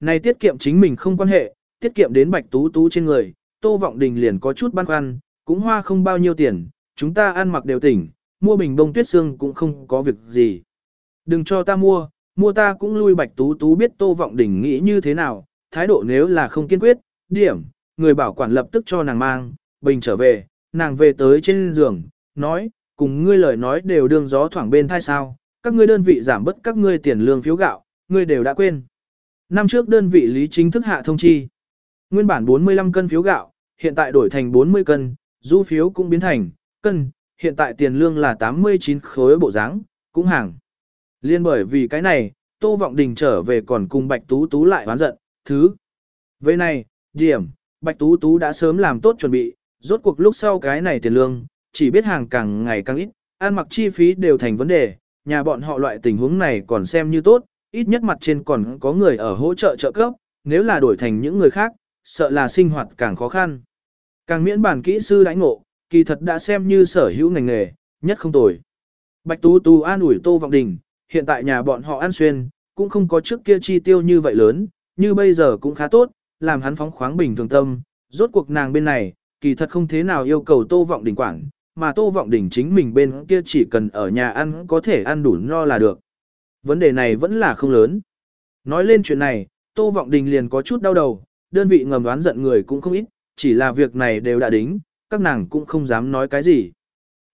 Này tiết kiệm chính mình không quan hệ, tiết kiệm đến bạch tú tú trên người, Tô Vọng Đình liền có chút băn khoăn, cũng hoa không bao nhiêu tiền, chúng ta ăn mặc đều tỉnh, mua bình bông tuyết xương cũng không có việc gì. Đừng cho ta mua, mua ta cũng lui bạch tú tú biết Tô Vọng Đình nghĩ như thế nào, thái độ nếu là không kiên quyết, điểm, người bảo quản lập tức cho nàng mang, bình trở về, nàng về tới trên giường, nói, cùng ngươi lời nói đều đương gió thoảng bên thai sao, các ngươi đơn vị giảm bớt các ngươi tiền lương phiếu gạo, ngươi đều đã quên. Năm trước đơn vị lý chính thức hạ thông chi. Nguyên bản 45 cân phiếu gạo, hiện tại đổi thành 40 cân, du phiếu cũng biến thành cân, hiện tại tiền lương là 89 khối bộ dáng, cũng hàng. Liên bởi vì cái này, Tô Vọng Đình trở về còn cùng Bạch Tú Tú lại oán giận, thứ. Với này, điểm, Bạch Tú Tú đã sớm làm tốt chuẩn bị, rốt cuộc lúc sau cái này tiền lương, chỉ biết hàng càng ngày càng ít, ăn mặc chi phí đều thành vấn đề, nhà bọn họ loại tình huống này còn xem như tốt, ít nhất mặt trên còn có người ở hỗ trợ trợ cấp, nếu là đổi thành những người khác, sợ là sinh hoạt càng khó khăn. Càng miễn bản kỹ sư đãi ngộ, kỳ thật đã xem như sở hữu ngành nghề, nhất không tồi. Bạch Tú Tú an ủi Tô Vọng Đình, hiện tại nhà bọn họ ăn xuyên, cũng không có trước kia chi tiêu như vậy lớn, như bây giờ cũng khá tốt, làm hắn phóng khoáng bình thường tâm, rốt cuộc nàng bên này, kỳ thật không thế nào yêu cầu Tô Vọng Đình quản, mà Tô Vọng Đình chính mình bên kia chỉ cần ở nhà ăn có thể ăn đủ no là được. Vấn đề này vẫn là không lớn. Nói lên chuyện này, Tô Vọng Đình liền có chút đau đầu, đơn vị ngầm đoán giận người cũng không ít, chỉ là việc này đều đã đính, các nàng cũng không dám nói cái gì.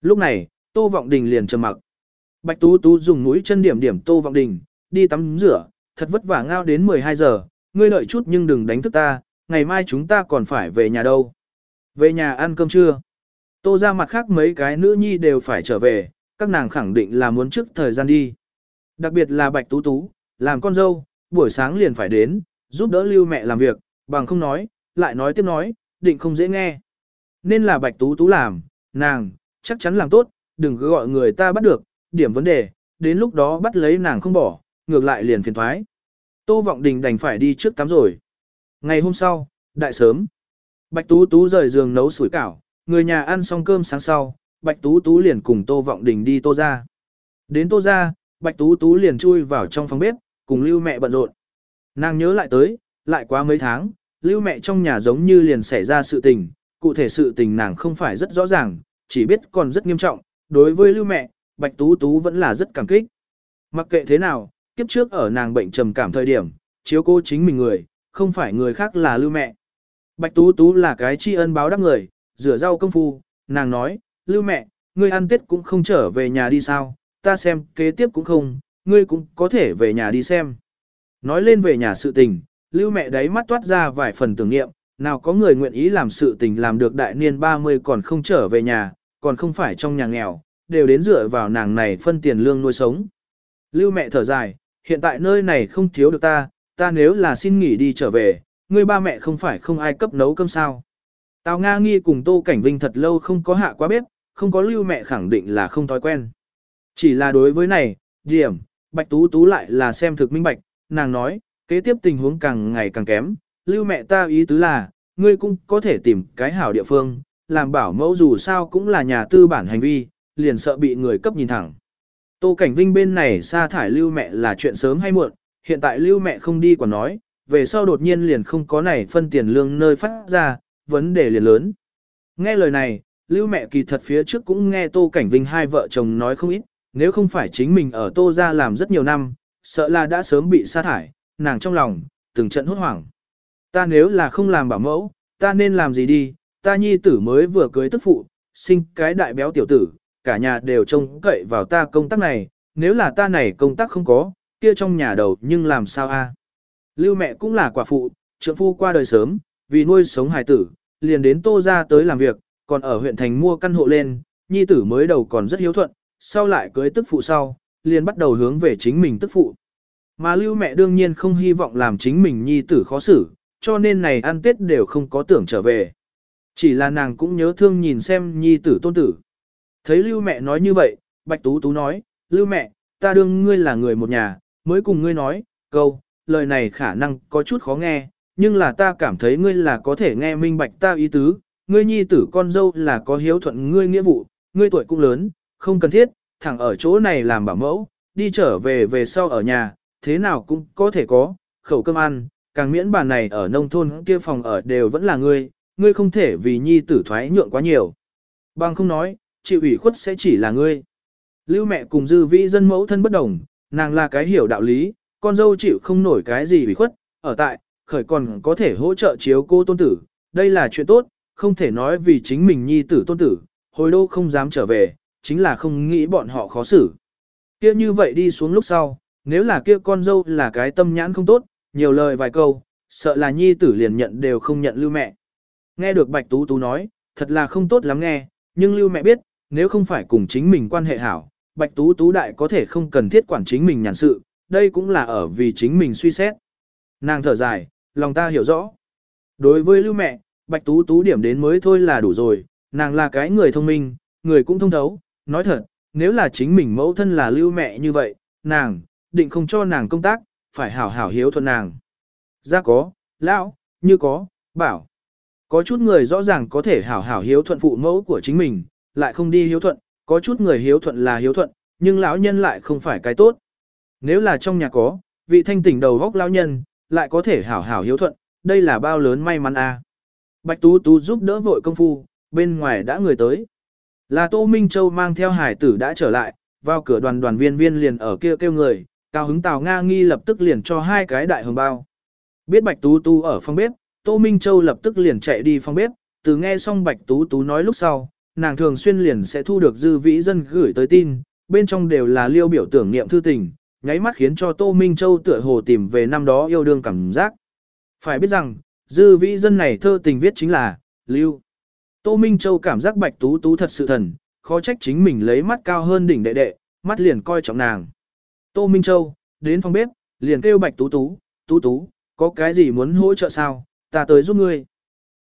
Lúc này, Tô Vọng Đình liền trầm mặc. Bạch Tú Tú dùng mũi chân điểm điểm Tô Vọng Đình, đi tắm rửa, thật vất vả ngao đến 12 giờ, ngươi lợi chút nhưng đừng đánh thức ta, ngày mai chúng ta còn phải về nhà đâu. Về nhà ăn cơm trưa. Tô ra mặt khác mấy cái nữ nhi đều phải trở về, các nàng khẳng định là muốn trước thời gian đi. Đặc biệt là Bạch Tú Tú, làm con dâu, buổi sáng liền phải đến, giúp đỡ lưu mẹ làm việc, bằng không nói, lại nói tiếp nói, định không dễ nghe. Nên là Bạch Tú Tú làm, nàng, chắc chắn làm tốt, đừng cứ gọi người ta bắt được, điểm vấn đề, đến lúc đó bắt lấy nàng không bỏ, ngược lại liền phiền thoái. Tô Vọng Đình đành phải đi trước tắm rồi. Ngày hôm sau, đại sớm, Bạch Tú Tú rời giường nấu sủi cảo, người nhà ăn xong cơm sáng sau, Bạch Tú Tú liền cùng Tô Vọng Đình đi Tô ra. Đến Tô ra, Bạch Tú Tú liền chui vào trong phòng bếp, cùng Lưu mẹ bận rộn. Nàng nhớ lại tới, lại quá mấy tháng, Lưu mẹ trong nhà giống như liền xảy ra sự tình, cụ thể sự tình nàng không phải rất rõ ràng, chỉ biết còn rất nghiêm trọng, đối với Lưu mẹ, Bạch Tú Tú vẫn là rất cảm kích. Mặc kệ thế nào, kiếp trước ở nàng bệnh trầm cảm thời điểm, chiếu cô chính mình người, không phải người khác là Lưu mẹ. Bạch Tú Tú là cái tri ân báo đáp người, rửa rau công phu, nàng nói, Lưu mẹ, ngươi ăn Tết cũng không trở về nhà đi sao, ta xem kế tiếp cũng không, ngươi cũng có thể về nhà đi xem. Nói lên về nhà sự tình, Lưu mẹ đấy mắt toát ra vài phần tưởng niệm, nào có người nguyện ý làm sự tình làm được đại niên 30 còn không trở về nhà, còn không phải trong nhà nghèo, đều đến dựa vào nàng này phân tiền lương nuôi sống. Lưu mẹ thở dài, hiện tại nơi này không thiếu được ta, ta nếu là xin nghỉ đi trở về, ngươi ba mẹ không phải không ai cấp nấu cơm sao. Tào Nga nghi cùng Tô Cảnh Vinh thật lâu không có hạ quá bếp, không có lưu mẹ khẳng định là không thói quen. Chỉ là đối với này, điểm, Bạch Tú Tú lại là xem thực minh bạch, nàng nói, kế tiếp tình huống càng ngày càng kém, lưu mẹ ta ý tứ là, ngươi cũng có thể tìm cái hảo địa phương, làm bảo mẫu dù sao cũng là nhà tư bản hành vi, liền sợ bị người cấp nhìn thẳng. Tô Cảnh Vinh bên này sa thải lưu mẹ là chuyện sớm hay muộn, hiện tại lưu mẹ không đi còn nói, về sau đột nhiên liền không có này phân tiền lương nơi phát ra, vấn đề liền lớn. Nghe lời này, lưu mẹ kỳ thật phía trước cũng nghe Tô Cảnh Vinh hai vợ chồng nói không ít, nếu không phải chính mình ở Tô gia làm rất nhiều năm, sợ là đã sớm bị sa thải, nàng trong lòng, từng trận hốt hoảng. Ta nếu là không làm bảo mẫu, ta nên làm gì đi, ta nhi tử mới vừa cưới tức phụ, sinh cái đại béo tiểu tử, cả nhà đều trông cậy vào ta công tác này, nếu là ta này công tác không có, kia trong nhà đầu nhưng làm sao a? Lưu mẹ cũng là quả phụ, trượng phu qua đời sớm, vì nuôi sống hài tử, liền đến tô ra tới làm việc, còn ở huyện thành mua căn hộ lên, nhi tử mới đầu còn rất hiếu thuận, sau lại cưới tức phụ sau, liền bắt đầu hướng về chính mình tức phụ. Mà lưu mẹ đương nhiên không hy vọng làm chính mình nhi tử khó xử, cho nên này ăn tết đều không có tưởng trở về. Chỉ là nàng cũng nhớ thương nhìn xem nhi tử tôn tử. Thấy lưu mẹ nói như vậy, Bạch Tú Tú nói, lưu mẹ, ta đương ngươi là người một nhà, mới cùng ngươi nói, câu, lời này khả năng có chút khó nghe, nhưng là ta cảm thấy ngươi là có thể nghe minh bạch ta ý tứ, ngươi nhi tử con dâu là có hiếu thuận ngươi nghĩa vụ, ngươi tuổi cũng lớn, không cần thiết, thẳng ở chỗ này làm bảo mẫu, đi trở về về sau ở nhà, thế nào cũng có thể có, khẩu cơm ăn, càng miễn bàn này ở nông thôn kia phòng ở đều vẫn là ngươi, ngươi không thể vì nhi tử thoái nhượng quá nhiều. Bằng không nói, chịu ủy khuất sẽ chỉ là ngươi. Lưu mẹ cùng dư vĩ dân mẫu thân bất đồng, nàng là cái hiểu đạo lý, con dâu chịu không nổi cái gì ủy khuất, ở tại, khởi còn có thể hỗ trợ chiếu cô tôn tử, đây là chuyện tốt, không thể nói vì chính mình nhi tử tôn tử, hồi đô không dám trở về, chính là không nghĩ bọn họ khó xử. Kia như vậy đi xuống lúc sau, nếu là kia con dâu là cái tâm nhãn không tốt, nhiều lời vài câu, sợ là nhi tử liền nhận đều không nhận lưu mẹ. Nghe được Bạch Tú Tú nói, thật là không tốt lắm nghe, nhưng lưu mẹ biết, nếu không phải cùng chính mình quan hệ hảo, Bạch Tú Tú đại có thể không cần thiết quản chính mình nhàn sự, đây cũng là ở vì chính mình suy xét. Nàng thở dài, lòng ta hiểu rõ. Đối với lưu mẹ, Bạch Tú Tú điểm đến mới thôi là đủ rồi, nàng là cái người thông minh, người cũng thông thấu, nói thật, nếu là chính mình mẫu thân là lưu mẹ như vậy, nàng, định không cho nàng công tác, phải hảo hảo hiếu thuận nàng. Ra có, lão, như có, bảo. Có chút người rõ ràng có thể hảo hảo hiếu thuận phụ mẫu của chính mình, lại không đi hiếu thuận, có chút người hiếu thuận là hiếu thuận, nhưng lão nhân lại không phải cái tốt. Nếu là trong nhà có, vị thanh tỉnh đầu góc lão nhân, lại có thể hảo hảo hiếu thuận, đây là bao lớn may mắn a. À. Bạch Tú Tú giúp đỡ vội công phu, bên ngoài đã người tới. Là Tô Minh Châu mang theo hải tử đã trở lại, vào cửa đoàn đoàn viên viên liền ở kia kêu người, cao hứng Tào Nga nghi lập tức liền cho hai cái đại hồng bao. Biết Bạch Tú Tú ở phòng bếp, Tô Minh Châu lập tức liền chạy đi phòng bếp, từ nghe xong Bạch Tú Tú nói lúc sau, nàng thường xuyên liền sẽ thu được dư vĩ dân gửi tới tin, bên trong đều là liêu biểu tưởng niệm thư tình, nháy mắt khiến cho Tô Minh Châu tựa hồ tìm về năm đó yêu đương cảm giác. Phải biết rằng, dư vĩ dân này thơ tình viết chính là, lưu. Tô Minh Châu cảm giác Bạch Tú Tú thật sự thần, khó trách chính mình lấy mắt cao hơn đỉnh đệ đệ, mắt liền coi trọng nàng. Tô Minh Châu, đến phòng bếp, liền kêu Bạch Tú Tú, Tú Tú, có cái gì muốn hỗ trợ sao, ta tới giúp ngươi.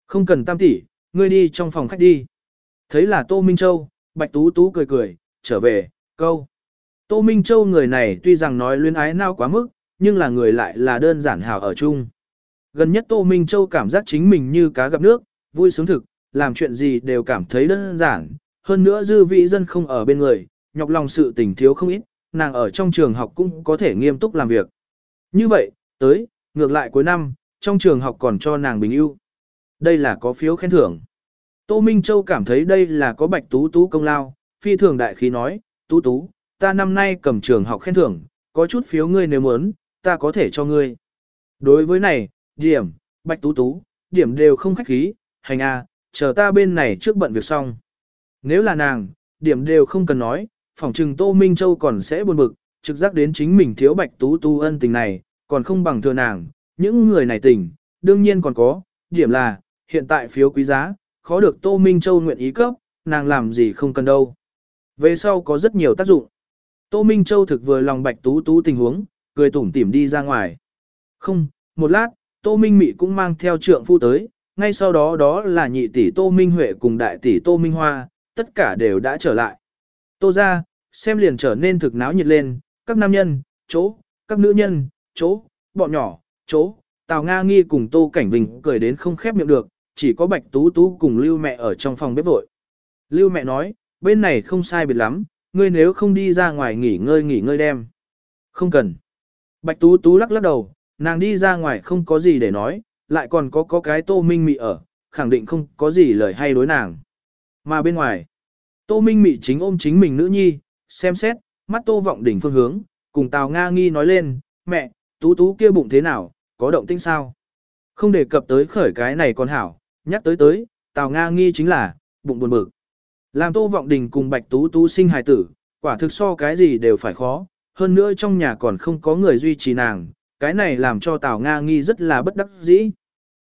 Không cần tam tỷ, ngươi đi trong phòng khách đi. Thấy là Tô Minh Châu, Bạch Tú Tú cười cười, trở về, câu. Tô Minh Châu người này tuy rằng nói luyến ái nao quá mức, nhưng là người lại là đơn giản hào ở chung. Gần nhất Tô Minh Châu cảm giác chính mình như cá gặp nước, vui sướng thực, làm chuyện gì đều cảm thấy đơn giản. Hơn nữa dư vị dân không ở bên người, nhọc lòng sự tình thiếu không ít, nàng ở trong trường học cũng có thể nghiêm túc làm việc. Như vậy, tới, ngược lại cuối năm, trong trường học còn cho nàng bình ưu. Đây là có phiếu khen thưởng. Tô Minh Châu cảm thấy đây là có bạch tú tú công lao, phi thường đại khí nói, tú tú, ta năm nay cầm trường học khen thưởng, có chút phiếu ngươi nếu muốn, ta có thể cho ngươi. Đối với này, điểm, bạch tú tú, điểm đều không khách khí, hành a, chờ ta bên này trước bận việc xong. Nếu là nàng, điểm đều không cần nói, phỏng trừng Tô Minh Châu còn sẽ buồn bực, trực giác đến chính mình thiếu bạch tú tu ân tình này, còn không bằng thừa nàng, những người này tình, đương nhiên còn có, điểm là, hiện tại phiếu quý giá, khó được Tô Minh Châu nguyện ý cấp, nàng làm gì không cần đâu. Về sau có rất nhiều tác dụng. Tô Minh Châu thực vừa lòng bạch tú tú tình huống, cười tủm tỉm đi ra ngoài. Không, một lát, Tô Minh Mị cũng mang theo trượng phu tới, ngay sau đó đó là nhị tỷ Tô Minh Huệ cùng đại tỷ Tô Minh Hoa, tất cả đều đã trở lại. Tô ra, xem liền trở nên thực náo nhiệt lên, các nam nhân, chỗ, các nữ nhân, chỗ, bọn nhỏ, chỗ, Tào Nga nghi cùng Tô Cảnh Bình cười đến không khép miệng được, chỉ có Bạch Tú Tú cùng Lưu mẹ ở trong phòng bếp vội. Lưu mẹ nói, bên này không sai biệt lắm, ngươi nếu không đi ra ngoài nghỉ ngơi nghỉ ngơi đem. Không cần. Bạch Tú Tú lắc lắc đầu, nàng đi ra ngoài không có gì để nói, lại còn có có cái Tô Minh Mị ở, khẳng định không có gì lời hay đối nàng. Mà bên ngoài, Tô Minh Mị chính ôm chính mình nữ nhi, xem xét, mắt Tô Vọng đỉnh phương hướng, cùng Tào Nga nghi nói lên, mẹ, Tú Tú kia bụng thế nào, có động tĩnh sao? Không đề cập tới khởi cái này còn hảo, nhắc tới tới, Tào Nga nghi chính là, bụng buồn bực. Làm Tô Vọng Đình cùng Bạch Tú Tú sinh hài tử, quả thực so cái gì đều phải khó, hơn nữa trong nhà còn không có người duy trì nàng, cái này làm cho Tào Nga nghi rất là bất đắc dĩ.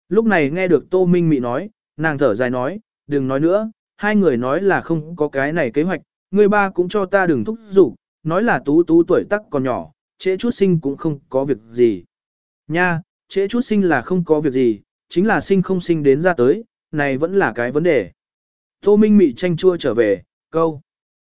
Lúc này nghe được Tô Minh Mị nói, nàng thở dài nói, đừng nói nữa, hai người nói là không có cái này kế hoạch, người ba cũng cho ta đừng thúc giục, nói là Tú Tú tuổi tác còn nhỏ, trễ chút sinh cũng không có việc gì. Nha, trễ chút sinh là không có việc gì, chính là sinh không sinh đến ra tới, này vẫn là cái vấn đề. Tô Minh Mị tranh chua trở về, câu.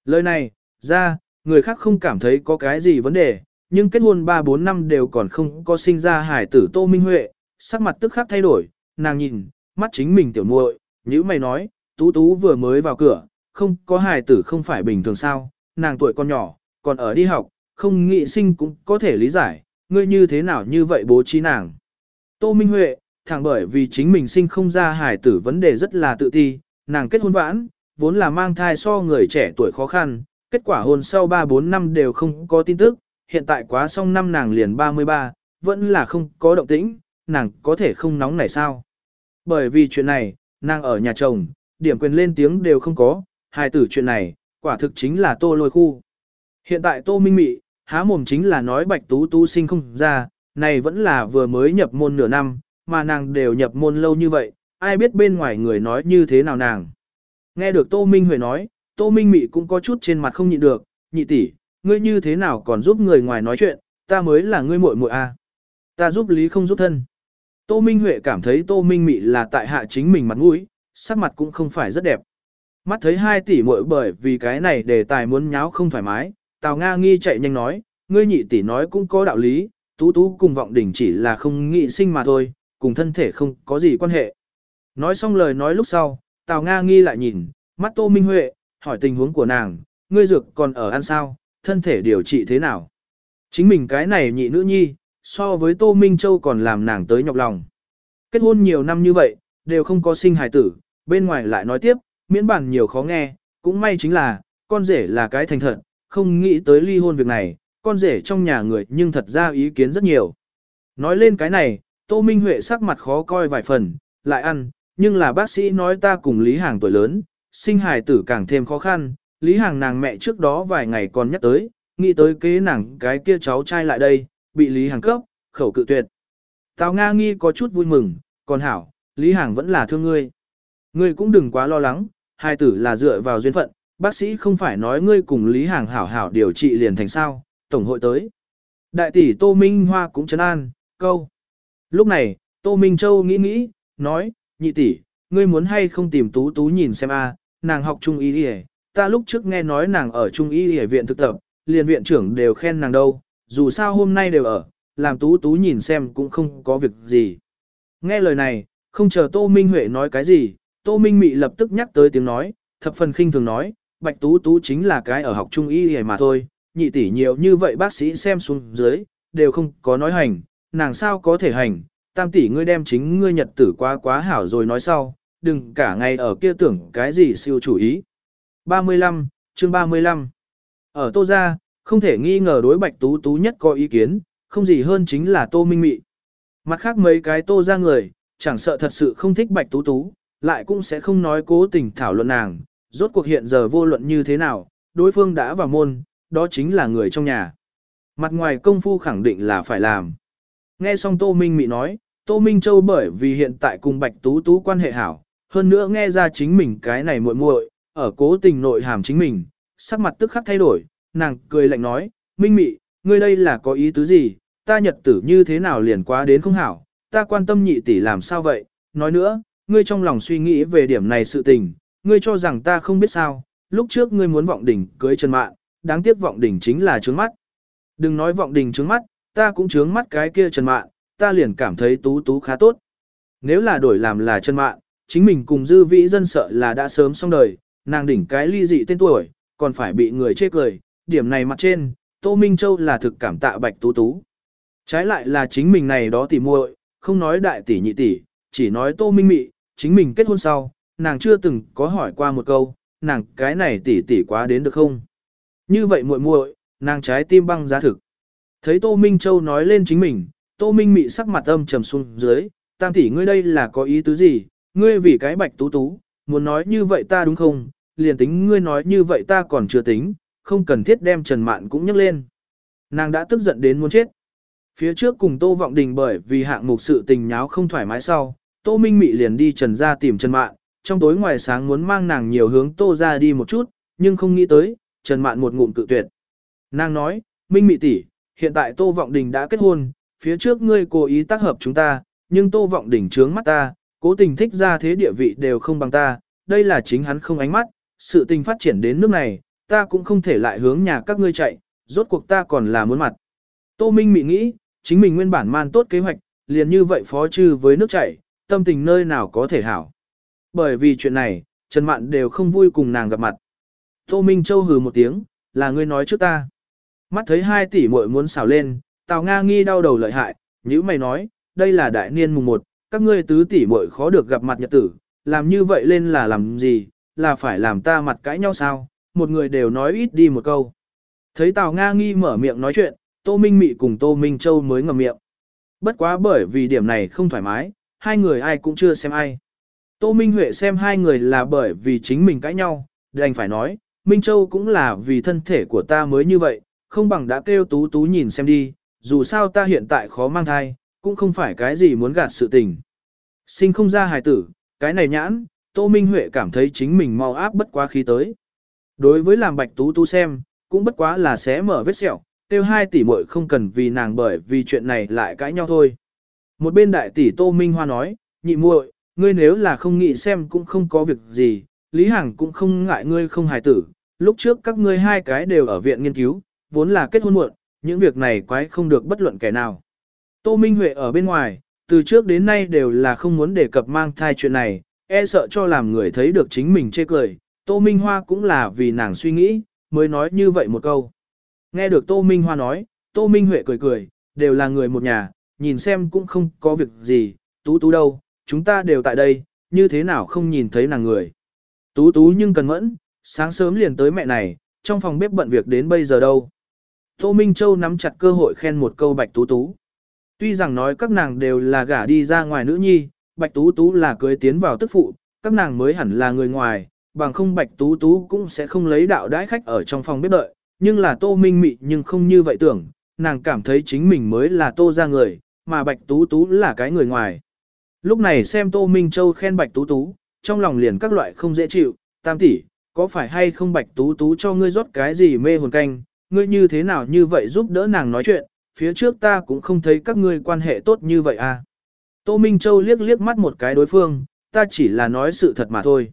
Lời này, ra, người khác không cảm thấy có cái gì vấn đề, nhưng kết hôn 3-4 năm đều còn không có sinh ra hải tử Tô Minh Huệ, sắc mặt tức khắc thay đổi, nàng nhìn, mắt chính mình tiểu muội, như mày nói, tú tú vừa mới vào cửa, không có hài tử không phải bình thường sao, nàng tuổi con nhỏ, còn ở đi học, không nghị sinh cũng có thể lý giải, ngươi như thế nào như vậy bố trí nàng. Tô Minh Huệ, thẳng bởi vì chính mình sinh không ra hài tử vấn đề rất là tự ti, nàng kết hôn vãn, vốn là mang thai so người trẻ tuổi khó khăn, kết quả hôn sau 3-4 năm đều không có tin tức, hiện tại quá xong năm nàng liền 33, vẫn là không có động tĩnh, nàng có thể không nóng này sao. Bởi vì chuyện này, nàng ở nhà chồng, điểm quyền lên tiếng đều không có, hài tử chuyện này, quả thực chính là tô lôi khu. Hiện tại tô minh mị, há mồm chính là nói bạch tú tú sinh không ra, này vẫn là vừa mới nhập môn nửa năm, mà nàng đều nhập môn lâu như vậy, ai biết bên ngoài người nói như thế nào nàng. Nghe được Tô Minh Huệ nói, Tô Minh Mị cũng có chút trên mặt không nhịn được, nhị tỷ, ngươi như thế nào còn giúp người ngoài nói chuyện, ta mới là ngươi muội muội a. À. Ta giúp lý không giúp thân. Tô Minh Huệ cảm thấy Tô Minh Mị là tại hạ chính mình mặt mũi, sắc mặt cũng không phải rất đẹp. Mắt thấy hai tỷ muội bởi vì cái này đề tài muốn nháo không thoải mái, Tào Nga nghi chạy nhanh nói, ngươi nhị tỷ nói cũng có đạo lý, tú tú cùng vọng đỉnh chỉ là không nghị sinh mà thôi, cùng thân thể không có gì quan hệ. Nói xong lời nói lúc sau, Tào Nga nghi lại nhìn, mắt Tô Minh Huệ, hỏi tình huống của nàng, ngươi dược còn ở ăn sao, thân thể điều trị thế nào. Chính mình cái này nhị nữ nhi, so với Tô Minh Châu còn làm nàng tới nhọc lòng. Kết hôn nhiều năm như vậy, đều không có sinh hài tử, bên ngoài lại nói tiếp, miễn bản nhiều khó nghe, cũng may chính là, con rể là cái thành thật, không nghĩ tới ly hôn việc này, con rể trong nhà người nhưng thật ra ý kiến rất nhiều. Nói lên cái này, Tô Minh Huệ sắc mặt khó coi vài phần, lại ăn, nhưng là bác sĩ nói ta cùng Lý Hàng tuổi lớn, sinh hài tử càng thêm khó khăn, Lý Hàng nàng mẹ trước đó vài ngày còn nhắc tới, nghĩ tới kế nàng cái kia cháu trai lại đây, bị Lý Hàng cấp, khẩu cự tuyệt. Tào Nga nghi có chút vui mừng, còn hảo, Lý Hàng vẫn là thương ngươi. Ngươi cũng đừng quá lo lắng, hai tử là dựa vào duyên phận, bác sĩ không phải nói ngươi cùng Lý Hàng hảo hảo điều trị liền thành sao, tổng hội tới. Đại tỷ Tô Minh Hoa cũng chấn an, câu. Lúc này, Tô Minh Châu nghĩ nghĩ, nói, nhị tỷ, ngươi muốn hay không tìm tú tú nhìn xem a, nàng học trung y y ta lúc trước nghe nói nàng ở trung y y viện thực tập, liền viện trưởng đều khen nàng đâu, dù sao hôm nay đều ở, làm tú tú nhìn xem cũng không có việc gì. Nghe lời này, không chờ Tô Minh Huệ nói cái gì, Tô Minh Mị lập tức nhắc tới tiếng nói, thập phần khinh thường nói, Bạch Tú Tú chính là cái ở học trung y y mà thôi, nhị tỷ nhiều như vậy bác sĩ xem xuống dưới, đều không có nói hành, nàng sao có thể hành, tam tỷ ngươi đem chính ngươi nhật tử quá quá hảo rồi nói sau, đừng cả ngày ở kia tưởng cái gì siêu chủ ý. 35, chương 35 Ở Tô Gia, không thể nghi ngờ đối bạch tú tú nhất có ý kiến, không gì hơn chính là Tô Minh Mị. Mặt khác mấy cái Tô ra người, chẳng sợ thật sự không thích bạch tú tú, lại cũng sẽ không nói cố tình thảo luận nàng, rốt cuộc hiện giờ vô luận như thế nào, đối phương đã vào môn, đó chính là người trong nhà. Mặt ngoài công phu khẳng định là phải làm. Nghe xong Tô Minh Mị nói, Tô Minh Châu bởi vì hiện tại cùng Bạch Tú Tú quan hệ hảo, hơn nữa nghe ra chính mình cái này muội muội, ở cố tình nội hàm chính mình, sắc mặt tức khắc thay đổi, nàng cười lạnh nói, Minh Mị, ngươi đây là có ý tứ gì, ta nhật tử như thế nào liền quá đến không hảo, ta quan tâm nhị tỷ làm sao vậy, nói nữa, ngươi trong lòng suy nghĩ về điểm này sự tình, ngươi cho rằng ta không biết sao, lúc trước ngươi muốn vọng đỉnh cưới Trần Mạn, đáng tiếc vọng đỉnh chính là trướng mắt. Đừng nói vọng đỉnh trướng mắt, ta cũng trướng mắt cái kia Trần Mạn, ta liền cảm thấy tú tú khá tốt. Nếu là đổi làm là Trần Mạn, chính mình cùng dư vĩ dân sợ là đã sớm xong đời, nàng đỉnh cái ly dị tên tuổi, còn phải bị người chê cười, điểm này mặt trên, Tô Minh Châu là thực cảm tạ bạch tú tú. Trái lại là chính mình này đó tỉ muội, không nói đại tỷ nhị tỷ, chỉ nói Tô Minh Mị, chính mình kết hôn sau, nàng chưa từng có hỏi qua một câu, nàng cái này tỷ tỷ quá đến được không? Như vậy muội muội, nàng trái tim băng giá thực. Thấy Tô Minh Châu nói lên chính mình, Tô Minh mị sắc mặt âm trầm xuống dưới, tam tỷ ngươi đây là có ý tứ gì, ngươi vì cái bạch tú tú, muốn nói như vậy ta đúng không, liền tính ngươi nói như vậy ta còn chưa tính, không cần thiết đem Trần Mạn cũng nhắc lên. Nàng đã tức giận đến muốn chết. Phía trước cùng Tô Vọng Đình bởi vì hạng mục sự tình nháo không thoải mái sau, Tô Minh Mị liền đi Trần ra tìm Trần Mạn, trong tối ngoài sáng muốn mang nàng nhiều hướng Tô ra đi một chút, nhưng không nghĩ tới, Trần Mạn một ngụm cự tuyệt. Nàng nói, Minh Mị tỷ, hiện tại Tô Vọng Đình đã kết hôn, phía trước ngươi cố ý tác hợp chúng ta, nhưng Tô Vọng Đình trướng mắt ta, cố tình thích ra thế địa vị đều không bằng ta, đây là chính hắn không ánh mắt, sự tình phát triển đến nước này, ta cũng không thể lại hướng nhà các ngươi chạy, rốt cuộc ta còn là muốn mặt. Tô Minh Mị nghĩ, chính mình nguyên bản man tốt kế hoạch, liền như vậy phó trừ với nước chảy, tâm tình nơi nào có thể hảo. Bởi vì chuyện này, Trần Mạn đều không vui cùng nàng gặp mặt. Tô Minh Châu hừ một tiếng, là ngươi nói trước ta. Mắt thấy hai tỷ muội muốn xào lên, Tào Nga nghi đau đầu lợi hại, như mày nói, đây là đại niên mùng một, các ngươi tứ tỷ muội khó được gặp mặt nhật tử, làm như vậy lên là làm gì, là phải làm ta mặt cãi nhau sao, một người đều nói ít đi một câu. Thấy Tào Nga nghi mở miệng nói chuyện, Tô Minh Mị cùng Tô Minh Châu mới ngậm miệng. Bất quá bởi vì điểm này không thoải mái, hai người ai cũng chưa xem ai. Tô Minh Huệ xem hai người là bởi vì chính mình cãi nhau, đành phải nói, Minh Châu cũng là vì thân thể của ta mới như vậy, không bằng đã kêu tú tú nhìn xem đi, dù sao ta hiện tại khó mang thai, cũng không phải cái gì muốn gạt sự tình. Sinh không ra hài tử, cái này nhãn, Tô Minh Huệ cảm thấy chính mình mau áp bất quá khí tới. Đối với làm bạch tú tú xem, cũng bất quá là sẽ mở vết sẹo, tiêu hai tỷ muội không cần vì nàng bởi vì chuyện này lại cãi nhau thôi. Một bên đại tỷ Tô Minh Hoa nói, nhị muội, ngươi nếu là không nghĩ xem cũng không có việc gì, Lý Hằng cũng không ngại ngươi không hài tử, lúc trước các ngươi hai cái đều ở viện nghiên cứu, vốn là kết hôn muộn, những việc này quái không được bất luận kẻ nào. Tô Minh Huệ ở bên ngoài, từ trước đến nay đều là không muốn đề cập mang thai chuyện này, e sợ cho làm người thấy được chính mình chê cười. Tô Minh Hoa cũng là vì nàng suy nghĩ, mới nói như vậy một câu. Nghe được Tô Minh Hoa nói, Tô Minh Huệ cười cười, đều là người một nhà, nhìn xem cũng không có việc gì, tú tú đâu, chúng ta đều tại đây, như thế nào không nhìn thấy nàng người. Tú tú nhưng cần mẫn, sáng sớm liền tới mẹ này, trong phòng bếp bận việc đến bây giờ đâu. Tô Minh Châu nắm chặt cơ hội khen một câu bạch tú tú. Tuy rằng nói các nàng đều là gả đi ra ngoài nữ nhi, bạch tú tú là cưới tiến vào tức phụ, các nàng mới hẳn là người ngoài, bằng không bạch tú tú cũng sẽ không lấy đạo đãi khách ở trong phòng bếp đợi, nhưng là tô minh mị nhưng không như vậy tưởng, nàng cảm thấy chính mình mới là tô ra người, mà bạch tú tú là cái người ngoài. Lúc này xem tô minh châu khen bạch tú tú, trong lòng liền các loại không dễ chịu, tam tỷ, có phải hay không bạch tú tú cho ngươi rót cái gì mê hồn canh, ngươi như thế nào như vậy giúp đỡ nàng nói chuyện, phía trước ta cũng không thấy các ngươi quan hệ tốt như vậy à. Tô Minh Châu liếc liếc mắt một cái đối phương, ta chỉ là nói sự thật mà thôi.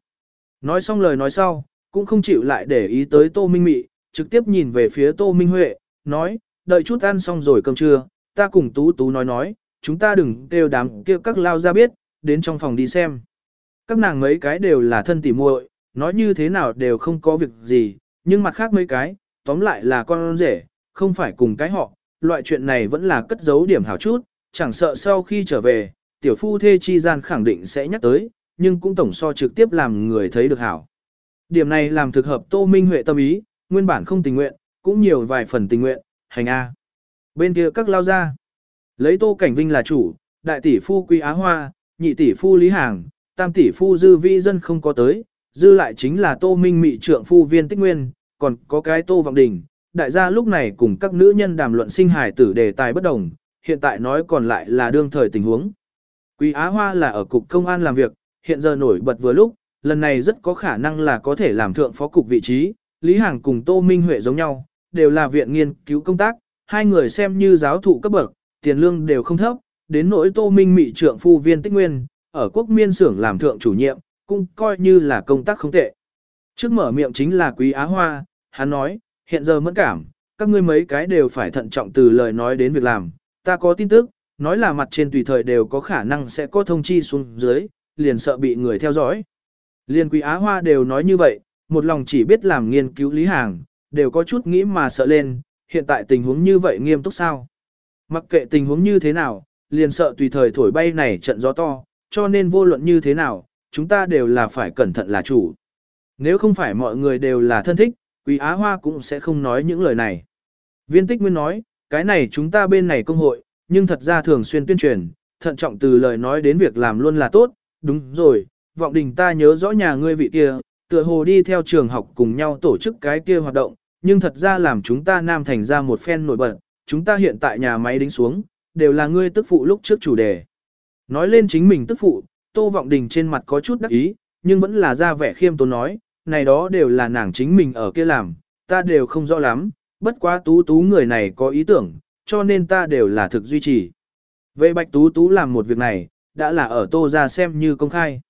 Nói xong lời nói sau, cũng không chịu lại để ý tới Tô Minh Mị, trực tiếp nhìn về phía Tô Minh Huệ, nói, đợi chút ăn xong rồi cơm trưa, ta cùng Tú Tú nói nói, chúng ta đừng kêu đám kêu các lao ra biết, đến trong phòng đi xem. Các nàng mấy cái đều là thân tỉ muội, nói như thế nào đều không có việc gì, nhưng mặt khác mấy cái, tóm lại là con rể, không phải cùng cái họ, loại chuyện này vẫn là cất giấu điểm hảo chút, chẳng sợ sau khi trở về, tiểu phu thê chi gian khẳng định sẽ nhắc tới, nhưng cũng tổng so trực tiếp làm người thấy được hảo. Điểm này làm thực hợp Tô Minh Huệ tâm ý, nguyên bản không tình nguyện, cũng nhiều vài phần tình nguyện, hành A. Bên kia các lao ra, lấy Tô Cảnh Vinh là chủ, đại tỷ phu Quý Á Hoa, nhị tỷ phu Lý Hàng, tam tỷ phu Dư Vi Dân không có tới, dư lại chính là Tô Minh Mị trượng phu viên tích nguyên, còn có cái Tô Vọng Đình. Đại gia lúc này cùng các nữ nhân đàm luận sinh hài tử đề tài bất đồng, hiện tại nói còn lại là đương thời tình huống. Quý Á Hoa là ở cục công an làm việc, hiện giờ nổi bật vừa lúc, lần này rất có khả năng là có thể làm thượng phó cục vị trí, Lý Hàng cùng Tô Minh Huệ giống nhau, đều là viện nghiên cứu công tác, hai người xem như giáo thụ cấp bậc, tiền lương đều không thấp, đến nỗi Tô Minh Mị trưởng phu viên tích nguyên, ở quốc miên xưởng làm thượng chủ nhiệm, cũng coi như là công tác không tệ. Trước mở miệng chính là Quý Á Hoa, hắn nói, hiện giờ mẫn cảm, các ngươi mấy cái đều phải thận trọng từ lời nói đến việc làm, ta có tin tức, nói là mặt trên tùy thời đều có khả năng sẽ có thông chi xuống dưới, liền sợ bị người theo dõi. Liên Quý Á Hoa đều nói như vậy, một lòng chỉ biết làm nghiên cứu lý hàng, đều có chút nghĩ mà sợ lên, hiện tại tình huống như vậy nghiêm túc sao. Mặc kệ tình huống như thế nào, liền sợ tùy thời thổi bay này trận gió to, cho nên vô luận như thế nào, chúng ta đều là phải cẩn thận là chủ. Nếu không phải mọi người đều là thân thích, Quý Á Hoa cũng sẽ không nói những lời này. Viên tích nguyên nói, cái này chúng ta bên này công hội, nhưng thật ra thường xuyên tuyên truyền, thận trọng từ lời nói đến việc làm luôn là tốt, đúng rồi, vọng đình ta nhớ rõ nhà ngươi vị kia, tựa hồ đi theo trường học cùng nhau tổ chức cái kia hoạt động, nhưng thật ra làm chúng ta nam thành ra một phen nổi bật, chúng ta hiện tại nhà máy đính xuống, đều là ngươi tức phụ lúc trước chủ đề. Nói lên chính mình tức phụ, Tô Vọng Đình trên mặt có chút đắc ý, nhưng vẫn là ra vẻ khiêm tốn nói, này đó đều là nàng chính mình ở kia làm, ta đều không rõ lắm, bất quá tú tú người này có ý tưởng, cho nên ta đều là thực duy trì. Vậy Bạch Tú Tú làm một việc này, đã là ở Tô ra xem như công khai.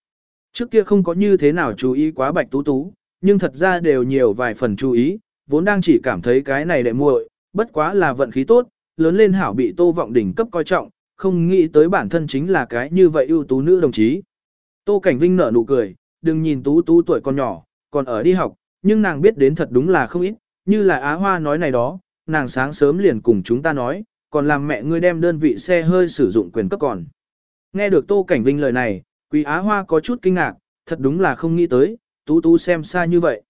Trước kia không có như thế nào chú ý quá Bạch Tú Tú, nhưng thật ra đều nhiều vài phần chú ý, vốn đang chỉ cảm thấy cái này đệ muội, bất quá là vận khí tốt, lớn lên hảo bị Tô Vọng Đỉnh cấp coi trọng, không nghĩ tới bản thân chính là cái như vậy ưu tú nữ đồng chí. Tô Cảnh Vinh nở nụ cười, đừng nhìn Tú Tú tuổi còn nhỏ, còn ở đi học, nhưng nàng biết đến thật đúng là không ít, như là Á Hoa nói này đó, nàng sáng sớm liền cùng chúng ta nói, còn làm mẹ ngươi đem đơn vị xe hơi sử dụng quyền cấp còn. Nghe được Tô Cảnh Vinh lời này, Quý Á Hoa có chút kinh ngạc, thật đúng là không nghĩ tới, Tú Tú xem xa như vậy.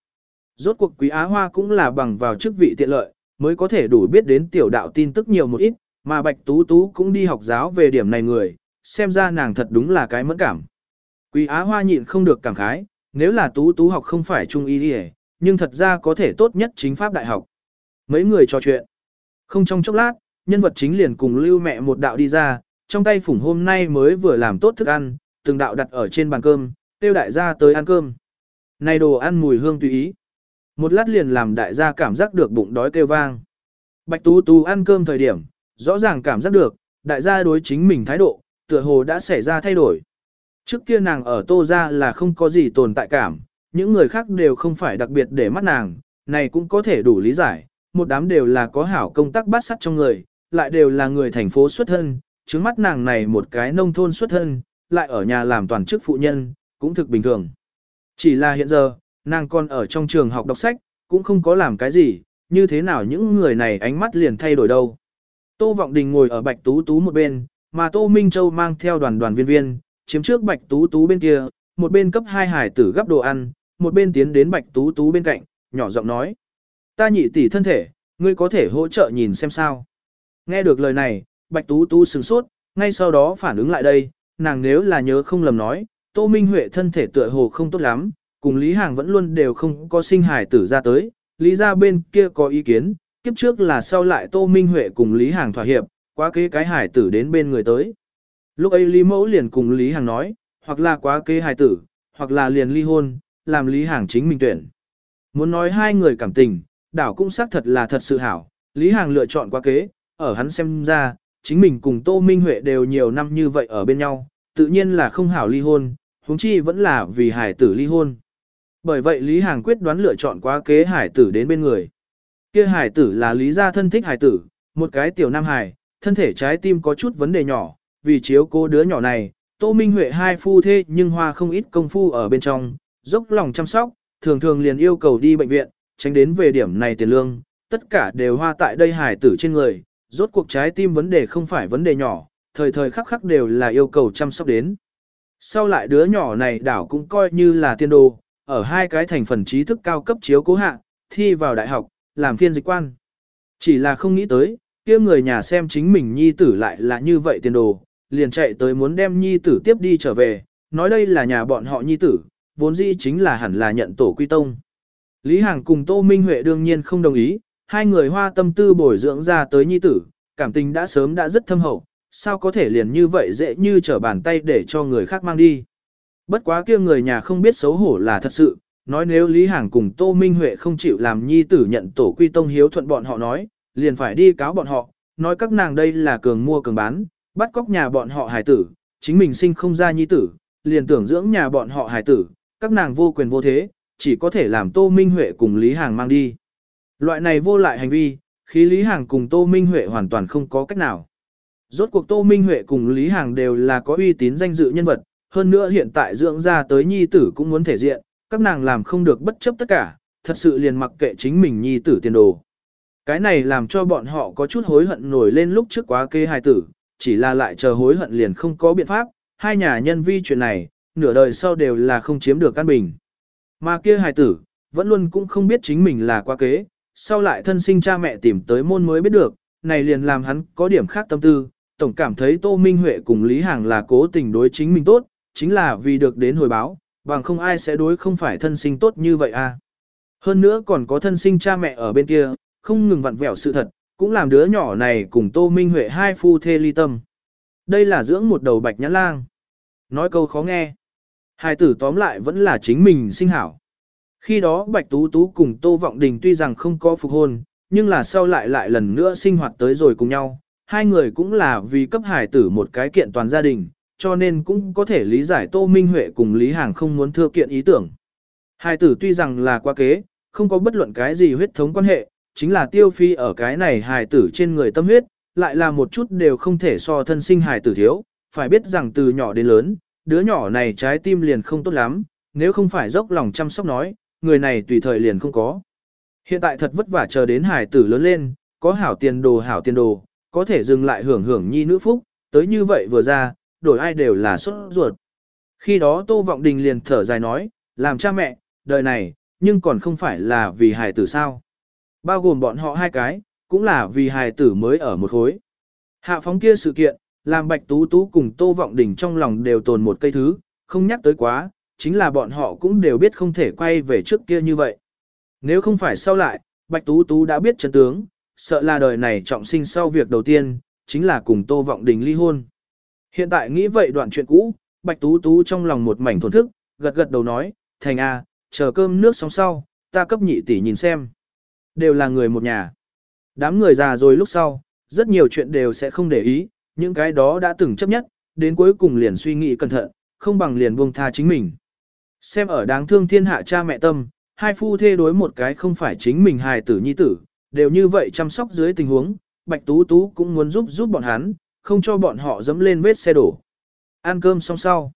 Rốt cuộc Quý Á Hoa cũng là bằng vào chức vị tiện lợi, mới có thể đủ biết đến tiểu đạo tin tức nhiều một ít, mà Bạch Tú Tú cũng đi học giáo về điểm này người, xem ra nàng thật đúng là cái mẫn cảm. Quý Á Hoa nhịn không được cảm khái, nếu là Tú Tú học không phải trung y đi nhưng thật ra có thể tốt nhất chính pháp đại học. Mấy người trò chuyện. Không trong chốc lát, nhân vật chính liền cùng lưu mẹ một đạo đi ra, trong tay phủng hôm nay mới vừa làm tốt thức ăn, từng đạo đặt ở trên bàn cơm, tiêu đại gia tới ăn cơm. Này đồ ăn mùi hương tùy ý. Một lát liền làm đại gia cảm giác được bụng đói kêu vang. Bạch Tú Tú ăn cơm thời điểm, rõ ràng cảm giác được, đại gia đối chính mình thái độ, tựa hồ đã xảy ra thay đổi. Trước kia nàng ở tô gia là không có gì tồn tại cảm, những người khác đều không phải đặc biệt để mắt nàng, này cũng có thể đủ lý giải, một đám đều là có hảo công tác bát sắt trong người, lại đều là người thành phố xuất thân, trước mắt nàng này một cái nông thôn xuất thân, lại ở nhà làm toàn chức phụ nhân, cũng thực bình thường. Chỉ là hiện giờ, nàng còn ở trong trường học đọc sách, cũng không có làm cái gì, như thế nào những người này ánh mắt liền thay đổi đâu. Tô Vọng Đình ngồi ở Bạch Tú Tú một bên, mà Tô Minh Châu mang theo đoàn đoàn viên viên, chiếm trước Bạch Tú Tú bên kia, một bên cấp hai hải tử gấp đồ ăn, một bên tiến đến Bạch Tú Tú bên cạnh, nhỏ giọng nói. Ta nhị tỷ thân thể, ngươi có thể hỗ trợ nhìn xem sao. Nghe được lời này, Bạch Tú Tú sửng sốt, ngay sau đó phản ứng lại đây, nàng nếu là nhớ không lầm nói, Tô Minh Huệ thân thể tựa hồ không tốt lắm, cùng Lý Hàng vẫn luôn đều không có sinh hải tử ra tới, Lý ra bên kia có ý kiến, kiếp trước là sau lại Tô Minh Huệ cùng Lý Hàng thỏa hiệp, quá kế cái hải tử đến bên người tới. Lúc ấy Lý Mẫu liền cùng Lý Hàng nói, hoặc là quá kế hải tử, hoặc là liền ly hôn, làm Lý Hàng chính mình tuyển. Muốn nói hai người cảm tình, đảo cũng xác thật là thật sự hảo, Lý Hàng lựa chọn quá kế, ở hắn xem ra, chính mình cùng Tô Minh Huệ đều nhiều năm như vậy ở bên nhau, tự nhiên là không hảo ly hôn, huống chi vẫn là vì hải tử ly hôn. Bởi vậy Lý Hàng quyết đoán lựa chọn quá kế hải tử đến bên người. Kia hải tử là Lý gia thân thích hải tử, một cái tiểu nam hải, thân thể trái tim có chút vấn đề nhỏ, vì chiếu cố đứa nhỏ này, Tô Minh Huệ hai phu thê nhưng hoa không ít công phu ở bên trong, dốc lòng chăm sóc, thường thường liền yêu cầu đi bệnh viện, tránh đến về điểm này tiền lương, tất cả đều hoa tại đây hải tử trên người, rốt cuộc trái tim vấn đề không phải vấn đề nhỏ, thời thời khắc khắc đều là yêu cầu chăm sóc đến. Sau lại đứa nhỏ này đảo cũng coi như là tiên đồ, ở hai cái thành phần trí thức cao cấp chiếu cố hạ, thi vào đại học, làm phiên dịch quan. Chỉ là không nghĩ tới, kia người nhà xem chính mình nhi tử lại là như vậy tiền đồ, liền chạy tới muốn đem nhi tử tiếp đi trở về, nói đây là nhà bọn họ nhi tử, vốn dĩ chính là hẳn là nhận tổ quy tông. Lý Hàng cùng Tô Minh Huệ đương nhiên không đồng ý, hai người hoa tâm tư bồi dưỡng ra tới nhi tử, cảm tình đã sớm đã rất thâm hậu, sao có thể liền như vậy dễ như trở bàn tay để cho người khác mang đi. Bất quá kia người nhà không biết xấu hổ là thật sự, nói nếu Lý Hàng cùng Tô Minh Huệ không chịu làm nhi tử nhận tổ quy tông hiếu thuận bọn họ nói, liền phải đi cáo bọn họ, nói các nàng đây là cường mua cường bán, bắt cóc nhà bọn họ hài tử, chính mình sinh không ra nhi tử, liền tưởng dưỡng nhà bọn họ hài tử, các nàng vô quyền vô thế, chỉ có thể làm Tô Minh Huệ cùng Lý Hàng mang đi. Loại này vô lại hành vi, khí Lý Hàng cùng Tô Minh Huệ hoàn toàn không có cách nào. Rốt cuộc Tô Minh Huệ cùng Lý Hàng đều là có uy tín danh dự nhân vật, hơn nữa hiện tại dưỡng ra tới nhi tử cũng muốn thể diện, các nàng làm không được bất chấp tất cả, thật sự liền mặc kệ chính mình nhi tử tiền đồ. Cái này làm cho bọn họ có chút hối hận nổi lên lúc trước quá kê hài tử, chỉ là lại chờ hối hận liền không có biện pháp, hai nhà nhân vi chuyện này, nửa đời sau đều là không chiếm được căn bình. Mà kia hài tử, vẫn luôn cũng không biết chính mình là quá kế, sau lại thân sinh cha mẹ tìm tới môn mới biết được, này liền làm hắn có điểm khác tâm tư, tổng cảm thấy Tô Minh Huệ cùng Lý Hàng là cố tình đối chính mình tốt, chính là vì được đến hồi báo, bằng không ai sẽ đối không phải thân sinh tốt như vậy à. Hơn nữa còn có thân sinh cha mẹ ở bên kia, không ngừng vặn vẹo sự thật, cũng làm đứa nhỏ này cùng Tô Minh Huệ hai phu thê ly tâm. Đây là dưỡng một đầu bạch nhãn lang. Nói câu khó nghe. Hai tử tóm lại vẫn là chính mình sinh hảo. Khi đó Bạch Tú Tú cùng Tô Vọng Đình tuy rằng không có phục hôn, nhưng là sau lại lại lần nữa sinh hoạt tới rồi cùng nhau. Hai người cũng là vì cấp hải tử một cái kiện toàn gia đình, cho nên cũng có thể lý giải Tô Minh Huệ cùng Lý Hàng không muốn thưa kiện ý tưởng. Hải tử tuy rằng là quá kế, không có bất luận cái gì huyết thống quan hệ, chính là tiêu phi ở cái này hài tử trên người tâm huyết, lại là một chút đều không thể so thân sinh hài tử thiếu, phải biết rằng từ nhỏ đến lớn, đứa nhỏ này trái tim liền không tốt lắm, nếu không phải dốc lòng chăm sóc nói, người này tùy thời liền không có. Hiện tại thật vất vả chờ đến hài tử lớn lên, có hảo tiền đồ hảo tiền đồ, có thể dừng lại hưởng hưởng nhi nữ phúc, tới như vậy vừa ra, đổi ai đều là xuất ruột. Khi đó Tô Vọng Đình liền thở dài nói, làm cha mẹ, đời này, nhưng còn không phải là vì hài tử sao. Bao gồm bọn họ hai cái, cũng là vì hài tử mới ở một khối. Hạ phóng kia sự kiện, làm Bạch Tú Tú cùng Tô Vọng Đình trong lòng đều tồn một cây thứ, không nhắc tới quá, chính là bọn họ cũng đều biết không thể quay về trước kia như vậy. Nếu không phải sau lại, Bạch Tú Tú đã biết chân tướng, sợ là đời này trọng sinh sau việc đầu tiên, chính là cùng Tô Vọng Đình ly hôn. Hiện tại nghĩ vậy đoạn chuyện cũ, Bạch Tú Tú trong lòng một mảnh thổn thức, gật gật đầu nói, thành a, chờ cơm nước xong sau, ta cấp nhị tỷ nhìn xem. Đều là người một nhà. Đám người già rồi lúc sau, rất nhiều chuyện đều sẽ không để ý, những cái đó đã từng chấp nhất, đến cuối cùng liền suy nghĩ cẩn thận, không bằng liền buông tha chính mình. Xem ở đáng thương thiên hạ cha mẹ tâm, hai phu thê đối một cái không phải chính mình hài tử nhi tử, đều như vậy chăm sóc dưới tình huống, Bạch Tú Tú cũng muốn giúp giúp bọn hắn, không cho bọn họ dẫm lên vết xe đổ. Ăn cơm xong sau.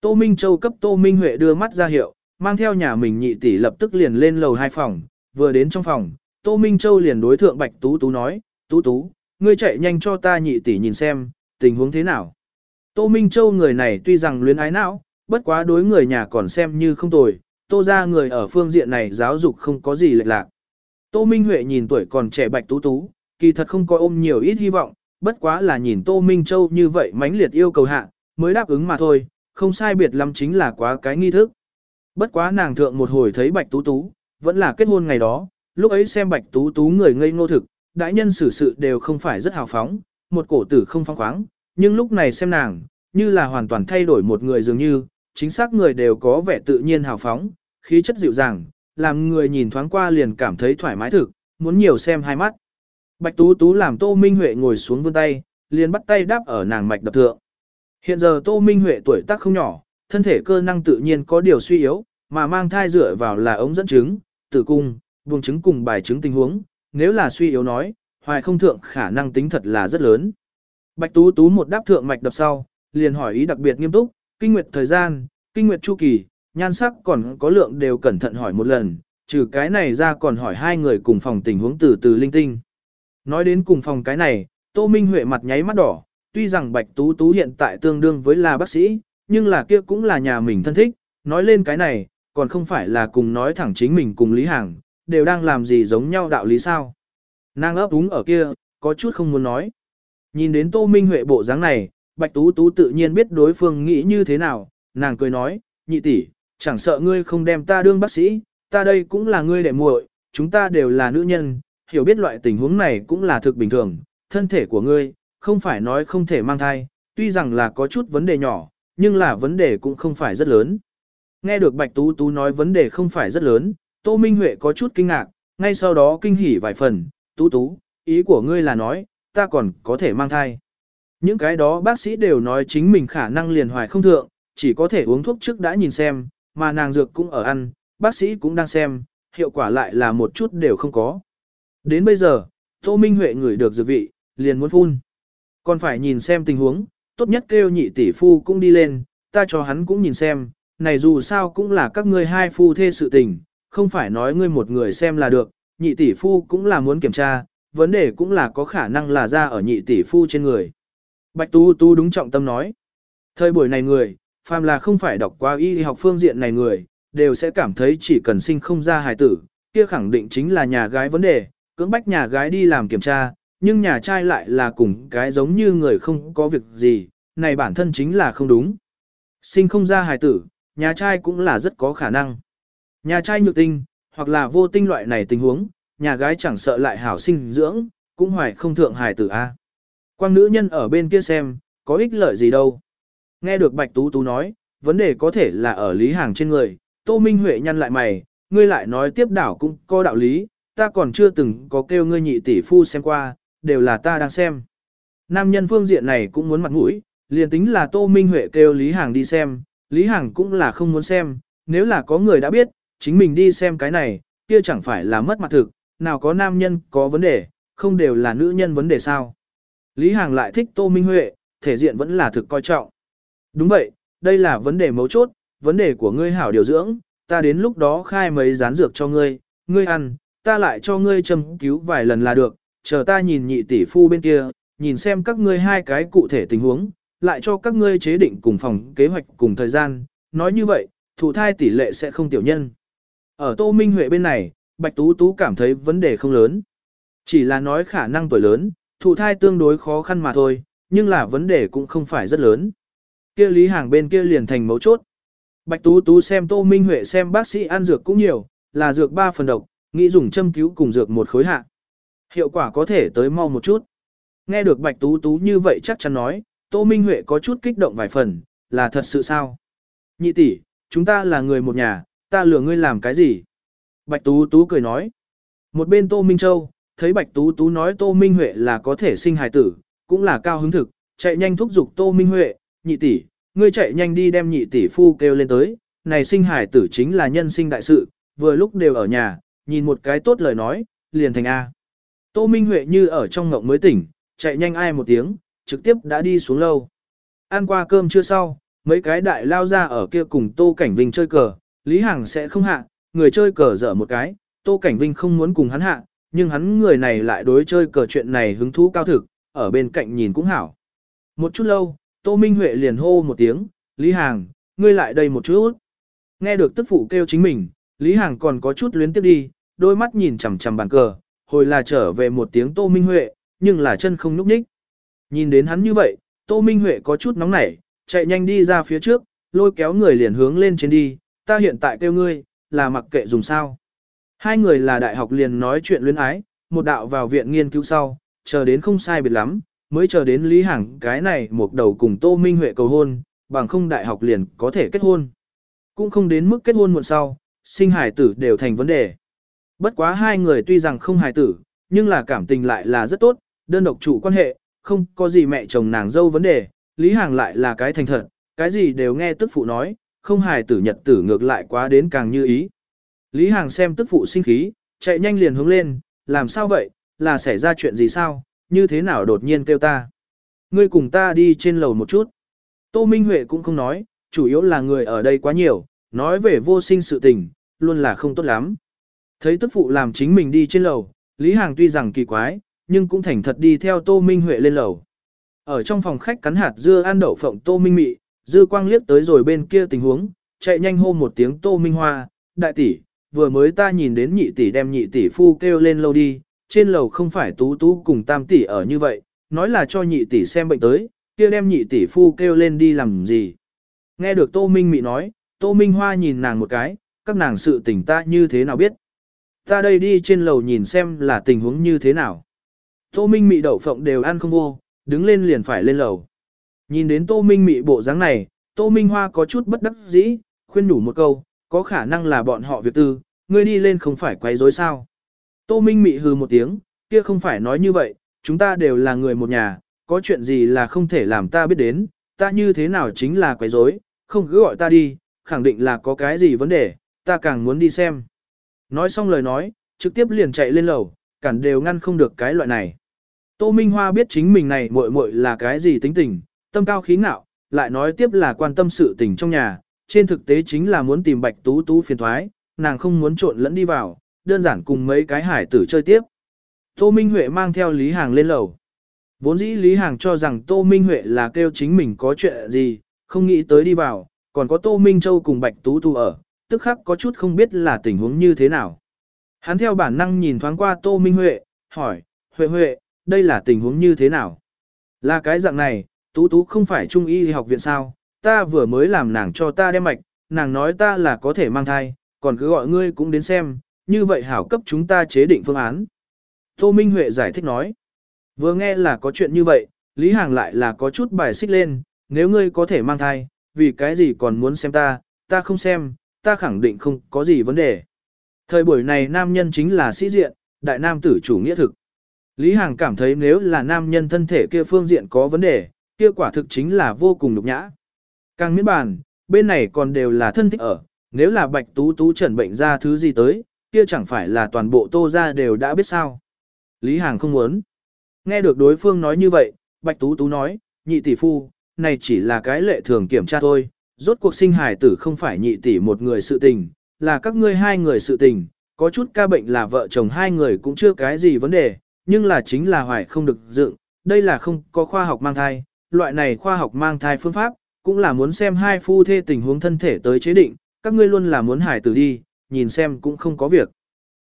Tô Minh Châu cấp Tô Minh Huệ đưa mắt ra hiệu, mang theo nhà mình nhị tỷ lập tức liền lên lầu hai phòng, vừa đến trong phòng, Tô Minh Châu liền đối thượng Bạch Tú Tú nói, Tú Tú, ngươi chạy nhanh cho ta nhị tỷ nhìn xem, tình huống thế nào. Tô Minh Châu người này tuy rằng luyến ái não, bất quá đối người nhà còn xem như không tồi, tô ra người ở phương diện này giáo dục không có gì lệch lạc. Tô Minh Huệ nhìn tuổi còn trẻ Bạch Tú Tú, kỳ thật không có ôm nhiều ít hy vọng, bất quá là nhìn Tô Minh Châu như vậy mãnh liệt yêu cầu hạ, mới đáp ứng mà thôi, không sai biệt lắm chính là quá cái nghi thức. Bất quá nàng thượng một hồi thấy Bạch Tú Tú, vẫn là kết hôn ngày đó, lúc ấy xem Bạch Tú Tú người ngây ngô thực, đại nhân xử sự đều không phải rất hào phóng, một cổ tử không phong khoáng, nhưng lúc này xem nàng, như là hoàn toàn thay đổi một người dường như, chính xác người đều có vẻ tự nhiên hào phóng, khí chất dịu dàng, làm người nhìn thoáng qua liền cảm thấy thoải mái thực, muốn nhiều xem hai mắt. Bạch Tú Tú làm Tô Minh Huệ ngồi xuống vươn tay, liền bắt tay đáp ở nàng mạch đập thượng. Hiện giờ Tô Minh Huệ tuổi tác không nhỏ, thân thể cơ năng tự nhiên có điều suy yếu, mà mang thai dựa vào là ống dẫn trứng, tử cung, buồng trứng cùng bài trứng tình huống, nếu là suy yếu nói, hoài không thượng khả năng tính thật là rất lớn. Bạch Tú Tú một đáp thượng mạch đập sau, liền hỏi ý đặc biệt nghiêm túc, kinh nguyệt thời gian, kinh nguyệt chu kỳ, nhan sắc còn có lượng đều cẩn thận hỏi một lần, trừ cái này ra còn hỏi hai người cùng phòng tình huống từ từ linh tinh. Nói đến cùng phòng cái này, Tô Minh Huệ mặt nháy mắt đỏ, tuy rằng Bạch Tú Tú hiện tại tương đương với là bác sĩ, nhưng là kia cũng là nhà mình thân thích, nói lên cái này, còn không phải là cùng nói thẳng chính mình cùng Lý Hàng, đều đang làm gì giống nhau đạo lý sao. Nàng ấp úng ở kia, có chút không muốn nói. Nhìn đến Tô Minh Huệ bộ dáng này, Bạch Tú Tú tự nhiên biết đối phương nghĩ như thế nào, nàng cười nói, nhị tỷ, chẳng sợ ngươi không đem ta đương bác sĩ, ta đây cũng là ngươi đệ muội, chúng ta đều là nữ nhân, hiểu biết loại tình huống này cũng là thực bình thường, thân thể của ngươi, không phải nói không thể mang thai, tuy rằng là có chút vấn đề nhỏ, nhưng là vấn đề cũng không phải rất lớn. Nghe được Bạch Tú Tú nói vấn đề không phải rất lớn, Tô Minh Huệ có chút kinh ngạc, ngay sau đó kinh hỉ vài phần, Tú Tú, ý của ngươi là nói, ta còn có thể mang thai. Những cái đó bác sĩ đều nói chính mình khả năng liền hoài không thượng, chỉ có thể uống thuốc trước đã nhìn xem, mà nàng dược cũng ở ăn, bác sĩ cũng đang xem, hiệu quả lại là một chút đều không có. Đến bây giờ, Tô Minh Huệ ngửi được dược vị, liền muốn phun. Còn phải nhìn xem tình huống, tốt nhất kêu nhị tỷ phu cũng đi lên, ta cho hắn cũng nhìn xem, này dù sao cũng là các ngươi hai phu thê sự tình, không phải nói ngươi một người xem là được, nhị tỷ phu cũng là muốn kiểm tra, vấn đề cũng là có khả năng là ra ở nhị tỷ phu trên người. Bạch Tu Tu đúng trọng tâm nói. Thời buổi này người, phàm là không phải đọc qua y học phương diện này người, đều sẽ cảm thấy chỉ cần sinh không ra hài tử, kia khẳng định chính là nhà gái vấn đề, cưỡng bách nhà gái đi làm kiểm tra, nhưng nhà trai lại là cùng cái giống như người không có việc gì, này bản thân chính là không đúng. Sinh không ra hài tử, nhà trai cũng là rất có khả năng. Nhà trai nhược tinh, hoặc là vô tinh loại này tình huống, nhà gái chẳng sợ lại hảo sinh dưỡng, cũng hoài không thượng hài tử A. Quang nữ nhân ở bên kia xem, có ích lợi gì đâu. Nghe được Bạch Tú Tú nói, vấn đề có thể là ở lý hàng trên người, Tô Minh Huệ nhăn lại mày, ngươi lại nói tiếp đảo cũng có đạo lý, ta còn chưa từng có kêu ngươi nhị tỷ phu xem qua, đều là ta đang xem. Nam nhân phương diện này cũng muốn mặt mũi, liền tính là Tô Minh Huệ kêu Lý Hàng đi xem, Lý Hàng cũng là không muốn xem, nếu là có người đã biết, chính mình đi xem cái này, kia chẳng phải là mất mặt thực, nào có nam nhân có vấn đề, không đều là nữ nhân vấn đề sao. Lý Hàng lại thích Tô Minh Huệ, thể diện vẫn là thực coi trọng. Đúng vậy, đây là vấn đề mấu chốt, vấn đề của ngươi hảo điều dưỡng, ta đến lúc đó khai mấy rán dược cho ngươi, ngươi ăn, ta lại cho ngươi châm cứu vài lần là được, chờ ta nhìn nhị tỷ phu bên kia, nhìn xem các ngươi hai cái cụ thể tình huống, lại cho các ngươi chế định cùng phòng kế hoạch cùng thời gian, nói như vậy, thụ thai tỷ lệ sẽ không tiểu nhân. Ở Tô Minh Huệ bên này, Bạch Tú Tú cảm thấy vấn đề không lớn. Chỉ là nói khả năng tuổi lớn, thụ thai tương đối khó khăn mà thôi, nhưng là vấn đề cũng không phải rất lớn. Kia Lý Hàng bên kia liền thành mấu chốt. Bạch Tú Tú xem Tô Minh Huệ xem bác sĩ ăn dược cũng nhiều, là dược 3 phần độc, nghĩ dùng châm cứu cùng dược một khối hạ. Hiệu quả có thể tới mau một chút. Nghe được Bạch Tú Tú như vậy chắc chắn nói, Tô Minh Huệ có chút kích động vài phần, là thật sự sao? Nhị tỷ, chúng ta là người một nhà, ta lừa ngươi làm cái gì? Bạch Tú Tú cười nói. Một bên Tô Minh Châu, thấy Bạch Tú Tú nói Tô Minh Huệ là có thể sinh hài tử, cũng là cao hứng thực, chạy nhanh thúc giục Tô Minh Huệ, nhị tỷ, ngươi chạy nhanh đi đem nhị tỷ phu kêu lên tới, này sinh hài tử chính là nhân sinh đại sự, vừa lúc đều ở nhà, nhìn một cái tốt lời nói, liền thành A. Tô Minh Huệ như ở trong ngộng mới tỉnh, chạy nhanh ai một tiếng, trực tiếp đã đi xuống lâu. Ăn qua cơm chưa sau, mấy cái đại lao ra ở kia cùng Tô Cảnh Vinh chơi cờ, Lý Hằng sẽ không hạ, người chơi cờ dở một cái, Tô Cảnh Vinh không muốn cùng hắn hạ, nhưng hắn người này lại đối chơi cờ chuyện này hứng thú cao thực, ở bên cạnh nhìn cũng hảo. Một chút lâu, Tô Minh Huệ liền hô một tiếng, Lý Hàng, ngươi lại đây một chút. Nghe được tức phụ kêu chính mình, Lý Hàng còn có chút luyến tiếp đi, đôi mắt nhìn chằm chằm bàn cờ, hồi là trở về một tiếng Tô Minh Huệ, nhưng là chân không núp ních. Nhìn đến hắn như vậy, Tô Minh Huệ có chút nóng nảy, chạy nhanh đi ra phía trước, lôi kéo người liền hướng lên trên đi, ta hiện tại kêu ngươi, là mặc kệ dùng sao. Hai người là đại học liền nói chuyện luyến ái, một đạo vào viện nghiên cứu sau, chờ đến không sai biệt lắm, mới chờ đến Lý Hằng cái này một đầu cùng Tô Minh Huệ cầu hôn, bằng không đại học liền có thể kết hôn. Cũng không đến mức kết hôn muộn sau, sinh hải tử đều thành vấn đề. Bất quá hai người tuy rằng không hài tử, nhưng là cảm tình lại là rất tốt, đơn độc chủ quan hệ, không có gì mẹ chồng nàng dâu vấn đề, Lý Hàng lại là cái thành thật, cái gì đều nghe tức phụ nói, không hài tử nhật tử ngược lại quá đến càng như ý. Lý Hàng xem tức phụ sinh khí, chạy nhanh liền hướng lên, làm sao vậy, là xảy ra chuyện gì sao, như thế nào đột nhiên kêu ta. Ngươi cùng ta đi trên lầu một chút. Tô Minh Huệ cũng không nói, chủ yếu là người ở đây quá nhiều, nói về vô sinh sự tình, luôn là không tốt lắm. Thấy tức phụ làm chính mình đi trên lầu, Lý Hàng tuy rằng kỳ quái, nhưng cũng thành thật đi theo Tô Minh Huệ lên lầu. Ở trong phòng khách cắn hạt dưa ăn đậu phộng Tô Minh Mị, dư quang liếc tới rồi bên kia tình huống, chạy nhanh hô một tiếng Tô Minh Hoa, đại tỷ, vừa mới ta nhìn đến nhị tỷ đem nhị tỷ phu kêu lên lâu đi, trên lầu không phải tú tú cùng tam tỷ ở như vậy, nói là cho nhị tỷ xem bệnh tới, kia đem nhị tỷ phu kêu lên đi làm gì. Nghe được Tô Minh Mị nói, Tô Minh Hoa nhìn nàng một cái, các nàng sự tình ta như thế nào biết. Ta đây đi trên lầu nhìn xem là tình huống như thế nào. Tô Minh Mị đậu phộng đều ăn không vô, đứng lên liền phải lên lầu. Nhìn đến Tô Minh Mị bộ dáng này, Tô Minh Hoa có chút bất đắc dĩ, khuyên nhủ một câu, có khả năng là bọn họ việc tư, ngươi đi lên không phải quấy rối sao. Tô Minh Mị hừ một tiếng, kia không phải nói như vậy, chúng ta đều là người một nhà, có chuyện gì là không thể làm ta biết đến, ta như thế nào chính là quấy rối, không cứ gọi ta đi, khẳng định là có cái gì vấn đề, ta càng muốn đi xem. Nói xong lời nói, trực tiếp liền chạy lên lầu, cản đều ngăn không được cái loại này. Tô Minh Hoa biết chính mình này muội muội là cái gì tính tình, tâm cao khí ngạo, lại nói tiếp là quan tâm sự tình trong nhà, trên thực tế chính là muốn tìm Bạch Tú Tú phiền thoái, nàng không muốn trộn lẫn đi vào, đơn giản cùng mấy cái hải tử chơi tiếp. Tô Minh Huệ mang theo Lý Hàng lên lầu. Vốn dĩ Lý Hàng cho rằng Tô Minh Huệ là kêu chính mình có chuyện gì, không nghĩ tới đi vào, còn có Tô Minh Châu cùng Bạch Tú Tú ở, tức khắc có chút không biết là tình huống như thế nào. Hắn theo bản năng nhìn thoáng qua Tô Minh Huệ, hỏi, Huệ Huệ, đây là tình huống như thế nào? Là cái dạng này, Tú Tú không phải trung y học viện sao, ta vừa mới làm nàng cho ta đem mạch, nàng nói ta là có thể mang thai, còn cứ gọi ngươi cũng đến xem, như vậy hảo cấp chúng ta chế định phương án. Tô Minh Huệ giải thích nói, vừa nghe là có chuyện như vậy, Lý Hàng lại là có chút bài xích lên, nếu ngươi có thể mang thai, vì cái gì còn muốn xem ta, ta không xem, ta khẳng định không có gì vấn đề. Thời buổi này nam nhân chính là sĩ diện, đại nam tử chủ nghĩa thực. Lý Hàng cảm thấy nếu là nam nhân thân thể kia phương diện có vấn đề, kia quả thực chính là vô cùng nhục nhã. Càng miễn bàn, bên này còn đều là thân thích ở, nếu là bạch tú tú trần bệnh ra thứ gì tới, kia chẳng phải là toàn bộ tô ra đều đã biết sao. Lý Hàng không muốn. Nghe được đối phương nói như vậy, bạch tú tú nói, nhị tỷ phu, này chỉ là cái lệ thường kiểm tra thôi, rốt cuộc sinh hài tử không phải nhị tỷ một người sự tình, là các ngươi hai người sự tình, có chút ca bệnh là vợ chồng hai người cũng chưa cái gì vấn đề, nhưng là chính là hoài không được dựng, đây là không có khoa học mang thai, loại này khoa học mang thai phương pháp, cũng là muốn xem hai phu thê tình huống thân thể tới chế định, các ngươi luôn là muốn hải tử đi, nhìn xem cũng không có việc.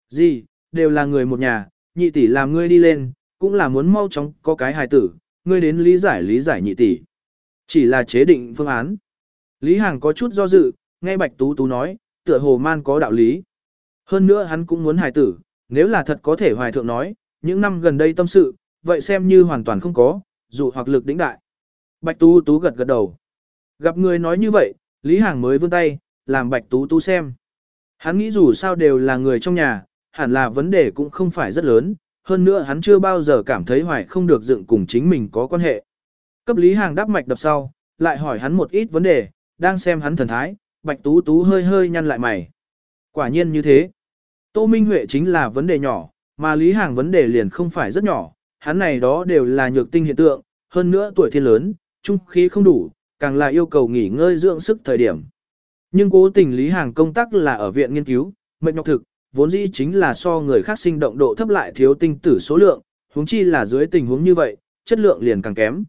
Gì, đều là người một nhà, nhị tỷ làm ngươi đi lên, cũng là muốn mau chóng có cái hài tử, ngươi đến lý giải lý giải nhị tỷ. Chỉ là chế định phương án. Lý Hàng có chút do dự, nghe Bạch Tú Tú nói, tựa hồ man có đạo lý. Hơn nữa hắn cũng muốn hài tử, nếu là thật có thể hoài thượng nói, những năm gần đây tâm sự, vậy xem như hoàn toàn không có, dù hoặc lực đỉnh đại. Bạch Tú Tú gật gật đầu. Gặp người nói như vậy, Lý Hàng mới vươn tay, làm Bạch Tú Tú xem. Hắn nghĩ dù sao đều là người trong nhà, hẳn là vấn đề cũng không phải rất lớn, hơn nữa hắn chưa bao giờ cảm thấy hoài không được dựng cùng chính mình có quan hệ. Cấp Lý Hàng đáp mạch đập sau, lại hỏi hắn một ít vấn đề, đang xem hắn thần thái, Bạch Tú Tú hơi hơi nhăn lại mày. Quả nhiên như thế. Tô Minh Huệ chính là vấn đề nhỏ, mà Lý Hàng vấn đề liền không phải rất nhỏ, hắn này đó đều là nhược tinh hiện tượng, hơn nữa tuổi thiên lớn, trung khí không đủ, càng là yêu cầu nghỉ ngơi dưỡng sức thời điểm. Nhưng cố tình Lý Hàng công tác là ở viện nghiên cứu, mệnh nhọc thực, vốn dĩ chính là so người khác sinh động độ thấp lại thiếu tinh tử số lượng, huống chi là dưới tình huống như vậy, chất lượng liền càng kém.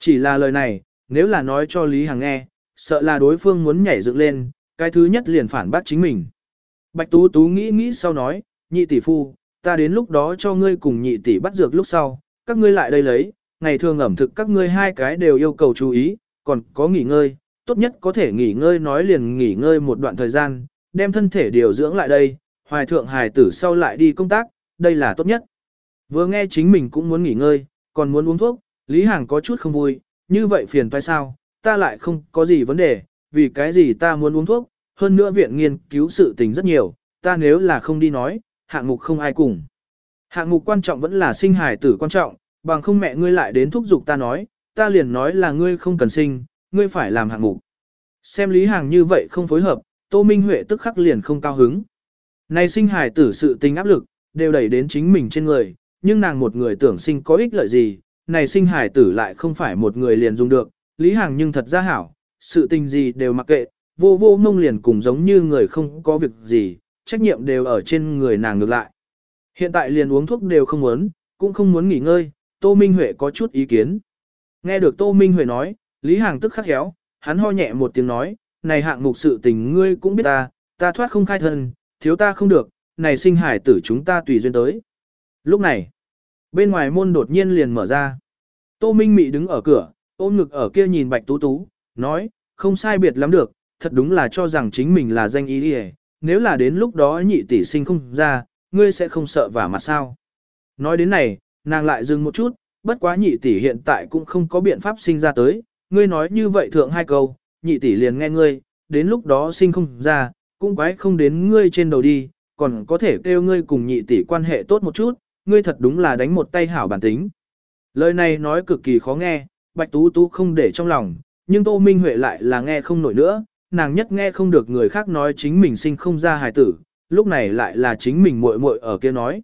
Chỉ là lời này, nếu là nói cho Lý Hằng nghe, sợ là đối phương muốn nhảy dựng lên, cái thứ nhất liền phản bác chính mình. Bạch Tú Tú nghĩ nghĩ sau nói, nhị tỷ phu, ta đến lúc đó cho ngươi cùng nhị tỷ bắt dược lúc sau, các ngươi lại đây lấy, ngày thường ẩm thực các ngươi hai cái đều yêu cầu chú ý, còn có nghỉ ngơi, tốt nhất có thể nghỉ ngơi nói liền nghỉ ngơi một đoạn thời gian, đem thân thể điều dưỡng lại đây, hoài thượng hài tử sau lại đi công tác, đây là tốt nhất. Vừa nghe chính mình cũng muốn nghỉ ngơi, còn muốn uống thuốc, Lý Hàng có chút không vui, như vậy phiền phải sao, ta lại không có gì vấn đề, vì cái gì ta muốn uống thuốc, hơn nữa viện nghiên cứu sự tình rất nhiều, ta nếu là không đi nói, hạng mục không ai cùng. Hạng mục quan trọng vẫn là sinh hài tử quan trọng, bằng không mẹ ngươi lại đến thúc giục ta nói, ta liền nói là ngươi không cần sinh, ngươi phải làm hạng mục. Xem Lý Hàng như vậy không phối hợp, Tô Minh Huệ tức khắc liền không cao hứng. Này sinh hài tử sự tình áp lực, đều đẩy đến chính mình trên người, nhưng nàng một người tưởng sinh có ích lợi gì, này sinh hài tử lại không phải một người liền dùng được, Lý Hàng nhưng thật ra hảo, sự tình gì đều mặc kệ, vô vô ngông liền cùng giống như người không có việc gì, trách nhiệm đều ở trên người nàng ngược lại. Hiện tại liền uống thuốc đều không muốn, cũng không muốn nghỉ ngơi, Tô Minh Huệ có chút ý kiến. Nghe được Tô Minh Huệ nói, Lý Hàng tức khắc héo, hắn ho nhẹ một tiếng nói, này hạng mục sự tình ngươi cũng biết ta, ta thoát không khai thân, thiếu ta không được, này sinh hải tử chúng ta tùy duyên tới. Lúc này, bên ngoài môn đột nhiên liền mở ra. Tô Minh Mị đứng ở cửa, ôm ngực ở kia nhìn Bạch Tú Tú, nói, không sai biệt lắm được, thật đúng là cho rằng chính mình là danh ý đi nếu là đến lúc đó nhị tỷ sinh không ra, ngươi sẽ không sợ vả mặt sao. Nói đến này, nàng lại dừng một chút, bất quá nhị tỷ hiện tại cũng không có biện pháp sinh ra tới, ngươi nói như vậy thượng hai câu, nhị tỷ liền nghe ngươi, đến lúc đó sinh không ra, cũng quái không đến ngươi trên đầu đi, còn có thể kêu ngươi cùng nhị tỷ quan hệ tốt một chút, ngươi thật đúng là đánh một tay hảo bản tính. Lời này nói cực kỳ khó nghe, Bạch Tú Tú không để trong lòng, nhưng Tô Minh Huệ lại là nghe không nổi nữa, nàng nhất nghe không được người khác nói chính mình sinh không ra hài tử, lúc này lại là chính mình muội muội ở kia nói.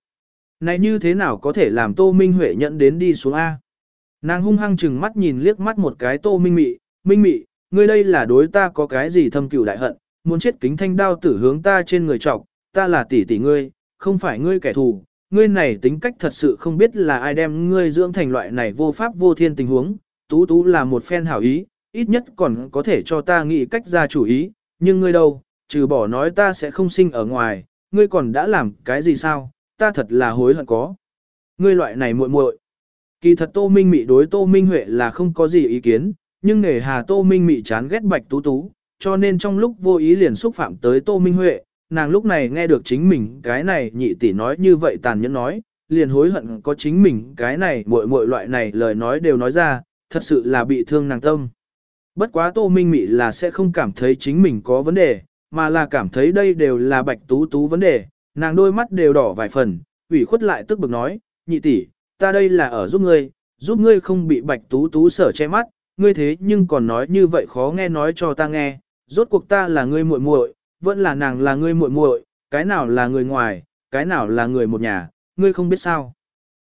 Này như thế nào có thể làm Tô Minh Huệ nhận đến đi xuống A? Nàng hung hăng chừng mắt nhìn liếc mắt một cái Tô Minh Mị, Minh Mị, ngươi đây là đối ta có cái gì thâm cừu đại hận, muốn chết kính thanh đao tử hướng ta trên người trọc, ta là tỷ tỷ ngươi, không phải ngươi kẻ thù, ngươi này tính cách thật sự không biết là ai đem ngươi dưỡng thành loại này vô pháp vô thiên tình huống, tú tú là một phen hảo ý, ít nhất còn có thể cho ta nghĩ cách ra chủ ý, nhưng ngươi đâu, trừ bỏ nói ta sẽ không sinh ở ngoài, ngươi còn đã làm cái gì sao, ta thật là hối hận có. Ngươi loại này muội muội. Kỳ thật Tô Minh Mị đối Tô Minh Huệ là không có gì ý kiến, nhưng nể hà Tô Minh Mị chán ghét Bạch Tú Tú, cho nên trong lúc vô ý liền xúc phạm tới Tô Minh Huệ, nàng lúc này nghe được chính mình cái này nhị tỷ nói như vậy tàn nhẫn nói, liền hối hận có chính mình cái này muội muội loại này lời nói đều nói ra, thật sự là bị thương nàng tâm. Bất quá Tô Minh Mị là sẽ không cảm thấy chính mình có vấn đề, mà là cảm thấy đây đều là bạch tú tú vấn đề, nàng đôi mắt đều đỏ vài phần, ủy khuất lại tức bực nói, nhị tỷ, ta đây là ở giúp ngươi, giúp ngươi không bị bạch tú tú sở che mắt, ngươi thế nhưng còn nói như vậy khó nghe nói cho ta nghe, rốt cuộc ta là ngươi muội muội, vẫn là nàng là ngươi muội muội, cái nào là người ngoài, cái nào là người một nhà, ngươi không biết sao.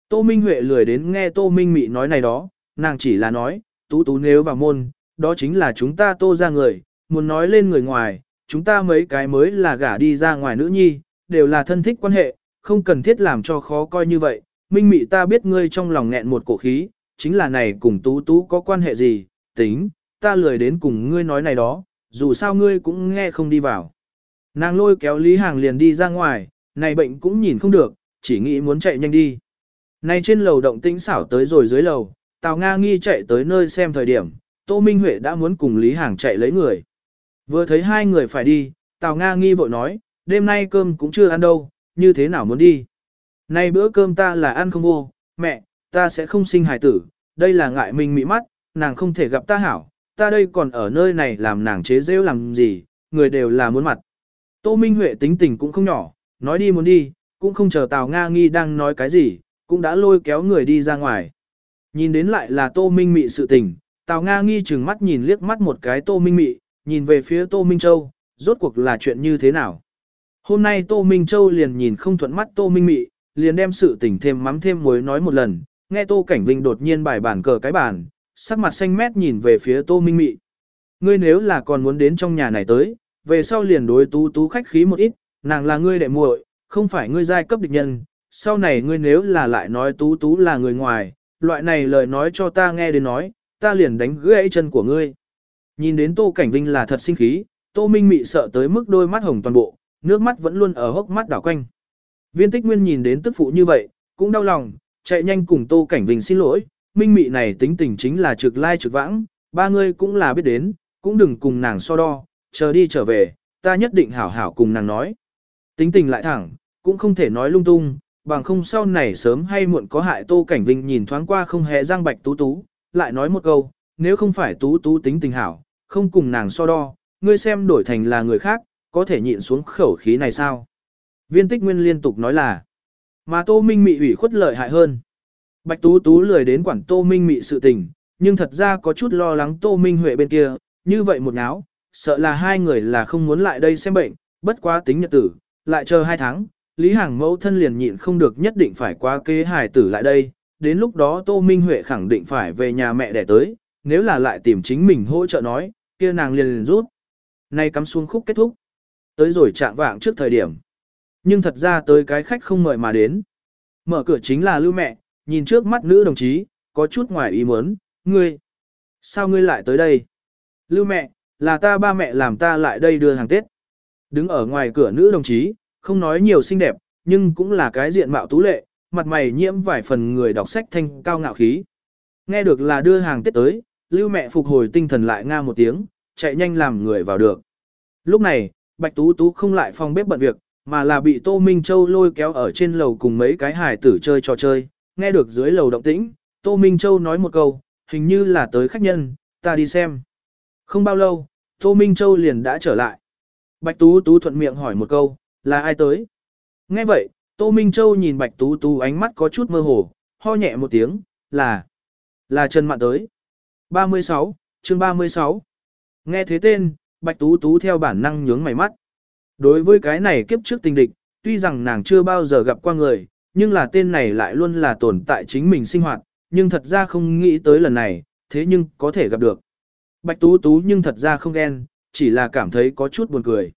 Tô Minh Huệ lười đến nghe Tô Minh Mị nói này đó, nàng chỉ là nói, tú tú nếu vào môn, đó chính là chúng ta tô ra người, muốn nói lên người ngoài, chúng ta mấy cái mới là gả đi ra ngoài nữ nhi, đều là thân thích quan hệ, không cần thiết làm cho khó coi như vậy. Minh Mị ta biết ngươi trong lòng nghẹn một cổ khí, chính là này cùng Tú Tú có quan hệ gì, tính, ta lười đến cùng ngươi nói này đó, dù sao ngươi cũng nghe không đi vào. Nàng lôi kéo Lý Hàng liền đi ra ngoài, này bệnh cũng nhìn không được, chỉ nghĩ muốn chạy nhanh đi. Này trên lầu động tĩnh xảo tới rồi dưới lầu, Tào Nga nghi chạy tới nơi xem thời điểm, Tô Minh Huệ đã muốn cùng Lý Hàng chạy lấy người. Vừa thấy hai người phải đi, Tào Nga nghi vội nói, đêm nay cơm cũng chưa ăn đâu, như thế nào muốn đi. Nay bữa cơm ta là ăn không vô, mẹ, ta sẽ không sinh hài tử, đây là ngại mình mị mắt, nàng không thể gặp ta hảo, ta đây còn ở nơi này làm nàng chế rêu làm gì, người đều là muốn mặt. Tô Minh Huệ tính tình cũng không nhỏ, nói đi muốn đi, cũng không chờ Tào Nga nghi đang nói cái gì, cũng đã lôi kéo người đi ra ngoài. Nhìn đến lại là Tô Minh Mị sự tình, Tào Nga nghi chừng mắt nhìn liếc mắt một cái Tô Minh Mị, nhìn về phía Tô Minh Châu, rốt cuộc là chuyện như thế nào. Hôm nay Tô Minh Châu liền nhìn không thuận mắt Tô Minh Mị, liền đem sự tình thêm mắm thêm muối nói một lần, nghe Tô Cảnh Vinh đột nhiên bài bản cờ cái bàn, sắc mặt xanh mét nhìn về phía Tô Minh Mị. Ngươi nếu là còn muốn đến trong nhà này tới, về sau liền đối tú tú khách khí một ít, nàng là ngươi đệ muội, không phải ngươi giai cấp địch nhân, sau này ngươi nếu là lại nói tú tú là người ngoài, loại này lời nói cho ta nghe đến nói, ta liền đánh gãy chân của ngươi. Nhìn đến Tô Cảnh Vinh là thật sinh khí, Tô Minh Mị sợ tới mức đôi mắt hồng toàn bộ, nước mắt vẫn luôn ở hốc mắt đảo quanh. Viên tích nguyên nhìn đến tức phụ như vậy, cũng đau lòng, chạy nhanh cùng Tô Cảnh Vinh xin lỗi, Minh Mị này tính tình chính là trực lai trực vãng, ba người cũng là biết đến, cũng đừng cùng nàng so đo, chờ đi trở về, ta nhất định hảo hảo cùng nàng nói. Tính tình lại thẳng, cũng không thể nói lung tung, bằng không sau này sớm hay muộn có hại Tô Cảnh Vinh nhìn thoáng qua không hề giang bạch tú tú, lại nói một câu, nếu không phải tú tú tính tình hảo, không cùng nàng so đo, ngươi xem đổi thành là người khác, có thể nhịn xuống khẩu khí này sao? Viên tích nguyên liên tục nói là, mà Tô Minh Mị ủy khuất lợi hại hơn. Bạch Tú Tú lười đến quản Tô Minh Mị sự tình, nhưng thật ra có chút lo lắng Tô Minh Huệ bên kia, như vậy một náo, sợ là hai người là không muốn lại đây xem bệnh, bất quá tính nhật tử, lại chờ hai tháng, Lý Hàng mẫu thân liền nhịn không được nhất định phải qua kế hài tử lại đây, đến lúc đó Tô Minh Huệ khẳng định phải về nhà mẹ để tới, nếu là lại tìm chính mình hỗ trợ nói, kia nàng liền liền rút. Nay cắm xuống khúc kết thúc. Tới rồi chạm vạng trước thời điểm. Nhưng thật ra tới cái khách không mời mà đến. Mở cửa chính là lưu mẹ, nhìn trước mắt nữ đồng chí, có chút ngoài ý muốn, ngươi. Sao ngươi lại tới đây? Lưu mẹ, là ta ba mẹ làm ta lại đây đưa hàng Tết. Đứng ở ngoài cửa nữ đồng chí, không nói nhiều xinh đẹp, nhưng cũng là cái diện mạo tú lệ, mặt mày nhiễm vài phần người đọc sách thanh cao ngạo khí. Nghe được là đưa hàng Tết tới, lưu mẹ phục hồi tinh thần lại nga một tiếng, chạy nhanh làm người vào được. Lúc này, Bạch Tú Tú không lại phòng bếp bận việc, mà là bị Tô Minh Châu lôi kéo ở trên lầu cùng mấy cái hài tử chơi trò chơi, nghe được dưới lầu động tĩnh, Tô Minh Châu nói một câu, hình như là tới khách nhân, ta đi xem. Không bao lâu, Tô Minh Châu liền đã trở lại. Bạch Tú Tú thuận miệng hỏi một câu, là ai tới? Nghe vậy, Tô Minh Châu nhìn Bạch Tú Tú ánh mắt có chút mơ hồ, ho nhẹ một tiếng, là, là Trần Mạn tới. 36, chương 36. Nghe thế tên, Bạch Tú Tú theo bản năng nhướng mày mắt. Đối với cái này kiếp trước tình địch, tuy rằng nàng chưa bao giờ gặp qua người, nhưng là tên này lại luôn là tồn tại chính mình sinh hoạt, nhưng thật ra không nghĩ tới lần này, thế nhưng có thể gặp được. Bạch Tú Tú nhưng thật ra không ghen, chỉ là cảm thấy có chút buồn cười.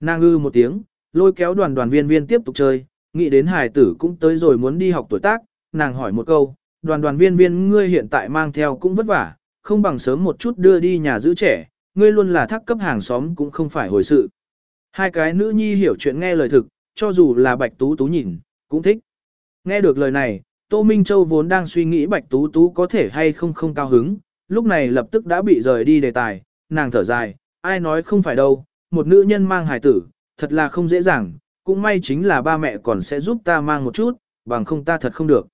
Nàng ư một tiếng, lôi kéo đoàn đoàn viên viên tiếp tục chơi, nghĩ đến hài tử cũng tới rồi muốn đi học tuổi tác, nàng hỏi một câu, đoàn đoàn viên viên ngươi hiện tại mang theo cũng vất vả, không bằng sớm một chút đưa đi nhà giữ trẻ, ngươi luôn là thắc cấp hàng xóm cũng không phải hồi sự. Hai cái nữ nhi hiểu chuyện nghe lời thực, cho dù là Bạch Tú Tú nhìn, cũng thích. Nghe được lời này, Tô Minh Châu vốn đang suy nghĩ Bạch Tú Tú có thể hay không không cao hứng, lúc này lập tức đã bị rời đi đề tài, nàng thở dài, ai nói không phải đâu, một nữ nhân mang hài tử, thật là không dễ dàng, cũng may chính là ba mẹ còn sẽ giúp ta mang một chút, bằng không ta thật không được.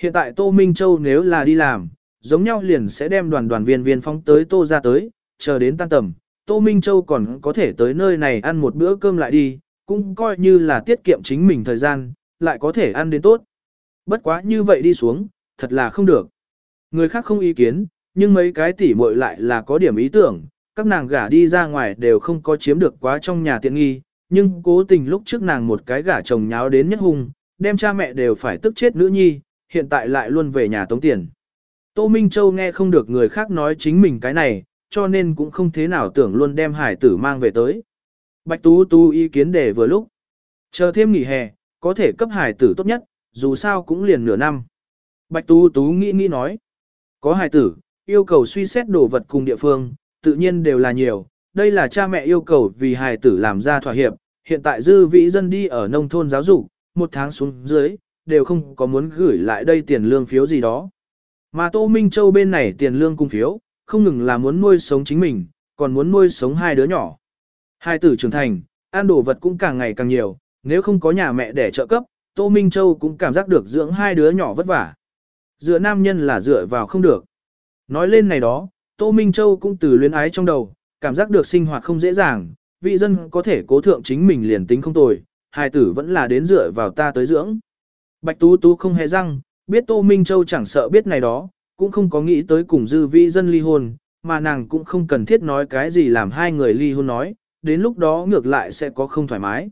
Hiện tại Tô Minh Châu nếu là đi làm, giống nhau liền sẽ đem đoàn đoàn viên viên phóng tới Tô ra tới, chờ đến tan tầm, Tô Minh Châu còn có thể tới nơi này ăn một bữa cơm lại đi, cũng coi như là tiết kiệm chính mình thời gian, lại có thể ăn đến tốt. Bất quá như vậy đi xuống, thật là không được. Người khác không ý kiến, nhưng mấy cái tỉ muội lại là có điểm ý tưởng, các nàng gả đi ra ngoài đều không có chiếm được quá trong nhà tiện nghi, nhưng cố tình lúc trước nàng một cái gả chồng nháo đến nhất hung, đem cha mẹ đều phải tức chết nữ nhi, hiện tại lại luôn về nhà tống tiền. Tô Minh Châu nghe không được người khác nói chính mình cái này, cho nên cũng không thế nào tưởng luôn đem hải tử mang về tới. Bạch Tú Tú ý kiến để vừa lúc. Chờ thêm nghỉ hè, có thể cấp hải tử tốt nhất, dù sao cũng liền nửa năm. Bạch Tú Tú nghĩ nghĩ nói, Có hải tử, yêu cầu suy xét đồ vật cùng địa phương, tự nhiên đều là nhiều, đây là cha mẹ yêu cầu vì hải tử làm ra thỏa hiệp, hiện tại dư vĩ dân đi ở nông thôn giáo dục, một tháng xuống dưới, đều không có muốn gửi lại đây tiền lương phiếu gì đó. Mà Tô Minh Châu bên này tiền lương cung phiếu, không ngừng là muốn nuôi sống chính mình, còn muốn nuôi sống hai đứa nhỏ. Hai tử trưởng thành, ăn đồ vật cũng càng ngày càng nhiều, nếu không có nhà mẹ để trợ cấp, Tô Minh Châu cũng cảm giác được dưỡng hai đứa nhỏ vất vả. Dựa nam nhân là dựa vào không được. Nói lên này đó, Tô Minh Châu cũng từ luyến ái trong đầu, cảm giác được sinh hoạt không dễ dàng, vị dân có thể cố thượng chính mình liền tính không tồi, hai tử vẫn là đến dựa vào ta tới dưỡng. Bạch Tú Tú không hề răng, biết Tô Minh Châu chẳng sợ biết này đó, cũng không có nghĩ tới cùng dư vĩ dân ly hôn, mà nàng cũng không cần thiết nói cái gì làm hai người ly hôn nói, đến lúc đó ngược lại sẽ có không thoải mái.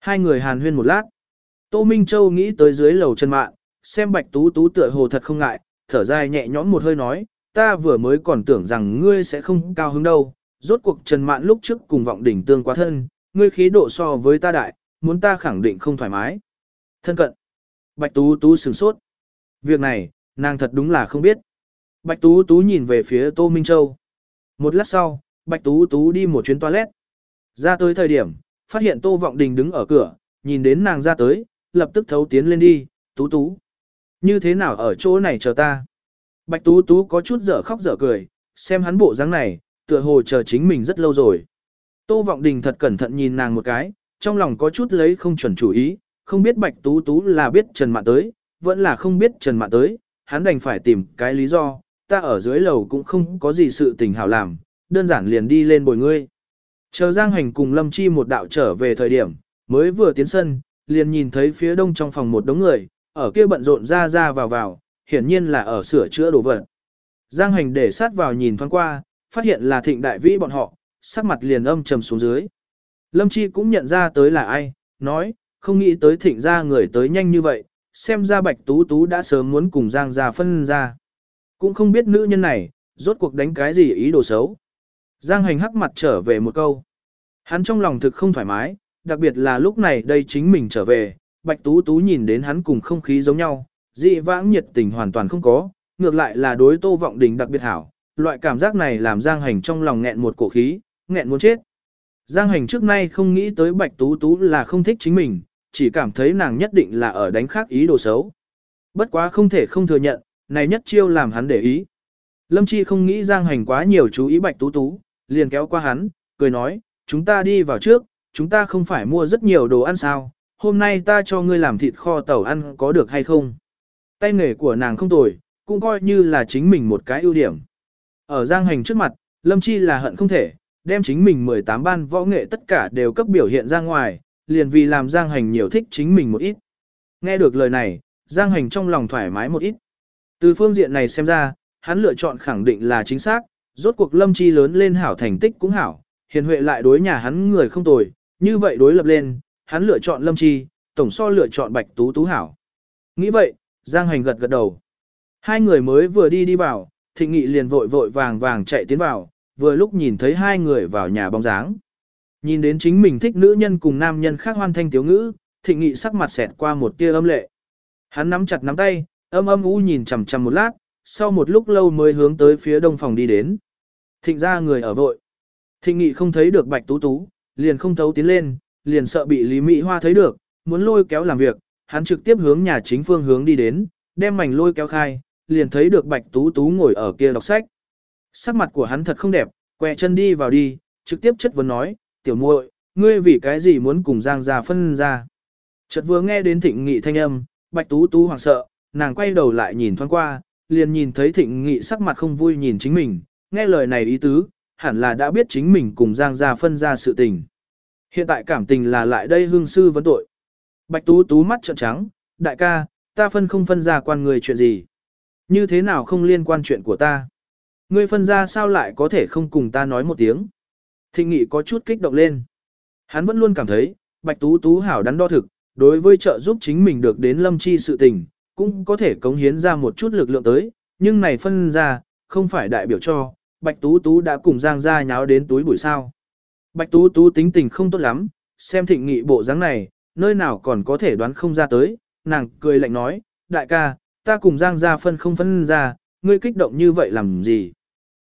Hai người hàn huyên một lát. Tô Minh Châu nghĩ tới dưới lầu chân mạng, xem Bạch Tú Tú tựa hồ thật không ngại, thở dài nhẹ nhõm một hơi nói, ta vừa mới còn tưởng rằng ngươi sẽ không cao hứng đâu, rốt cuộc Trần Mạn lúc trước cùng vọng đỉnh tương quá thân, ngươi khí độ so với ta đại, muốn ta khẳng định không thoải mái. Thân cận. Bạch Tú Tú sửng sốt. Việc này, nàng thật đúng là không biết. Bạch Tú Tú nhìn về phía Tô Minh Châu. Một lát sau, Bạch Tú Tú đi một chuyến toilet. Ra tới thời điểm, phát hiện Tô Vọng Đình đứng ở cửa, nhìn đến nàng ra tới, lập tức thấu tiến lên đi, Tú Tú. Như thế nào ở chỗ này chờ ta? Bạch Tú Tú có chút dở khóc dở cười, xem hắn bộ dáng này, tựa hồ chờ chính mình rất lâu rồi. Tô Vọng Đình thật cẩn thận nhìn nàng một cái, trong lòng có chút lấy không chuẩn chủ ý, không biết Bạch Tú Tú là biết Trần Mạn tới, vẫn là không biết Trần Mạn tới, hắn đành phải tìm cái lý do, ta ở dưới lầu cũng không có gì sự tình hảo làm, đơn giản liền đi lên bồi ngươi. Chờ Giang Hành cùng Lâm Chi một đạo trở về thời điểm, mới vừa tiến sân, liền nhìn thấy phía đông trong phòng một đống người, ở kia bận rộn ra ra vào vào, hiển nhiên là ở sửa chữa đồ vật. Giang Hành để sát vào nhìn thoáng qua, phát hiện là thịnh đại vĩ bọn họ, sắc mặt liền âm trầm xuống dưới. Lâm Chi cũng nhận ra tới là ai, nói, không nghĩ tới thịnh ra người tới nhanh như vậy, xem ra bạch tú tú đã sớm muốn cùng Giang gia phân ra. Cũng không biết nữ nhân này, rốt cuộc đánh cái gì ý đồ xấu. Giang hành hắc mặt trở về một câu. Hắn trong lòng thực không thoải mái, đặc biệt là lúc này đây chính mình trở về, bạch tú tú nhìn đến hắn cùng không khí giống nhau, dị vãng nhiệt tình hoàn toàn không có, ngược lại là đối tô vọng đình đặc biệt hảo. Loại cảm giác này làm Giang hành trong lòng nghẹn một cổ khí, nghẹn muốn chết. Giang hành trước nay không nghĩ tới bạch tú tú là không thích chính mình, chỉ cảm thấy nàng nhất định là ở đánh khác ý đồ xấu. Bất quá không thể không thừa nhận, này nhất chiêu làm hắn để ý. Lâm Chi không nghĩ Giang Hành quá nhiều chú ý Bạch Tú Tú, liền kéo qua hắn, cười nói, chúng ta đi vào trước, chúng ta không phải mua rất nhiều đồ ăn sao, hôm nay ta cho ngươi làm thịt kho tàu ăn có được hay không? Tay nghề của nàng không tồi, cũng coi như là chính mình một cái ưu điểm. Ở Giang Hành trước mặt, Lâm Chi là hận không thể, đem chính mình 18 ban võ nghệ tất cả đều cấp biểu hiện ra ngoài, liền vì làm Giang Hành nhiều thích chính mình một ít. Nghe được lời này, Giang Hành trong lòng thoải mái một ít. Từ phương diện này xem ra, hắn lựa chọn khẳng định là chính xác, rốt cuộc Lâm Chi lớn lên hảo thành tích cũng hảo, hiền huệ lại đối nhà hắn người không tồi, như vậy đối lập lên, hắn lựa chọn Lâm Chi, tổng so lựa chọn Bạch Tú Tú hảo. Nghĩ vậy, Giang Hành gật gật đầu. Hai người mới vừa đi đi vào, Thịnh Nghị liền vội vội vàng vàng chạy tiến vào, vừa lúc nhìn thấy hai người vào nhà bóng dáng. Nhìn đến chính mình thích nữ nhân cùng nam nhân khác hoan thanh tiếu ngữ, Thịnh Nghị sắc mặt xẹt qua một tia âm lệ. Hắn nắm chặt nắm tay, âm âm u nhìn chằm chằm một lát, sau một lúc lâu mới hướng tới phía đông phòng đi đến. Thịnh ra người ở vội. Thịnh nghị không thấy được bạch tú tú, liền không thấu tiến lên, liền sợ bị Lý Mỹ Hoa thấy được, muốn lôi kéo làm việc, hắn trực tiếp hướng nhà chính phương hướng đi đến, đem mảnh lôi kéo khai, liền thấy được bạch tú tú ngồi ở kia đọc sách. Sắc mặt của hắn thật không đẹp, quẹ chân đi vào đi, trực tiếp chất vấn nói, tiểu muội, ngươi vì cái gì muốn cùng Giang gia phân ra. Chợt vừa nghe đến thịnh nghị thanh âm, bạch tú tú hoảng sợ, nàng quay đầu lại nhìn thoáng qua, liền nhìn thấy thịnh nghị sắc mặt không vui nhìn chính mình, nghe lời này ý tứ, hẳn là đã biết chính mình cùng Giang gia phân ra sự tình. Hiện tại cảm tình là lại đây hương sư vấn tội. Bạch Tú Tú mắt trợn trắng, đại ca, ta phân không phân ra quan người chuyện gì. Như thế nào không liên quan chuyện của ta. Ngươi phân ra sao lại có thể không cùng ta nói một tiếng. Thịnh nghị có chút kích động lên. Hắn vẫn luôn cảm thấy, Bạch Tú Tú hảo đắn đo thực, đối với trợ giúp chính mình được đến lâm chi sự tình, cũng có thể cống hiến ra một chút lực lượng tới, nhưng này phân ra, không phải đại biểu cho, Bạch Tú Tú đã cùng Giang gia nháo đến túi bụi sao. Bạch Tú Tú tính tình không tốt lắm, xem thịnh nghị bộ dáng này, nơi nào còn có thể đoán không ra tới, nàng cười lạnh nói, đại ca, ta cùng Giang gia phân không phân ra, ngươi kích động như vậy làm gì?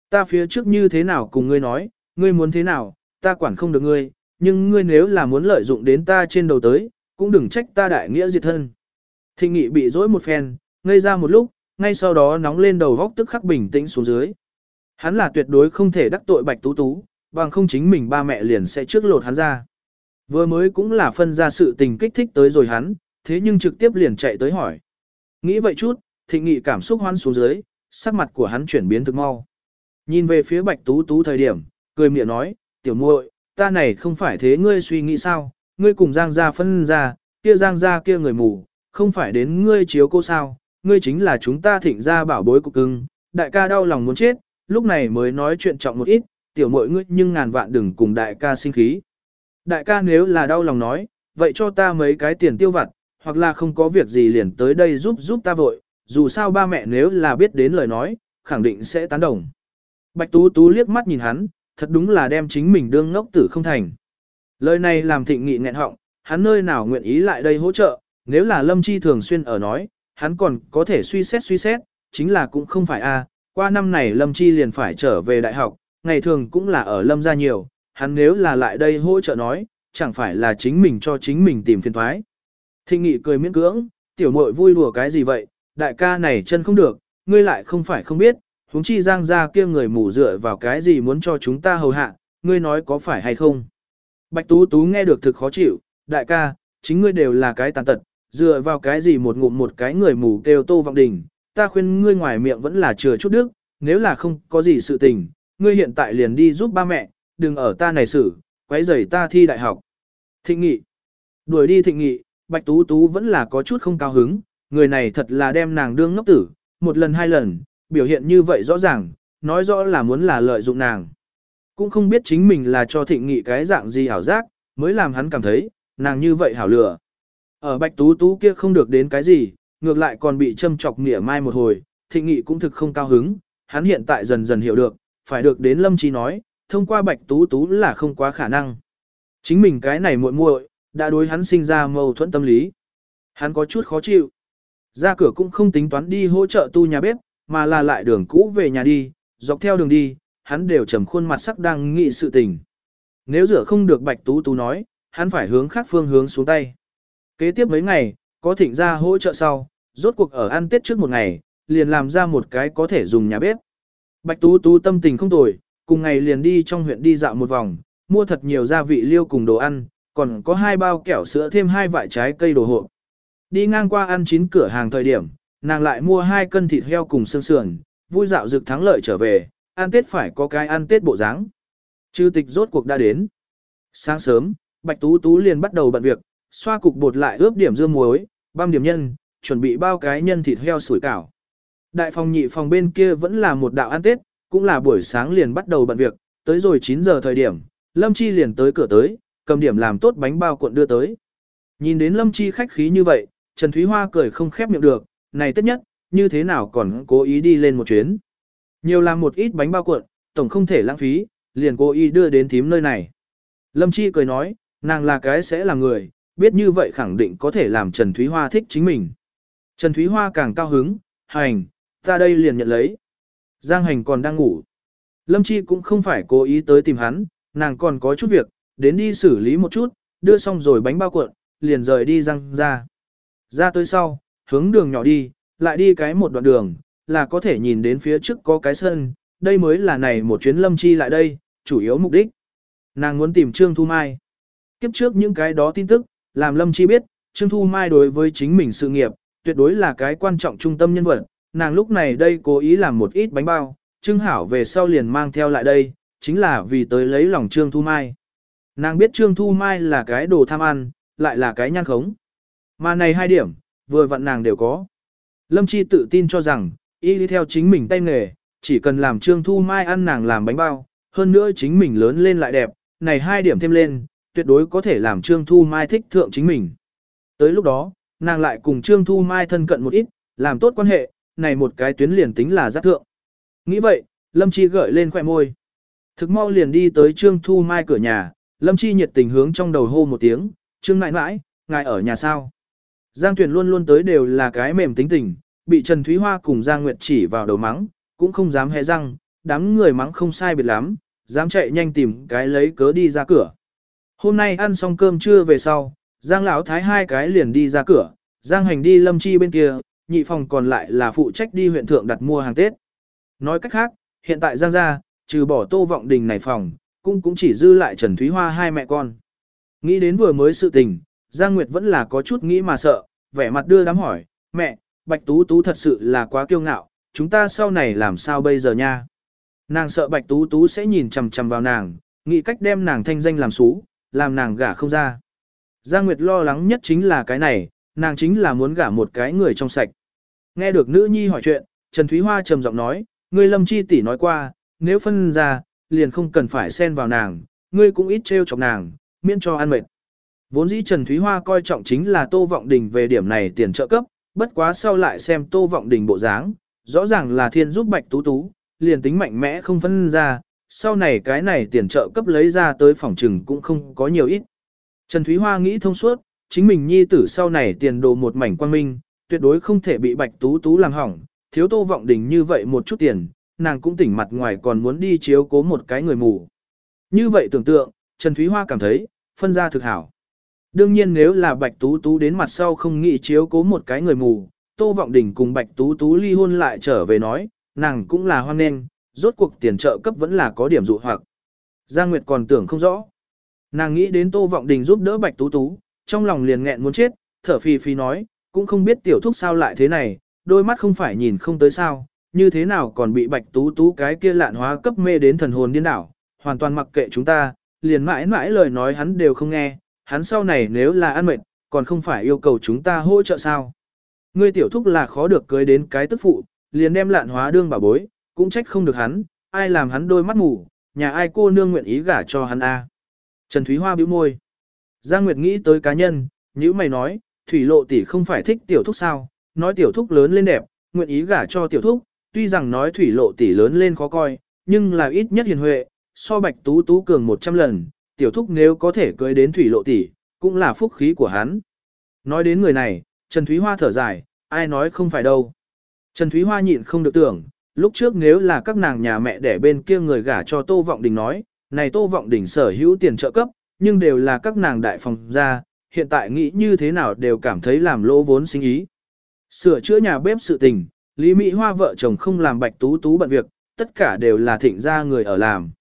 Ta phía trước như thế nào cùng ngươi nói, ngươi muốn thế nào, ta quản không được ngươi, nhưng ngươi nếu là muốn lợi dụng đến ta trên đầu tới, cũng đừng trách ta đại nghĩa diệt thân. Thịnh nghị bị dỗi một phen, ngây ra một lúc, ngay sau đó nóng lên đầu góc tức khắc bình tĩnh xuống dưới. Hắn là tuyệt đối không thể đắc tội bạch tú tú, bằng không chính mình ba mẹ liền sẽ trước lột hắn ra. Vừa mới cũng là phân ra sự tình kích thích tới rồi hắn, thế nhưng trực tiếp liền chạy tới hỏi. Nghĩ vậy chút, thịnh nghị cảm xúc hoan xuống dưới, sắc mặt của hắn chuyển biến thực mau. Nhìn về phía bạch tú tú thời điểm, cười miệng nói, tiểu muội, ta này không phải thế ngươi suy nghĩ sao, ngươi cùng giang gia phân ra, kia giang gia kia người mù, không phải đến ngươi chiếu cô sao, ngươi chính là chúng ta thịnh gia bảo bối của cưng, đại ca đau lòng muốn chết, lúc này mới nói chuyện trọng một ít, tiểu muội ngươi nhưng ngàn vạn đừng cùng đại ca sinh khí. Đại ca nếu là đau lòng nói, vậy cho ta mấy cái tiền tiêu vặt, hoặc là không có việc gì liền tới đây giúp giúp ta vội, dù sao ba mẹ nếu là biết đến lời nói, khẳng định sẽ tán đồng. Bạch Tú Tú liếc mắt nhìn hắn, thật đúng là đem chính mình đương ngốc tử không thành. Lời này làm thịnh nghị nghẹn họng, hắn nơi nào nguyện ý lại đây hỗ trợ, nếu là Lâm Chi thường xuyên ở nói, hắn còn có thể suy xét suy xét, chính là cũng không phải a. qua năm này Lâm Chi liền phải trở về đại học, ngày thường cũng là ở Lâm gia nhiều, hắn nếu là lại đây hỗ trợ nói, chẳng phải là chính mình cho chính mình tìm phiền thoái. Thịnh nghị cười miễn cưỡng, tiểu muội vui đùa cái gì vậy, đại ca này chân không được, ngươi lại không phải không biết, huống chi giang ra kia người mù dựa vào cái gì muốn cho chúng ta hầu hạ, ngươi nói có phải hay không. Bạch Tú Tú nghe được thực khó chịu, đại ca, chính ngươi đều là cái tàn tật, dựa vào cái gì một ngụm một cái người mù kêu tô vọng đình, ta khuyên ngươi ngoài miệng vẫn là chừa chút đức, nếu là không có gì sự tình, ngươi hiện tại liền đi giúp ba mẹ, đừng ở ta này xử, quấy rầy ta thi đại học. Thịnh nghị. Đuổi đi thịnh nghị, Bạch Tú Tú vẫn là có chút không cao hứng, người này thật là đem nàng đương ngốc tử, một lần hai lần, biểu hiện như vậy rõ ràng, nói rõ là muốn là lợi dụng nàng. Cũng không biết chính mình là cho thịnh nghị cái dạng gì hảo giác, mới làm hắn cảm thấy, nàng như vậy hảo lừa. Ở Bạch Tú Tú kia không được đến cái gì, ngược lại còn bị châm chọc nghĩa mai một hồi, thịnh nghị cũng thực không cao hứng, hắn hiện tại dần dần hiểu được, phải được đến Lâm Chi nói, thông qua Bạch Tú Tú là không quá khả năng. Chính mình cái này muội muội đã đối hắn sinh ra mâu thuẫn tâm lý. Hắn có chút khó chịu. Ra cửa cũng không tính toán đi hỗ trợ tu nhà bếp, mà là lại đường cũ về nhà đi, dọc theo đường đi, hắn đều trầm khuôn mặt sắc đang nghị sự tình. Nếu rửa không được Bạch Tú Tú nói, hắn phải hướng khác phương hướng xuống tay. Kế tiếp mấy ngày, có thịnh ra hỗ trợ sau, rốt cuộc ở ăn tết trước một ngày, liền làm ra một cái có thể dùng nhà bếp. Bạch Tú Tú tâm tình không tồi, cùng ngày liền đi trong huyện đi dạo một vòng, mua thật nhiều gia vị liêu cùng đồ ăn, còn có hai bao kẹo sữa thêm hai vại trái cây đồ hộp. Đi ngang qua ăn chín cửa hàng thời điểm, nàng lại mua hai cân thịt heo cùng xương sườn, vui dạo dực thắng lợi trở về, ăn tết phải có cái ăn tết bộ dáng. Chư tịch rốt cuộc đã đến. Sáng sớm, Bạch Tú Tú liền bắt đầu bận việc, xoa cục bột lại ướp điểm dưa muối, băm điểm nhân, chuẩn bị bao cái nhân thịt heo sủi cảo. Đại phòng nhị phòng bên kia vẫn là một đạo ăn tết, cũng là buổi sáng liền bắt đầu bận việc, tới rồi 9 giờ thời điểm, Lâm Chi liền tới cửa tới, cầm điểm làm tốt bánh bao cuộn đưa tới. Nhìn đến Lâm Chi khách khí như vậy, Trần Thúy Hoa cười không khép miệng được, này tất nhất, như thế nào còn cố ý đi lên một chuyến. Nhiều làm một ít bánh bao cuộn, tổng không thể lãng phí, liền cố ý đưa đến thím nơi này. Lâm Chi cười nói, nàng là cái sẽ là người, biết như vậy khẳng định có thể làm Trần Thúy Hoa thích chính mình. Trần Thúy Hoa càng cao hứng, hành, ta đây liền nhận lấy. Giang hành còn đang ngủ. Lâm Chi cũng không phải cố ý tới tìm hắn, nàng còn có chút việc, đến đi xử lý một chút, đưa xong rồi bánh bao cuộn, liền rời đi răng ra. Ra tới sau, hướng đường nhỏ đi, lại đi cái một đoạn đường, là có thể nhìn đến phía trước có cái sân, đây mới là này một chuyến lâm chi lại đây, chủ yếu mục đích. Nàng muốn tìm Trương Thu Mai. Kiếp trước những cái đó tin tức, làm lâm chi biết, Trương Thu Mai đối với chính mình sự nghiệp, tuyệt đối là cái quan trọng trung tâm nhân vật. Nàng lúc này đây cố ý làm một ít bánh bao, Trương Hảo về sau liền mang theo lại đây, chính là vì tới lấy lòng Trương Thu Mai. Nàng biết Trương Thu Mai là cái đồ tham ăn, lại là cái nhan khống. Mà này hai điểm, vừa vặn nàng đều có. Lâm Chi tự tin cho rằng, y đi theo chính mình tay nghề, chỉ cần làm Trương Thu Mai ăn nàng làm bánh bao, hơn nữa chính mình lớn lên lại đẹp, này hai điểm thêm lên, tuyệt đối có thể làm Trương Thu Mai thích thượng chính mình. Tới lúc đó, nàng lại cùng Trương Thu Mai thân cận một ít, làm tốt quan hệ, này một cái tuyến liền tính là giác thượng. Nghĩ vậy, Lâm Chi gợi lên khỏe môi. Thực mau liền đi tới Trương Thu Mai cửa nhà, Lâm Chi nhiệt tình hướng trong đầu hô một tiếng, Trương nãi nãi, ngài ở nhà sao? Giang Tuyền luôn luôn tới đều là cái mềm tính tình, bị Trần Thúy Hoa cùng Giang Nguyệt chỉ vào đầu mắng, cũng không dám hé răng, đám người mắng không sai biệt lắm, dám chạy nhanh tìm cái lấy cớ đi ra cửa. Hôm nay ăn xong cơm trưa về sau, Giang lão thái hai cái liền đi ra cửa, Giang hành đi lâm chi bên kia, nhị phòng còn lại là phụ trách đi huyện thượng đặt mua hàng Tết. Nói cách khác, hiện tại Giang gia, trừ bỏ tô vọng đình này phòng, cũng cũng chỉ dư lại Trần Thúy Hoa hai mẹ con. Nghĩ đến vừa mới sự tình, Giang Nguyệt vẫn là có chút nghĩ mà sợ, vẻ mặt đưa đám hỏi, mẹ, Bạch Tú Tú thật sự là quá kiêu ngạo, chúng ta sau này làm sao bây giờ nha? Nàng sợ Bạch Tú Tú sẽ nhìn chằm chằm vào nàng, nghĩ cách đem nàng thanh danh làm xú, làm nàng gả không ra. Giang Nguyệt lo lắng nhất chính là cái này, nàng chính là muốn gả một cái người trong sạch. Nghe được nữ nhi hỏi chuyện, Trần Thúy Hoa trầm giọng nói, ngươi lâm chi tỷ nói qua, nếu phân ra, liền không cần phải xen vào nàng, ngươi cũng ít trêu chọc nàng, miễn cho ăn mệt. Vốn dĩ Trần Thúy Hoa coi trọng chính là Tô Vọng Đình về điểm này tiền trợ cấp, bất quá sau lại xem Tô Vọng Đình bộ dáng, rõ ràng là thiên giúp Bạch Tú Tú, liền tính mạnh mẽ không phân ra, sau này cái này tiền trợ cấp lấy ra tới phòng trừng cũng không có nhiều ít. Trần Thúy Hoa nghĩ thông suốt, chính mình nhi tử sau này tiền đồ một mảnh quan minh, tuyệt đối không thể bị Bạch Tú Tú làm hỏng, thiếu Tô Vọng Đình như vậy một chút tiền, nàng cũng tỉnh mặt ngoài còn muốn đi chiếu cố một cái người mù. Như vậy tưởng tượng, Trần Thúy Hoa cảm thấy, phân ra thực hảo. Đương nhiên nếu là Bạch Tú Tú đến mặt sau không nghĩ chiếu cố một cái người mù, Tô Vọng Đình cùng Bạch Tú Tú ly hôn lại trở về nói, nàng cũng là hoan nghênh, rốt cuộc tiền trợ cấp vẫn là có điểm dụ hoặc. Giang Nguyệt còn tưởng không rõ. Nàng nghĩ đến Tô Vọng Đình giúp đỡ Bạch Tú Tú, trong lòng liền nghẹn muốn chết, thở phì phì nói, cũng không biết tiểu thúc sao lại thế này, đôi mắt không phải nhìn không tới sao, như thế nào còn bị Bạch Tú Tú cái kia lạn hóa cấp mê đến thần hồn điên đảo, hoàn toàn mặc kệ chúng ta, liền mãi mãi lời nói hắn đều không nghe, hắn sau này nếu là ăn mệt, còn không phải yêu cầu chúng ta hỗ trợ sao. Ngươi tiểu thúc là khó được cưới đến cái tức phụ, liền đem lạn hóa đương bảo bối, cũng trách không được hắn, ai làm hắn đôi mắt mù, nhà ai cô nương nguyện ý gả cho hắn a. Trần Thúy Hoa bĩu môi. Giang Nguyệt nghĩ tới cá nhân, nhữ mày nói, Thủy Lộ tỷ không phải thích tiểu thúc sao, nói tiểu thúc lớn lên đẹp, nguyện ý gả cho tiểu thúc, tuy rằng nói Thủy Lộ tỷ lớn lên khó coi, nhưng là ít nhất hiền huệ, so Bạch Tú Tú cường 100 lần, tiểu thúc nếu có thể cưới đến Thủy Lộ tỷ, cũng là phúc khí của hắn. Nói đến người này, Trần Thúy Hoa thở dài, ai nói không phải đâu. Trần Thúy Hoa nhịn không được tưởng, lúc trước nếu là các nàng nhà mẹ đẻ bên kia người gả cho Tô Vọng Đình nói, này Tô Vọng Đình sở hữu tiền trợ cấp, nhưng đều là các nàng đại phòng ra, hiện tại nghĩ như thế nào đều cảm thấy làm lỗ vốn sinh ý. Sửa chữa nhà bếp sự tình, Lý Mỹ Hoa vợ chồng không làm Bạch Tú Tú bận việc, tất cả đều là thịnh gia người ở làm.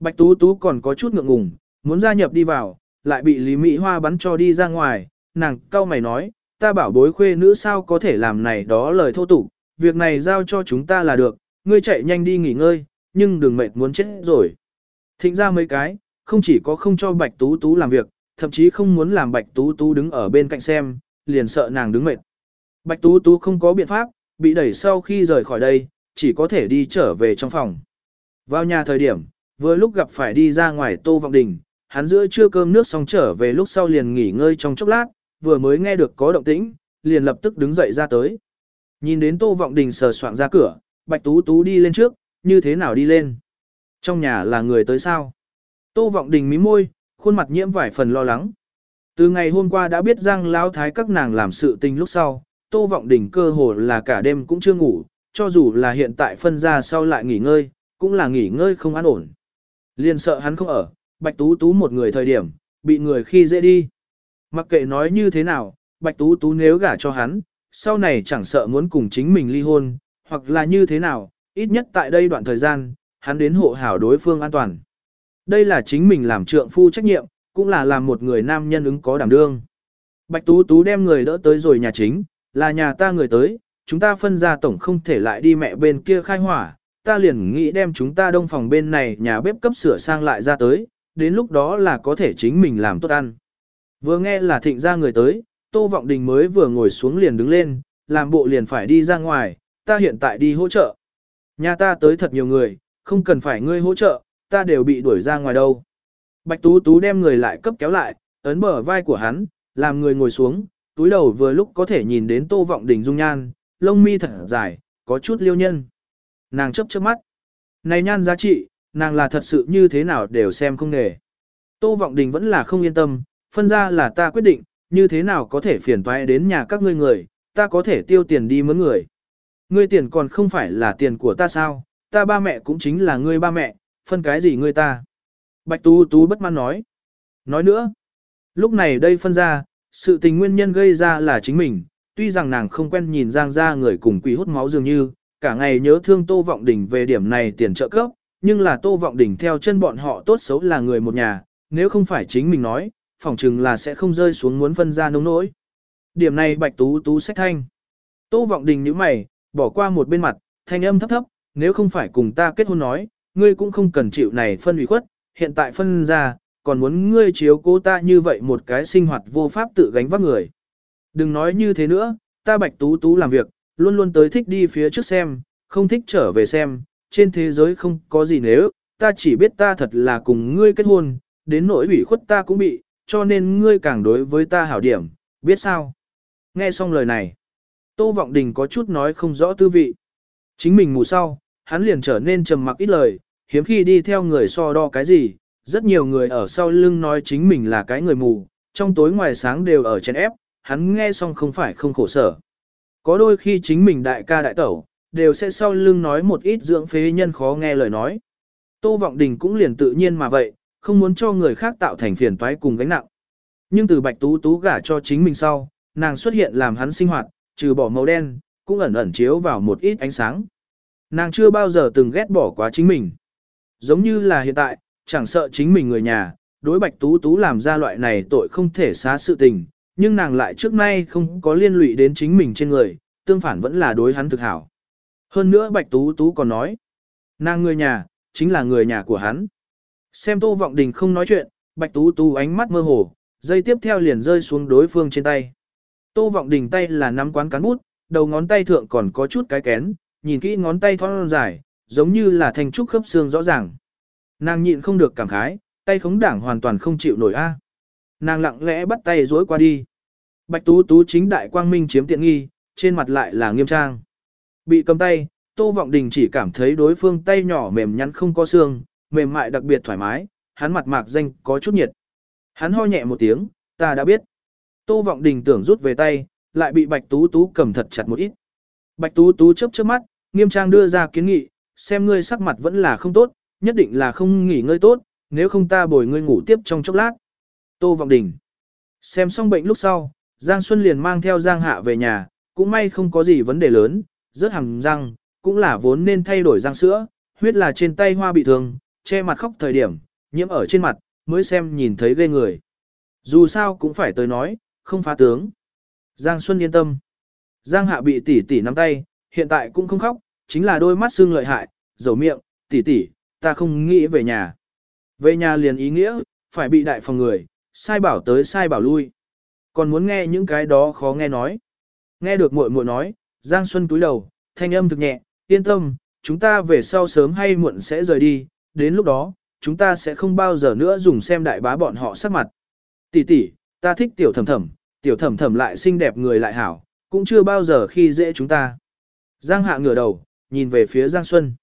Bạch Tú Tú còn có chút ngượng ngùng, muốn gia nhập đi vào, lại bị Lý Mỹ Hoa bắn cho đi ra ngoài, nàng cau mày nói, ta bảo bối khuê nữ sao có thể làm này đó lời thô tục, việc này giao cho chúng ta là được, ngươi chạy nhanh đi nghỉ ngơi, nhưng đừng mệt muốn chết rồi. Thịnh ra mấy cái, không chỉ có không cho Bạch Tú Tú làm việc, thậm chí không muốn làm Bạch Tú Tú đứng ở bên cạnh xem, liền sợ nàng đứng mệt. Bạch Tú Tú không có biện pháp, bị đẩy sau khi rời khỏi đây, chỉ có thể đi trở về trong phòng. Vào nhà thời điểm, vừa lúc gặp phải đi ra ngoài Tô Vọng Đình, hắn giữa trưa cơm nước xong trở về lúc sau liền nghỉ ngơi trong chốc lát, vừa mới nghe được có động tĩnh, liền lập tức đứng dậy ra tới. Nhìn đến Tô Vọng Đình sờ soạng ra cửa, Bạch Tú Tú đi lên trước, như thế nào đi lên? Trong nhà là người tới sao? Tô Vọng Đình mím môi, khuôn mặt nhiễm vài phần lo lắng. Từ ngày hôm qua đã biết rằng lão thái các nàng làm sự tình lúc sau, Tô Vọng Đình cơ hồ là cả đêm cũng chưa ngủ, cho dù là hiện tại phân ra sau lại nghỉ ngơi, cũng là nghỉ ngơi không an ổn. Liền sợ hắn không ở, Bạch Tú Tú một người thời điểm, bị người khi dễ đi. Mặc kệ nói như thế nào, Bạch Tú Tú nếu gả cho hắn, sau này chẳng sợ muốn cùng chính mình ly hôn, hoặc là như thế nào, ít nhất tại đây đoạn thời gian, hắn đến hộ hảo đối phương an toàn. Đây là chính mình làm trượng phu trách nhiệm, cũng là làm một người nam nhân ứng có đảm đương. Bạch Tú Tú đem người đỡ tới rồi nhà chính, là nhà ta người tới, chúng ta phân ra tổng không thể lại đi mẹ bên kia khai hỏa, ta liền nghĩ đem chúng ta đông phòng bên này nhà bếp cấp sửa sang lại ra tới, đến lúc đó là có thể chính mình làm tốt ăn. Vừa nghe là thịnh ra người tới, Tô Vọng Đình mới vừa ngồi xuống liền đứng lên, làm bộ liền phải đi ra ngoài, ta hiện tại đi hỗ trợ. Nhà ta tới thật nhiều người, không cần phải ngươi hỗ trợ, ta đều bị đuổi ra ngoài đâu. Bạch Tú Tú đem người lại cấp kéo lại, ấn bờ vai của hắn, làm người ngồi xuống, túi đầu vừa lúc có thể nhìn đến Tô Vọng Đình dung nhan, lông mi thật dài, có chút liêu nhân. Nàng chớp chớp mắt. Này nhan giá trị, nàng là thật sự như thế nào đều xem không nghề. Tô Vọng Đình vẫn là không yên tâm, phân ra là ta quyết định, như thế nào có thể phiền toái đến nhà các ngươi người, ta có thể tiêu tiền đi mướn người. Ngươi tiền còn không phải là tiền của ta sao, ta ba mẹ cũng chính là ngươi ba mẹ, phân cái gì ngươi ta. Bạch Tú Tú bất mãn nói. Nói nữa, lúc này đây phân ra, sự tình nguyên nhân gây ra là chính mình, tuy rằng nàng không quen nhìn Giang gia người cùng quỷ hút máu dường như, cả ngày nhớ thương Tô Vọng Đình về điểm này tiền trợ cấp, nhưng là Tô Vọng Đình theo chân bọn họ tốt xấu là người một nhà, nếu không phải chính mình nói, phỏng chừng là sẽ không rơi xuống muốn phân ra nông nỗi. Điểm này Bạch Tú Tú sách thanh. Tô Vọng Đình nhíu mày, bỏ qua một bên mặt, thanh âm thấp thấp, nếu không phải cùng ta kết hôn nói, ngươi cũng không cần chịu này phân ủy khuất, hiện tại phân ra, còn muốn ngươi chiếu cố ta như vậy một cái sinh hoạt vô pháp tự gánh vác người. Đừng nói như thế nữa, ta Bạch Tú Tú làm việc, luôn luôn tới thích đi phía trước xem, không thích trở về xem, trên thế giới không có gì nếu, ta chỉ biết ta thật là cùng ngươi kết hôn, đến nỗi ủy khuất ta cũng bị, cho nên ngươi càng đối với ta hảo điểm, biết sao? Nghe xong lời này, Tô Vọng Đình có chút nói không rõ tư vị. Chính mình mù sau, hắn liền trở nên trầm mặc ít lời, hiếm khi đi theo người so đo cái gì, rất nhiều người ở sau lưng nói chính mình là cái người mù, trong tối ngoài sáng đều ở trên ép, hắn nghe xong không phải không khổ sở. Có đôi khi chính mình đại ca đại tẩu, đều sẽ sau lưng nói một ít dưỡng phế nhân khó nghe lời nói. Tô Vọng Đình cũng liền tự nhiên mà vậy, không muốn cho người khác tạo thành phiền toái cùng gánh nặng. Nhưng từ Bạch Tú Tú gả cho chính mình sau, nàng xuất hiện làm hắn sinh hoạt, trừ bỏ màu đen, cũng ẩn ẩn chiếu vào một ít ánh sáng. Nàng chưa bao giờ từng ghét bỏ quá chính mình. Giống như là hiện tại, chẳng sợ chính mình người nhà, đối Bạch Tú Tú làm ra loại này tội không thể xá sự tình, nhưng nàng lại trước nay không có liên lụy đến chính mình trên người, tương phản vẫn là đối hắn thực hảo. Hơn nữa Bạch Tú Tú còn nói, nàng người nhà, chính là người nhà của hắn. Xem Tô Vọng Đình không nói chuyện, Bạch Tú Tú ánh mắt mơ hồ, dây tiếp theo liền rơi xuống đối phương trên tay. Tô Vọng Đình tay là nắm quán cán bút, đầu ngón tay thượng còn có chút cái kén, nhìn kỹ ngón tay thon dài, giống như là thành trúc khớp xương rõ ràng. Nàng nhịn không được cảm khái, tay khống đảng hoàn toàn không chịu nổi a. À. Nàng lặng lẽ bắt tay dối qua đi. Bạch Tú Tú chính đại quang minh chiếm tiện nghi, trên mặt lại là nghiêm trang. Bị cầm tay, Tô Vọng Đình chỉ cảm thấy đối phương tay nhỏ mềm nhắn không có xương, mềm mại đặc biệt thoải mái, hắn mặt mạc danh có chút nhiệt. Hắn ho nhẹ một tiếng, ta đã biết. Tô Vọng Đình tưởng rút về tay, lại bị Bạch Tú Tú cầm thật chặt một ít. Bạch Tú Tú chớp chớp mắt, nghiêm trang đưa ra kiến nghị, xem ngươi sắc mặt vẫn là không tốt, nhất định là không nghỉ ngơi tốt, nếu không ta bồi ngươi ngủ tiếp trong chốc lát. Tô Vọng Đình. Xem xong bệnh lúc sau, Giang Xuân liền mang theo Giang Hạ về nhà, cũng may không có gì vấn đề lớn, rớt hàm răng, cũng là vốn nên thay đổi răng sữa, huyết là trên tay hoa bị thương, che mặt khóc thời điểm, nhiễm ở trên mặt, mới xem nhìn thấy ghê người. Dù sao cũng phải tới nói, không phá tướng. Giang Xuân yên tâm. Giang Hạ bị tỷ tỷ nắm tay, hiện tại cũng không khóc, chính là đôi mắt sưng lợi hại, dầu miệng, tỷ tỷ, ta không nghĩ về nhà. Về nhà liền ý nghĩa, phải bị đại phòng người, sai bảo tới sai bảo lui. Còn muốn nghe những cái đó khó nghe nói. Nghe được muội muội nói, Giang Xuân cúi đầu, thanh âm thực nhẹ, yên tâm, chúng ta về sau sớm hay muộn sẽ rời đi, đến lúc đó, chúng ta sẽ không bao giờ nữa dùng xem đại bá bọn họ sắc mặt. Tỷ tỷ, ta thích tiểu thầm thầm, tiểu thầm thầm lại xinh đẹp người lại hảo, cũng chưa bao giờ khi dễ chúng ta. Giang hạ ngửa đầu, nhìn về phía Giang Xuân.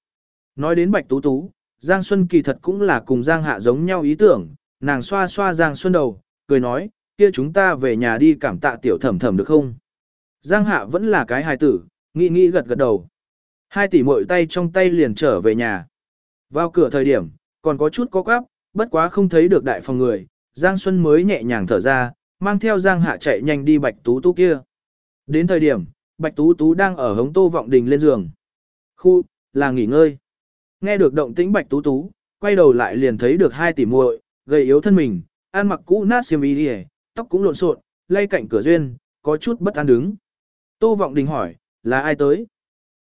Nói đến Bạch Tú Tú, Giang Xuân kỳ thật cũng là cùng Giang hạ giống nhau ý tưởng, nàng xoa xoa Giang Xuân đầu, cười nói, kia chúng ta về nhà đi cảm tạ tiểu thầm thầm được không? Giang hạ vẫn là cái hài tử, nghĩ nghĩ gật gật đầu. Hai tỷ muội tay trong tay liền trở về nhà. Vào cửa thời điểm, còn có chút có quáp, bất quá không thấy được đại phòng người, Giang Xuân mới nhẹ nhàng thở ra, mang theo Giang Hạ chạy nhanh đi Bạch Tú Tú kia. Đến thời điểm, Bạch Tú Tú đang ở hống tô vọng đình lên giường. Khu, là nghỉ ngơi. Nghe được động tĩnh Bạch Tú Tú, quay đầu lại liền thấy được hai tỷ muội, gầy yếu thân mình, ăn mặc cũ nát xiêm y tóc cũng lộn xộn, lay cạnh cửa duyên, có chút bất an đứng. Tô vọng đình hỏi, là ai tới?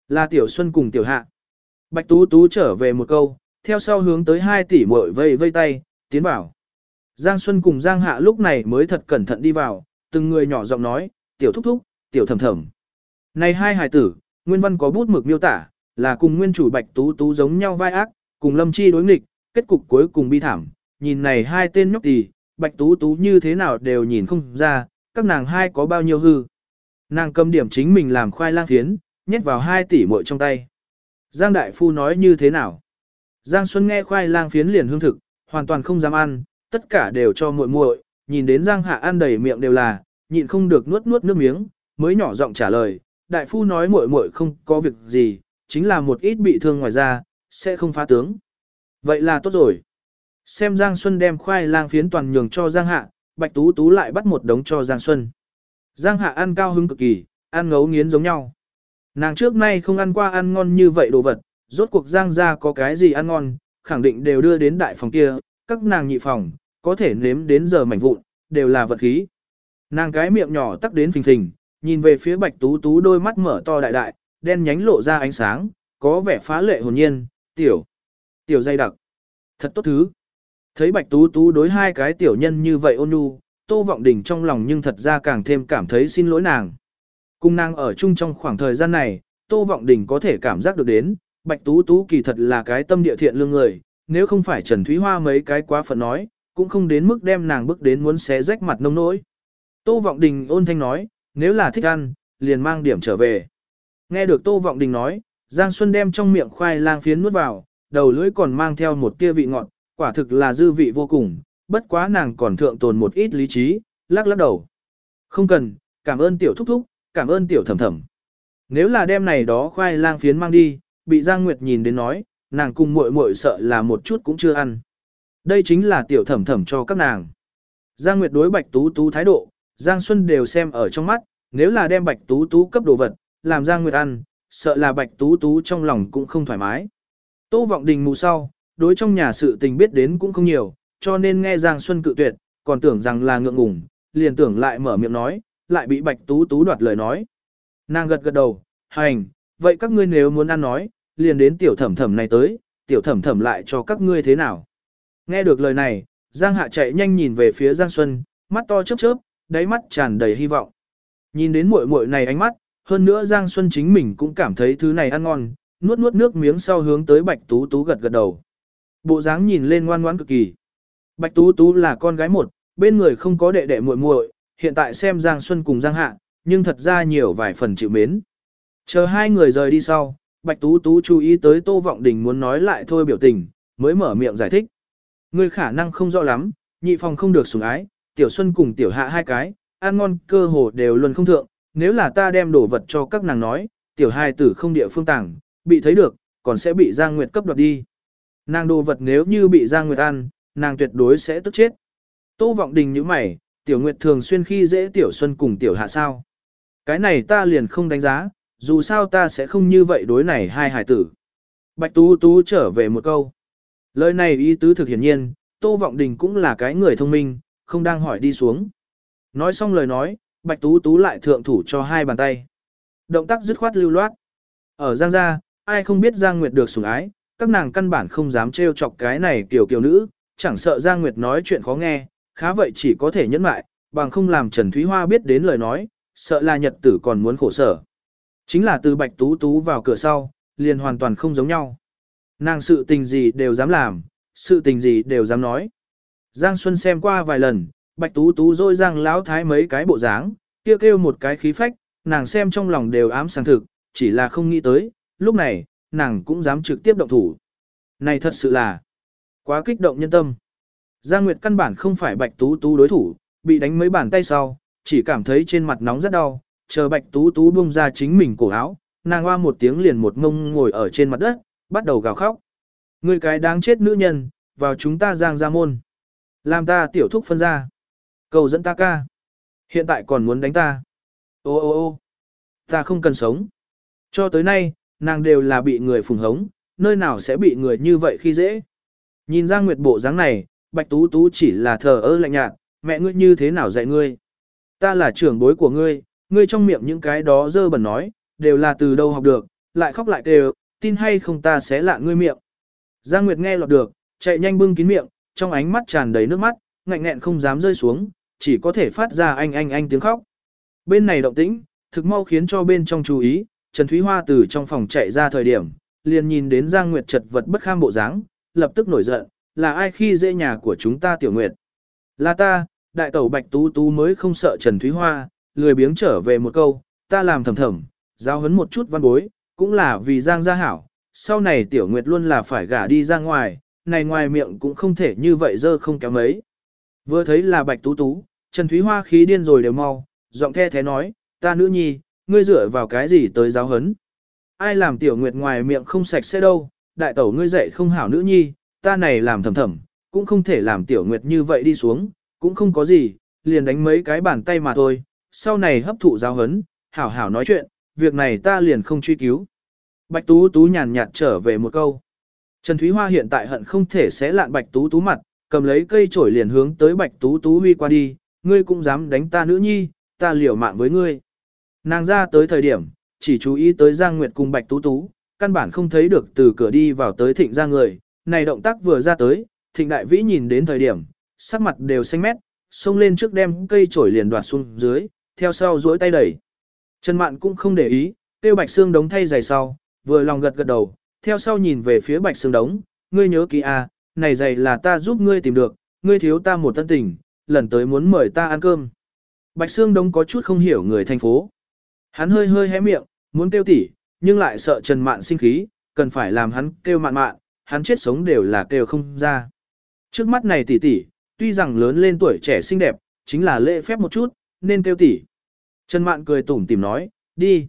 Là Tiểu Xuân cùng Tiểu Hạ. Bạch Tú Tú trở về một câu, theo sau hướng tới hai tỷ muội vây vây tay, tiến vào. Giang Xuân cùng Giang Hạ lúc này mới thật cẩn thận đi vào, từng người nhỏ giọng nói, tiểu thúc thúc, tiểu thầm thầm. Này hai hài tử, nguyên văn có bút mực miêu tả, là cùng nguyên chủ Bạch Tú Tú giống nhau vai ác, cùng Lâm Chi đối nghịch, kết cục cuối cùng bi thảm. Nhìn này hai tên nhóc tỳ, Bạch Tú Tú như thế nào đều nhìn không ra, các nàng hai có bao nhiêu hư. Nàng cầm điểm chính mình làm khoai lang phiến, nhét vào hai tỷ muội trong tay. Giang Đại Phu nói như thế nào? Giang Xuân nghe khoai lang phiến liền hương thực, hoàn toàn không dám ăn, tất cả đều cho muội muội, nhìn đến Giang Hạ ăn đầy miệng đều là, nhịn không được nuốt nuốt nước miếng, mới nhỏ giọng trả lời, đại phu nói muội muội không có việc gì, chính là một ít bị thương ngoài ra, sẽ không phá tướng. Vậy là tốt rồi. Xem Giang Xuân đem khoai lang phiến toàn nhường cho Giang Hạ, Bạch Tú Tú lại bắt một đống cho Giang Xuân. Giang Hạ ăn cao hứng cực kỳ, ăn ngấu nghiến giống nhau. Nàng trước nay không ăn qua ăn ngon như vậy đồ vật, rốt cuộc Giang ra có cái gì ăn ngon, khẳng định đều đưa đến đại phòng kia, các nàng nhị phòng, có thể nếm đến giờ mảnh vụn, đều là vật khí. Nàng cái miệng nhỏ tắc đến phình phình, nhìn về phía Bạch Tú Tú đôi mắt mở to đại đại, đen nhánh lộ ra ánh sáng, có vẻ phá lệ hồn nhiên, tiểu, tiểu dây đặc. Thật tốt thứ. Thấy Bạch Tú Tú đối hai cái tiểu nhân như vậy ôn nhu, Tô Vọng Đình trong lòng nhưng thật ra càng thêm cảm thấy xin lỗi nàng. Cùng nàng ở chung trong khoảng thời gian này, Tô Vọng Đình có thể cảm giác được đến, Bạch Tú Tú kỳ thật là cái tâm địa thiện lương người, nếu không phải Trần Thúy Hoa mấy cái quá phận nói, cũng không đến mức đem nàng bước đến muốn xé rách mặt nông nỗi. Tô Vọng Đình ôn thanh nói, nếu là thích ăn, liền mang điểm trở về. Nghe được Tô Vọng Đình nói, Giang Xuân đem trong miệng khoai lang phiến nuốt vào, đầu lưỡi còn mang theo một tia vị ngọt, quả thực là dư vị vô cùng, bất quá nàng còn thượng tồn một ít lý trí, lắc lắc đầu. Không cần, cảm ơn tiểu thúc thúc, cảm ơn tiểu thẩm thẩm. Nếu là đem này đó khoai lang phiến mang đi, bị Giang Nguyệt nhìn đến nói, nàng cùng muội muội sợ là một chút cũng chưa ăn. Đây chính là tiểu thẩm thẩm cho các nàng. Giang Nguyệt đối Bạch Tú Tú thái độ, Giang Xuân đều xem ở trong mắt, nếu là đem Bạch Tú Tú cấp đồ vật, làm Giang Nguyệt ăn, sợ là Bạch Tú Tú trong lòng cũng không thoải mái. Tô Vọng Đình mù sau, đối trong nhà sự tình biết đến cũng không nhiều, cho nên nghe Giang Xuân cự tuyệt, còn tưởng rằng là ngượng ngùng, liền tưởng lại mở miệng nói, lại bị Bạch Tú Tú đoạt lời nói. Nàng gật gật đầu, hành, vậy các ngươi nếu muốn ăn nói, liền đến tiểu thẩm thẩm này tới, tiểu thẩm thẩm lại cho các ngươi thế nào. Nghe được lời này, Giang Hạ chạy nhanh nhìn về phía Giang Xuân, mắt to chớp chớp, đáy mắt tràn đầy hy vọng. Nhìn đến muội muội này ánh mắt, hơn nữa Giang Xuân chính mình cũng cảm thấy thứ này ăn ngon, nuốt nuốt nước miếng sau hướng tới Bạch Tú Tú gật gật đầu. Bộ dáng nhìn lên ngoan ngoãn cực kỳ. Bạch Tú Tú là con gái một, bên người không có đệ đệ muội muội, hiện tại xem Giang Xuân cùng Giang Hạ, nhưng thật ra nhiều vài phần chịu mến. Chờ hai người rời đi sau, Bạch Tú Tú chú ý tới Tô Vọng Đình muốn nói lại thôi biểu tình, mới mở miệng giải thích. Ngươi khả năng không rõ lắm, nhị phòng không được sủng ái, Tiểu Xuân cùng Tiểu Hạ hai cái, ăn ngon cơ hồ đều luôn không thượng, nếu là ta đem đồ vật cho các nàng nói, Tiểu hai tử không địa phương tàng, bị thấy được, còn sẽ bị Giang Nguyệt cấp đoạt đi. Nàng đồ vật nếu như bị Giang Nguyệt ăn, nàng tuyệt đối sẽ tức chết. Tô Vọng Đình như mày, Tiểu Nguyệt thường xuyên khi dễ Tiểu Xuân cùng Tiểu Hạ sao. Cái này ta liền không đánh giá, dù sao ta sẽ không như vậy đối này hai hải tử. Bạch Tú Tú trở về một câu. Lời này ý tứ thực hiển nhiên, Tô Vọng Đình cũng là cái người thông minh, không đang hỏi đi xuống. Nói xong lời nói, Bạch Tú Tú lại thượng thủ cho hai bàn tay. Động tác dứt khoát lưu loát. Ở Giang gia, ai không biết Giang Nguyệt được sủng ái, các nàng căn bản không dám trêu chọc cái này kiểu kiểu nữ, chẳng sợ Giang Nguyệt nói chuyện khó nghe, khá vậy chỉ có thể nhẫn mại, bằng không làm Trần Thúy Hoa biết đến lời nói, sợ là nhật tử còn muốn khổ sở. Chính là từ Bạch Tú Tú vào cửa sau, liền hoàn toàn không giống nhau. Nàng sự tình gì đều dám làm, sự tình gì đều dám nói. Giang Xuân xem qua vài lần, Bạch Tú Tú rồi Giang lão thái mấy cái bộ dáng, kia kêu, kêu một cái khí phách, nàng xem trong lòng đều ám sáng thực, chỉ là không nghĩ tới, lúc này, nàng cũng dám trực tiếp động thủ. Này thật sự là quá kích động nhân tâm. Giang Nguyệt căn bản không phải Bạch Tú Tú đối thủ, bị đánh mấy bàn tay sau, chỉ cảm thấy trên mặt nóng rất đau, chờ Bạch Tú Tú buông ra chính mình cổ áo, nàng hoa một tiếng liền một ngông ngồi ở trên mặt đất, bắt đầu gào khóc. Người cái đáng chết nữ nhân, vào chúng ta giang ra môn. Làm ta tiểu thúc phân ra. Cầu dẫn ta ca. Hiện tại còn muốn đánh ta. Ô ô ô ta không cần sống. Cho tới nay, nàng đều là bị người phùng hống, nơi nào sẽ bị người như vậy khi dễ. Nhìn Giang Nguyệt bộ dáng này, Bạch Tú Tú chỉ là thờ ơ lạnh nhạt, mẹ ngươi như thế nào dạy ngươi? Ta là trưởng bối của ngươi, ngươi trong miệng những cái đó dơ bẩn nói, đều là từ đâu học được, lại khóc lại đều, tin hay không ta sẽ lạ ngươi miệng. Giang Nguyệt nghe lọt được, chạy nhanh bưng kín miệng, trong ánh mắt tràn đầy nước mắt, ngạnh nghẹn không dám rơi xuống, chỉ có thể phát ra anh anh anh tiếng khóc. Bên này động tĩnh, thực mau khiến cho bên trong chú ý, Trần Thúy Hoa từ trong phòng chạy ra thời điểm, liền nhìn đến Giang Nguyệt chật vật bất kham bộ dáng, lập tức nổi giận, là ai khi dễ nhà của chúng ta tiểu Nguyệt? Là ta, đại tẩu Bạch Tú Tú mới không sợ Trần Thúy Hoa, lười biếng trở về một câu, ta làm thầm thầm, giao hấn một chút văn bối, cũng là vì Giang gia hảo, sau này tiểu Nguyệt luôn là phải gả đi ra ngoài, này ngoài miệng cũng không thể như vậy dơ không kéo mấy. Vừa thấy là Bạch Tú Tú, Trần Thúy Hoa khí điên rồi đều mau, giọng the thế nói, ta nữ nhi, ngươi dựa vào cái gì tới giáo hấn. Ai làm tiểu nguyệt ngoài miệng không sạch sẽ đâu, đại tẩu ngươi dạy không hảo nữ nhi, ta này làm thầm thầm, cũng không thể làm tiểu nguyệt như vậy đi xuống, cũng không có gì, liền đánh mấy cái bàn tay mà thôi, sau này hấp thụ giáo hấn, hảo hảo nói chuyện, việc này ta liền không truy cứu. Bạch Tú Tú nhàn nhạt trở về một câu. Trần Thúy Hoa hiện tại hận không thể sẽ lạn Bạch Tú Tú mặt, cầm lấy cây chổi liền hướng tới Bạch Tú Tú huy qua đi, ngươi cũng dám đánh ta nữ nhi, ta liều mạng với ngươi. Nàng ra tới thời điểm, chỉ chú ý tới Giang Nguyệt cùng Bạch Tú Tú, căn bản không thấy được từ cửa đi vào tới thịnh ra người, này động tác vừa ra tới, thịnh đại vĩ nhìn đến thời điểm, sắc mặt đều xanh mét, xông lên trước đem cây chổi liền đoạt xuống dưới, theo sau duỗi tay đẩy. Trần Mạn cũng không để ý, tiêu Bạch Xương đống thay giày sau, vừa lòng gật gật đầu, theo sau nhìn về phía Bạch Xương đống, ngươi nhớ kỹ à, này giày là ta giúp ngươi tìm được, ngươi thiếu ta một tân tình, lần tới muốn mời ta ăn cơm. Bạch Xương đống có chút không hiểu người thành phố. Hắn hơi hơi hé miệng, muốn kêu tỉ, nhưng lại sợ Trần Mạn sinh khí, cần phải làm hắn kêu mạn mạn, hắn chết sống đều là kêu không ra. Trước mắt này tỷ tỷ, tuy rằng lớn lên tuổi trẻ xinh đẹp, chính là lễ phép một chút, nên kêu tỷ. Trần Mạn cười tủm tỉm nói, đi.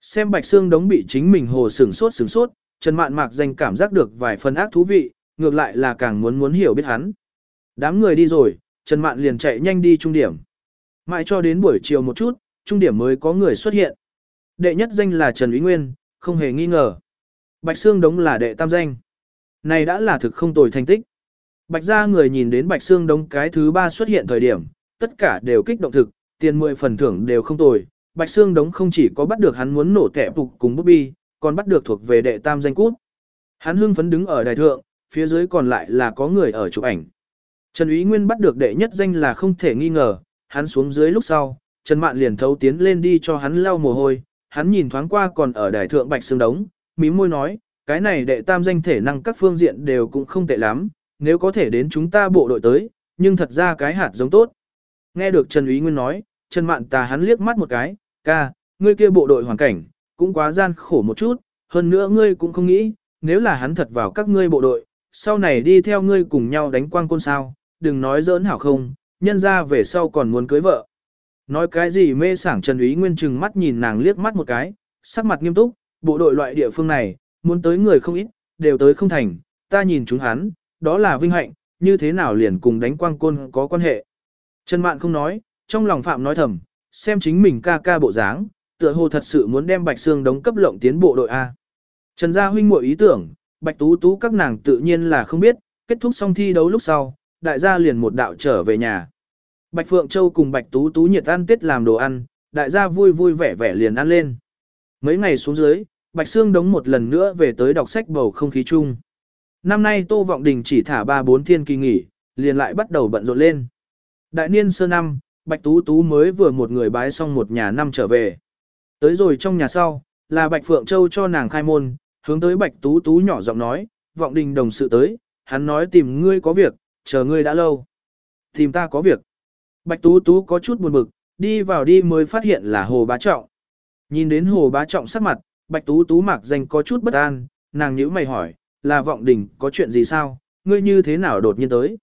Xem Bạch Sương đống bị chính mình hồ sừng sốt sừng sốt, Trần Mạn mạc danh cảm giác được vài phần ác thú vị, ngược lại là càng muốn muốn hiểu biết hắn. Đám người đi rồi, Trần Mạn liền chạy nhanh đi trung điểm. Mãi cho đến buổi chiều một chút, trung điểm mới có người xuất hiện. Đệ nhất danh là Trần Úy Nguyên, không hề nghi ngờ. Bạch Sương đống là đệ tam danh. Này đã là thực không tồi thành tích. Bạch gia người nhìn đến Bạch Sương đống cái thứ ba xuất hiện thời điểm, tất cả đều kích động thực, tiền 10 phần thưởng đều không tồi. Bạch Sương đống không chỉ có bắt được hắn muốn nổ tẻ phục cùng Bobby, còn bắt được thuộc về đệ tam danh cút. Hắn hưng phấn đứng ở đài thượng, phía dưới còn lại là có người ở chụp ảnh. Trần Úy Nguyên bắt được đệ nhất danh là không thể nghi ngờ, hắn xuống dưới lúc sau, Trần Mạn liền thấu tiến lên đi cho hắn lau mồ hôi, hắn nhìn thoáng qua còn ở đài thượng Bạch xương đống, mím môi nói, cái này đệ tam danh thể năng các phương diện đều cũng không tệ lắm, nếu có thể đến chúng ta bộ đội tới, nhưng thật ra cái hạt giống tốt. Nghe được Trần Úy Nguyên nói, Trần Mạn Tà hắn liếc mắt một cái, ca, ngươi kia bộ đội hoàn cảnh, cũng quá gian khổ một chút, hơn nữa ngươi cũng không nghĩ, nếu là hắn thật vào các ngươi bộ đội, sau này đi theo ngươi cùng nhau đánh quang côn sao, đừng nói giỡn hảo không, nhân ra về sau còn muốn cưới vợ. Nói cái gì mê sảng Trần Úy Nguyên chừng mắt nhìn nàng liếc mắt một cái, sắc mặt nghiêm túc, bộ đội loại địa phương này, muốn tới người không ít, đều tới không thành, ta nhìn chúng hắn, đó là vinh hạnh, như thế nào liền cùng đánh quang côn có quan hệ. Trần Mạn không nói, trong lòng Phạm nói thầm, xem chính mình ca ca bộ dáng, tựa hồ thật sự muốn đem Bạch Sương đóng cấp lộng tiến bộ đội A. Trần Gia huynh muội ý tưởng, Bạch Tú Tú các nàng tự nhiên là không biết, kết thúc xong thi đấu lúc sau, đại gia liền một đạo trở về nhà. Bạch Phượng Châu cùng Bạch Tú Tú nhiệt ăn tết làm đồ ăn, đại gia vui vui vẻ vẻ liền ăn lên. Mấy ngày xuống dưới, Bạch Sương đóng một lần nữa về tới đọc sách bầu không khí chung. Năm nay Tô Vọng Đình chỉ thả 3-4 thiên kỳ nghỉ, liền lại bắt đầu bận rộn lên. Đại niên sơ năm, Bạch Tú Tú mới vừa một người bái xong một nhà năm trở về. Tới rồi trong nhà sau, là Bạch Phượng Châu cho nàng khai môn, hướng tới Bạch Tú Tú nhỏ giọng nói, Vọng Đình đồng sự tới, hắn nói tìm ngươi có việc, chờ ngươi đã lâu. Tìm ta có việc. Bạch Tú Tú có chút buồn bực, đi vào đi mới phát hiện là Hồ Bá Trọng. Nhìn đến Hồ Bá Trọng sắc mặt, Bạch Tú Tú mặc danh có chút bất an, nàng nhíu mày hỏi, là Vọng Đình có chuyện gì sao, ngươi như thế nào đột nhiên tới.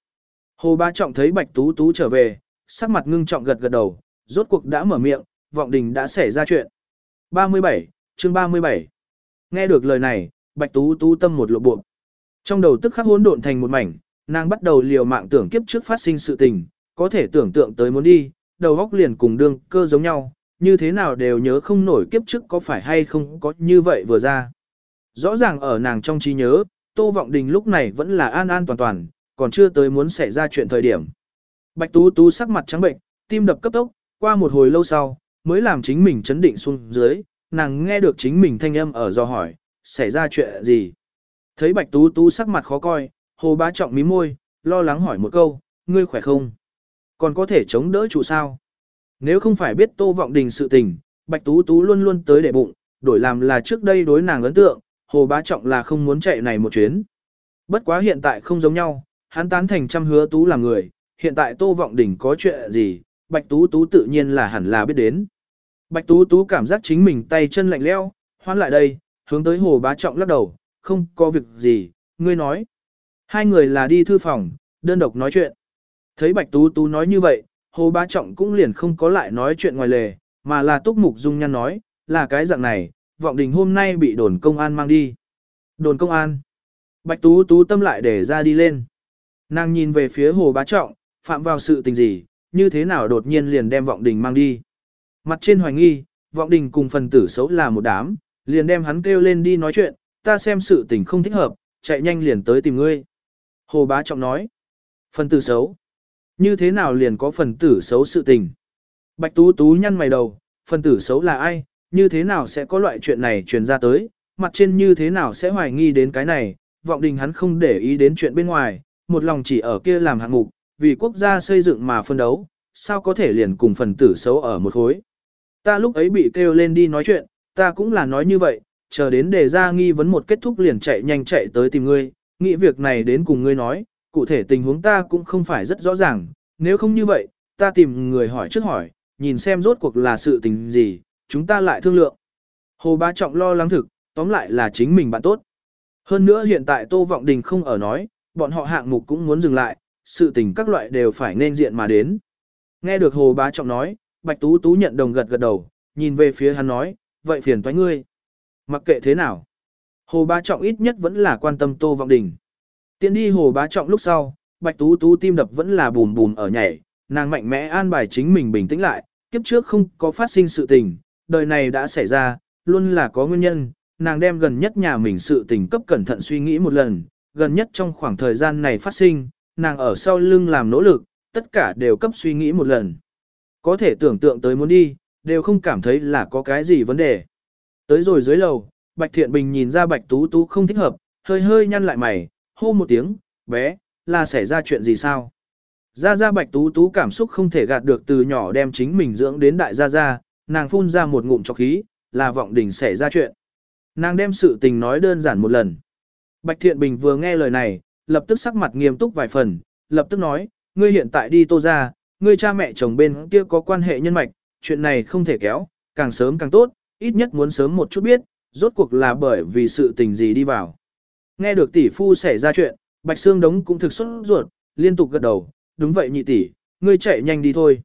Hồ Bá Trọng thấy Bạch Tú Tú trở về, sắc mặt ngưng trọng gật gật đầu, rốt cuộc đã mở miệng, Vọng Đình đã xảy ra chuyện. 37, chương 37. Nghe được lời này, Bạch Tú Tú tâm một lộ bộ. Trong đầu tức khắc hỗn độn thành một mảnh, nàng bắt đầu liều mạng tưởng kiếp trước phát sinh sự tình, có thể tưởng tượng tới muốn đi, đầu óc liền cùng đương cơ giống nhau, như thế nào đều nhớ không nổi kiếp trước có phải hay không có như vậy vừa ra. Rõ ràng ở nàng trong trí nhớ, Tô Vọng Đình lúc này vẫn là an an toàn toàn, còn chưa tới muốn xảy ra chuyện thời điểm. Bạch Tú Tú sắc mặt trắng bệnh, tim đập cấp tốc, qua một hồi lâu sau, mới làm chính mình chấn định xuống dưới, nàng nghe được chính mình thanh âm ở do hỏi, xảy ra chuyện gì. Thấy Bạch Tú Tú sắc mặt khó coi, Hồ Bá Trọng mím môi, lo lắng hỏi một câu, ngươi khỏe không? Còn có thể chống đỡ chủ sao? Nếu không phải biết Tô Vọng Đình sự tình, Bạch Tú Tú luôn luôn tới để bụng, đổi làm là trước đây đối nàng ấn tượng, Hồ Bá Trọng là không muốn chạy này một chuyến. Bất quá hiện tại không giống nhau, hắn tán thành trăm hứa Tú làm người, hiện tại Tô Vọng Đình có chuyện gì, Bạch Tú Tú tự nhiên là hẳn là biết đến. Bạch Tú Tú cảm giác chính mình tay chân lạnh lẽo, hoán lại đây, hướng tới Hồ Bá Trọng lắc đầu, không có việc gì, ngươi nói. Hai người là đi thư phòng, đơn độc nói chuyện. Thấy Bạch Tú Tú nói như vậy, Hồ Bá Trọng cũng liền không có lại nói chuyện ngoài lề, mà là túc mục dung nhăn nói, là cái dạng này, vọng đình hôm nay bị đồn công an mang đi. Đồn công an. Bạch Tú Tú tâm lại để ra đi lên. Nàng nhìn về phía hồ bá trọng, phạm vào sự tình gì, như thế nào đột nhiên liền đem vọng đình mang đi. Mặt trên hoài nghi, vọng đình cùng phần tử xấu là một đám, liền đem hắn kêu lên đi nói chuyện, ta xem sự tình không thích hợp, chạy nhanh liền tới tìm ngươi. Hồ bá trọng nói, phần tử xấu, như thế nào liền có phần tử xấu sự tình. Bạch Tú Tú nhăn mày đầu, phần tử xấu là ai, như thế nào sẽ có loại chuyện này truyền ra tới, mặt trên như thế nào sẽ hoài nghi đến cái này, vọng đình hắn không để ý đến chuyện bên ngoài, một lòng chỉ ở kia làm hạng mục, vì quốc gia xây dựng mà phân đấu, sao có thể liền cùng phần tử xấu ở một khối. Ta lúc ấy bị kêu lên đi nói chuyện, ta cũng là nói như vậy, chờ đến đề ra nghi vấn một kết thúc liền chạy nhanh chạy tới tìm ngươi, nghĩ việc này đến cùng ngươi nói, cụ thể tình huống ta cũng không phải rất rõ ràng, nếu không như vậy, ta tìm người hỏi trước hỏi, nhìn xem rốt cuộc là sự tình gì, chúng ta lại thương lượng. Hồ Bá Trọng lo lắng thực, tóm lại là chính mình bạn tốt. Hơn nữa hiện tại Tô Vọng Đình không ở nói, bọn họ hạng mục cũng muốn dừng lại, sự tình các loại đều phải nên diện mà đến. Nghe được Hồ Bá Trọng nói, Bạch Tú Tú nhận đồng gật gật đầu, nhìn về phía hắn nói, vậy phiền toái ngươi. Mặc kệ thế nào. Hồ Bá Trọng ít nhất vẫn là quan tâm Tô Vọng Đình. Tiến đi Hồ Bá Trọng lúc sau, Bạch Tú Tú tim đập vẫn là bùm bùm ở nhảy, nàng mạnh mẽ an bài chính mình bình tĩnh lại, kiếp trước không có phát sinh sự tình, đời này đã xảy ra, luôn là có nguyên nhân, nàng đem gần nhất nhà mình sự tình cấp cẩn thận suy nghĩ một lần, gần nhất trong khoảng thời gian này phát sinh, nàng ở sau lưng làm nỗ lực, tất cả đều cấp suy nghĩ một lần. Có thể tưởng tượng tới muốn đi, đều không cảm thấy là có cái gì vấn đề. Tới rồi dưới lầu, Bạch Thiện Bình nhìn ra Bạch Tú Tú không thích hợp, hơi hơi nhăn lại mày, hô một tiếng, bé, là xảy ra chuyện gì sao? Gia Gia Bạch Tú Tú cảm xúc không thể gạt được từ nhỏ đem chính mình dưỡng đến đại Gia Gia, nàng phun ra một ngụm chọc khí, là vọng đỉnh xảy ra chuyện. Nàng đem sự tình nói đơn giản một lần. Bạch Thiện Bình vừa nghe lời này, lập tức sắc mặt nghiêm túc vài phần, lập tức nói, ngươi hiện tại đi tô ra, ngươi cha mẹ chồng bên kia có quan hệ nhân mạch, chuyện này không thể kéo, càng sớm càng tốt, ít nhất muốn sớm một chút biết, rốt cuộc là bởi vì sự tình gì đi vào. Nghe được tỷ phu xảy ra chuyện, Bạch Sương Đống cũng thực xuất ruột, liên tục gật đầu, đúng vậy nhị tỷ, ngươi chạy nhanh đi thôi.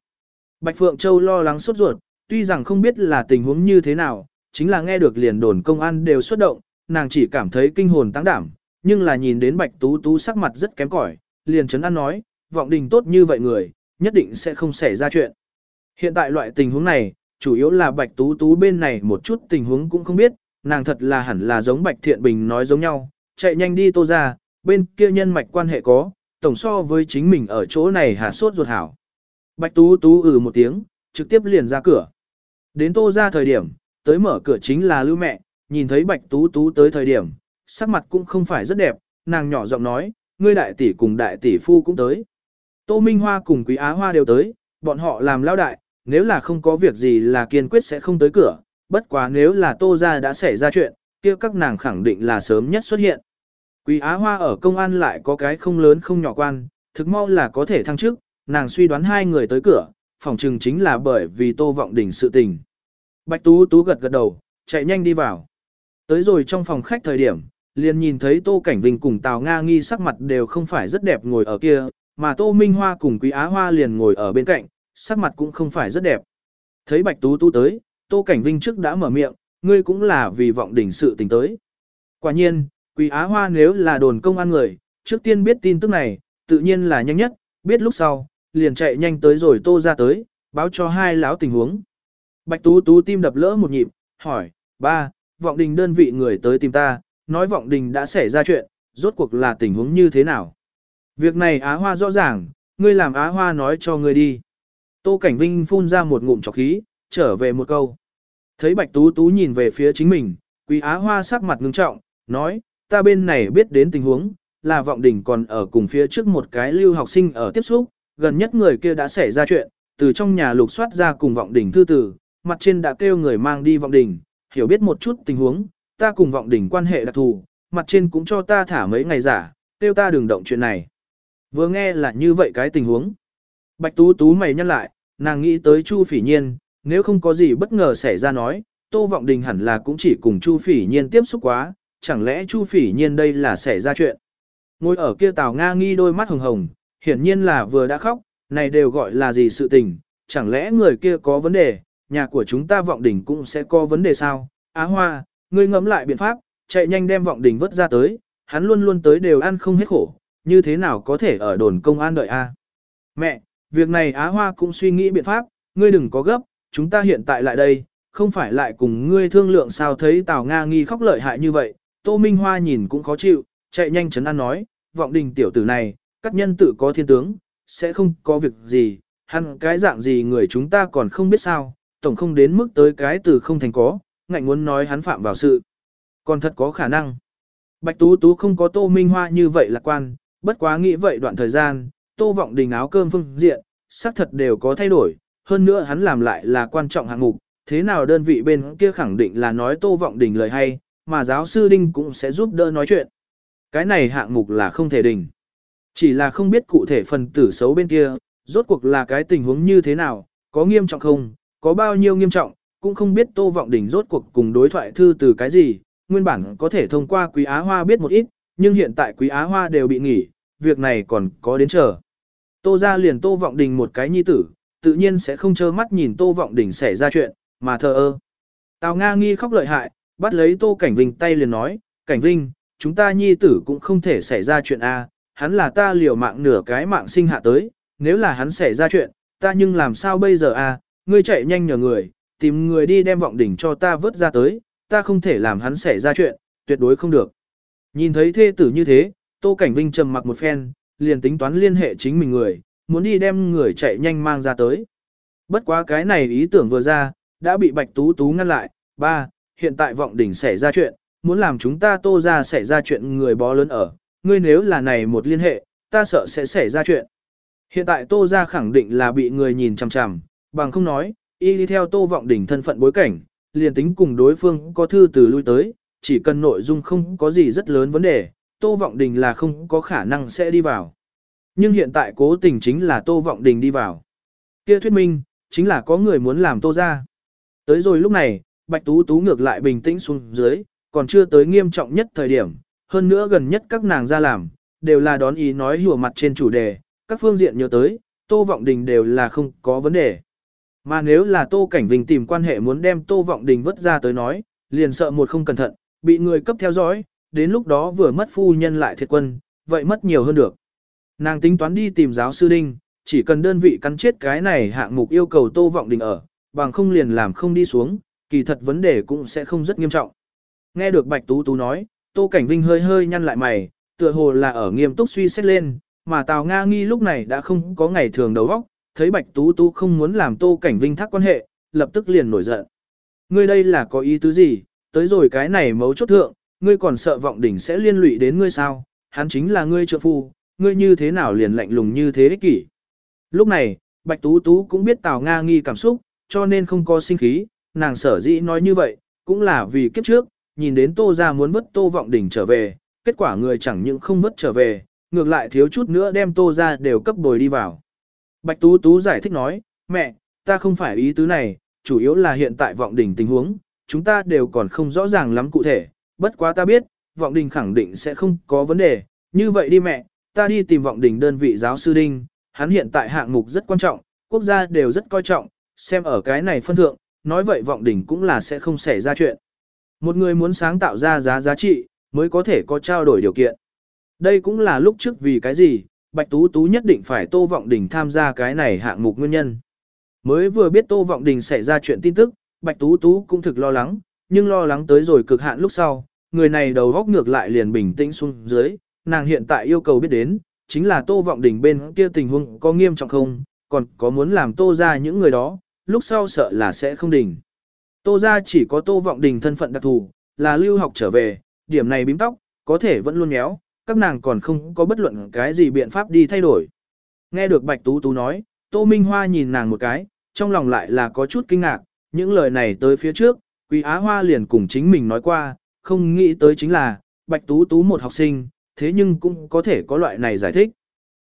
Bạch Phượng Châu lo lắng sốt ruột, tuy rằng không biết là tình huống như thế nào, chính là nghe được liền đồn công an đều xuất động, nàng chỉ cảm thấy kinh hồn tăng đảm, nhưng là nhìn đến Bạch Tú Tú sắc mặt rất kém cỏi, liền chấn an nói, vọng đình tốt như vậy người, nhất định sẽ không xảy ra chuyện. Hiện tại loại tình huống này, chủ yếu là Bạch Tú Tú bên này một chút tình huống cũng không biết, nàng thật là hẳn là giống Bạch Thiện Bình nói giống nhau, chạy nhanh đi tô ra, bên kia nhân mạch quan hệ có, tổng so với chính mình ở chỗ này hạ sốt ruột hảo. Bạch Tú Tú ừ một tiếng, trực tiếp liền ra cửa. Đến tô ra thời điểm, tới mở cửa chính là lưu mẹ, nhìn thấy Bạch Tú Tú tới thời điểm, sắc mặt cũng không phải rất đẹp, nàng nhỏ giọng nói, ngươi đại tỷ cùng đại tỷ phu cũng tới. Tô Minh Hoa cùng Quý Á Hoa đều tới, bọn họ làm lao đại, nếu là không có việc gì là kiên quyết sẽ không tới cửa, bất quá nếu là Tô gia đã xảy ra chuyện, kia các nàng khẳng định là sớm nhất xuất hiện. Quý Á Hoa ở công an lại có cái không lớn không nhỏ quan, thực mau là có thể thăng chức, nàng suy đoán hai người tới cửa, phòng trừng chính là bởi vì Tô Vọng Đình sự tình. Bạch Tú Tú gật gật đầu, chạy nhanh đi vào. Tới rồi trong phòng khách thời điểm, liền nhìn thấy Tô Cảnh Vinh cùng Tào Nga nghi sắc mặt đều không phải rất đẹp ngồi ở kia, mà Tô Minh Hoa cùng Quý Á Hoa liền ngồi ở bên cạnh, sắc mặt cũng không phải rất đẹp. Thấy Bạch Tú Tú tới, Tô Cảnh Vinh trước đã mở miệng, ngươi cũng là vì vọng đỉnh sự tình tới. Quả nhiên, Quý Á Hoa nếu là đồn công an người, trước tiên biết tin tức này, tự nhiên là nhanh nhất, biết lúc sau, liền chạy nhanh tới rồi Tô ra tới, báo cho hai lão tình huống. Bạch Tú Tú tim đập lỡ một nhịp, hỏi, ba, vọng đình đơn vị người tới tìm ta, nói vọng đình đã xảy ra chuyện, rốt cuộc là tình huống như thế nào. Việc này Á Hoa rõ ràng, ngươi làm Á Hoa nói cho ngươi đi. Tô Cảnh Vinh phun ra một ngụm chọc khí, trở về một câu. Thấy Bạch Tú Tú nhìn về phía chính mình, Quý Á Hoa sắc mặt ngưng trọng, nói, ta bên này biết đến tình huống, là vọng đình còn ở cùng phía trước một cái lưu học sinh ở tiếp xúc, gần nhất người kia đã xảy ra chuyện, từ trong nhà lục soát ra cùng vọng đình thư tử, mặt trên đã kêu người mang đi vọng đình, hiểu biết một chút tình huống, ta cùng vọng đình quan hệ đặc thù, mặt trên cũng cho ta thả mấy ngày giả, kêu ta đừng động chuyện này. Vừa nghe là như vậy cái tình huống. Bạch Tú Tú mày nhăn lại, nàng nghĩ tới Chu Phỉ Nhiên, nếu không có gì bất ngờ xảy ra nói, Tô Vọng Đình hẳn là cũng chỉ cùng Chu Phỉ Nhiên tiếp xúc quá, chẳng lẽ Chu Phỉ Nhiên đây là xảy ra chuyện. Ngồi ở kia Tào Nga nghi đôi mắt hồng hồng, hiển nhiên là vừa đã khóc, này đều gọi là gì sự tình, chẳng lẽ người kia có vấn đề, nhà của chúng ta vọng đình cũng sẽ có vấn đề sao? Á Hoa, ngươi ngẫm lại biện pháp, chạy nhanh đem vọng đình vớt ra tới, hắn luôn luôn tới đều ăn không hết khổ, như thế nào có thể ở đồn công an đợi a? Mẹ, việc này Á Hoa cũng suy nghĩ biện pháp, ngươi đừng có gấp, chúng ta hiện tại lại đây, không phải lại cùng ngươi thương lượng sao thấy Tào Nga nghi khóc lợi hại như vậy, Tô Minh Hoa nhìn cũng khó chịu, chạy nhanh chấn an nói, vọng đình tiểu tử này, các nhân tự có thiên tướng, sẽ không có việc gì, hắn cái dạng gì người chúng ta còn không biết sao, tổng không đến mức tới cái từ không thành có, ngạnh muốn nói hắn phạm vào sự. Còn thật có khả năng. Bạch Tú Tú không có Tô Minh Hoa như vậy lạc quan, bất quá nghĩ vậy đoạn thời gian, Tô Vọng Đình áo cơm phương diện, xác thật đều có thay đổi, hơn nữa hắn làm lại là quan trọng hạng mục, thế nào đơn vị bên kia khẳng định là nói Tô Vọng Đình lời hay, mà giáo sư Đinh cũng sẽ giúp đỡ nói chuyện. Cái này hạng mục là không thể đình. Chỉ là không biết cụ thể phần tử xấu bên kia, rốt cuộc là cái tình huống như thế nào, có nghiêm trọng không, có bao nhiêu nghiêm trọng, cũng không biết Tô Vọng Đình rốt cuộc cùng đối thoại thư từ cái gì, nguyên bản có thể thông qua Quý Á Hoa biết một ít, nhưng hiện tại Quý Á Hoa đều bị nghỉ, việc này còn có đến chờ. Tô ra liền Tô Vọng Đình một cái nhi tử, tự nhiên sẽ không trơ mắt nhìn Tô Vọng Đình xảy ra chuyện, mà thờ ơ. Tào Nga nghi khóc lợi hại, bắt lấy Tô Cảnh Vinh tay liền nói, Cảnh Vinh, chúng ta nhi tử cũng không thể xảy ra chuyện A, hắn là ta liều mạng nửa cái mạng sinh hạ tới, nếu là hắn xảy ra chuyện, ta nhưng làm sao bây giờ A, ngươi chạy nhanh nhờ người, tìm người đi đem vọng đỉnh cho ta vớt ra tới, ta không thể làm hắn xảy ra chuyện, tuyệt đối không được. Nhìn thấy thê tử như thế, Tô Cảnh Vinh trầm mặc một phen, liền tính toán liên hệ chính mình người, muốn đi đem người chạy nhanh mang ra tới. Bất quá cái này ý tưởng vừa ra, đã bị Bạch Tú Tú ngăn lại, ba, hiện tại vọng đỉnh xảy ra chuyện, muốn làm chúng ta tô ra xảy ra chuyện người bó lớn ở, ngươi nếu là này một liên hệ, ta sợ sẽ xảy ra chuyện. Hiện tại tô ra khẳng định là bị người nhìn chằm chằm, bằng không nói, y đi theo tô vọng đỉnh thân phận bối cảnh, liền tính cùng đối phương có thư từ lui tới, chỉ cần nội dung không có gì rất lớn vấn đề, tô vọng đình là không có khả năng sẽ đi vào. Nhưng hiện tại cố tình chính là tô vọng đình đi vào. Kia thuyết minh, chính là có người muốn làm tô ra. Tới rồi lúc này, Bạch Tú Tú ngược lại bình tĩnh xuống dưới, còn chưa tới nghiêm trọng nhất thời điểm, hơn nữa gần nhất các nàng ra làm, đều là đón ý nói hùa mặt trên chủ đề, các phương diện nhớ tới, Tô Vọng Đình đều là không có vấn đề. Mà nếu là Tô Cảnh Vinh tìm quan hệ muốn đem Tô Vọng Đình vứt ra tới nói, liền sợ một không cẩn thận, bị người cấp theo dõi, đến lúc đó vừa mất phu nhân lại thiệt quân, vậy mất nhiều hơn được. Nàng tính toán đi tìm giáo sư Đinh, chỉ cần đơn vị cắn chết cái này hạng mục yêu cầu Tô Vọng Đình ở, bằng không liền làm không đi xuống, kỳ thật vấn đề cũng sẽ không rất nghiêm trọng. Nghe được Bạch Tú Tú nói, Tô Cảnh Vinh hơi hơi nhăn lại mày, tựa hồ là ở nghiêm túc suy xét lên, mà Tào Nga nghi lúc này đã không có ngày thường đầu óc, thấy Bạch Tú Tú không muốn làm Tô Cảnh Vinh thắc quan hệ, lập tức liền nổi giận. Ngươi đây là có ý tứ gì, tới rồi cái này mấu chốt thượng, ngươi còn sợ vọng đỉnh sẽ liên lụy đến ngươi sao, hắn chính là ngươi trợ phu, ngươi như thế nào liền lạnh lùng như thế ích kỷ. Lúc này, Bạch Tú Tú cũng biết Tào Nga nghi cảm xúc, cho nên không có sinh khí, nàng sở dĩ nói như vậy, cũng là vì kiếp trước, nhìn đến Tô ra muốn vứt Tô Vọng Đình trở về, kết quả người chẳng những không vứt trở về, ngược lại thiếu chút nữa đem Tô ra đều cấp bồi đi vào. Bạch Tú Tú giải thích nói, mẹ, ta không phải ý tứ này, chủ yếu là hiện tại Vọng Đình tình huống, chúng ta đều còn không rõ ràng lắm cụ thể, bất quá ta biết, Vọng Đình khẳng định sẽ không có vấn đề, như vậy đi mẹ, ta đi tìm Vọng đỉnh đơn vị giáo sư Đinh, hắn hiện tại hạng mục rất quan trọng, quốc gia đều rất coi trọng, xem ở cái này phân thượng, nói vậy Vọng đỉnh cũng là sẽ không xảy ra chuyện. Một người muốn sáng tạo ra giá giá trị, mới có thể có trao đổi điều kiện. Đây cũng là lúc trước vì cái gì, Bạch Tú Tú nhất định phải Tô Vọng Đình tham gia cái này hạng mục nguyên nhân. Mới vừa biết Tô Vọng Đình xảy ra chuyện tin tức, Bạch Tú Tú cũng thực lo lắng, nhưng lo lắng tới rồi cực hạn lúc sau, người này đầu góc ngược lại liền bình tĩnh xuống dưới, nàng hiện tại yêu cầu biết đến, chính là Tô Vọng Đình bên kia tình huống có nghiêm trọng không, còn có muốn làm Tô ra những người đó, lúc sau sợ là sẽ không đình. Tô ra chỉ có Tô Vọng Đình thân phận đặc thù, là lưu học trở về, điểm này bím tóc, có thể vẫn luôn méo, các nàng còn không có bất luận cái gì biện pháp đi thay đổi. Nghe được Bạch Tú Tú nói, Tô Minh Hoa nhìn nàng một cái, trong lòng lại là có chút kinh ngạc, những lời này tới phía trước, Quý Á Hoa liền cùng chính mình nói qua, không nghĩ tới chính là, Bạch Tú Tú một học sinh, thế nhưng cũng có thể có loại này giải thích.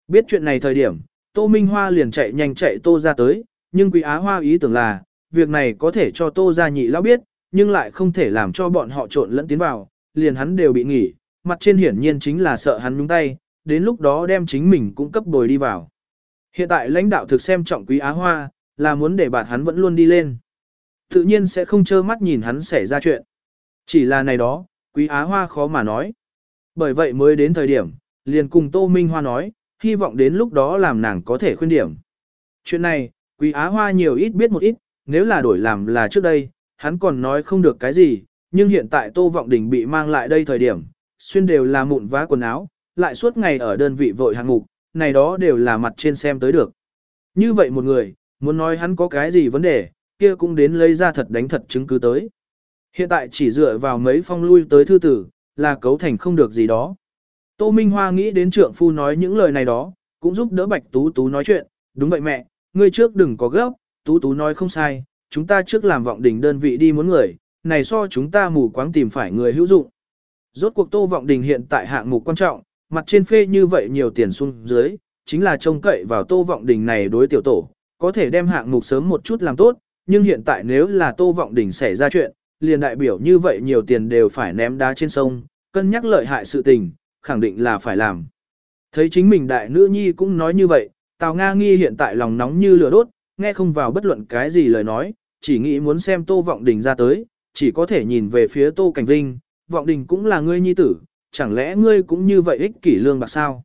Biết chuyện này thời điểm, Tô Minh Hoa liền chạy nhanh chạy Tô ra tới, nhưng Quý Á Hoa ý tưởng là, việc này có thể cho Tô gia nhị lão biết, nhưng lại không thể làm cho bọn họ trộn lẫn tiến vào, liền hắn đều bị nghỉ, mặt trên hiển nhiên chính là sợ hắn nhúng tay, đến lúc đó đem chính mình cũng cấp bồi đi vào. Hiện tại lãnh đạo thực xem trọng quý Á Hoa, là muốn để bạn hắn vẫn luôn đi lên. Tự nhiên sẽ không trơ mắt nhìn hắn xảy ra chuyện. Chỉ là này đó, quý á hoa khó mà nói. Bởi vậy mới đến thời điểm, liền cùng Tô Minh Hoa nói, hy vọng đến lúc đó làm nàng có thể khuyên điểm. Chuyện này, quý á hoa nhiều ít biết một ít, nếu là đổi làm là trước đây, hắn còn nói không được cái gì, nhưng hiện tại Tô Vọng Đình bị mang lại đây thời điểm, xuyên đều là mụn vá quần áo, lại suốt ngày ở đơn vị vội hàng mục, này đó đều là mặt trên xem tới được. Như vậy một người, muốn nói hắn có cái gì vấn đề, kia cũng đến lấy ra thật đánh thật chứng cứ tới. Hiện tại chỉ dựa vào mấy phong lui tới thư tử, là cấu thành không được gì đó. Tô Minh Hoa nghĩ đến trượng phu nói những lời này đó, cũng giúp đỡ Bạch Tú Tú nói chuyện, đúng vậy mẹ, ngươi trước đừng có gấp, Tú Tú nói không sai, chúng ta trước làm vọng đỉnh đơn vị đi muốn người, này so chúng ta mù quáng tìm phải người hữu dụng. Rốt cuộc Tô Vọng Đình hiện tại hạng mục quan trọng, mặt trên phê như vậy nhiều tiền xuống dưới, chính là trông cậy vào Tô Vọng Đình này đối tiểu tổ, có thể đem hạng mục sớm một chút làm tốt, nhưng hiện tại nếu là Tô Vọng Đình xảy ra chuyện, liền đại biểu như vậy nhiều tiền đều phải ném đá trên sông, cân nhắc lợi hại sự tình, khẳng định là phải làm. Thấy chính mình đại nữ nhi cũng nói như vậy, Tào Nga nghi hiện tại lòng nóng như lửa đốt, nghe không vào bất luận cái gì lời nói, chỉ nghĩ muốn xem Tô Vọng Đình ra tới, chỉ có thể nhìn về phía Tô Cảnh Vinh, Vọng Đình cũng là ngươi nhi tử, chẳng lẽ ngươi cũng như vậy ích kỷ lương bạc sao?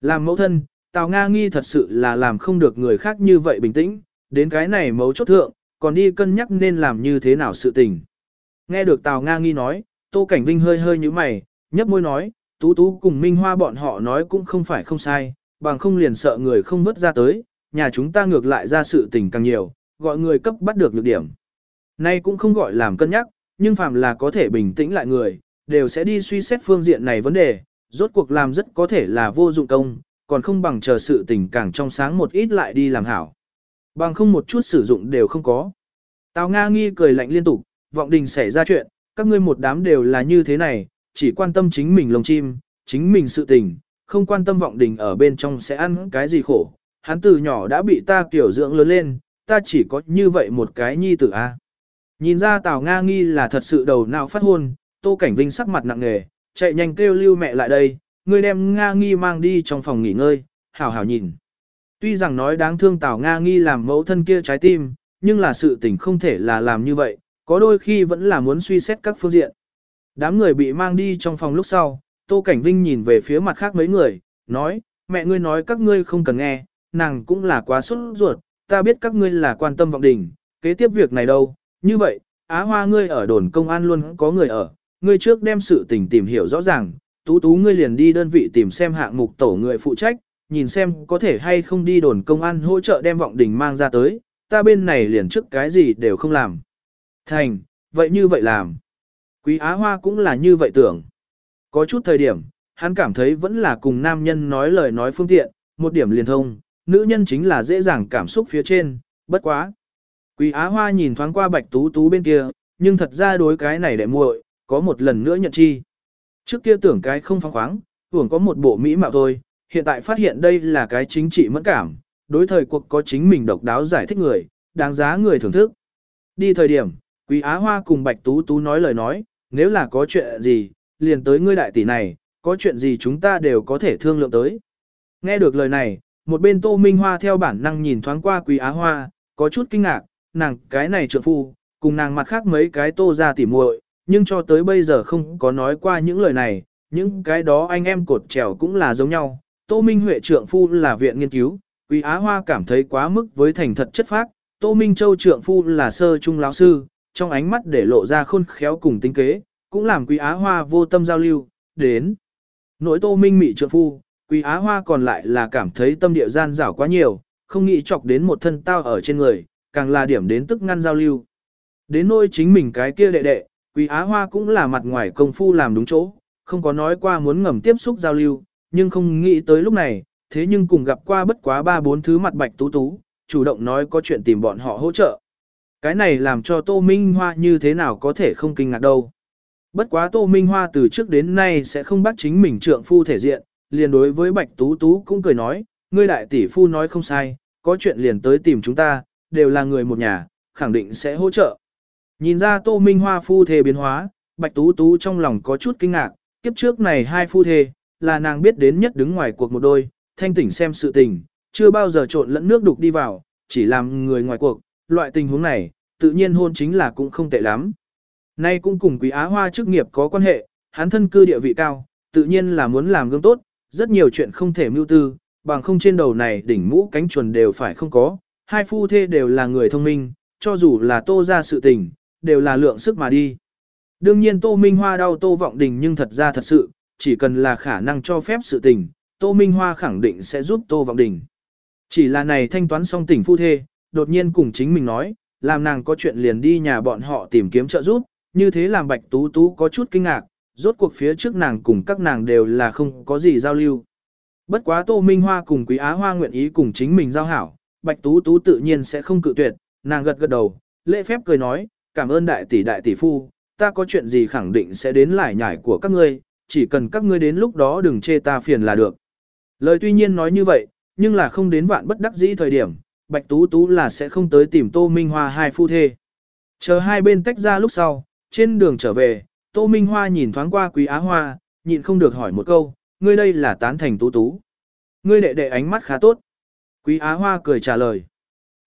Làm mẫu thân, Tào Nga nghi thật sự là làm không được người khác như vậy bình tĩnh, đến cái này mấu chốt thượng, còn đi cân nhắc nên làm như thế nào sự tình. Nghe được Tào Nga nghi nói, Tô Cảnh Vinh hơi hơi như mày, nhấp môi nói, Tú Tú cùng Minh Hoa bọn họ nói cũng không phải không sai, bằng không liền sợ người không vớt ra tới, nhà chúng ta ngược lại ra sự tình càng nhiều, gọi người cấp bắt được nhược điểm. Nay cũng không gọi làm cân nhắc, nhưng phàm là có thể bình tĩnh lại người, đều sẽ đi suy xét phương diện này vấn đề, rốt cuộc làm rất có thể là vô dụng công, còn không bằng chờ sự tình càng trong sáng một ít lại đi làm hảo. Bằng không một chút sử dụng đều không có. Tào Nga nghi cười lạnh liên tục, vọng đình xảy ra chuyện, các ngươi một đám đều là như thế này, chỉ quan tâm chính mình lồng chim, chính mình sự tình, không quan tâm vọng đình ở bên trong sẽ ăn cái gì khổ. Hắn từ nhỏ đã bị ta kiểu dưỡng lớn lên, ta chỉ có như vậy một cái nhi tử a. Nhìn ra Tào Nga nghi là thật sự đầu nào phát hôn, Tô Cảnh Vinh sắc mặt nặng nề, chạy nhanh kêu lưu mẹ lại đây, ngươi đem Nga nghi mang đi trong phòng nghỉ ngơi, hảo hảo nhìn. Tuy rằng nói đáng thương Tào Nga nghi làm mẫu thân kia trái tim, nhưng là sự tình không thể là làm như vậy, có đôi khi vẫn là muốn suy xét các phương diện. Đám người bị mang đi trong phòng lúc sau, Tô Cảnh Vinh nhìn về phía mặt khác mấy người, nói, mẹ ngươi nói các ngươi không cần nghe, nàng cũng là quá sốt ruột, ta biết các ngươi là quan tâm vọng đình, kế tiếp việc này đâu, như vậy, Á Hoa ngươi ở đồn công an luôn có người ở, ngươi trước đem sự tình tìm hiểu rõ ràng, tú tú ngươi liền đi đơn vị tìm xem hạng mục tổ người phụ trách, nhìn xem có thể hay không đi đồn công an hỗ trợ đem vọng đình mang ra tới, ta bên này liền trước cái gì đều không làm. Thành, vậy như vậy làm. Quý Á Hoa cũng là như vậy tưởng. Có chút thời điểm, hắn cảm thấy vẫn là cùng nam nhân nói lời nói phương tiện, một điểm liền thông, nữ nhân chính là dễ dàng cảm xúc phía trên, bất quá. Quý Á Hoa nhìn thoáng qua Bạch Tú Tú bên kia, nhưng thật ra đối cái này đệ muội, có một lần nữa nhận chi. Trước kia tưởng cái không phóng khoáng, tưởng có một bộ mỹ mạo thôi, hiện tại phát hiện đây là cái chính trị mẫn cảm, đối thời cuộc có chính mình độc đáo giải thích người, đáng giá người thưởng thức. Đi thời điểm, Quý Á Hoa cùng Bạch Tú Tú nói lời nói, nếu là có chuyện gì, liền tới ngươi đại tỷ này, có chuyện gì chúng ta đều có thể thương lượng tới. Nghe được lời này, một bên Tô Minh Hoa theo bản năng nhìn thoáng qua Quý Á Hoa, có chút kinh ngạc, nàng cái này trượng phu, cùng nàng mặt khác mấy cái tô ra tỉ muội, nhưng cho tới bây giờ không có nói qua những lời này, những cái đó anh em cột trèo cũng là giống nhau. Tô Minh Huệ trượng phu là viện nghiên cứu, Quý Á Hoa cảm thấy quá mức với thành thật chất phác, Tô Minh Châu trượng phu là sơ trung lão sư, trong ánh mắt để lộ ra khôn khéo cùng tính kế, cũng làm Quý Á Hoa vô tâm giao lưu, đến. Nỗi Tô Minh mị trượng phu, Quý Á Hoa còn lại là cảm thấy tâm địa gian rảo quá nhiều, không nghĩ chọc đến một thân tao ở trên người, càng là điểm đến tức ngăn giao lưu. Đến nỗi chính mình cái kia đệ đệ, Quý Á Hoa cũng là mặt ngoài công phu làm đúng chỗ, không có nói qua muốn ngầm tiếp xúc giao lưu, nhưng không nghĩ tới lúc này, thế nhưng cùng gặp qua bất quá ba bốn thứ mặt bạch tú tú, chủ động nói có chuyện tìm bọn họ hỗ trợ. Cái này làm cho Tô Minh Hoa như thế nào có thể không kinh ngạc đâu. Bất quá Tô Minh Hoa từ trước đến nay sẽ không bắt chính mình trượng phu thể diện, liền đối với Bạch Tú Tú cũng cười nói, ngươi đại tỷ phu nói không sai, có chuyện liền tới tìm chúng ta, đều là người một nhà, khẳng định sẽ hỗ trợ. Nhìn ra Tô Minh Hoa phu thể biến hóa, Bạch Tú Tú trong lòng có chút kinh ngạc, kiếp trước này hai phu thê, là nàng biết đến nhất đứng ngoài cuộc một đôi, thanh tỉnh xem sự tình, chưa bao giờ trộn lẫn nước đục đi vào, chỉ làm người ngoài cuộc, loại tình huống này, tự nhiên hôn chính là cũng không tệ lắm. Nay cũng cùng quý á hoa chức nghiệp có quan hệ, hắn thân cư địa vị cao, tự nhiên là muốn làm gương tốt, rất nhiều chuyện không thể mưu tư, bằng không trên đầu này đỉnh mũ cánh chuồn đều phải không có, hai phu thê đều là người thông minh, cho dù là tô ra sự tình, đều là lượng sức mà đi. Đương nhiên tô minh hoa đau tô vọng đình nhưng thật ra thật sự, chỉ cần là khả năng cho phép sự tình, tô minh hoa khẳng định sẽ giúp tô vọng đình. Chỉ là này thanh toán xong tỉnh phu thê, đột nhiên cùng chính mình nói, làm nàng có chuyện liền đi nhà bọn họ tìm kiếm trợ giúp, như thế làm bạch tú tú có chút kinh ngạc, rốt cuộc phía trước nàng cùng các nàng đều là không có gì giao lưu. Bất quá Tô Minh Hoa cùng Quý Á Hoa nguyện ý cùng chính mình giao hảo, Bạch Tú Tú tự nhiên sẽ không cự tuyệt, nàng gật gật đầu, lễ phép cười nói, cảm ơn đại tỷ đại tỷ phu, ta có chuyện gì khẳng định sẽ đến lại nhải của các ngươi, chỉ cần các ngươi đến lúc đó đừng chê ta phiền là được. Lời tuy nhiên nói như vậy, nhưng là không đến vạn bất đắc dĩ thời điểm, Bạch Tú Tú là sẽ không tới tìm Tô Minh Hoa hai phu thê. Chờ hai bên tách ra lúc sau, trên đường trở về, Tô Minh Hoa nhìn thoáng qua Quý Á Hoa, nhịn không được hỏi một câu, ngươi đây là tán thành Tú Tú. Ngươi đệ đệ ánh mắt khá tốt. Quý Á Hoa cười trả lời.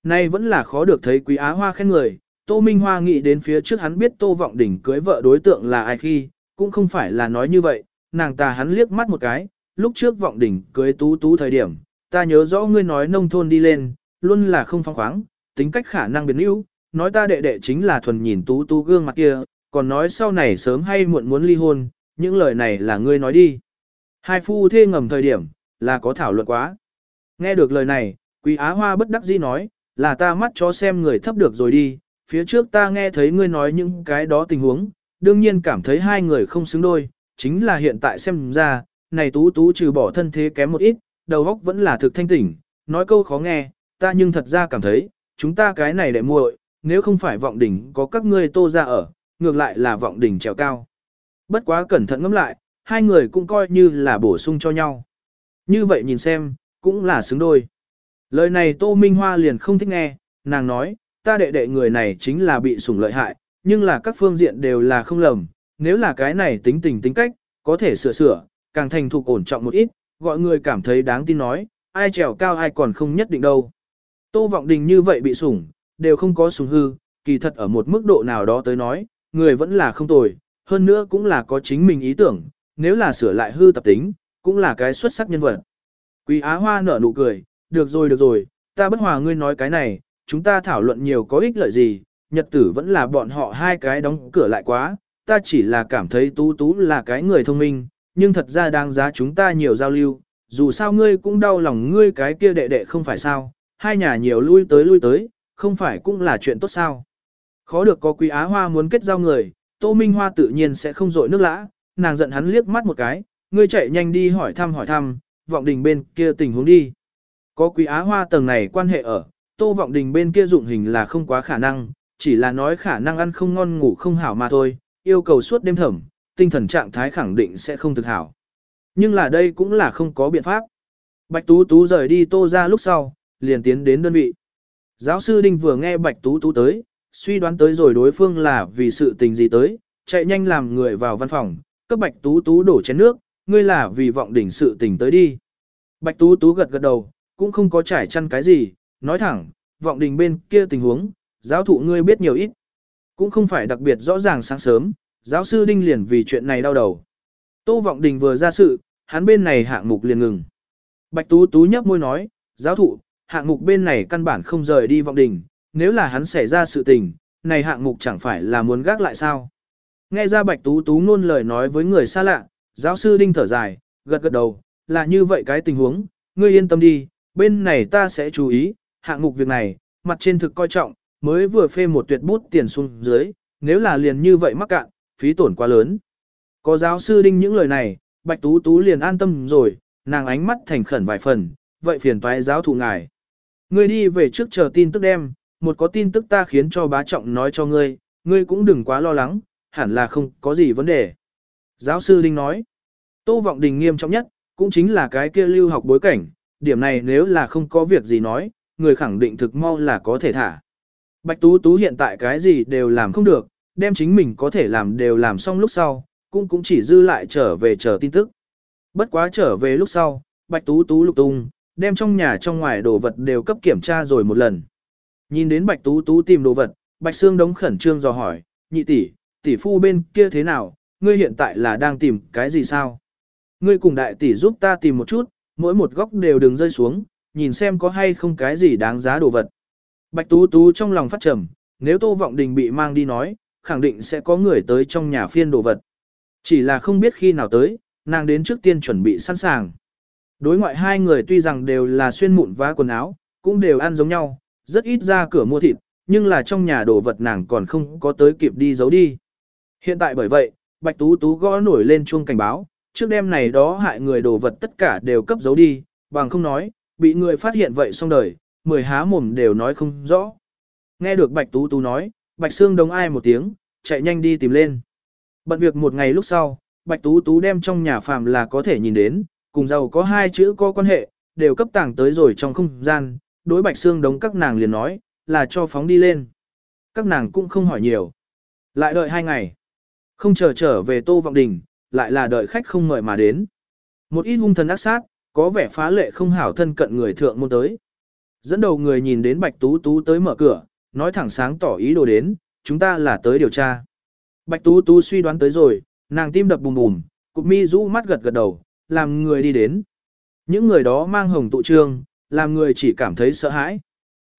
Nay vẫn là khó được thấy Quý Á Hoa khen người, Tô Minh Hoa nghĩ đến phía trước hắn biết Tô Vọng Đỉnh cưới vợ đối tượng là ai khi, cũng không phải là nói như vậy, nàng ta hắn liếc mắt một cái, lúc trước Vọng Đỉnh cưới Tú Tú thời điểm, ta nhớ rõ ngươi nói nông thôn đi lên, luôn là không phong khoáng, tính cách khả năng biến yếu, nói ta đệ đệ chính là thuần nhìn Tú Tú gương mặt kia, còn nói sau này sớm hay muộn muốn ly hôn, những lời này là ngươi nói đi. Hai phu thê ngầm thời điểm, là có thảo luận quá. Nghe được lời này, Quý Á Hoa bất đắc dĩ nói, là ta mắt chó xem người thấp được rồi đi, phía trước ta nghe thấy ngươi nói những cái đó tình huống, đương nhiên cảm thấy hai người không xứng đôi, chính là hiện tại xem ra, này tú tú trừ bỏ thân thế kém một ít, đầu óc vẫn là thực thanh tỉnh, nói câu khó nghe, ta nhưng thật ra cảm thấy, chúng ta cái này đệ muội, nếu không phải vọng đỉnh có các ngươi tô ra ở, ngược lại là vọng đỉnh trèo cao. Bất quá cẩn thận ngẫm lại, hai người cũng coi như là bổ sung cho nhau. Như vậy nhìn xem, cũng là xứng đôi. Lời này Tô Minh Hoa liền không thích nghe, nàng nói, ta đệ đệ người này chính là bị sủng lợi hại, nhưng là các phương diện đều là không lầm, nếu là cái này tính tình tính cách, có thể sửa sửa, càng thành thục ổn trọng một ít, gọi người cảm thấy đáng tin nói, ai trèo cao ai còn không nhất định đâu. Tô Vọng Đình như vậy bị sủng, đều không có sủng hư, kỳ thật ở một mức độ nào đó tới nói, người vẫn là không tồi, hơn nữa cũng là có chính mình ý tưởng, nếu là sửa lại hư tập tính, cũng là cái xuất sắc nhân vật. Quý Á Hoa nở nụ cười, được rồi được rồi, ta bất hòa ngươi nói cái này, chúng ta thảo luận nhiều có ích lợi gì, nhật tử vẫn là bọn họ hai cái đóng cửa lại quá, ta chỉ là cảm thấy tú tú là cái người thông minh, nhưng thật ra đáng giá chúng ta nhiều giao lưu, dù sao ngươi cũng đau lòng ngươi cái kia đệ đệ không phải sao, hai nhà nhiều lui tới lui tới, không phải cũng là chuyện tốt sao. Khó được có quý á hoa muốn kết giao người, Tô Minh Hoa tự nhiên sẽ không dội nước lã, nàng giận hắn liếc mắt một cái, ngươi chạy nhanh đi hỏi thăm hỏi thăm, vọng đình bên kia tình huống đi. Có quý á hoa tầng này quan hệ ở, tô vọng đình bên kia dụng hình là không quá khả năng, chỉ là nói khả năng ăn không ngon ngủ không hảo mà thôi, yêu cầu suốt đêm thẩm, tinh thần trạng thái khẳng định sẽ không thực hảo. Nhưng là đây cũng là không có biện pháp. Bạch Tú Tú rời đi tô ra lúc sau, liền tiến đến đơn vị. Giáo sư Đinh vừa nghe Bạch Tú Tú tới, suy đoán tới rồi đối phương là vì sự tình gì tới, chạy nhanh làm người vào văn phòng, cấp Bạch Tú Tú đổ chén nước, ngươi là vì vọng đỉnh sự tình tới đi. Bạch Tú Tú gật gật đầu, cũng không có trải chăn cái gì, nói thẳng, vọng đình bên kia tình huống, giáo thụ ngươi biết nhiều ít. Cũng không phải đặc biệt rõ ràng sáng sớm, giáo sư Đinh liền vì chuyện này đau đầu. Tô vọng đình vừa ra sự, hắn bên này hạng mục liền ngừng. Bạch Tú Tú nhấp môi nói, giáo thụ, hạng mục bên này căn bản không rời đi vọng đình, nếu là hắn xảy ra sự tình, này hạng mục chẳng phải là muốn gác lại sao. Nghe ra Bạch Tú Tú nôn lời nói với người xa lạ, giáo sư Đinh thở dài, gật gật đầu, là như vậy cái tình huống, ngươi yên tâm đi, bên này ta sẽ chú ý, hạng mục việc này, mặt trên thực coi trọng, mới vừa phê một tuyệt bút tiền xuống dưới, nếu là liền như vậy mắc cạn, phí tổn quá lớn. Có giáo sư Đinh những lời này, Bạch Tú Tú liền an tâm rồi, nàng ánh mắt thành khẩn vài phần, vậy phiền toái giáo thụ ngài. Ngươi đi về trước chờ tin tức đem, một có tin tức ta khiến cho bá trọng nói cho ngươi, ngươi cũng đừng quá lo lắng, hẳn là không có gì vấn đề. Giáo sư Đinh nói, Tô Vọng Đình nghiêm trọng nhất, cũng chính là cái kia lưu học bối cảnh, điểm này nếu là không có việc gì nói, người khẳng định thực mau là có thể thả. Bạch Tú Tú hiện tại cái gì đều làm không được, đem chính mình có thể làm đều làm xong lúc sau, cũng cũng chỉ dư lại trở về chờ tin tức. Bất quá trở về lúc sau, Bạch Tú Tú lục tung, đem trong nhà trong ngoài đồ vật đều cấp kiểm tra rồi một lần. Nhìn đến Bạch Tú Tú tìm đồ vật, Bạch Sương đống khẩn trương dò hỏi, nhị tỷ, tỷ phu bên kia thế nào, ngươi hiện tại là đang tìm cái gì sao? Ngươi cùng đại tỷ giúp ta tìm một chút, mỗi một góc đều đừng rơi xuống, nhìn xem có hay không cái gì đáng giá đồ vật. Bạch Tú Tú trong lòng phát trầm, nếu Tô Vọng Đình bị mang đi nói, khẳng định sẽ có người tới trong nhà phiên đồ vật. Chỉ là không biết khi nào tới, nàng đến trước tiên chuẩn bị sẵn sàng. Đối ngoại hai người tuy rằng đều là xuyên mụn vá quần áo, cũng đều ăn giống nhau, rất ít ra cửa mua thịt, nhưng là trong nhà đồ vật nàng còn không có tới kịp đi giấu đi. Hiện tại bởi vậy, Bạch Tú Tú gõ nổi lên chuông cảnh báo, trước đêm này đó hại người đồ vật tất cả đều cấp giấu đi, bằng không nói, bị người phát hiện vậy xong đời, mười há mồm đều nói không rõ. Nghe được Bạch Tú Tú nói, Bạch Sương đồng ai một tiếng, chạy nhanh đi tìm lên. Bận việc một ngày lúc sau, Bạch Tú Tú đem trong nhà phàm là có thể nhìn đến, cùng giàu có hai chữ có quan hệ, đều cấp tàng tới rồi trong không gian, đối Bạch xương đống các nàng liền nói, là cho phóng đi lên. Các nàng cũng không hỏi nhiều. Lại đợi hai ngày. Không chờ trở về Tô Vọng Đình, lại là đợi khách không mời mà đến. Một ít hung thần ác sát, có vẻ phá lệ không hảo thân cận người thượng môn tới. Dẫn đầu người nhìn đến Bạch Tú Tú tới mở cửa, nói thẳng sáng tỏ ý đồ đến, chúng ta là tới điều tra. Bạch Tú Tú suy đoán tới rồi, nàng tim đập bùm bùm, cụp mi rũ mắt gật gật đầu, làm người đi đến. Những người đó mang hồng tụ trương, làm người chỉ cảm thấy sợ hãi.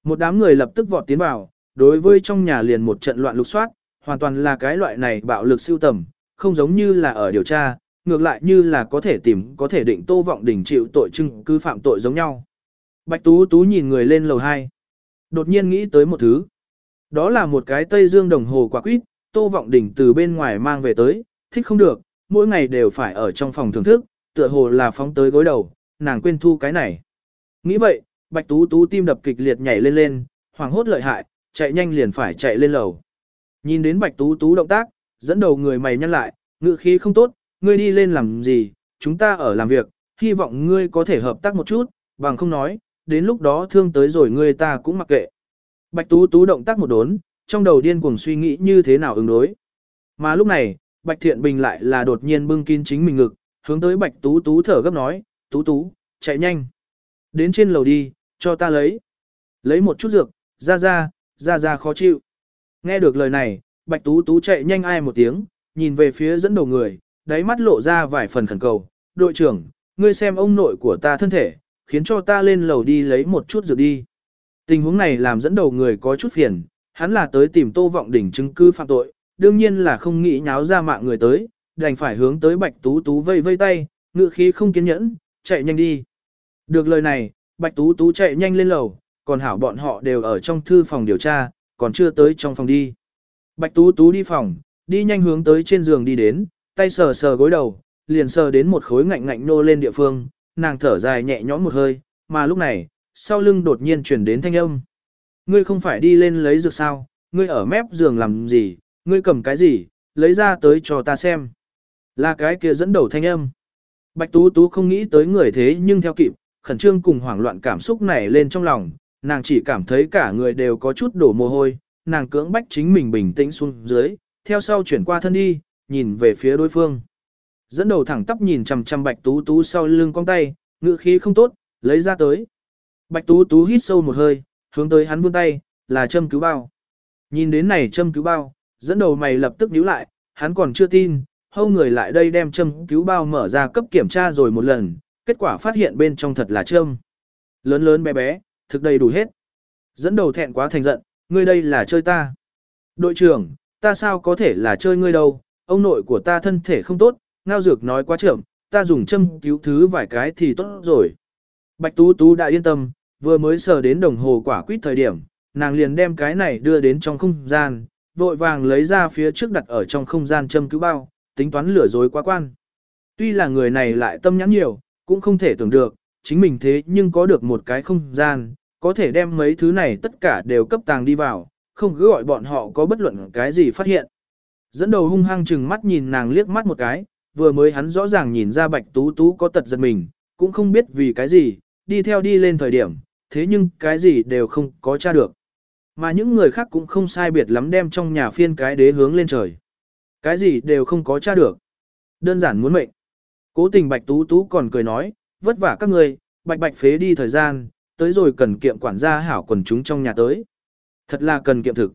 Một đám người lập tức vọt tiến vào, đối với trong nhà liền một trận loạn lục soát, hoàn toàn là cái loại này bạo lực siêu tầm, không giống như là ở điều tra, ngược lại như là có thể tìm có thể định tô vọng đỉnh chịu tội chứng cứ phạm tội giống nhau. Bạch Tú Tú nhìn người lên lầu 2. Đột nhiên nghĩ tới một thứ. Đó là một cái Tây Dương đồng hồ quả quýt, tô vọng đỉnh từ bên ngoài mang về tới, thích không được, mỗi ngày đều phải ở trong phòng thưởng thức, tựa hồ là phóng tới gối đầu, nàng quên thu cái này. Nghĩ vậy, Bạch Tú Tú tim đập kịch liệt nhảy lên lên, hoảng hốt lợi hại, chạy nhanh liền phải chạy lên lầu. Nhìn đến Bạch Tú Tú động tác, dẫn đầu người mày nhăn lại, ngữ khí không tốt, ngươi đi lên làm gì, chúng ta ở làm việc, hy vọng ngươi có thể hợp tác một chút, bằng không nói, đến lúc đó thương tới rồi ngươi ta cũng mặc kệ. Bạch Tú Tú động tác một đốn, trong đầu điên cuồng suy nghĩ như thế nào ứng đối. Mà lúc này, Bạch Thiện Bình lại là đột nhiên bưng kín chính mình ngực, hướng tới Bạch Tú Tú thở gấp nói, Tú Tú, chạy nhanh. Đến trên lầu đi, cho ta lấy. Lấy một chút dược, ra ra, ra ra khó chịu. Nghe được lời này, Bạch Tú Tú chạy nhanh ai một tiếng, nhìn về phía dẫn đầu người, đáy mắt lộ ra vài phần khẩn cầu. Đội trưởng, ngươi xem ông nội của ta thân thể, khiến cho ta lên lầu đi lấy một chút dược đi. Tình huống này làm dẫn đầu người có chút phiền, hắn là tới tìm Tô Vọng Đỉnh chứng cứ phạm tội, đương nhiên là không nghĩ nháo ra mạng người tới, đành phải hướng tới Bạch Tú Tú vây vây tay, ngựa khí không kiên nhẫn, chạy nhanh đi. Được lời này, Bạch Tú Tú chạy nhanh lên lầu, còn hảo bọn họ đều ở trong thư phòng điều tra, còn chưa tới trong phòng đi. Bạch Tú Tú đi phòng, đi nhanh hướng tới trên giường đi đến, tay sờ sờ gối đầu, liền sờ đến một khối ngạnh ngạnh nô lên địa phương, nàng thở dài nhẹ nhõm một hơi, mà lúc này, sau lưng đột nhiên chuyển đến thanh âm. Ngươi không phải đi lên lấy dược sao, ngươi ở mép giường làm gì, ngươi cầm cái gì, lấy ra tới cho ta xem. Là cái kia dẫn đầu thanh âm. Bạch Tú Tú không nghĩ tới người thế nhưng theo kịp, khẩn trương cùng hoảng loạn cảm xúc nảy lên trong lòng, nàng chỉ cảm thấy cả người đều có chút đổ mồ hôi, nàng cưỡng bách chính mình bình tĩnh xuống dưới, theo sau chuyển qua thân đi, nhìn về phía đối phương. Dẫn đầu thẳng tắp nhìn chằm chằm Bạch Tú Tú sau lưng cong tay, ngữ khí không tốt, lấy ra tới. Bạch Tú Tú hít sâu một hơi, hướng tới hắn vươn tay, là châm cứu bao. Nhìn đến này châm cứu bao, dẫn đầu mày lập tức nhíu lại, hắn còn chưa tin, hâu người lại đây đem châm cứu bao mở ra cấp kiểm tra rồi một lần, kết quả phát hiện bên trong thật là châm. Lớn lớn bé bé, thực đầy đủ hết. Dẫn đầu thẹn quá thành giận, ngươi đây là chơi ta. Đội trưởng, ta sao có thể là chơi ngươi đâu, ông nội của ta thân thể không tốt, ngao dược nói quá chậm, ta dùng châm cứu thứ vài cái thì tốt rồi. Bạch Tú Tú đã yên tâm, vừa mới sờ đến đồng hồ quả quýt thời điểm, nàng liền đem cái này đưa đến trong không gian, vội vàng lấy ra phía trước đặt ở trong không gian châm cứu bao, tính toán lừa dối quá quan. Tuy là người này lại tâm nhãn nhiều, cũng không thể tưởng được, chính mình thế nhưng có được một cái không gian, có thể đem mấy thứ này tất cả đều cấp tàng đi vào, không cứ gọi bọn họ có bất luận cái gì phát hiện. Dẫn đầu hung hăng chừng mắt nhìn nàng liếc mắt một cái, vừa mới hắn rõ ràng nhìn ra bạch tú tú có tật giật mình, cũng không biết vì cái gì, đi theo đi lên thời điểm, thế nhưng cái gì đều không có tra được. Mà những người khác cũng không sai biệt lắm đem trong nhà phiên cái đế hướng lên trời. Cái gì đều không có tra được. Đơn giản muốn mệnh. Cố tình bạch tú tú còn cười nói, vất vả các người, bạch bạch phế đi thời gian, tới rồi cần kiệm quản gia hảo quần chúng trong nhà tới. Thật là cần kiệm thực.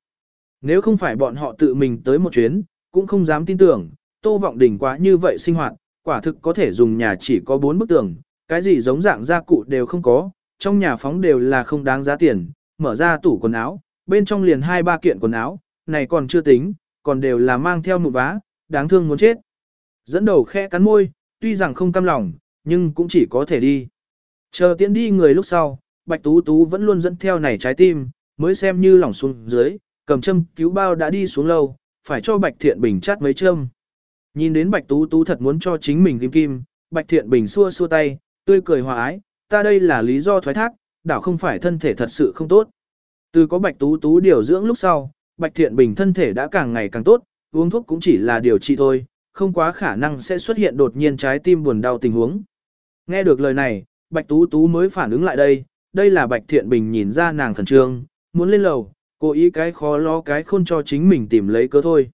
Nếu không phải bọn họ tự mình tới một chuyến, cũng không dám tin tưởng, Tô Vọng Đình quá như vậy sinh hoạt, quả thực có thể dùng nhà chỉ có bốn bức tường, cái gì giống dạng gia cụ đều không có, trong nhà phóng đều là không đáng giá tiền, mở ra tủ quần áo, bên trong liền hai ba kiện quần áo, này còn chưa tính, còn đều là mang theo một vá, đáng thương muốn chết. Dẫn đầu khẽ cắn môi, tuy rằng không cam lòng, nhưng cũng chỉ có thể đi. Chờ tiễn đi người lúc sau, Bạch Tú Tú vẫn luôn dẫn theo này trái tim, mới xem như lỏng xuống dưới, cầm châm cứu bao đã đi xuống lâu, phải cho Bạch Thiện Bình chát mấy châm. Nhìn đến Bạch Tú Tú thật muốn cho chính mình kim kim, Bạch Thiện Bình xua xua tay, tươi cười hòa ái, ta đây là lý do thoái thác, đảo không phải thân thể thật sự không tốt. Từ có Bạch Tú Tú điều dưỡng lúc sau, Bạch Thiện Bình thân thể đã càng ngày càng tốt, uống thuốc cũng chỉ là điều trị thôi, không quá khả năng sẽ xuất hiện đột nhiên trái tim buồn đau tình huống. Nghe được lời này, Bạch Tú Tú mới phản ứng lại đây, đây là Bạch Thiện Bình nhìn ra nàng khẩn trương, muốn lên lầu, cố ý cái khó lo cái khôn cho chính mình tìm lấy cớ thôi.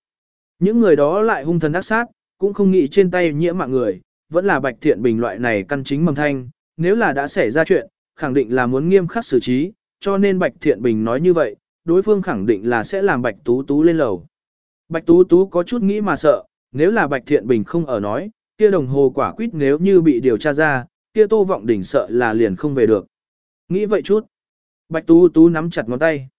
Những người đó lại hung thần ác sát, cũng không nghĩ trên tay nhiễm mạng người, vẫn là Bạch Thiện Bình loại này căn chính mầm thanh, nếu là đã xảy ra chuyện, khẳng định là muốn nghiêm khắc xử trí, cho nên Bạch Thiện Bình nói như vậy, đối phương khẳng định là sẽ làm Bạch Tú Tú lên lầu. Bạch Tú Tú có chút nghĩ mà sợ, nếu là Bạch Thiện Bình không ở nói, kia đồng hồ quả quýt nếu như bị điều tra ra, kia Tô Vọng Đình sợ là liền không về được. Nghĩ vậy chút. Bạch Tú Tú nắm chặt ngón tay.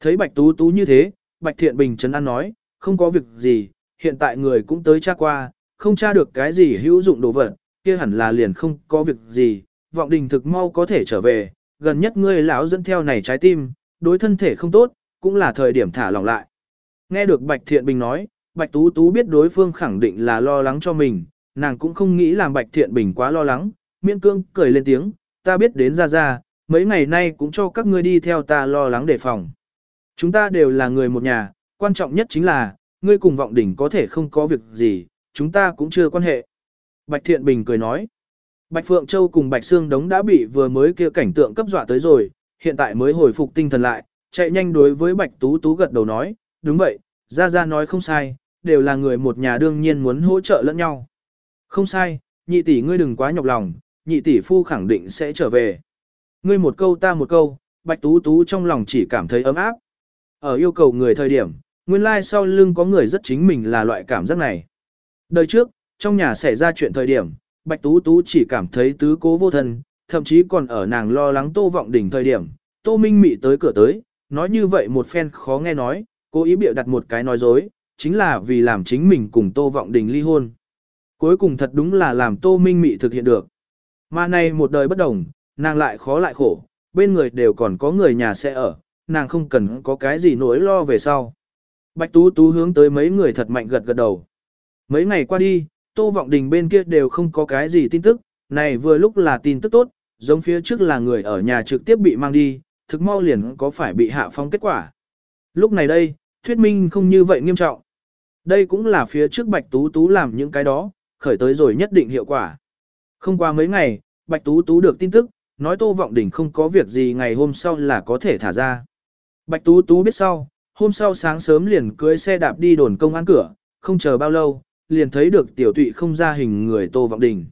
Thấy Bạch Tú Tú như thế, Bạch Thiện Bình chấn an nói, không có việc gì, hiện tại người cũng tới tra qua, không tra được cái gì hữu dụng đồ vật, kia hẳn là liền không có việc gì, Vọng Đình thực mau có thể trở về, gần nhất ngươi lão dẫn theo này trái tim, đối thân thể không tốt, cũng là thời điểm thả lỏng lại. Nghe được Bạch Thiện Bình nói, Bạch Tú Tú biết đối phương khẳng định là lo lắng cho mình, nàng cũng không nghĩ làm Bạch Thiện Bình quá lo lắng, miễn cương cười lên tiếng, ta biết đến ra ra, mấy ngày nay cũng cho các ngươi đi theo ta lo lắng đề phòng. Chúng ta đều là người một nhà, quan trọng nhất chính là, ngươi cùng vọng đỉnh có thể không có việc gì, chúng ta cũng chưa quan hệ. Bạch Thiện Bình cười nói, Bạch Phượng Châu cùng Bạch Sương Đống đã bị vừa mới kia cảnh tượng cấp dọa tới rồi, hiện tại mới hồi phục tinh thần lại, chạy nhanh đối với Bạch Tú Tú gật đầu nói, đúng vậy, Gia Gia nói không sai, đều là người một nhà đương nhiên muốn hỗ trợ lẫn nhau. Không sai, nhị tỷ ngươi đừng quá nhọc lòng, nhị tỷ phu khẳng định sẽ trở về. Ngươi một câu ta một câu, Bạch Tú Tú trong lòng chỉ cảm thấy ấm áp. Ở yêu cầu người thời điểm, nguyên lai like sau lưng có người rất chính mình là loại cảm giác này. Đời trước, trong nhà xảy ra chuyện thời điểm, Bạch Tú Tú chỉ cảm thấy tứ cố vô thân, thậm chí còn ở nàng lo lắng Tô Vọng Đình thời điểm, Tô Minh Mị tới cửa tới, nói như vậy một phen khó nghe nói, cố ý bịa đặt một cái nói dối, chính là vì làm chính mình cùng Tô Vọng Đình ly hôn. Cuối cùng thật đúng là làm Tô Minh Mị thực hiện được. Mà này một đời bất đồng, nàng lại khó lại khổ, bên người đều còn có người nhà sẽ ở, nàng không cần có cái gì nỗi lo về sau. Bạch Tú Tú hướng tới mấy người thật mạnh gật gật đầu. Mấy ngày qua đi, Tô Vọng Đình bên kia đều không có cái gì tin tức, này vừa lúc là tin tức tốt, giống phía trước là người ở nhà trực tiếp bị mang đi, thực mau liền có phải bị hạ phong kết quả. Lúc này đây, thuyết minh không như vậy nghiêm trọng. Đây cũng là phía trước Bạch Tú Tú làm những cái đó, khởi tới rồi nhất định hiệu quả. Không qua mấy ngày, Bạch Tú Tú được tin tức, nói Tô Vọng Đình không có việc gì ngày hôm sau là có thể thả ra. Bạch Tú Tú biết sau, hôm sau sáng sớm liền cưỡi xe đạp đi đồn công an cửa, không chờ bao lâu, liền thấy được tiểu tụy không ra hình người Tô Vọng Đình.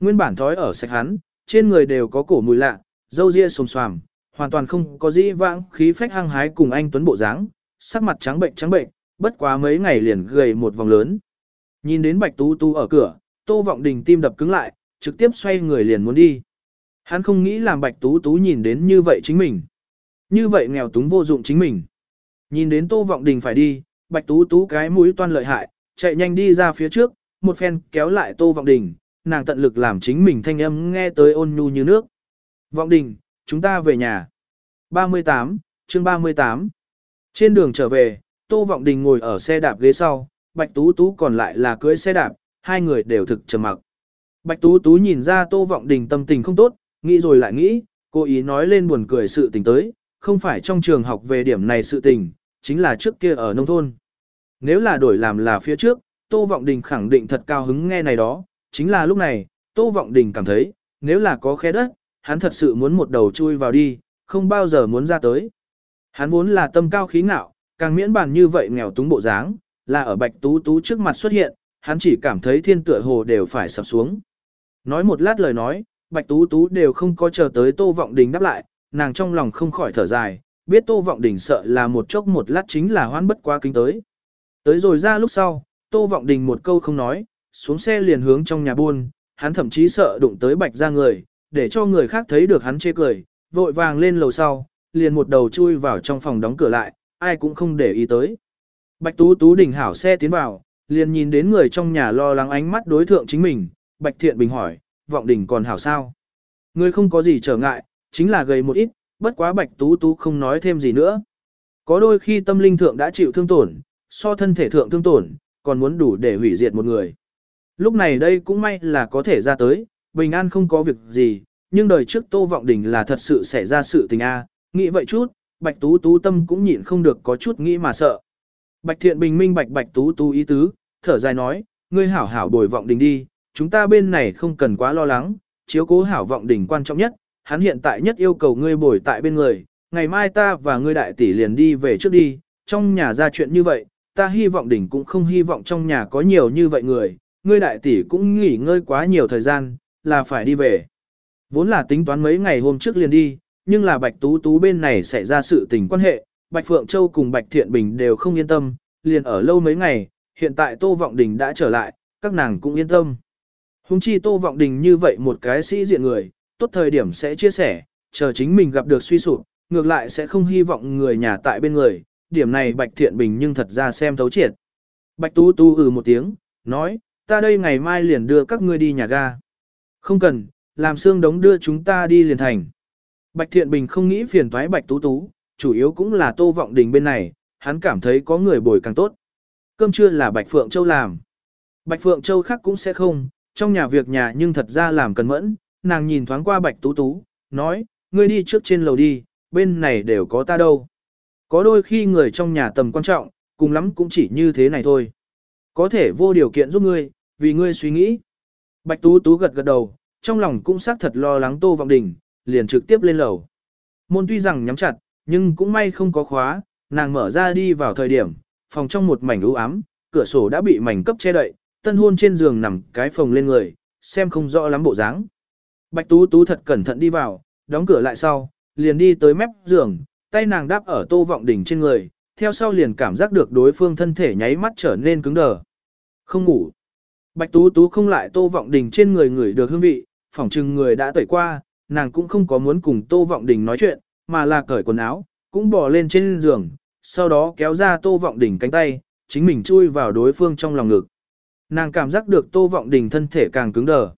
Nguyên bản thói ở sạch hắn, trên người đều có cổ mùi lạ, dâu ria xồm xoàm, hoàn toàn không có dĩ vãng khí phách hăng hái cùng anh Tuấn bộ dáng, sắc mặt trắng bệnh trắng bệnh, bất quá mấy ngày liền gầy một vòng lớn. Nhìn đến Bạch Tú Tú ở cửa, Tô Vọng Đình tim đập cứng lại, trực tiếp xoay người liền muốn đi. Hắn không nghĩ làm Bạch Tú Tú nhìn đến như vậy chính mình. Như vậy nghèo túng vô dụng chính mình. Nhìn đến Tô Vọng Đình phải đi, Bạch Tú Tú cái mũi toan lợi hại, chạy nhanh đi ra phía trước, một phen kéo lại Tô Vọng Đình, nàng tận lực làm chính mình thanh âm nghe tới ôn nhu như nước. Vọng Đình, chúng ta về nhà. 38, chương 38. Trên đường trở về, Tô Vọng Đình ngồi ở xe đạp ghế sau, Bạch Tú Tú còn lại là cưỡi xe đạp, hai người đều thực trầm mặc. Bạch Tú Tú nhìn ra Tô Vọng Đình tâm tình không tốt, nghĩ rồi lại nghĩ, cô ý nói lên buồn cười sự tình tới, không phải trong trường học về điểm này sự tình, chính là trước kia ở nông thôn. Nếu là đổi làm là phía trước, Tô Vọng Đình khẳng định thật cao hứng nghe này đó, chính là lúc này, Tô Vọng Đình cảm thấy, nếu là có khe đất, hắn thật sự muốn một đầu chui vào đi, không bao giờ muốn ra tới. Hắn vốn là tâm cao khí ngạo, càng miễn bàn như vậy nghèo túng bộ dáng, là ở Bạch Tú Tú trước mặt xuất hiện, hắn chỉ cảm thấy thiên tựa hồ đều phải sập xuống. Nói một lát lời nói, Bạch Tú Tú đều không có chờ tới Tô Vọng Đình đáp lại, nàng trong lòng không khỏi thở dài, biết Tô Vọng Đình sợ là một chốc một lát chính là hoan bất quá kính tới. Tới rồi ra lúc sau, Tô Vọng Đình một câu không nói, xuống xe liền hướng trong nhà buôn, hắn thậm chí sợ đụng tới bạch ra người, để cho người khác thấy được hắn chê cười, vội vàng lên lầu sau, liền một đầu chui vào trong phòng đóng cửa lại, ai cũng không để ý tới. Bạch Tú Tú đỉnh hảo xe tiến vào, liền nhìn đến người trong nhà lo lắng ánh mắt đối thượng chính mình, Bạch Thiện Bình hỏi, vọng đỉnh còn hảo sao? Người không có gì trở ngại, chính là gầy một ít, bất quá Bạch Tú Tú không nói thêm gì nữa. Có đôi khi tâm linh thượng đã chịu thương tổn, so thân thể thượng thương tổn, còn muốn đủ để hủy diệt một người. Lúc này đây cũng may là có thể ra tới, bình an không có việc gì, nhưng đời trước Tô Vọng Đình là thật sự xảy ra sự tình a, nghĩ vậy chút, Bạch Tú Tú tâm cũng nhịn không được có chút nghĩ mà sợ. Bạch Thiện Bình minh bạch Bạch Tú Tú ý tứ, thở dài nói, ngươi hảo hảo bồi Vọng Đình đi, chúng ta bên này không cần quá lo lắng, chiếu cố hảo Vọng Đình quan trọng nhất, hắn hiện tại nhất yêu cầu ngươi bồi tại bên người, ngày mai ta và ngươi đại tỷ liền đi về trước đi, trong nhà ra chuyện như vậy, ta hy vọng đỉnh cũng không hy vọng trong nhà có nhiều như vậy người, ngươi đại tỷ cũng nghỉ ngơi quá nhiều thời gian, là phải đi về. Vốn là tính toán mấy ngày hôm trước liền đi, nhưng là Bạch Tú Tú bên này xảy ra sự tình quan hệ, Bạch Phượng Châu cùng Bạch Thiện Bình đều không yên tâm, liền ở lâu mấy ngày, hiện tại Tô Vọng Đình đã trở lại, các nàng cũng yên tâm. Hùng chi Tô Vọng Đình như vậy một cái sĩ diện người, tốt thời điểm sẽ chia sẻ, chờ chính mình gặp được suy sụp, ngược lại sẽ không hy vọng người nhà tại bên người, điểm này Bạch Thiện Bình nhưng thật ra xem thấu triệt. Bạch Tú tú ừ một tiếng, nói, ta đây ngày mai liền đưa các ngươi đi nhà ga. Không cần, làm xương đống đưa chúng ta đi liền thành. Bạch Thiện Bình không nghĩ phiền thoái Bạch Tú Tú, chủ yếu cũng là Tô Vọng Đình bên này, hắn cảm thấy có người bồi càng tốt. Cơm trưa là Bạch Phượng Châu làm. Bạch Phượng Châu khác cũng sẽ không, trong nhà việc nhà nhưng thật ra làm cần mẫn, nàng nhìn thoáng qua Bạch Tú Tú, nói, ngươi đi trước trên lầu đi, bên này đều có ta đâu. Có đôi khi người trong nhà tầm quan trọng, cùng lắm cũng chỉ như thế này thôi. Có thể vô điều kiện giúp ngươi, vì ngươi suy nghĩ. Bạch Tú Tú gật gật đầu, trong lòng cũng xác thật lo lắng Tô Vọng Đình, liền trực tiếp lên lầu. Môn tuy rằng nhắm chặt, nhưng cũng may không có khóa, nàng mở ra đi vào thời điểm, phòng trong một mảnh u ám, cửa sổ đã bị mảnh cấp che đậy, tân hôn trên giường nằm cái phòng lên người, xem không rõ lắm bộ dáng. Bạch Tú Tú thật cẩn thận đi vào, đóng cửa lại sau, liền đi tới mép giường, tay nàng đáp ở Tô Vọng Đình trên người, theo sau liền cảm giác được đối phương thân thể nháy mắt trở nên cứng đờ. Không ngủ. Bạch Tú Tú không lại Tô Vọng Đình trên người người được hương vị, phỏng chừng người đã tẩy qua, nàng cũng không có muốn cùng Tô Vọng Đình nói chuyện, mà là cởi quần áo, cũng bò lên trên giường, sau đó kéo ra Tô Vọng Đình cánh tay, chính mình chui vào đối phương trong lòng ngực. Nàng cảm giác được Tô Vọng Đình thân thể càng cứng đờ.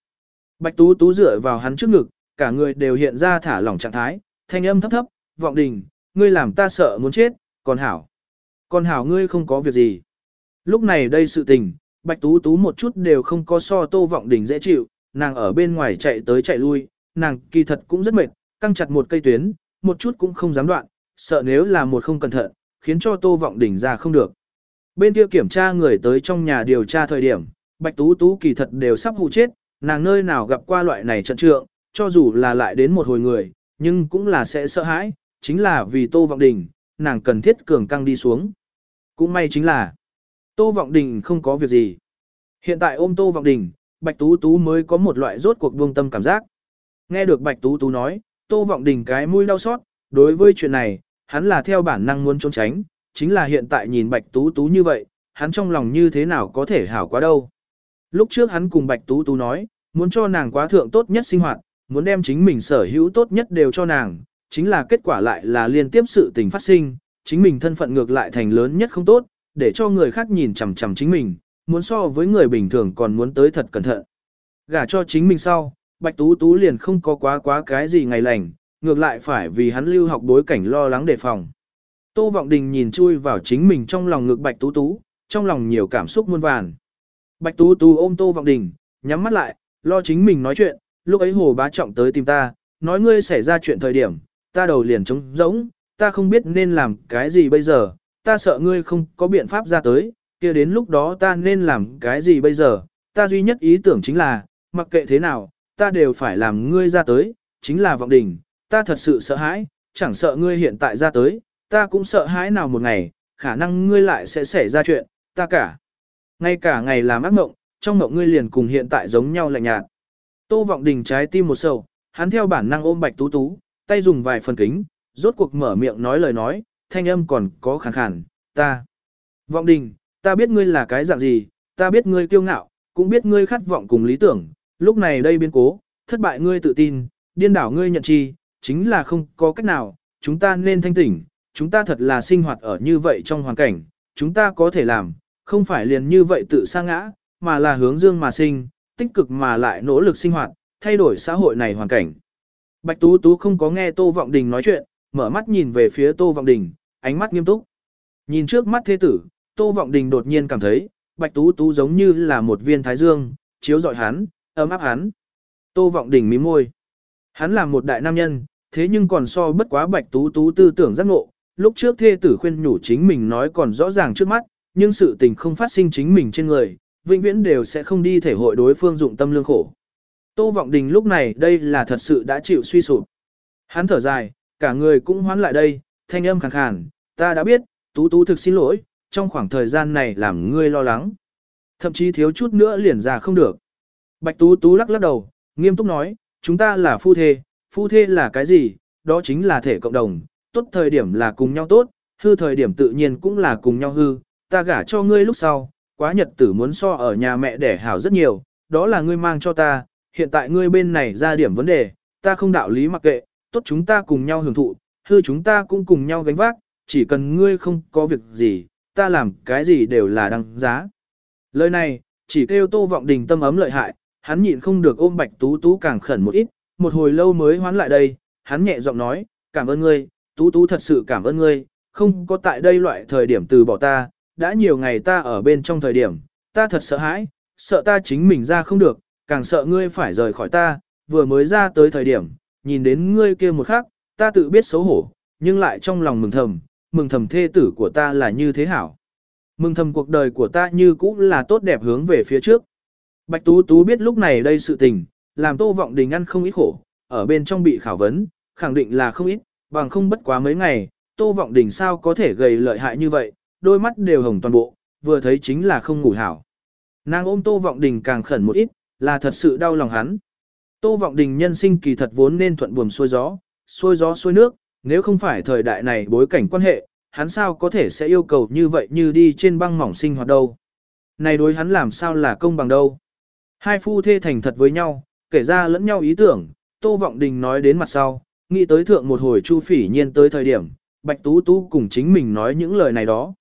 Bạch Tú Tú dựa vào hắn trước ngực, cả người đều hiện ra thả lỏng trạng thái, thanh âm thấp thấp, "Vọng Đình, ngươi làm ta sợ muốn chết, còn hảo. Còn hảo ngươi không có việc gì." Lúc này đây sự tình, Bạch Tú Tú một chút đều không có so Tô Vọng Đình dễ chịu, nàng ở bên ngoài chạy tới chạy lui, nàng kỳ thật cũng rất mệt, căng chặt một cây tuyến, một chút cũng không dám đoạn, sợ nếu là một không cẩn thận, khiến cho Tô Vọng Đình ra không được. Bên kia kiểm tra người tới trong nhà điều tra thời điểm, Bạch Tú Tú kỳ thật đều sắp hù chết, nàng nơi nào gặp qua loại này trận trượng, cho dù là lại đến một hồi người, nhưng cũng là sẽ sợ hãi, chính là vì Tô Vọng Đình, nàng cần thiết cường căng đi xuống. Cũng may chính là, Tô Vọng Đình không có việc gì. Hiện tại ôm Tô Vọng Đình, Bạch Tú Tú mới có một loại rốt cuộc buông tâm cảm giác. Nghe được Bạch Tú Tú nói, Tô Vọng Đình cái mũi đau xót, đối với chuyện này, hắn là theo bản năng muốn trốn tránh, chính là hiện tại nhìn Bạch Tú Tú như vậy, hắn trong lòng như thế nào có thể hảo quá đâu. Lúc trước hắn cùng Bạch Tú Tú nói, muốn cho nàng quá thượng tốt nhất sinh hoạt, muốn đem chính mình sở hữu tốt nhất đều cho nàng, chính là kết quả lại là liên tiếp sự tình phát sinh, chính mình thân phận ngược lại thành lớn nhất không tốt, để cho người khác nhìn chằm chằm chính mình, muốn so với người bình thường còn muốn tới thật cẩn thận. Gả cho chính mình sau, Bạch Tú Tú liền không có quá quá cái gì ngày lành, ngược lại phải vì hắn lưu học bối cảnh lo lắng đề phòng. Tô Vọng Đình nhìn chui vào chính mình trong lòng ngực Bạch Tú Tú, trong lòng nhiều cảm xúc muôn vàn. Bạch Tú Tú ôm Tô Vọng Đình, nhắm mắt lại, lo chính mình nói chuyện, lúc ấy Hồ Bá Trọng tới tìm ta, nói ngươi xảy ra chuyện thời điểm, ta đầu liền trống rỗng, ta không biết nên làm cái gì bây giờ, ta sợ ngươi không có biện pháp ra tới, kia đến lúc đó ta nên làm cái gì bây giờ, ta duy nhất ý tưởng chính là, mặc kệ thế nào, ta đều phải làm ngươi ra tới, chính là vọng đỉnh, ta thật sự sợ hãi, chẳng sợ ngươi hiện tại ra tới, ta cũng sợ hãi nào một ngày, khả năng ngươi lại sẽ xảy ra chuyện, ta cả. Ngay cả ngày làm ác mộng, trong mộng ngươi liền cùng hiện tại giống nhau lạnh nhạt. Tô vọng đình trái tim một sầu, hắn theo bản năng ôm bạch tú tú, tay dùng vài phần kính, rốt cuộc mở miệng nói lời nói, thanh âm còn có khàn khàn, ta. Vọng đình, ta biết ngươi là cái dạng gì, ta biết ngươi kiêu ngạo, cũng biết ngươi khát vọng cùng lý tưởng, lúc này đây biến cố, thất bại ngươi tự tin, điên đảo ngươi nhận chi, chính là không có cách nào, chúng ta nên thanh tỉnh, chúng ta thật là sinh hoạt ở như vậy trong hoàn cảnh, chúng ta có thể làm, không phải liền như vậy tự sa ngã, mà là hướng dương mà sinh, tích cực mà lại nỗ lực sinh hoạt, thay đổi xã hội này hoàn cảnh. Bạch Tú Tú không có nghe Tô Vọng Đình nói chuyện, mở mắt nhìn về phía Tô Vọng Đình, ánh mắt nghiêm túc. Nhìn trước mắt thế tử, Tô Vọng Đình đột nhiên cảm thấy, Bạch Tú Tú giống như là một viên thái dương, chiếu rọi hắn, ấm áp hắn. Tô Vọng Đình mím môi. Hắn là một đại nam nhân, thế nhưng còn so bất quá Bạch Tú Tú tư tưởng giác ngộ, lúc trước thê tử khuyên nhủ chính mình nói còn rõ ràng trước mắt, nhưng sự tình không phát sinh chính mình trên người, vĩnh viễn đều sẽ không đi thể hội đối phương dụng tâm lương khổ. Tô Vọng Đình lúc này đây là thật sự đã chịu suy sụp. Hắn thở dài, cả người cũng hoán lại đây, thanh âm khàn khàn, ta đã biết, Tú Tú thực xin lỗi, trong khoảng thời gian này làm ngươi lo lắng. Thậm chí thiếu chút nữa liền ra không được. Bạch Tú Tú lắc lắc đầu, nghiêm túc nói, chúng ta là phu thê, phu thê là cái gì, đó chính là thể cộng đồng, tốt thời điểm là cùng nhau tốt, hư thời điểm tự nhiên cũng là cùng nhau hư, ta gả cho ngươi lúc sau, quá nhật tử muốn so ở nhà mẹ đẻ hảo rất nhiều, đó là ngươi mang cho ta, hiện tại ngươi bên này ra điểm vấn đề, ta không đạo lý mặc kệ, tốt chúng ta cùng nhau hưởng thụ, hư chúng ta cũng cùng nhau gánh vác, chỉ cần ngươi không có việc gì, ta làm cái gì đều là đăng giá. Lời này, chỉ kêu tô vọng đình tâm ấm lợi hại, hắn nhịn không được ôm bạch tú tú càng khẩn một ít, một hồi lâu mới hoán lại đây, hắn nhẹ giọng nói, cảm ơn ngươi, tú tú thật sự cảm ơn ngươi, không có tại đây loại thời điểm từ bỏ ta, đã nhiều ngày ta ở bên trong thời điểm, ta thật sợ hãi, sợ ta chính mình ra không được, càng sợ ngươi phải rời khỏi ta, vừa mới ra tới thời điểm, nhìn đến ngươi kia một khắc, ta tự biết xấu hổ, nhưng lại trong lòng mừng thầm, mừng thầm thê tử của ta là như thế hảo. Mừng thầm cuộc đời của ta như cũ là tốt đẹp hướng về phía trước. Bạch Tú Tú biết lúc này đây sự tình, làm Tô Vọng Đình ăn không ít khổ, ở bên trong bị khảo vấn, khẳng định là không ít, bằng không bất quá mấy ngày, Tô Vọng Đình sao có thể gầy lợi hại như vậy, đôi mắt đều hồng toàn bộ, vừa thấy chính là không ngủ hảo. Nàng ôm Tô Vọng Đình càng khẩn một ít, là thật sự đau lòng hắn. Tô Vọng Đình nhân sinh kỳ thật vốn nên thuận buồm xuôi gió, xuôi gió xuôi nước, nếu không phải thời đại này bối cảnh quan hệ, hắn sao có thể sẽ yêu cầu như vậy như đi trên băng mỏng sinh hoạt đâu. Này đối hắn làm sao là công bằng đâu. Hai phu thê thành thật với nhau, kể ra lẫn nhau ý tưởng, Tô Vọng Đình nói đến mặt sau, nghĩ tới thượng một hồi Chu Phỉ Nhiên tới thời điểm, Bạch Tú Tú cùng chính mình nói những lời này đó.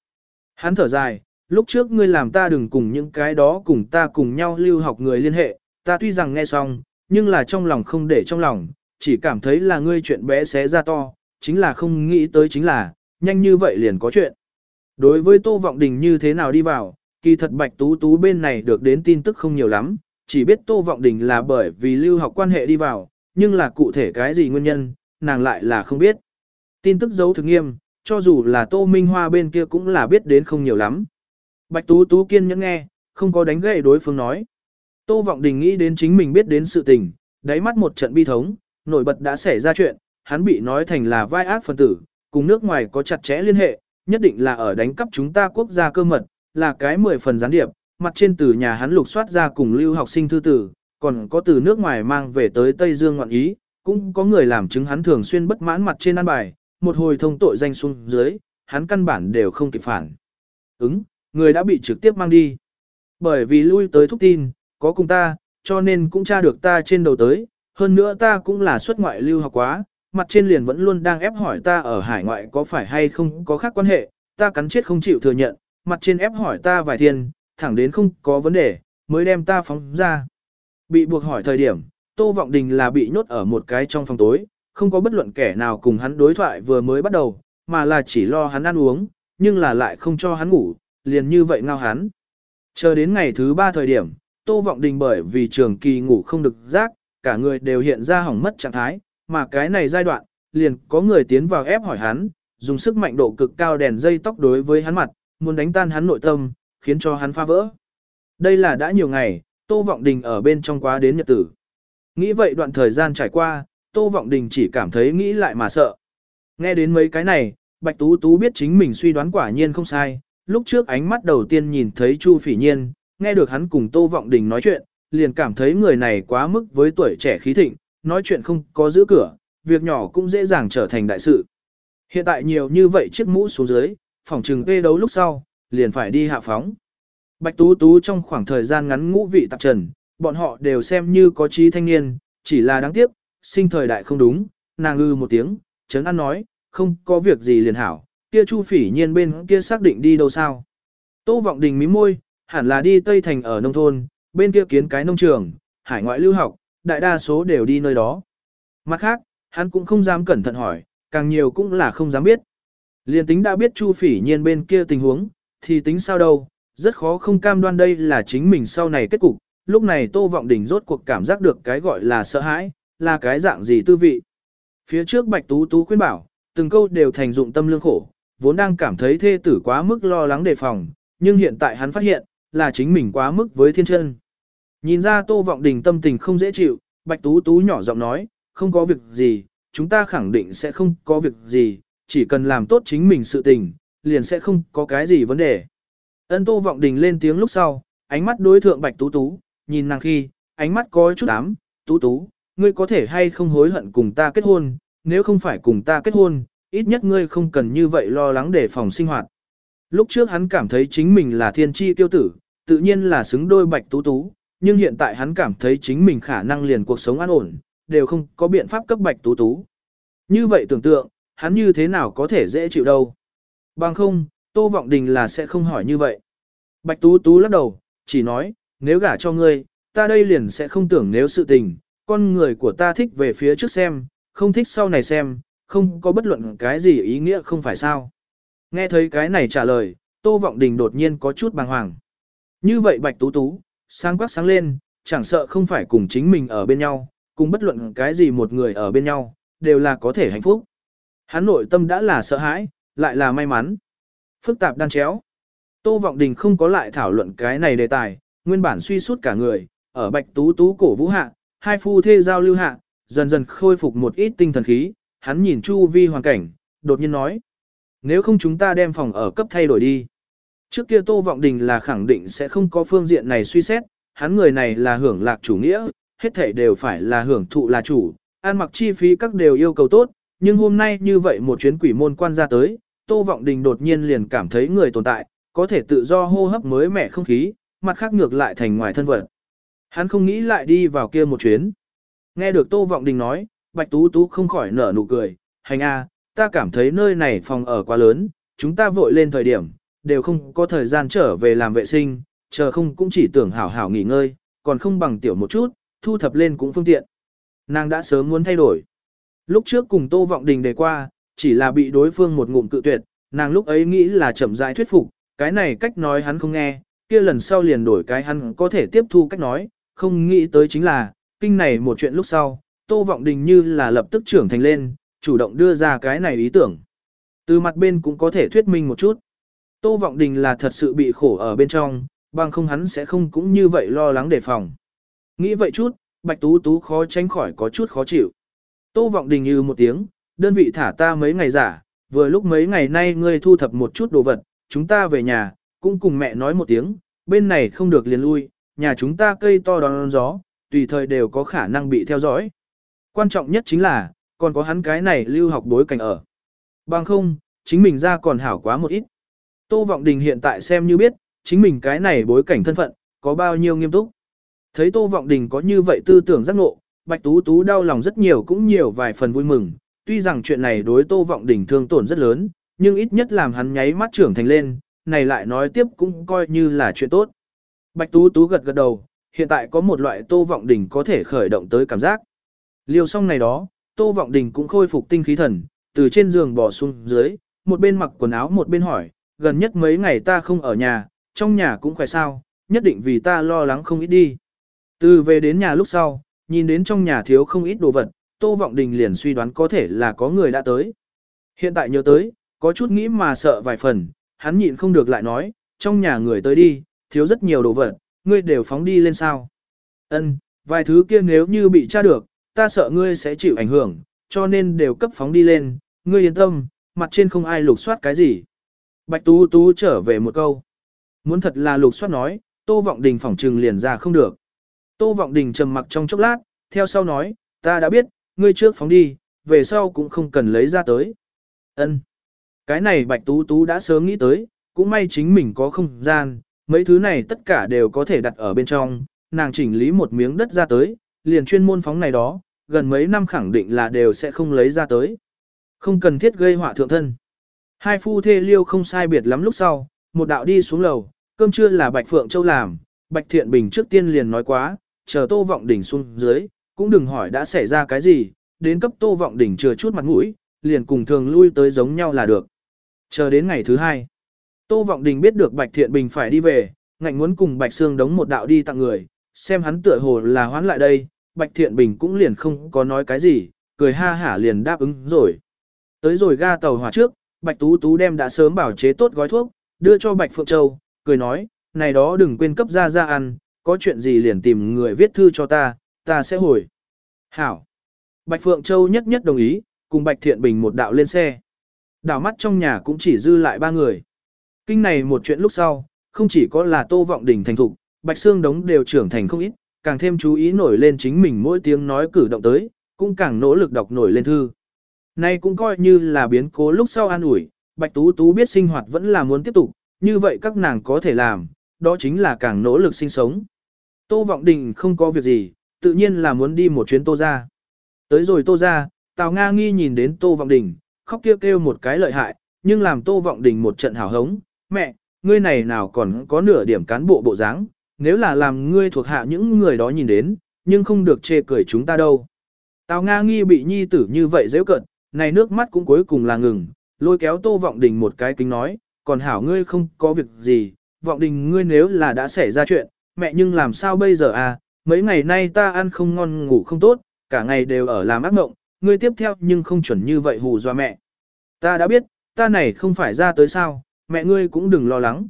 Hắn thở dài, lúc trước ngươi làm ta đừng cùng những cái đó cùng ta cùng nhau lưu học người liên hệ, ta tuy rằng nghe xong, nhưng là trong lòng không để trong lòng, chỉ cảm thấy là ngươi chuyện bé xé ra to, chính là không nghĩ tới chính là, nhanh như vậy liền có chuyện. Đối với Tô Vọng Đình như thế nào đi vào, kỳ thật Bạch Tú Tú bên này được đến tin tức không nhiều lắm, chỉ biết Tô Vọng Đình là bởi vì lưu học quan hệ đi vào, nhưng là cụ thể cái gì nguyên nhân, nàng lại là không biết. Tin tức giấu thực nghiêm, cho dù là Tô Minh Hoa bên kia cũng là biết đến không nhiều lắm. Bạch Tú Tú kiên nhẫn nghe, không có đánh gậy đối phương nói. Tô Vọng Đình nghĩ đến chính mình biết đến sự tình, đáy mắt một trận bi thống, nổi bật đã xảy ra chuyện, hắn bị nói thành là vai ác phần tử, cùng nước ngoài có chặt chẽ liên hệ, nhất định là ở đánh cắp chúng ta quốc gia cơ mật, là cái mười phần gián điệp, mặt trên từ nhà hắn lục soát ra cùng lưu học sinh thư tử, còn có từ nước ngoài mang về tới Tây Dương ngoạn ý, cũng có người làm chứng hắn thường xuyên bất mãn mặt trên ăn bài, một hồi thông tội danh xuống dưới, hắn căn bản đều không kịp phản. Ứng, người đã bị trực tiếp mang đi. Bởi vì lui tới thúc tin, có cùng ta, cho nên cũng tra được ta trên đầu tới, hơn nữa ta cũng là xuất ngoại lưu học quá, mặt trên liền vẫn luôn đang ép hỏi ta ở hải ngoại có phải hay không có khác quan hệ, ta cắn chết không chịu thừa nhận, mặt trên ép hỏi ta vài thiên, thẳng đến không có vấn đề, mới đem ta phóng ra. Bị buộc hỏi thời điểm, Tô Vọng Đình là bị nhốt ở một cái trong phòng tối, không có bất luận kẻ nào cùng hắn đối thoại vừa mới bắt đầu, mà là chỉ lo hắn ăn uống, nhưng là lại không cho hắn ngủ, liền như vậy ngao hắn. Chờ đến ngày thứ ba thời điểm, Tô Vọng Đình bởi vì trường kỳ ngủ không được giấc, cả người đều hiện ra hỏng mất trạng thái, mà cái này giai đoạn, liền có người tiến vào ép hỏi hắn, dùng sức mạnh độ cực cao đèn dây tóc đối với hắn mặt, muốn đánh tan hắn nội tâm, khiến cho hắn phá vỡ. Đây là đã nhiều ngày, Tô Vọng Đình ở bên trong quá đến nhật tử. Nghĩ vậy đoạn thời gian trải qua, Tô Vọng Đình chỉ cảm thấy nghĩ lại mà sợ. Nghe đến mấy cái này, Bạch Tú Tú biết chính mình suy đoán quả nhiên không sai, lúc trước ánh mắt đầu tiên nhìn thấy Chu Phỉ Nhiên, nghe được hắn cùng Tô Vọng Đình nói chuyện, liền cảm thấy người này quá mức với tuổi trẻ khí thịnh, nói chuyện không có giữ cửa, việc nhỏ cũng dễ dàng trở thành đại sự. Hiện tại nhiều như vậy chiếc mũ xuống dưới, phòng trừng phê đấu lúc sau, liền phải đi hạ phóng. Bạch Tú Tú trong khoảng thời gian ngắn ngũ vị tạp trần, bọn họ đều xem như có trí thanh niên, chỉ là đáng tiếc, sinh thời đại không đúng, nàng ư một tiếng, chấn an nói, không có việc gì liền hảo, kia Chu Phỉ Nhiên bên kia xác định đi đâu sao. Tô Vọng Đình mím môi, hẳn là đi Tây Thành ở nông thôn, bên kia kiến cái nông trường, hải ngoại lưu học, đại đa số đều đi nơi đó. Mặt khác, hắn cũng không dám cẩn thận hỏi, càng nhiều cũng là không dám biết. Liên tính đã biết Chu Phỉ Nhiên bên kia tình huống, thì tính sao đâu, rất khó không cam đoan đây là chính mình sau này kết cục. Lúc này Tô Vọng Đình rốt cuộc cảm giác được cái gọi là sợ hãi, là cái dạng gì tư vị. Phía trước Bạch Tú Tú khuyên bảo, từng câu đều thành dụng tâm lương khổ, vốn đang cảm thấy thê tử quá mức lo lắng đề phòng, nhưng hiện tại hắn phát hiện, là chính mình quá mức với thiên chân. Nhìn ra Tô Vọng Đình tâm tình không dễ chịu, Bạch Tú Tú nhỏ giọng nói, không có việc gì, chúng ta khẳng định sẽ không có việc gì, chỉ cần làm tốt chính mình sự tình, liền sẽ không có cái gì vấn đề. Ân Tô Vọng Đình lên tiếng lúc sau, ánh mắt đối thượng Bạch Tú Tú, nhìn nàng khi, ánh mắt có chút ám, Tú Tú, ngươi có thể hay không hối hận cùng ta kết hôn, nếu không phải cùng ta kết hôn, ít nhất ngươi không cần như vậy lo lắng để phòng sinh hoạt. Lúc trước hắn cảm thấy chính mình là thiên tri tiêu tử, tự nhiên là xứng đôi Bạch Tú Tú, nhưng hiện tại hắn cảm thấy chính mình khả năng liền cuộc sống an ổn, đều không có biện pháp cấp Bạch Tú Tú. Như vậy tưởng tượng, hắn như thế nào có thể dễ chịu đâu. Bằng không, Tô Vọng Đình là sẽ không hỏi như vậy. Bạch Tú Tú lắc đầu, chỉ nói, nếu gả cho ngươi, ta đây liền sẽ không tưởng nếu sự tình, con người của ta thích về phía trước xem, không thích sau này xem, không có bất luận cái gì ý nghĩa không phải sao. Nghe thấy cái này trả lời, Tô Vọng Đình đột nhiên có chút bàng hoàng. Như vậy Bạch Tú Tú, sáng quắc sáng lên, chẳng sợ không phải cùng chính mình ở bên nhau, cùng bất luận cái gì một người ở bên nhau, đều là có thể hạnh phúc. Hắn nội tâm đã là sợ hãi, lại là may mắn. Phức tạp đan chéo. Tô Vọng Đình không có lại thảo luận cái này đề tài, nguyên bản suy suốt cả người, ở Bạch Tú Tú cổ vũ hạ, hai phu thê giao lưu hạ, dần dần khôi phục một ít tinh thần khí, hắn nhìn chu vi hoàn cảnh, đột nhiên nói: "Nếu không chúng ta đem phòng ở cấp thay đổi đi." Trước kia Tô Vọng Đình là khẳng định sẽ không có phương diện này suy xét, hắn người này là hưởng lạc chủ nghĩa, hết thảy đều phải là hưởng thụ là chủ, ăn mặc chi phí các đều yêu cầu tốt, nhưng hôm nay như vậy một chuyến quỷ môn quan ra tới, Tô Vọng Đình đột nhiên liền cảm thấy người tồn tại, có thể tự do hô hấp mới mẻ không khí, mặt khác ngược lại thành ngoài thân vật. Hắn không nghĩ lại đi vào kia một chuyến. Nghe được Tô Vọng Đình nói, Bạch Tú Tú không khỏi nở nụ cười, hành a, ta cảm thấy nơi này phòng ở quá lớn, chúng ta vội lên thời điểm, đều không có thời gian trở về làm vệ sinh, chờ không cũng chỉ tưởng hảo hảo nghỉ ngơi, còn không bằng tiểu một chút, thu thập lên cũng phương tiện. Nàng đã sớm muốn thay đổi. Lúc trước cùng Tô Vọng Đình đề qua, chỉ là bị đối phương một ngụm cự tuyệt, nàng lúc ấy nghĩ là chậm rãi thuyết phục, cái này cách nói hắn không nghe, kia lần sau liền đổi cái hắn có thể tiếp thu cách nói, không nghĩ tới chính là, kinh này một chuyện lúc sau, Tô Vọng Đình như là lập tức trưởng thành lên, chủ động đưa ra cái này ý tưởng. Từ mặt bên cũng có thể thuyết minh một chút. Tô Vọng Đình là thật sự bị khổ ở bên trong, bằng không hắn sẽ không cũng như vậy lo lắng đề phòng. Nghĩ vậy chút, Bạch Tú Tú khó tránh khỏi có chút khó chịu. Tô Vọng Đình như một tiếng, đơn vị thả ta mấy ngày giả, vừa lúc mấy ngày nay ngươi thu thập một chút đồ vật, chúng ta về nhà, cũng cùng mẹ nói một tiếng, bên này không được liền lui, nhà chúng ta cây to đón gió, tùy thời đều có khả năng bị theo dõi. Quan trọng nhất chính là, còn có hắn cái này lưu học bối cảnh ở. Bằng không, chính mình ra còn hảo quá một ít. Tô Vọng Đình hiện tại xem như biết, chính mình cái này bối cảnh thân phận, có bao nhiêu nghiêm túc. Thấy Tô Vọng Đình có như vậy tư tưởng giác ngộ, Bạch Tú Tú đau lòng rất nhiều cũng nhiều vài phần vui mừng, tuy rằng chuyện này đối Tô Vọng Đình thương tổn rất lớn, nhưng ít nhất làm hắn nháy mắt trưởng thành lên, này lại nói tiếp cũng coi như là chuyện tốt. Bạch Tú Tú gật gật đầu, hiện tại có một loại Tô Vọng Đình có thể khởi động tới cảm giác. Liều xong này đó, Tô Vọng Đình cũng khôi phục tinh khí thần, từ trên giường bò xuống dưới, một bên mặc quần áo một bên hỏi, gần nhất mấy ngày ta không ở nhà, trong nhà cũng khỏe sao, nhất định vì ta lo lắng không ít đi. Từ về đến nhà lúc sau, nhìn đến trong nhà thiếu không ít đồ vật, Tô Vọng Đình liền suy đoán có thể là có người đã tới. Hiện tại nhớ tới, có chút nghĩ mà sợ vài phần, hắn nhịn không được lại nói, trong nhà người tới đi, thiếu rất nhiều đồ vật, ngươi đều phóng đi lên sao. Ân, vài thứ kia nếu như bị tra được, ta sợ ngươi sẽ chịu ảnh hưởng, cho nên đều cấp phóng đi lên, ngươi yên tâm, mặt trên không ai lục soát cái gì. Bạch Tú Tú trở về một câu. Muốn thật là lục soát nói, Tô Vọng Đình phỏng trừng liền ra không được. Tô Vọng Đình trầm mặc trong chốc lát, theo sau nói, ta đã biết, ngươi trước phóng đi, về sau cũng không cần lấy ra tới. Ân. Cái này Bạch Tú Tú đã sớm nghĩ tới, cũng may chính mình có không gian, mấy thứ này tất cả đều có thể đặt ở bên trong, nàng chỉnh lý một miếng đất ra tới, liền chuyên môn phóng này đó, gần mấy năm khẳng định là đều sẽ không lấy ra tới. Không cần thiết gây họa thượng thân. Hai phu thê liêu không sai biệt lắm lúc sau, một đạo đi xuống lầu, cơm trưa là Bạch Phượng Châu làm, Bạch Thiện Bình trước tiên liền nói quá, chờ Tô Vọng Đỉnh xuống dưới, cũng đừng hỏi đã xảy ra cái gì, đến cấp Tô Vọng Đỉnh chưa chút mặt mũi, liền cùng thường lui tới giống nhau là được. Chờ đến ngày thứ hai, Tô Vọng Đình biết được Bạch Thiện Bình phải đi về, ngạnh muốn cùng Bạch Sương đống một đạo đi tặng người, xem hắn tựa hồ là hoán lại đây, Bạch Thiện Bình cũng liền không có nói cái gì, cười ha hả liền đáp ứng rồi. Tới rồi ga tàu hỏa trước, Bạch Tú Tú đem đã sớm bảo chế tốt gói thuốc, đưa cho Bạch Phượng Châu, cười nói, này đó đừng quên cấp ra ra ăn, có chuyện gì liền tìm người viết thư cho ta, ta sẽ hồi. Hảo. Bạch Phượng Châu nhất nhất đồng ý, cùng Bạch Thiện Bình một đạo lên xe. Đảo mắt trong nhà cũng chỉ dư lại ba người. Kinh này một chuyện lúc sau, không chỉ có là Tô Vọng Đình thành thục, Bạch Sương Đống đều trưởng thành không ít, càng thêm chú ý nổi lên chính mình mỗi tiếng nói cử động tới, cũng càng nỗ lực đọc nổi lên thư. Nay cũng coi như là biến cố lúc sau an ủi, Bạch Tú Tú biết sinh hoạt vẫn là muốn tiếp tục, như vậy các nàng có thể làm, đó chính là càng nỗ lực sinh sống. Tô Vọng Đình không có việc gì, tự nhiên là muốn đi một chuyến Tô gia Tới rồi Tô gia Tào Nga nghi nhìn đến Tô Vọng Đình, khóc kêu kêu một cái lợi hại, nhưng làm Tô Vọng Đình một trận hào hống, mẹ, ngươi này nào còn có nửa điểm cán bộ bộ dáng, nếu là làm ngươi thuộc hạ những người đó nhìn đến, nhưng không được chê cười chúng ta đâu. Tào Nga nghi bị nhi tử như vậy dễ cận, này nước mắt cũng cuối cùng là ngừng, lôi kéo Tô Vọng Đình một cái kính nói, còn hảo ngươi không có việc gì, Vọng Đình ngươi nếu là đã xảy ra chuyện, mẹ nhưng làm sao bây giờ à, mấy ngày nay ta ăn không ngon ngủ không tốt, cả ngày đều ở làm ác mộng, ngươi tiếp theo nhưng không chuẩn như vậy hù dọa mẹ. Ta đã biết, ta này không phải ra tới sao, mẹ ngươi cũng đừng lo lắng.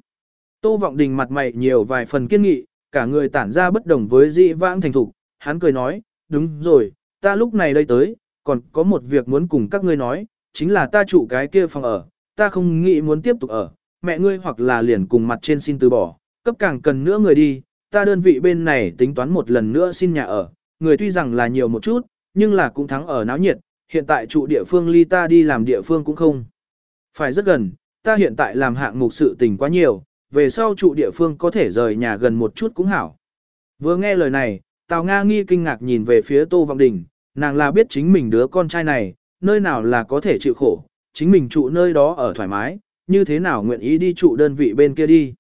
Tô Vọng Đình mặt mày nhiều vài phần kiên nghị, cả người tản ra bất đồng với dị vãng thành thục, hắn cười nói, đúng rồi, ta lúc này đây tới, còn có một việc muốn cùng các ngươi nói, chính là ta trụ cái kia phòng ở, ta không nghĩ muốn tiếp tục ở, mẹ ngươi hoặc là liền cùng mặt trên xin từ bỏ, cấp càng cần nữa người đi, ta đơn vị bên này tính toán một lần nữa xin nhà ở, người tuy rằng là nhiều một chút, nhưng là cũng thắng ở náo nhiệt, hiện tại trụ địa phương ly ta đi làm địa phương cũng không. Phải rất gần, ta hiện tại làm hạng mục sự tình quá nhiều, về sau trụ địa phương có thể rời nhà gần một chút cũng hảo. Vừa nghe lời này, Tào Nga nghi kinh ngạc nhìn về phía Tô Vọng Đình, nàng là biết chính mình đứa con trai này, nơi nào là có thể chịu khổ, chính mình trụ nơi đó ở thoải mái, như thế nào nguyện ý đi trụ đơn vị bên kia đi.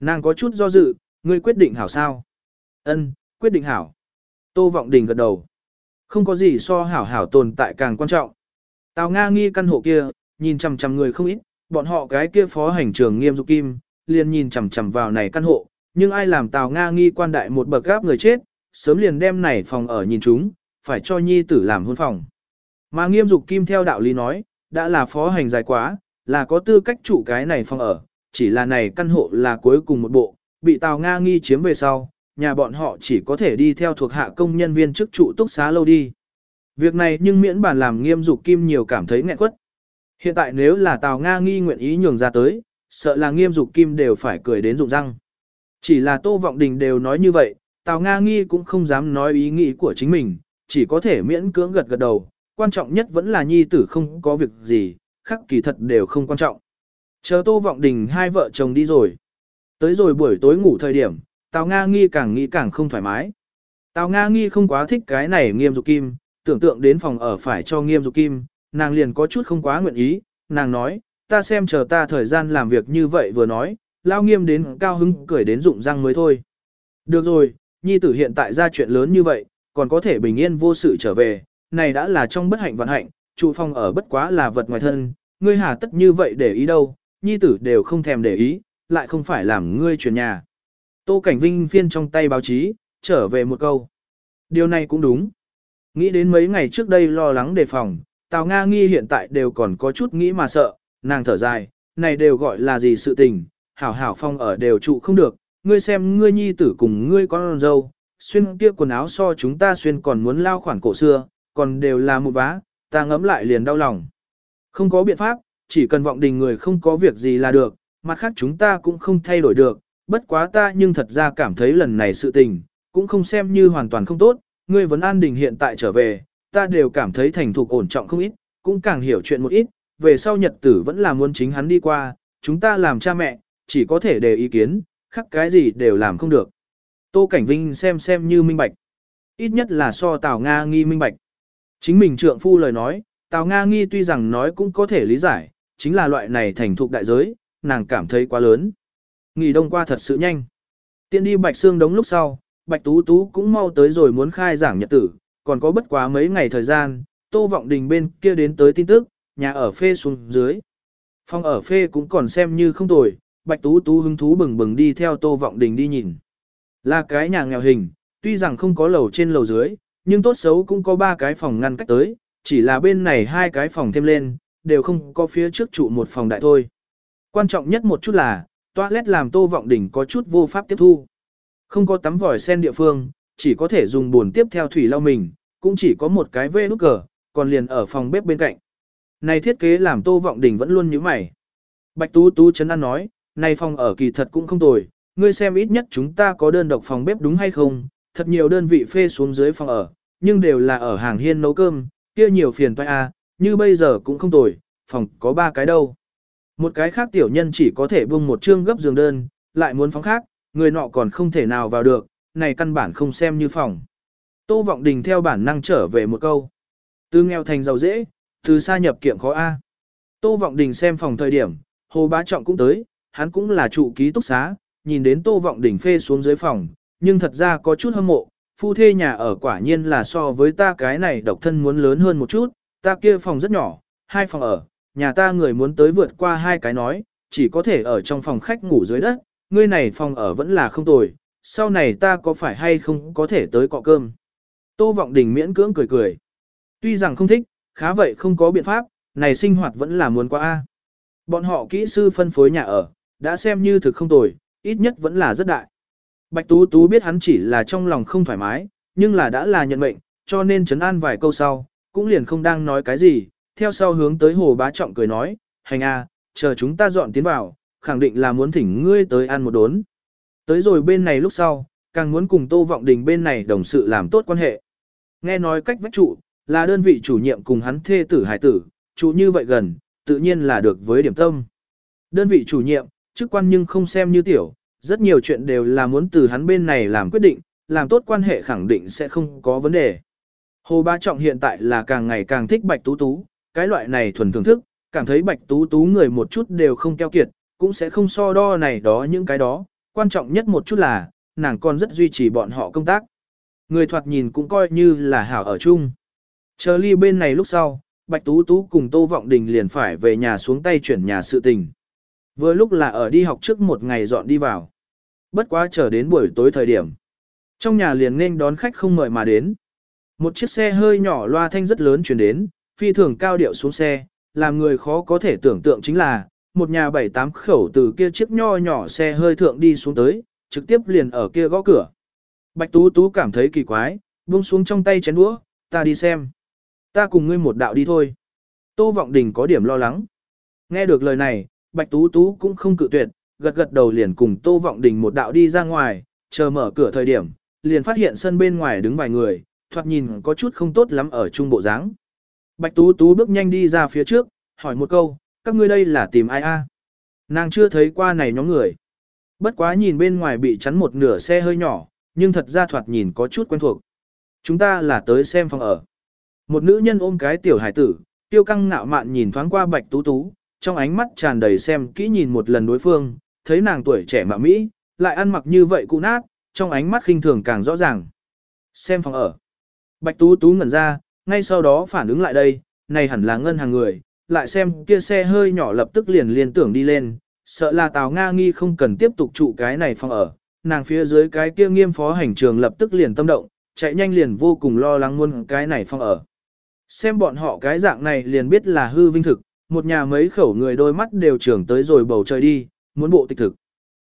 Nàng có chút do dự, ngươi quyết định hảo sao? Ân, quyết định hảo. Tô Vọng Đình gật đầu. Không có gì so hảo hảo tồn tại càng quan trọng. Tào Nga nghi căn hộ kia, nhìn chằm chằm người không ít, bọn họ cái kia phó hành trưởng nghiêm dục kim, liền nhìn chằm chằm vào này căn hộ, nhưng ai làm Tào Nga nghi quan đại một bậc gáp người chết, sớm liền đem này phòng ở nhìn chúng, phải cho nhi tử làm hôn phòng. Mà nghiêm dục kim theo đạo lý nói, đã là phó hành dài quá, là có tư cách chủ cái này phòng ở, chỉ là này căn hộ là cuối cùng một bộ, bị Tào Nga nghi chiếm về sau, nhà bọn họ chỉ có thể đi theo thuộc hạ công nhân viên chức trụ túc xá lâu đi. Việc này nhưng miễn bản làm nghiêm dục kim nhiều cảm thấy nghẹn quất. Hiện tại nếu là Tào Nga nghi nguyện ý nhường ra tới, sợ là nghiêm dục kim đều phải cười đến rụng răng. Chỉ là Tô Vọng Đình đều nói như vậy, Tào Nga nghi cũng không dám nói ý nghĩ của chính mình, chỉ có thể miễn cưỡng gật gật đầu, quan trọng nhất vẫn là nhi tử không có việc gì, khắc kỳ thật đều không quan trọng. Chờ Tô Vọng Đình hai vợ chồng đi rồi. Tới rồi buổi tối ngủ thời điểm, Tào Nga nghi càng nghĩ càng không thoải mái. Tào Nga nghi không quá thích cái này nghiêm dục kim, tưởng tượng đến phòng ở phải cho nghiêm dục kim, nàng liền có chút không quá nguyện ý, nàng nói, ta xem chờ ta thời gian làm việc như vậy vừa nói, lao nghiêm đến cao hứng cười đến rụng răng mới thôi. Được rồi, nhi tử hiện tại ra chuyện lớn như vậy, còn có thể bình yên vô sự trở về, này đã là trong bất hạnh vận hạnh, trụ phong ở bất quá là vật ngoài thân, ngươi hà tất như vậy để ý đâu, nhi tử đều không thèm để ý, lại không phải làm ngươi chuyển nhà. Tô Cảnh Vinh phiên trong tay báo chí, trở về một câu. Điều này cũng đúng. Nghĩ đến mấy ngày trước đây lo lắng đề phòng, Tào Nga nghi hiện tại đều còn có chút nghĩ mà sợ, nàng thở dài, này đều gọi là gì sự tình, hảo hảo phong ở đều trụ không được, ngươi xem ngươi nhi tử cùng ngươi con dâu, xuyên kia quần áo so chúng ta xuyên còn muốn lao khoản cổ xưa, còn đều là một vá, ta ngấm lại liền đau lòng. Không có biện pháp, chỉ cần vọng đình người không có việc gì là được, mặt khác chúng ta cũng không thay đổi được, bất quá ta nhưng thật ra cảm thấy lần này sự tình, cũng không xem như hoàn toàn không tốt, ngươi vẫn an đình hiện tại trở về, ta đều cảm thấy thành thục ổn trọng không ít, cũng càng hiểu chuyện một ít, về sau nhật tử vẫn là muốn chính hắn đi qua, chúng ta làm cha mẹ, chỉ có thể đề ý kiến, khắc cái gì đều làm không được. Tô Cảnh Vinh xem xem như minh bạch. Ít nhất là so Tào Nga nghi minh bạch. Chính mình trượng phu lời nói, Tào Nga nghi tuy rằng nói cũng có thể lý giải, chính là loại này thành thục đại giới, nàng cảm thấy quá lớn. Nghỉ đông qua thật sự nhanh. Tiện đi Bạch Sương đống lúc sau, Bạch Tú Tú cũng mau tới rồi muốn khai giảng nhật tử, còn có bất quá mấy ngày thời gian, Tô Vọng Đình bên kia đến tới tin tức, nhà ở phê xuống dưới. Phòng ở phê cũng còn xem như không tồi, Bạch Tú Tú hứng thú bừng bừng đi theo Tô Vọng Đình đi nhìn. Là cái nhà nghèo hình, tuy rằng không có lầu trên lầu dưới, nhưng tốt xấu cũng có ba cái phòng ngăn cách tới, chỉ là bên này hai cái phòng thêm lên, đều không có phía trước trụ một phòng đại thôi. Quan trọng nhất một chút là, toilet làm Tô Vọng Đình có chút vô pháp tiếp thu. Không có tắm vòi sen địa phương, chỉ có thể dùng bồn tiếp theo thủy lau mình, cũng chỉ có một cái vê nút cờ, còn liền ở phòng bếp bên cạnh. Này thiết kế làm Tô Vọng Đình vẫn luôn nhíu mày. Bạch Tú Tú chấn an nói, này phòng ở kỳ thật cũng không tồi, ngươi xem ít nhất chúng ta có đơn độc phòng bếp đúng hay không, thật nhiều đơn vị phê xuống dưới phòng ở, nhưng đều là ở hàng hiên nấu cơm, kia nhiều phiền toái a, à, như bây giờ cũng không tồi, phòng có ba cái đâu. Một cái khác tiểu nhân chỉ có thể buông một chương gấp giường đơn, lại muốn phóng khác, người nọ còn không thể nào vào được, này căn bản không xem như phòng. Tô Vọng Đình theo bản năng trở về một câu. Từ nghèo thành giàu dễ, từ xa nhập kiệm khó A. Tô Vọng Đình xem phòng thời điểm, Hồ Bá Trọng cũng tới, hắn cũng là trụ ký túc xá, nhìn đến Tô Vọng Đình phê xuống dưới phòng, nhưng thật ra có chút hâm mộ, phu thê nhà ở quả nhiên là so với ta cái này độc thân muốn lớn hơn một chút, ta kia phòng rất nhỏ, hai phòng ở, nhà ta người muốn tới vượt qua hai cái nói, chỉ có thể ở trong phòng khách ngủ dưới đất, ngươi này phòng ở vẫn là không tồi, sau này ta có phải hay không có thể tới cọ cơm. Tô Vọng Đình miễn cưỡng cười cười. Tuy rằng không thích, khá vậy không có biện pháp, này sinh hoạt vẫn là muốn qua a. Bọn họ kỹ sư phân phối nhà ở, đã xem như thực không tồi, ít nhất vẫn là rất đại. Bạch Tú Tú biết hắn chỉ là trong lòng không thoải mái, nhưng là đã là nhận mệnh, cho nên trấn an vài câu sau, cũng liền không đang nói cái gì, theo sau hướng tới Hồ Bá Trọng cười nói, hành a, chờ chúng ta dọn tiến vào, khẳng định là muốn thỉnh ngươi tới ăn một đốn. Tới rồi bên này lúc sau, càng muốn cùng Tô Vọng Đình bên này đồng sự làm tốt quan hệ. Nghe nói cách vách trụ, là đơn vị chủ nhiệm cùng hắn thê tử hải tử, trụ như vậy gần, tự nhiên là được với điểm tâm. Đơn vị chủ nhiệm, chức quan nhưng không xem như tiểu, rất nhiều chuyện đều là muốn từ hắn bên này làm quyết định, làm tốt quan hệ khẳng định sẽ không có vấn đề. Hồ Bá Trọng hiện tại là càng ngày càng thích Bạch Tú Tú, cái loại này thuần thưởng thức, cảm thấy Bạch Tú Tú người một chút đều không keo kiệt, cũng sẽ không so đo này đó những cái đó, quan trọng nhất một chút là, nàng còn rất duy trì bọn họ công tác. Người thoạt nhìn cũng coi như là hảo ở chung. Chờ ly bên này lúc sau, Bạch Tú Tú cùng Tô Vọng Đình liền phải về nhà xuống tay chuyển nhà sự tình. Vừa lúc là ở đi học trước một ngày dọn đi vào. Bất quá chờ đến buổi tối thời điểm. Trong nhà liền nên đón khách không mời mà đến. Một chiếc xe hơi nhỏ loa thanh rất lớn chuyển đến, phi thường cao điệu xuống xe, làm người khó có thể tưởng tượng chính là, một nhà bảy tám khẩu từ kia chiếc nho nhỏ xe hơi thượng đi xuống tới, trực tiếp liền ở kia gõ cửa. Bạch Tú Tú cảm thấy kỳ quái, buông xuống trong tay chén đũa, ta đi xem. Ta cùng ngươi một đạo đi thôi. Tô Vọng Đình có điểm lo lắng. Nghe được lời này, Bạch Tú Tú cũng không cự tuyệt, gật gật đầu liền cùng Tô Vọng Đình một đạo đi ra ngoài, chờ mở cửa thời điểm, liền phát hiện sân bên ngoài đứng vài người, thoạt nhìn có chút không tốt lắm ở trung bộ dáng. Bạch Tú Tú bước nhanh đi ra phía trước, hỏi một câu, các ngươi đây là tìm ai a? Nàng chưa thấy qua này nhóm người. Bất quá nhìn bên ngoài bị chắn một nửa xe hơi nhỏ, nhưng thật ra thoạt nhìn có chút quen thuộc. Chúng ta là tới xem phòng ở. Một nữ nhân ôm cái tiểu hải tử, tiêu căng ngạo mạn nhìn thoáng qua bạch tú tú, trong ánh mắt tràn đầy xem kỹ nhìn một lần đối phương, thấy nàng tuổi trẻ mà Mỹ, lại ăn mặc như vậy cũ nát, trong ánh mắt khinh thường càng rõ ràng. Xem phòng ở. Bạch tú tú ngẩn ra, ngay sau đó phản ứng lại đây, này hẳn là ngân hàng người, lại xem kia xe hơi nhỏ lập tức liền liên tưởng đi lên, sợ là Tào Nga nghi không cần tiếp tục trụ cái này phòng ở, nàng phía dưới cái kia nghiêm phó hành trường lập tức liền tâm động, chạy nhanh liền vô cùng lo lắng muốn cái này phòng ở. Xem bọn họ cái dạng này liền biết là hư vinh thực, một nhà mấy khẩu người đôi mắt đều trưởng tới rồi bầu trời đi, muốn bộ tịch thực.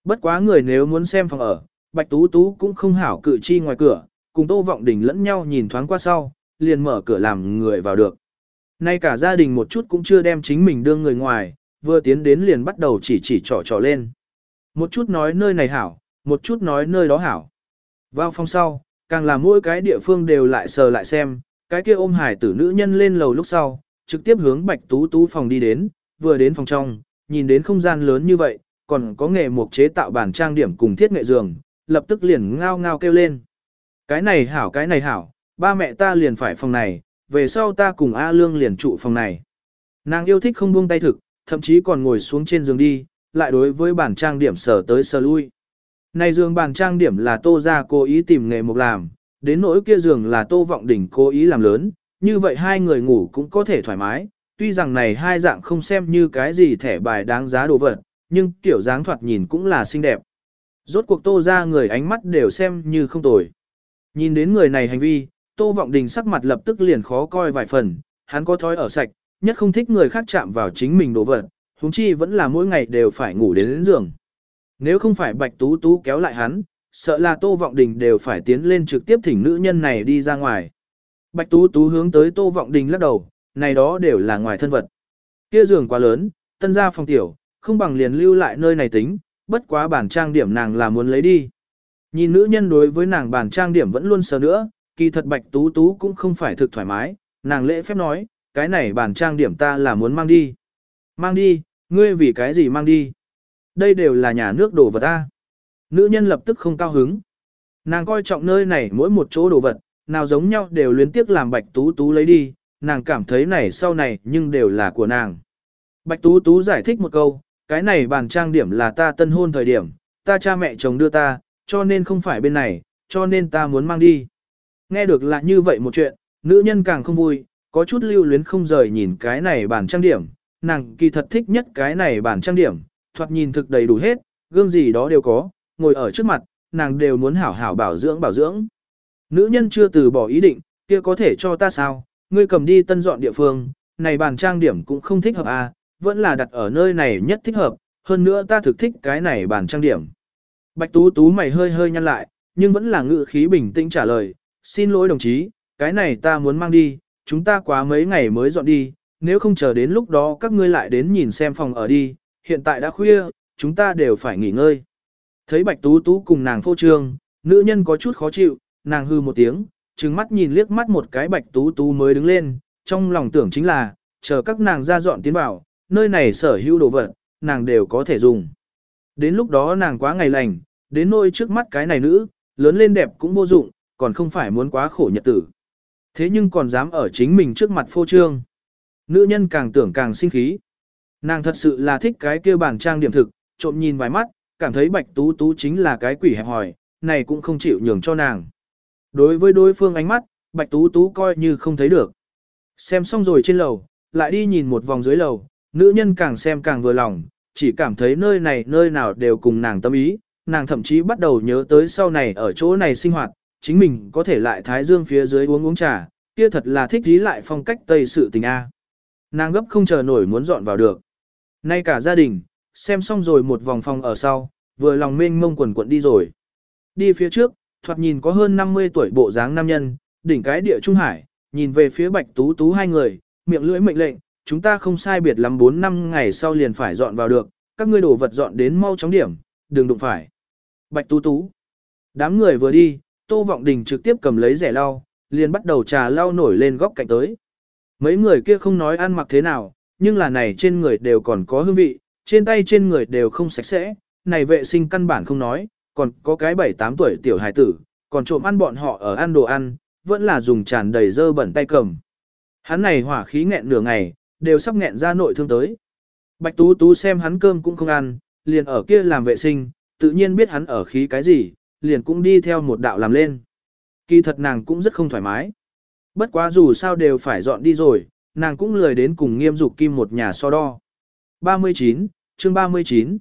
Bất quá người nếu muốn xem phòng ở, Bạch Tú Tú cũng không hảo cự chi ngoài cửa, cùng Tô Vọng Đình lẫn nhau nhìn thoáng qua sau, liền mở cửa làm người vào được. Nay cả gia đình một chút cũng chưa đem chính mình đưa người ngoài, vừa tiến đến liền bắt đầu chỉ chỉ trò trò lên. Một chút nói nơi này hảo, một chút nói nơi đó hảo. Vào phòng sau, càng là mỗi cái địa phương đều lại sờ lại xem, cái kia ôm hải tử nữ nhân lên lầu lúc sau, trực tiếp hướng Bạch Tú Tú phòng đi đến, vừa đến phòng trong, nhìn đến không gian lớn như vậy, còn có nghề mục chế tạo bản trang điểm cùng thiết nghệ giường, lập tức liền ngao ngao kêu lên. Cái này hảo cái này hảo, ba mẹ ta liền phải phòng này, về sau ta cùng A Lương liền trụ phòng này. Nàng yêu thích không buông tay thực, thậm chí còn ngồi xuống trên giường đi, lại đối với bản trang điểm sở tới sở lui. Này giường bản trang điểm là tô ra cố ý tìm nghề mục làm, đến nỗi kia giường là tô vọng đỉnh cố ý làm lớn, như vậy hai người ngủ cũng có thể thoải mái, tuy rằng này hai dạng không xem như cái gì thẻ bài đáng giá đồ vật, nhưng kiểu dáng thoạt nhìn cũng là xinh đẹp. Rốt cuộc tô ra người ánh mắt đều xem như không tồi. Nhìn đến người này hành vi, tô vọng đình sắc mặt lập tức liền khó coi vài phần, hắn có thói ở sạch, nhất không thích người khác chạm vào chính mình đồ vật, huống chi vẫn là mỗi ngày đều phải ngủ đến, đến giường. Nếu không phải bạch tú tú kéo lại hắn, sợ là tô vọng đình đều phải tiến lên trực tiếp thỉnh nữ nhân này đi ra ngoài. Bạch tú tú hướng tới tô vọng đình lắc đầu, này đó đều là ngoài thân vật. Kia giường quá lớn, tân gia phòng tiểu, không bằng liền lưu lại nơi này tính, bất quá bản trang điểm nàng là muốn lấy đi. Nhìn nữ nhân đối với nàng bản trang điểm vẫn luôn sờ nữa, kỳ thật bạch tú tú cũng không phải thực thoải mái, nàng lễ phép nói, cái này bản trang điểm ta là muốn mang đi. Mang đi, ngươi vì cái gì mang đi? Đây đều là nhà nước đồ vật ta. Nữ nhân lập tức không cao hứng. Nàng coi trọng nơi này mỗi một chỗ đồ vật, nào giống nhau đều luyến tiếc làm bạch tú tú lấy đi, nàng cảm thấy này sau này nhưng đều là của nàng. Bạch tú tú giải thích một câu, cái này bàn trang điểm là ta tân hôn thời điểm, ta cha mẹ chồng đưa ta, cho nên không phải bên này, cho nên ta muốn mang đi. Nghe được là như vậy một chuyện, nữ nhân càng không vui, có chút lưu luyến không rời nhìn cái này bàn trang điểm, nàng kỳ thật thích nhất cái này bàn trang điểm, thoạt nhìn thực đầy đủ hết, gương gì đó đều có, ngồi ở trước mặt, nàng đều muốn hảo hảo bảo dưỡng bảo dưỡng. Nữ nhân chưa từ bỏ ý định, kia có thể cho ta sao, ngươi cầm đi tân dọn địa phương, này bàn trang điểm cũng không thích hợp à, vẫn là đặt ở nơi này nhất thích hợp, hơn nữa ta thực thích cái này bàn trang điểm. Bạch Tú Tú mày hơi hơi nhăn lại, nhưng vẫn là ngự khí bình tĩnh trả lời, xin lỗi đồng chí, cái này ta muốn mang đi, chúng ta quá mấy ngày mới dọn đi, nếu không chờ đến lúc đó các ngươi lại đến nhìn xem phòng ở đi, hiện tại đã khuya, chúng ta đều phải nghỉ ngơi. Thấy Bạch Tú Tú cùng nàng phô trương, nữ nhân có chút khó chịu, nàng hư một tiếng, trừng mắt nhìn liếc mắt một cái Bạch Tú Tú mới đứng lên, trong lòng tưởng chính là, chờ các nàng ra dọn tiến vào, nơi này sở hữu đồ vật, nàng đều có thể dùng. Đến lúc đó nàng quá ngày lành, đến nôi trước mắt cái này nữ, lớn lên đẹp cũng vô dụng, còn không phải muốn quá khổ nhật tử. Thế nhưng còn dám ở chính mình trước mặt phô trương. Nữ nhân càng tưởng càng sinh khí. Nàng thật sự là thích cái kia bản trang điểm thực, trộm nhìn vài mắt, cảm thấy bạch tú tú chính là cái quỷ hẹp hòi, này cũng không chịu nhường cho nàng. Đối với đối phương ánh mắt, bạch tú tú coi như không thấy được. Xem xong rồi trên lầu, lại đi nhìn một vòng dưới lầu, nữ nhân càng xem càng vừa lòng, chỉ cảm thấy nơi này nơi nào đều cùng nàng tâm ý, nàng thậm chí bắt đầu nhớ tới sau này ở chỗ này sinh hoạt, chính mình có thể lại thái dương phía dưới uống uống trà, kia thật là thích dí lại phong cách tây sự tình A. Nàng gấp không chờ nổi muốn dọn vào được. Nay cả gia đình, xem xong rồi một vòng phòng ở sau, vừa lòng mênh mông quần quận đi rồi. Đi phía trước, thoạt nhìn có hơn 50 tuổi bộ dáng nam nhân, đỉnh cái địa trung hải, nhìn về phía bạch tú tú hai người, miệng lưỡi mệnh lệnh, chúng ta không sai biệt lắm 4 năm ngày sau liền phải dọn vào được, các ngươi đổ vật dọn đến mau chóng điểm, đừng đụng phải. Bạch tú tú. Đám người vừa đi, Tô Vọng Đình trực tiếp cầm lấy rẻ lau, liền bắt đầu trà lau nổi lên góc cạnh tới. Mấy người kia không nói ăn mặc thế nào, nhưng là này trên người đều còn có hương vị, trên tay trên người đều không sạch sẽ, này vệ sinh căn bản không nói, còn có cái 7-8 tuổi tiểu hài tử, còn trộm ăn bọn họ ở ăn đồ ăn, vẫn là dùng tràn đầy dơ bẩn tay cầm. Hắn này hỏa khí nghẹn nửa ngày, đều sắp nghẹn ra nội thương tới. Bạch Tú Tú xem hắn cơm cũng không ăn, liền ở kia làm vệ sinh, tự nhiên biết hắn ở khí cái gì, liền cũng đi theo một đạo làm lên. Kỳ thật nàng cũng rất không thoải mái. Bất quá dù sao đều phải dọn đi rồi, nàng cũng lười đến cùng nghiêm dục kim một nhà so đo. 39, chương 39.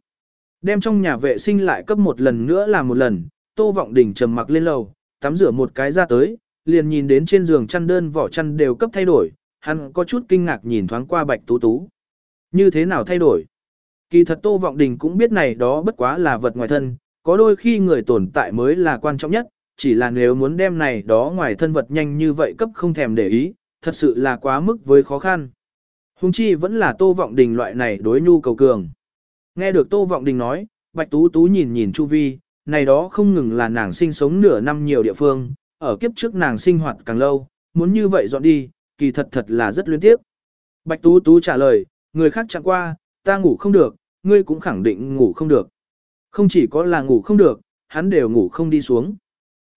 Đem trong nhà vệ sinh lại cấp một lần nữa làm một lần, Tô Vọng Đình trầm mặc lên lầu, tắm rửa một cái ra tới, liền nhìn đến trên giường chăn đơn vỏ chăn đều cấp thay đổi, hắn có chút kinh ngạc nhìn thoáng qua Bạch Tú Tú. Như thế nào thay đổi? Kỳ thật Tô Vọng Đình cũng biết này đó bất quá là vật ngoài thân, có đôi khi người tồn tại mới là quan trọng nhất, chỉ là nếu muốn đem này đó ngoài thân vật nhanh như vậy cấp không thèm để ý, thật sự là quá mức với khó khăn. Hùng chi vẫn là Tô Vọng Đình loại này đối nhu cầu cường. Nghe được Tô Vọng Đình nói, Bạch Tú Tú nhìn nhìn Chu Vi, này đó không ngừng là nàng sinh sống nửa năm nhiều địa phương, ở kiếp trước nàng sinh hoạt càng lâu, muốn như vậy dọn đi, kỳ thật thật là rất luyến tiếc. Bạch Tú Tú trả lời, người khác chẳng qua, ta ngủ không được, ngươi cũng khẳng định ngủ không được. Không chỉ có là ngủ không được, hắn đều ngủ không đi xuống.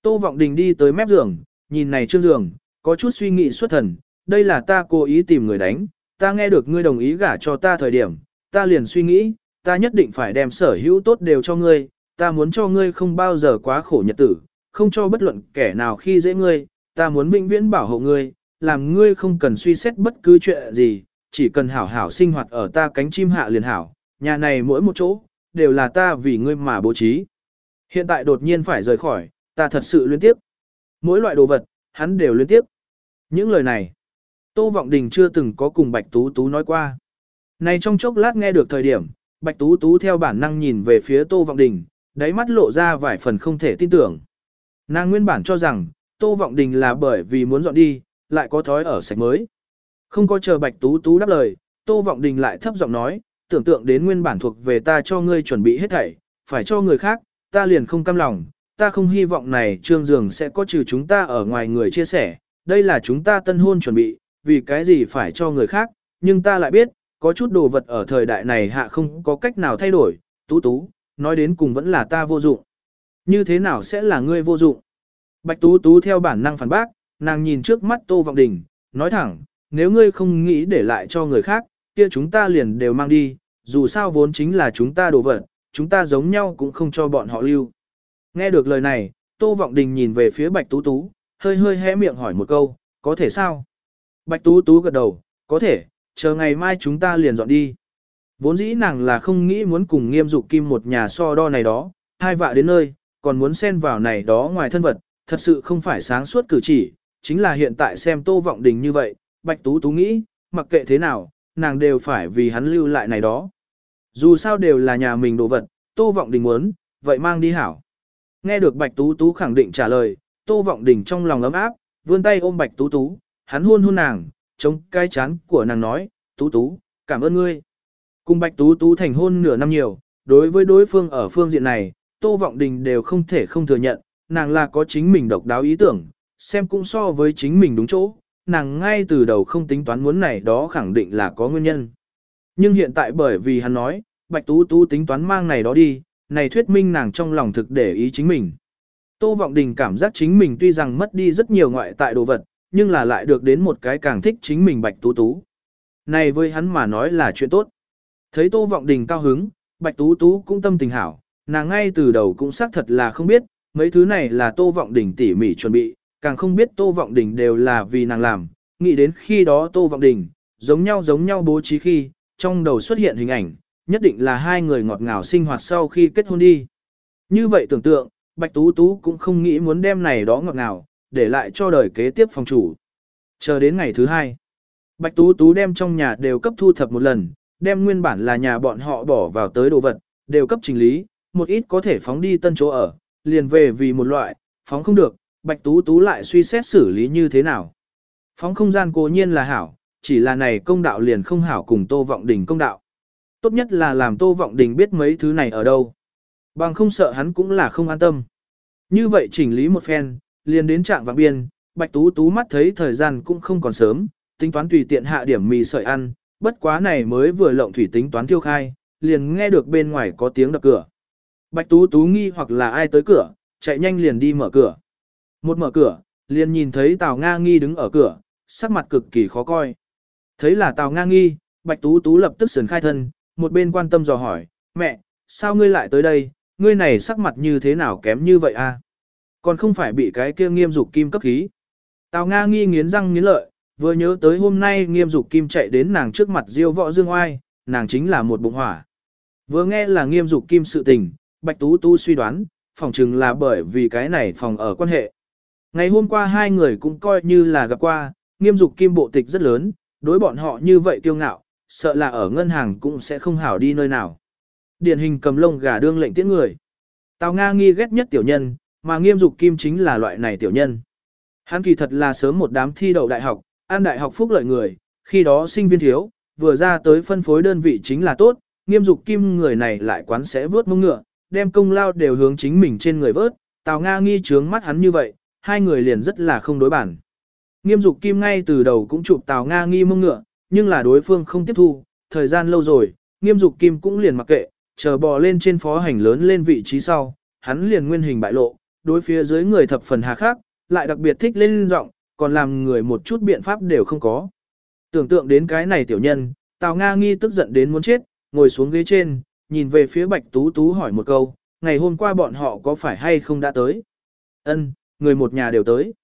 Tô Vọng Đình đi tới mép giường, nhìn này trương giường, có chút suy nghĩ xuất thần, đây là ta cố ý tìm người đánh, ta nghe được ngươi đồng ý gả cho ta thời điểm, ta liền suy nghĩ, ta nhất định phải đem sở hữu tốt đều cho ngươi, ta muốn cho ngươi không bao giờ quá khổ nhật tử, không cho bất luận kẻ nào khi dễ ngươi, ta muốn vĩnh viễn bảo hộ ngươi, làm ngươi không cần suy xét bất cứ chuyện gì, chỉ cần hảo hảo sinh hoạt ở ta cánh chim hạ liền hảo, nhà này mỗi một chỗ, đều là ta vì ngươi mà bố trí. Hiện tại đột nhiên phải rời khỏi, ta thật sự liên tiếp. Mỗi loại đồ vật, hắn đều liên tiếp. Những lời này, Tô Vọng Đình chưa từng có cùng Bạch Tú Tú nói qua. Này trong chốc lát nghe được thời điểm, Bạch Tú Tú theo bản năng nhìn về phía Tô Vọng Đình, đáy mắt lộ ra vài phần không thể tin tưởng. Nàng nguyên bản cho rằng, Tô Vọng Đình là bởi vì muốn dọn đi, lại có thói ở sạch mới. Không có chờ Bạch Tú Tú đáp lời, Tô Vọng Đình lại thấp giọng nói, tưởng tượng đến nguyên bản thuộc về ta cho ngươi chuẩn bị hết thảy, phải cho người khác, ta liền không cam lòng, ta không hy vọng này trương giường sẽ có trừ chúng ta ở ngoài người chia sẻ, đây là chúng ta tân hôn chuẩn bị, vì cái gì phải cho người khác, nhưng ta lại biết, có chút đồ vật ở thời đại này hạ không có cách nào thay đổi, tú tú, nói đến cùng vẫn là ta vô dụng. Như thế nào sẽ là ngươi vô dụng? Bạch tú tú theo bản năng phản bác, nàng nhìn trước mắt Tô Vọng Đình, nói thẳng, nếu ngươi không nghĩ để lại cho người khác, kia chúng ta liền đều mang đi, dù sao vốn chính là chúng ta đồ vật, chúng ta giống nhau cũng không cho bọn họ lưu. Nghe được lời này, Tô Vọng Đình nhìn về phía Bạch Tú Tú, hơi hơi hé miệng hỏi một câu, có thể sao? Bạch Tú Tú gật đầu, có thể, chờ ngày mai chúng ta liền dọn đi. Vốn dĩ nàng là không nghĩ muốn cùng nghiêm dục kim một nhà so đo này đó, hai vạ đến nơi, còn muốn xen vào này đó ngoài thân vật, thật sự không phải sáng suốt cử chỉ, chính là hiện tại xem Tô Vọng Đình như vậy, Bạch Tú Tú nghĩ, mặc kệ thế nào, nàng đều phải vì hắn lưu lại này đó. Dù sao đều là nhà mình đồ vật, Tô Vọng Đình muốn, vậy mang đi hảo. Nghe được Bạch Tú Tú khẳng định trả lời, Tô Vọng Đình trong lòng ấm áp, vươn tay ôm Bạch Tú Tú, hắn hôn hôn nàng, chống cái chán của nàng nói, Tú Tú, cảm ơn ngươi. Cùng Bạch Tú Tú thành hôn nửa năm nhiều, đối với đối phương ở phương diện này, Tô Vọng Đình đều không thể không thừa nhận, nàng là có chính mình độc đáo ý tưởng, xem cũng so với chính mình đúng chỗ, nàng ngay từ đầu không tính toán muốn này đó khẳng định là có nguyên nhân. Nhưng hiện tại bởi vì hắn nói, Bạch Tú Tú tính toán mang này đó đi, này thuyết minh nàng trong lòng thực để ý chính mình. Tô Vọng Đình cảm giác chính mình tuy rằng mất đi rất nhiều ngoại tại đồ vật, nhưng là lại được đến một cái càng thích chính mình Bạch Tú Tú. Này với hắn mà nói là chuyện tốt. Thấy Tô Vọng Đình cao hứng, Bạch Tú Tú cũng tâm tình hảo, nàng ngay từ đầu cũng xác thật là không biết, mấy thứ này là Tô Vọng Đình tỉ mỉ chuẩn bị, càng không biết Tô Vọng Đình đều là vì nàng làm, nghĩ đến khi đó Tô Vọng Đình, giống nhau giống nhau bố trí khi, trong đầu xuất hiện hình ảnh, nhất định là hai người ngọt ngào sinh hoạt sau khi kết hôn đi. Như vậy tưởng tượng, Bạch Tú Tú cũng không nghĩ muốn đem này đó ngọt ngào, để lại cho đời kế tiếp phòng chủ. Chờ đến ngày thứ hai, Bạch Tú Tú đem trong nhà đều cấp thu thập một lần, đem nguyên bản là nhà bọn họ bỏ vào tới đồ vật, đều cấp chỉnh lý, một ít có thể phóng đi tân chỗ ở, liền về vì một loại, phóng không được, Bạch Tú Tú lại suy xét xử lý như thế nào. Phóng không gian cố nhiên là hảo, chỉ là này công đạo liền không hảo cùng Tô Vọng Đình công đạo. Tốt nhất là làm Tô Vọng Đình biết mấy thứ này ở đâu. Bằng không sợ hắn cũng là không an tâm. Như vậy chỉnh lý một phen, liền đến trạng vạng biên, Bạch Tú Tú mắt thấy thời gian cũng không còn sớm, tính toán tùy tiện hạ điểm mì sợi ăn, bất quá này mới vừa lộng thủy tính toán thiêu khai, liền nghe được bên ngoài có tiếng đập cửa. Bạch Tú Tú nghi hoặc là ai tới cửa, chạy nhanh liền đi mở cửa. Một mở cửa, liền nhìn thấy Tào Nga Nghi đứng ở cửa, sắc mặt cực kỳ khó coi. Thấy là Tào Nga Nghi, Bạch Tú Tú lập tức sườn khai thân, một bên quan tâm dò hỏi, mẹ, sao ngươi lại tới đây, ngươi này sắc mặt như thế nào kém như vậy a? À? Còn không phải bị cái kia nghiêm dục kim cấp khí. Tào Nga Nghi nghiến răng nghiến lợi, vừa nhớ tới hôm nay nghiêm dục kim chạy đến nàng trước mặt diêu võ dương oai, nàng chính là một bụng hỏa. Vừa nghe là nghiêm dục kim sự tình, Bạch Tú Tú suy đoán, phòng chừng là bởi vì cái này phòng ở quan hệ. Ngày hôm qua hai người cũng coi như là gặp qua, nghiêm dục kim bộ tịch rất lớn, đối bọn họ như vậy kiêu ngạo, sợ là ở ngân hàng cũng sẽ không hảo đi nơi nào. Điển hình cầm lông gà đương lệnh tiễn người. Tào Nga nghi ghét nhất tiểu nhân, mà nghiêm dục kim chính là loại này tiểu nhân. Hắn kỳ thật là sớm một đám thi đậu đại học, an đại học phúc lợi người, khi đó sinh viên thiếu, vừa ra tới phân phối đơn vị chính là tốt, nghiêm dục kim người này lại quán sẽ vớt mông ngựa, đem công lao đều hướng chính mình trên người vớt, Tào Nga nghi trướng mắt hắn như vậy, hai người liền rất là không đối bản. Nghiêm dục kim ngay từ đầu cũng chụp Tào Nga nghi mông ngựa, nhưng là đối phương không tiếp thu, thời gian lâu rồi, nghiêm dục kim cũng liền mặc kệ, chờ bò lên trên phó hành lớn lên vị trí sau, hắn liền nguyên hình bại lộ, đối phía dưới người thập phần hà khắc, lại đặc biệt thích lên giọng, còn làm người một chút biện pháp đều không có. Tưởng tượng đến cái này tiểu nhân, Tào Nga nghi tức giận đến muốn chết, ngồi xuống ghế trên, nhìn về phía Bạch Tú Tú hỏi một câu, ngày hôm qua bọn họ có phải hay không đã tới? Ân, người một nhà đều tới.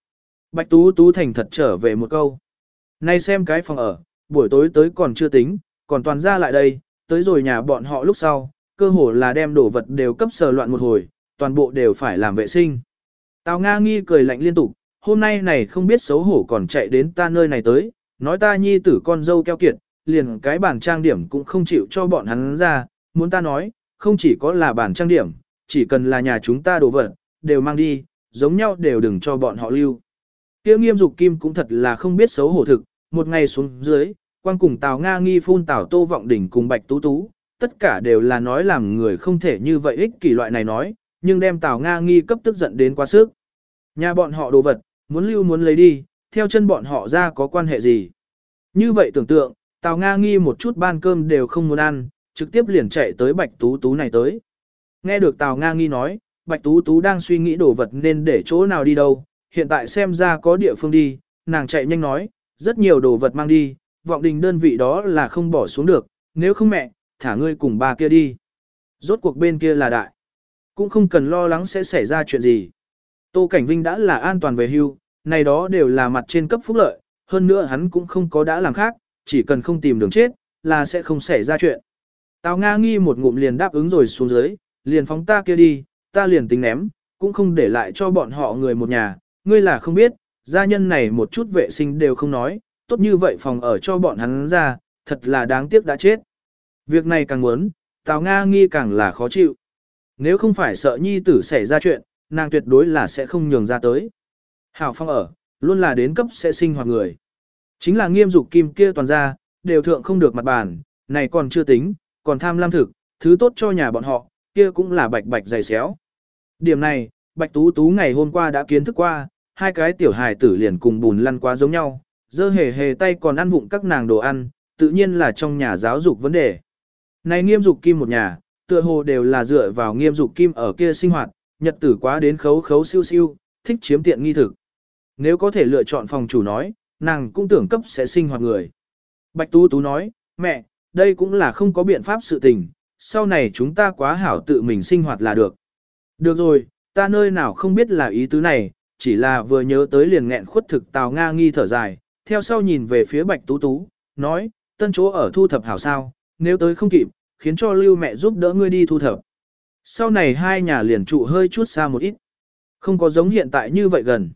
Bạch Tú Tú thành thật trở về một câu. Nay xem cái phòng ở, buổi tối tới còn chưa tính, còn toàn ra lại đây, tới rồi nhà bọn họ lúc sau, cơ hồ là đem đồ vật đều cấp sờ loạn một hồi, toàn bộ đều phải làm vệ sinh. Tào Nga nghi cười lạnh liên tục, hôm nay này không biết xấu hổ còn chạy đến ta nơi này tới, nói ta nhi tử con dâu keo kiệt, liền cái bản trang điểm cũng không chịu cho bọn hắn ra, muốn ta nói, không chỉ có là bản trang điểm, chỉ cần là nhà chúng ta đồ vật, đều mang đi, giống nhau đều đừng cho bọn họ lưu. Tiêu nghiêm dục kim cũng thật là không biết xấu hổ thực, một ngày xuống dưới, quan cùng Tào Nga nghi phun Tào Tô Vọng Đỉnh cùng Bạch Tú Tú, tất cả đều là nói làm người không thể như vậy ích kỷ loại này nói, nhưng đem Tào Nga nghi cấp tức giận đến quá sức. Nhà bọn họ đồ vật, muốn lưu muốn lấy đi, theo chân bọn họ ra có quan hệ gì. Như vậy tưởng tượng, Tào Nga nghi một chút ban cơm đều không muốn ăn, trực tiếp liền chạy tới Bạch Tú Tú này tới. Nghe được Tào Nga nghi nói, Bạch Tú Tú đang suy nghĩ đồ vật nên để chỗ nào đi đâu, hiện tại xem ra có địa phương đi, nàng chạy nhanh nói, rất nhiều đồ vật mang đi, vọng đình đơn vị đó là không bỏ xuống được, nếu không mẹ, thả ngươi cùng ba kia đi. Rốt cuộc bên kia là đại. Cũng không cần lo lắng sẽ xảy ra chuyện gì. Tô Cảnh Vinh đã là an toàn về hưu, này đó đều là mặt trên cấp phúc lợi, hơn nữa hắn cũng không có đã làm khác, chỉ cần không tìm đường chết, là sẽ không xảy ra chuyện. Tào Nga nghi một ngụm liền đáp ứng rồi xuống dưới, liền phóng ta kia đi, ta liền tính ném, cũng không để lại cho bọn họ người một nhà, ngươi là không biết, gia nhân này một chút vệ sinh đều không nói, tốt như vậy phòng ở cho bọn hắn ra, thật là đáng tiếc đã chết. Việc này càng muốn, Tào Nga nghi càng là khó chịu. Nếu không phải sợ nhi tử xảy ra chuyện, nàng tuyệt đối là sẽ không nhường ra tới. Hảo phong ở, luôn là đến cấp sẽ sinh hoạt người. Chính là nghiêm dục kim kia toàn ra, đều thượng không được mặt bàn, này còn chưa tính, còn tham lam thực, thứ tốt cho nhà bọn họ, kia cũng là bạch bạch dày xéo. Điểm này, bạch tú tú ngày hôm qua đã kiến thức qua, hai cái tiểu hài tử liền cùng bùn lăn quá giống nhau, dơ hề hề tay còn ăn vụng các nàng đồ ăn, tự nhiên là trong nhà giáo dục vấn đề. Này nghiêm dục kim một nhà, tựa hồ đều là dựa vào nghiêm dục kim ở kia sinh hoạt, nhật tử quá đến khấu khấu siêu siêu, thích chiếm tiện nghi thực. Nếu có thể lựa chọn phòng chủ nói, nàng cũng tưởng cấp sẽ sinh hoạt người. Bạch Tú Tú nói, mẹ, đây cũng là không có biện pháp sự tình, sau này chúng ta quá hảo tự mình sinh hoạt là được. Được rồi, ta nơi nào không biết là ý tứ này, chỉ là vừa nhớ tới liền nghẹn khuất thực Tào Nga nghi thở dài, theo sau nhìn về phía Bạch Tú Tú, nói, tân chỗ ở thu thập hảo sao, nếu tới không kịp, khiến cho lưu mẹ giúp đỡ ngươi đi thu thập. Sau này hai nhà liền trụ hơi chút xa một ít. Không có giống hiện tại như vậy gần.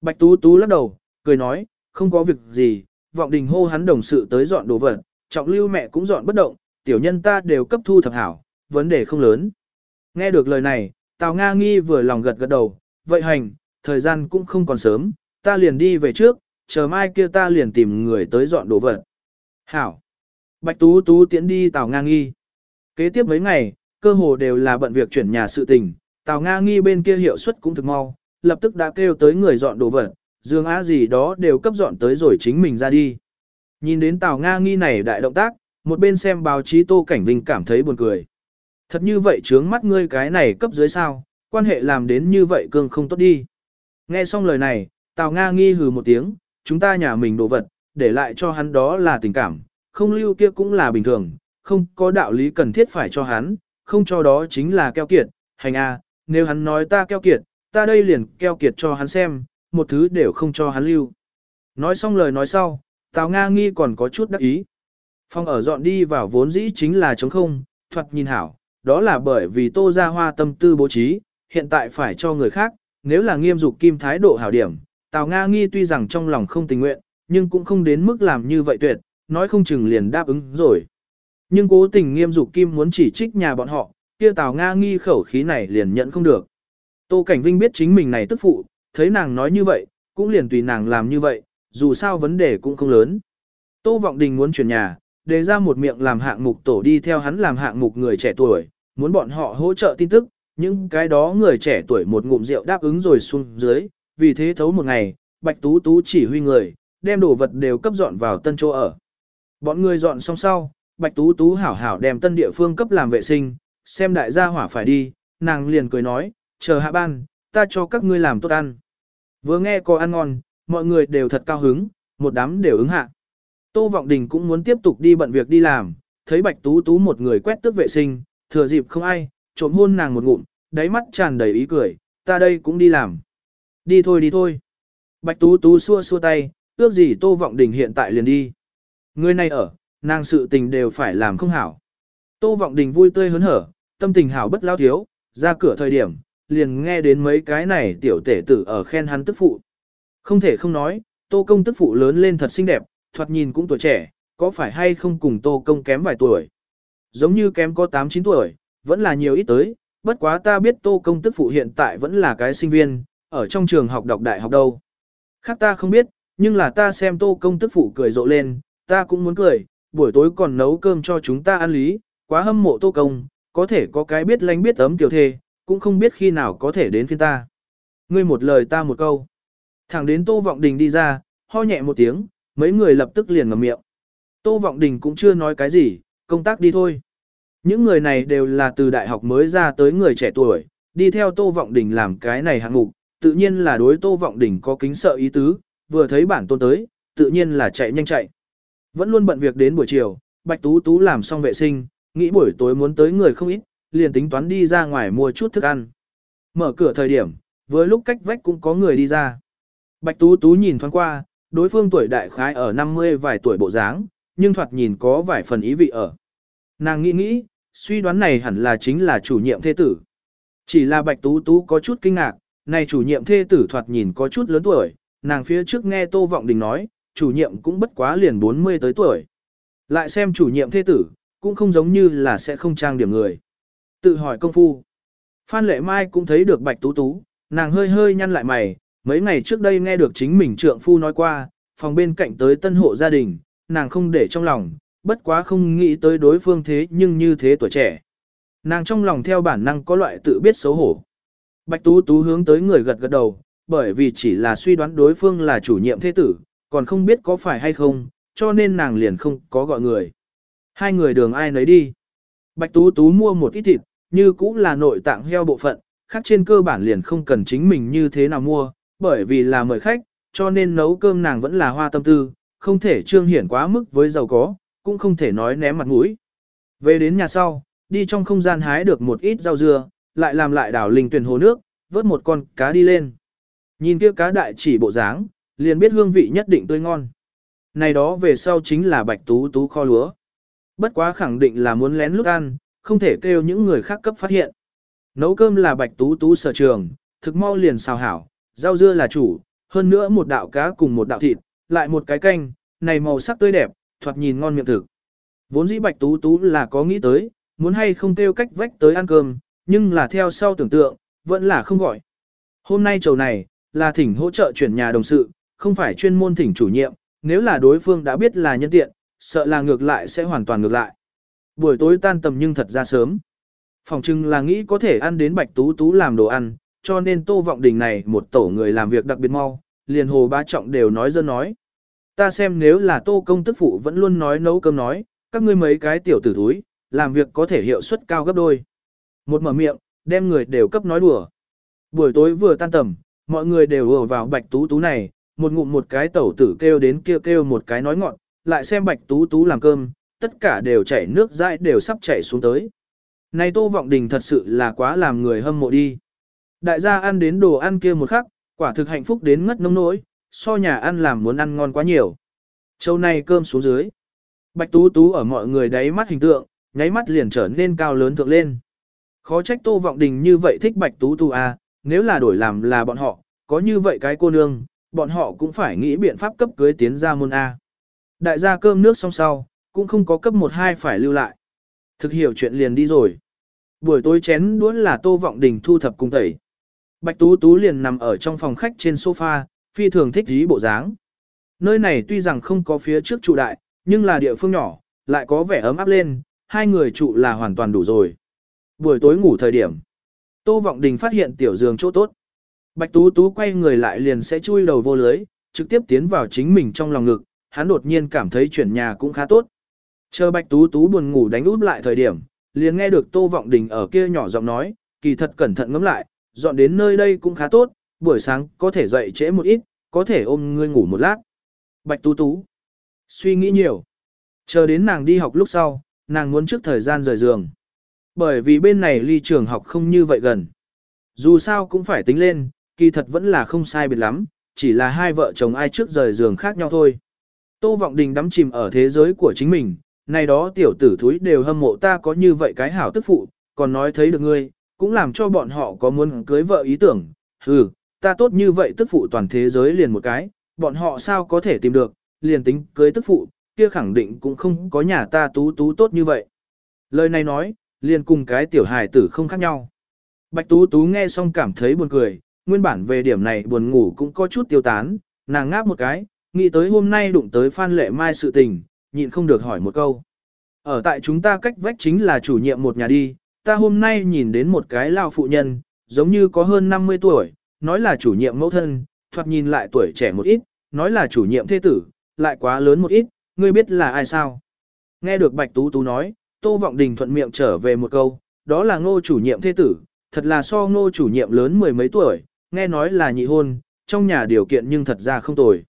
Bạch Tú Tú lắc đầu, cười nói, không có việc gì, vọng đình hô hắn đồng sự tới dọn đồ vật, trọng lưu mẹ cũng dọn bất động, tiểu nhân ta đều cấp thu thập hảo, vấn đề không lớn. Nghe được lời này, Tào Nga nghi vừa lòng gật gật đầu, vậy hành, thời gian cũng không còn sớm, ta liền đi về trước, chờ mai kia ta liền tìm người tới dọn đồ vật. Hảo. Bạch Tú Tú tiến đi Tào Nga nghi. Kế tiếp mấy ngày, cơ hồ đều là bận việc chuyển nhà sự tình, Tào Nga nghi bên kia hiệu suất cũng thực mau, lập tức đã kêu tới người dọn đồ vật, dương á gì đó đều cấp dọn tới rồi chính mình ra đi. Nhìn đến Tào Nga nghi này đại động tác, một bên xem báo chí Tô Cảnh Vinh cảm thấy buồn cười. Thật như vậy trướng mắt ngươi cái này cấp dưới sao, quan hệ làm đến như vậy cương không tốt đi. Nghe xong lời này, Tào Nga nghi hừ một tiếng, chúng ta nhà mình đồ vật, để lại cho hắn đó là tình cảm, không lưu kia cũng là bình thường, không có đạo lý cần thiết phải cho hắn, không cho đó chính là keo kiệt, hành a, nếu hắn nói ta keo kiệt, ta đây liền keo kiệt cho hắn xem, một thứ đều không cho hắn lưu. Nói xong lời nói sau, Tào Nga nghi còn có chút đắc ý. Phong ở dọn đi vào vốn dĩ chính là trống không, thuật nhìn hảo, đó là bởi vì tô ra hoa tâm tư bố trí, hiện tại phải cho người khác, nếu là nghiêm dục kim thái độ hảo điểm, Tào Nga nghi tuy rằng trong lòng không tình nguyện, nhưng cũng không đến mức làm như vậy tuyệt, nói không chừng liền đáp ứng rồi. Nhưng cố tình nghiêm dục kim muốn chỉ trích nhà bọn họ, kia Tào Nga nghi khẩu khí này liền nhận không được. Tô Cảnh Vinh biết chính mình này tức phụ, thấy nàng nói như vậy, cũng liền tùy nàng làm như vậy, dù sao vấn đề cũng không lớn. Tô Vọng Đình muốn chuyển nhà, đề ra một miệng làm hạng mục tổ đi theo hắn làm hạng mục người trẻ tuổi, muốn bọn họ hỗ trợ tin tức, nhưng cái đó người trẻ tuổi một ngụm rượu đáp ứng rồi xuống dưới, vì thế thấu một ngày, Bạch Tú Tú chỉ huy người, đem đồ vật đều cấp dọn vào tân chỗ ở. Bọn người dọn xong sau, Bạch Tú Tú hảo hảo đem tân địa phương cấp làm vệ sinh, xem đại gia hỏa phải đi, nàng liền cười nói, chờ hạ ban, ta cho các ngươi làm tốt ăn. Vừa nghe có ăn ngon, mọi người đều thật cao hứng, một đám đều ứng hạ. Tô Vọng Đình cũng muốn tiếp tục đi bận việc đi làm, thấy Bạch Tú Tú một người quét tước vệ sinh, thừa dịp không ai, trộm hôn nàng một ngụm, đáy mắt tràn đầy ý cười, ta đây cũng đi làm. Đi thôi đi thôi. Bạch Tú Tú xua xua tay, ước gì Tô Vọng Đình hiện tại liền đi. Người này ở, nàng sự tình đều phải làm không hảo. Tô Vọng Đình vui tươi hớn hở, tâm tình hảo bất lao thiếu, ra cửa thời điểm, liền nghe đến mấy cái này tiểu tể tử ở khen hắn tức phụ. Không thể không nói, Tô Công tức phụ lớn lên thật xinh đẹp, thoạt nhìn cũng tuổi trẻ, có phải hay không cùng Tô Công kém vài tuổi. Giống như kém có 8-9 tuổi, vẫn là nhiều ít tới, bất quá ta biết Tô Công tức phụ hiện tại vẫn là cái sinh viên, ở trong trường học đọc đại học đâu. Khác ta không biết, nhưng là ta xem Tô Công tức phụ cười rộ lên, ta cũng muốn cười, buổi tối còn nấu cơm cho chúng ta ăn lý, quá hâm mộ Tô Công, có thể có cái biết lánh biết ấm tiểu thê, cũng không biết khi nào có thể đến phiên ta. Ngươi một lời ta một câu. Thẳng đến Tô Vọng Đình đi ra, ho nhẹ một tiếng, mấy người lập tức liền ngậm miệng. Tô Vọng Đình cũng chưa nói cái gì, công tác đi thôi. Những người này đều là từ đại học mới ra tới người trẻ tuổi, đi theo Tô Vọng Đình làm cái này hạng mục, tự nhiên là đối Tô Vọng Đình có kính sợ ý tứ, vừa thấy bản tôn tới, tự nhiên là chạy nhanh chạy. Vẫn luôn bận việc đến buổi chiều, Bạch Tú Tú làm xong vệ sinh, nghĩ buổi tối muốn tới người không ít, liền tính toán đi ra ngoài mua chút thức ăn. Mở cửa thời điểm, với lúc cách vách cũng có người đi ra. Bạch Tú Tú nhìn thoáng qua, đối phương tuổi đại khái ở 50 vài tuổi bộ dáng, nhưng thoạt nhìn có vài phần ý vị ở. Nàng nghĩ nghĩ, suy đoán này hẳn là chính là chủ nhiệm thế tử. Chỉ là Bạch Tú Tú có chút kinh ngạc, này chủ nhiệm thế tử thoạt nhìn có chút lớn tuổi, nàng phía trước nghe Tô Vọng Đình nói, chủ nhiệm cũng bất quá liền 40 tới tuổi. Lại xem chủ nhiệm thế tử, cũng không giống như là sẽ không trang điểm người. Tự hỏi công phu. Phan Lệ Mai cũng thấy được Bạch Tú Tú, nàng hơi hơi nhăn lại mày, mấy ngày trước đây nghe được chính mình trượng phu nói qua, phòng bên cạnh tới tân hộ gia đình, nàng không để trong lòng, bất quá không nghĩ tới đối phương thế nhưng như thế tuổi trẻ. Nàng trong lòng theo bản năng có loại tự biết xấu hổ. Bạch Tú Tú hướng tới người gật gật đầu, bởi vì chỉ là suy đoán đối phương là chủ nhiệm thế tử, còn không biết có phải hay không, cho nên nàng liền không có gọi người. Hai người đường ai nấy đi. Bạch Tú Tú mua một ít thịt, như cũng là nội tạng heo bộ phận, khác trên cơ bản liền không cần chính mình như thế nào mua, bởi vì là mời khách, cho nên nấu cơm nàng vẫn là hoa tâm tư, không thể trương hiển quá mức với giàu có, cũng không thể nói ném mặt mũi. Về đến nhà sau, đi trong không gian hái được một ít rau dưa, lại làm lại đảo linh tuyển hồ nước, vớt một con cá đi lên. Nhìn kia cá đại chỉ bộ dáng, liền biết hương vị nhất định tươi ngon. Này đó về sau chính là bạch tú tú kho lúa. Bất quá khẳng định là muốn lén lút ăn, không thể kêu những người khác cấp phát hiện. Nấu cơm là bạch tú tú sở trường, thực mau liền xào hảo, rau dưa là chủ, hơn nữa một đạo cá cùng một đạo thịt, lại một cái canh, này màu sắc tươi đẹp, thoạt nhìn ngon miệng thực. Vốn dĩ bạch tú tú là có nghĩ tới, muốn hay không kêu cách vách tới ăn cơm, nhưng là theo sau tưởng tượng, vẫn là không gọi. Hôm nay chầu này, là thỉnh hỗ trợ chuyển nhà đồng sự, không phải chuyên môn thỉnh chủ nhiệm, nếu là đối phương đã biết là nhân tiện, sợ là ngược lại sẽ hoàn toàn ngược lại. Buổi tối tan tầm nhưng thật ra sớm. Phòng trưng là nghĩ có thể ăn đến bạch tú tú làm đồ ăn, cho nên tô vọng đình này một tổ người làm việc đặc biệt mau, liền hồ ba trọng đều nói dân nói. Ta xem nếu là tô công tức phụ vẫn luôn nói nấu cơm nói, các ngươi mấy cái tiểu tử thúi, làm việc có thể hiệu suất cao gấp đôi. Một mở miệng, đem người đều cấp nói đùa. Buổi tối vừa tan tầm, mọi người đều ùa vào bạch tú tú này, một ngụm một cái tẩu tử kêu đến kêu kêu một cái nói ngọn, lại xem bạch tú tú làm cơm, tất cả đều chảy nước dãi đều sắp chảy xuống tới. Này Tô Vọng Đình thật sự là quá làm người hâm mộ đi. Đại gia ăn đến đồ ăn kia một khắc, quả thực hạnh phúc đến ngất nông nỗi, so nhà ăn làm muốn ăn ngon quá nhiều. Châu này cơm xuống dưới. Bạch Tú Tú ở mọi người đáy mắt hình tượng, nháy mắt liền trở nên cao lớn thượng lên. Khó trách Tô Vọng Đình như vậy thích Bạch Tú Tú à, nếu là đổi làm là bọn họ, có như vậy cái cô nương, bọn họ cũng phải nghĩ biện pháp cấp cưới tiến ra môn A. Đại gia cơm nước xong sau, cũng không có cấp một hai phải lưu lại. Thực hiểu chuyện liền đi rồi. Buổi tối chén đũa là Tô Vọng Đình thu thập cùng tẩy. Bạch Tú Tú liền nằm ở trong phòng khách trên sofa, phi thường thích dí bộ dáng. Nơi này tuy rằng không có phía trước trụ đại, nhưng là địa phương nhỏ, lại có vẻ ấm áp lên, hai người trụ là hoàn toàn đủ rồi. Buổi tối ngủ thời điểm, Tô Vọng Đình phát hiện tiểu giường chỗ tốt. Bạch Tú Tú quay người lại liền sẽ chui đầu vô lưới, trực tiếp tiến vào chính mình trong lòng ngực, hắn đột nhiên cảm thấy chuyển nhà cũng khá tốt. Chờ Bạch Tú Tú buồn ngủ đánh úp lại thời điểm, liền nghe được Tô Vọng Đình ở kia nhỏ giọng nói, kỳ thật cẩn thận ngẫm lại, dọn đến nơi đây cũng khá tốt, buổi sáng có thể dậy trễ một ít, có thể ôm ngươi ngủ một lát. Bạch Tú Tú suy nghĩ nhiều. Chờ đến nàng đi học lúc sau, nàng muốn trước thời gian rời giường. Bởi vì bên này ly trường học không như vậy gần. Dù sao cũng phải tính lên, kỳ thật vẫn là không sai biệt lắm, chỉ là hai vợ chồng ai trước rời giường khác nhau thôi. Tô Vọng Đình đắm chìm ở thế giới của chính mình, này đó tiểu tử thúi đều hâm mộ ta có như vậy cái hảo tức phụ, còn nói thấy được ngươi, cũng làm cho bọn họ có muốn cưới vợ ý tưởng. Hừ, ta tốt như vậy tức phụ toàn thế giới liền một cái, bọn họ sao có thể tìm được, liền tính cưới tức phụ, kia khẳng định cũng không có nhà ta tú tú tốt như vậy. Lời này nói, liền cùng cái tiểu hài tử không khác nhau. Bạch tú tú nghe xong cảm thấy buồn cười, nguyên bản về điểm này buồn ngủ cũng có chút tiêu tán, nàng ngáp một cái, nghĩ tới hôm nay đụng tới Phan Lệ Mai sự tình, nhịn không được hỏi một câu. Ở tại chúng ta cách vách chính là chủ nhiệm một nhà đi, ta hôm nay nhìn đến một cái lao phụ nhân, giống như có hơn 50 tuổi, nói là chủ nhiệm mẫu thân, thoạt nhìn lại tuổi trẻ một ít, nói là chủ nhiệm thế tử, lại quá lớn một ít, ngươi biết là ai sao? Nghe được Bạch Tú Tú nói, Tô Vọng Đình thuận miệng trở về một câu, đó là ngô chủ nhiệm thế tử, thật là so ngô chủ nhiệm lớn mười mấy tuổi, nghe nói là nhị hôn, trong nhà điều kiện nhưng thật ra không tồi.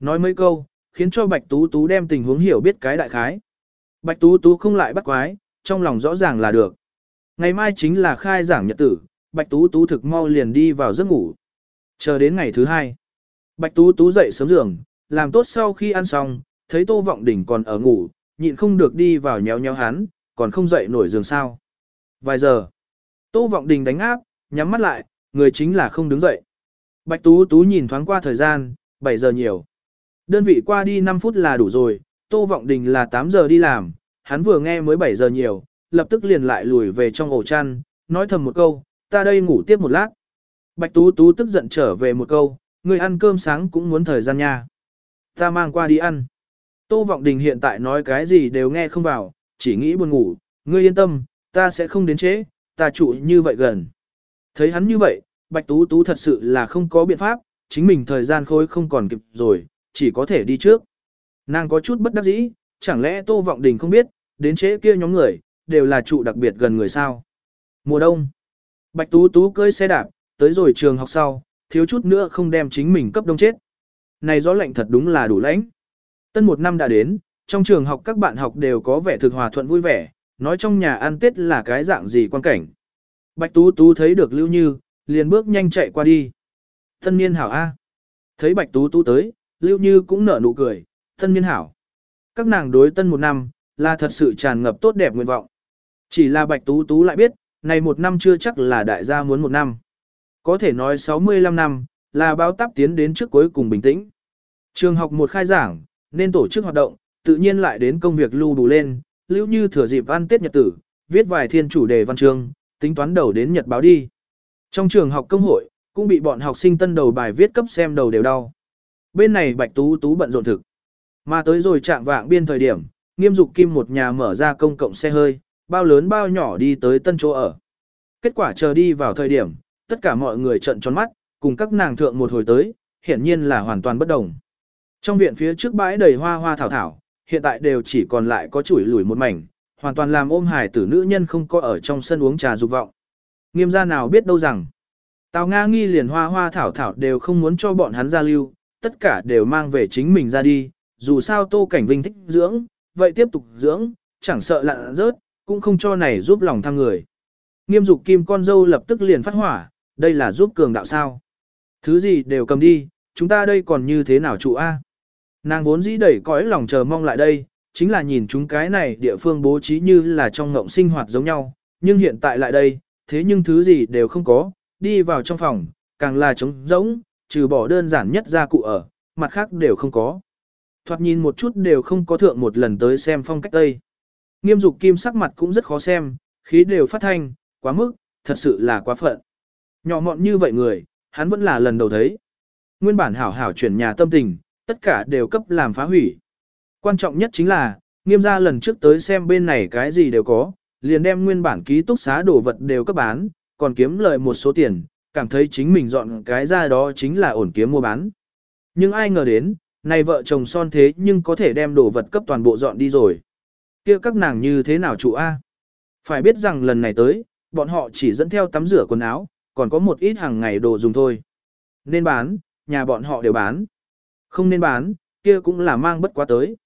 Nói mấy câu, khiến cho Bạch Tú Tú đem tình huống hiểu biết cái đại khái. Bạch Tú Tú không lại bắt quái, trong lòng rõ ràng là được. Ngày mai chính là khai giảng nhật tử, Bạch Tú Tú thực mau liền đi vào giấc ngủ. Chờ đến ngày thứ hai, Bạch Tú Tú dậy sớm giường, làm tốt sau khi ăn xong, thấy Tô Vọng Đình còn ở ngủ, nhịn không được đi vào nhéo nhéo hắn, còn không dậy nổi giường sao. Vài giờ, Tô Vọng Đình đánh áp, nhắm mắt lại, người chính là không đứng dậy. Bạch Tú Tú nhìn thoáng qua thời gian, 7 giờ nhiều. Đơn vị qua đi 5 phút là đủ rồi, Tô Vọng Đình là 8 giờ đi làm, hắn vừa nghe mới 7 giờ nhiều, lập tức liền lại lùi về trong ổ chăn, nói thầm một câu, ta đây ngủ tiếp một lát. Bạch Tú Tú tức giận trở về một câu, người ăn cơm sáng cũng muốn thời gian nha. Ta mang qua đi ăn. Tô Vọng Đình hiện tại nói cái gì đều nghe không vào, chỉ nghĩ buồn ngủ, ngươi yên tâm, ta sẽ không đến chế, ta trụ như vậy gần. Thấy hắn như vậy, Bạch Tú Tú thật sự là không có biện pháp, chính mình thời gian khôi không còn kịp rồi, chỉ có thể đi trước. Nàng có chút bất đắc dĩ, chẳng lẽ Tô Vọng Đình không biết, đến chế kia nhóm người, đều là trụ đặc biệt gần người sao. Mùa đông, Bạch Tú Tú cưỡi xe đạp, tới rồi trường học sau, thiếu chút nữa không đem chính mình cấp đông chết. Này gió lạnh thật đúng là đủ lạnh. Tân một năm đã đến, trong trường học các bạn học đều có vẻ thực hòa thuận vui vẻ, nói trong nhà ăn Tết là cái dạng gì quan cảnh. Bạch Tú Tú thấy được Lưu Như, liền bước nhanh chạy qua đi. Thân niên hảo A. Thấy Bạch Tú Tú tới, Lưu Như cũng nở nụ cười, Thân niên hảo. Các nàng đối tân một năm, là thật sự tràn ngập tốt đẹp nguyện vọng. Chỉ là Bạch Tú Tú lại biết, này một năm chưa chắc là đại gia muốn một năm. Có thể nói 65 năm, là báo táp tiến đến trước cuối cùng bình tĩnh. Trường học một khai giảng, nên tổ chức hoạt động, tự nhiên lại đến công việc lưu đủ lên, lưu như thừa dịp ăn Tết Nhật tử, viết vài thiên chủ đề văn chương, tính toán đầu đến Nhật báo đi. Trong trường học công hội, cũng bị bọn học sinh tân đầu bài viết cấp xem đầu đều đau. Bên này Bạch Tú Tú bận rộn thực. Mà tới rồi trạng vạng biên thời điểm, nghiêm dục kim một nhà mở ra công cộng xe hơi, bao lớn bao nhỏ đi tới tân chỗ ở. Kết quả chờ đi vào thời điểm, tất cả mọi người trợn tròn mắt, cùng các nàng thượng một hồi tới, hiển nhiên là hoàn toàn bất đồng. Trong viện phía trước bãi đầy hoa hoa thảo thảo, hiện tại đều chỉ còn lại có chuỗi lùi một mảnh, hoàn toàn làm ôm hải tử nữ nhân không có ở trong sân uống trà dục vọng. Nghiêm gia nào biết đâu rằng, Tào Nga nghi liền hoa hoa thảo thảo đều không muốn cho bọn hắn ra lưu, tất cả đều mang về chính mình ra đi, dù sao Tô Cảnh Vinh thích dưỡng, vậy tiếp tục dưỡng, chẳng sợ lặn rớt, cũng không cho này giúp lòng tham người. Nghiêm dục kim con dâu lập tức liền phát hỏa, đây là giúp cường đạo sao. Thứ gì đều cầm đi, chúng ta đây còn như thế nào trụ A. Nàng vốn dĩ đẩy cõi lòng chờ mong lại đây, chính là nhìn chúng cái này địa phương bố trí như là trong ngộng sinh hoạt giống nhau, nhưng hiện tại lại đây, thế nhưng thứ gì đều không có, đi vào trong phòng, càng là trống rỗng, trừ bỏ đơn giản nhất ra cụ ở, mặt khác đều không có. Thoạt nhìn một chút đều không có thượng một lần tới xem phong cách Tây. Nghiêm dục kim sắc mặt cũng rất khó xem, khí đều phát thanh, quá mức, thật sự là quá phận. Nhỏ mọn như vậy người, hắn vẫn là lần đầu thấy. Nguyên bản hảo hảo chuyển nhà tâm tình, tất cả đều cấp làm phá hủy. Quan trọng nhất chính là, nghiêm gia lần trước tới xem bên này cái gì đều có, liền đem nguyên bản ký túc xá đồ vật đều cấp bán, còn kiếm lợi một số tiền, cảm thấy chính mình dọn cái ra đó chính là ổn kiếm mua bán. Nhưng ai ngờ đến, Này vợ chồng son thế nhưng có thể đem đồ vật cấp toàn bộ dọn đi rồi. kia các nàng như thế nào chủ A? Phải biết rằng lần này tới, bọn họ chỉ dẫn theo tắm rửa quần áo, còn có một ít hàng ngày đồ dùng thôi. Nên bán, nhà bọn họ đều bán. Không nên bán, kia cũng là mang bất quá tới.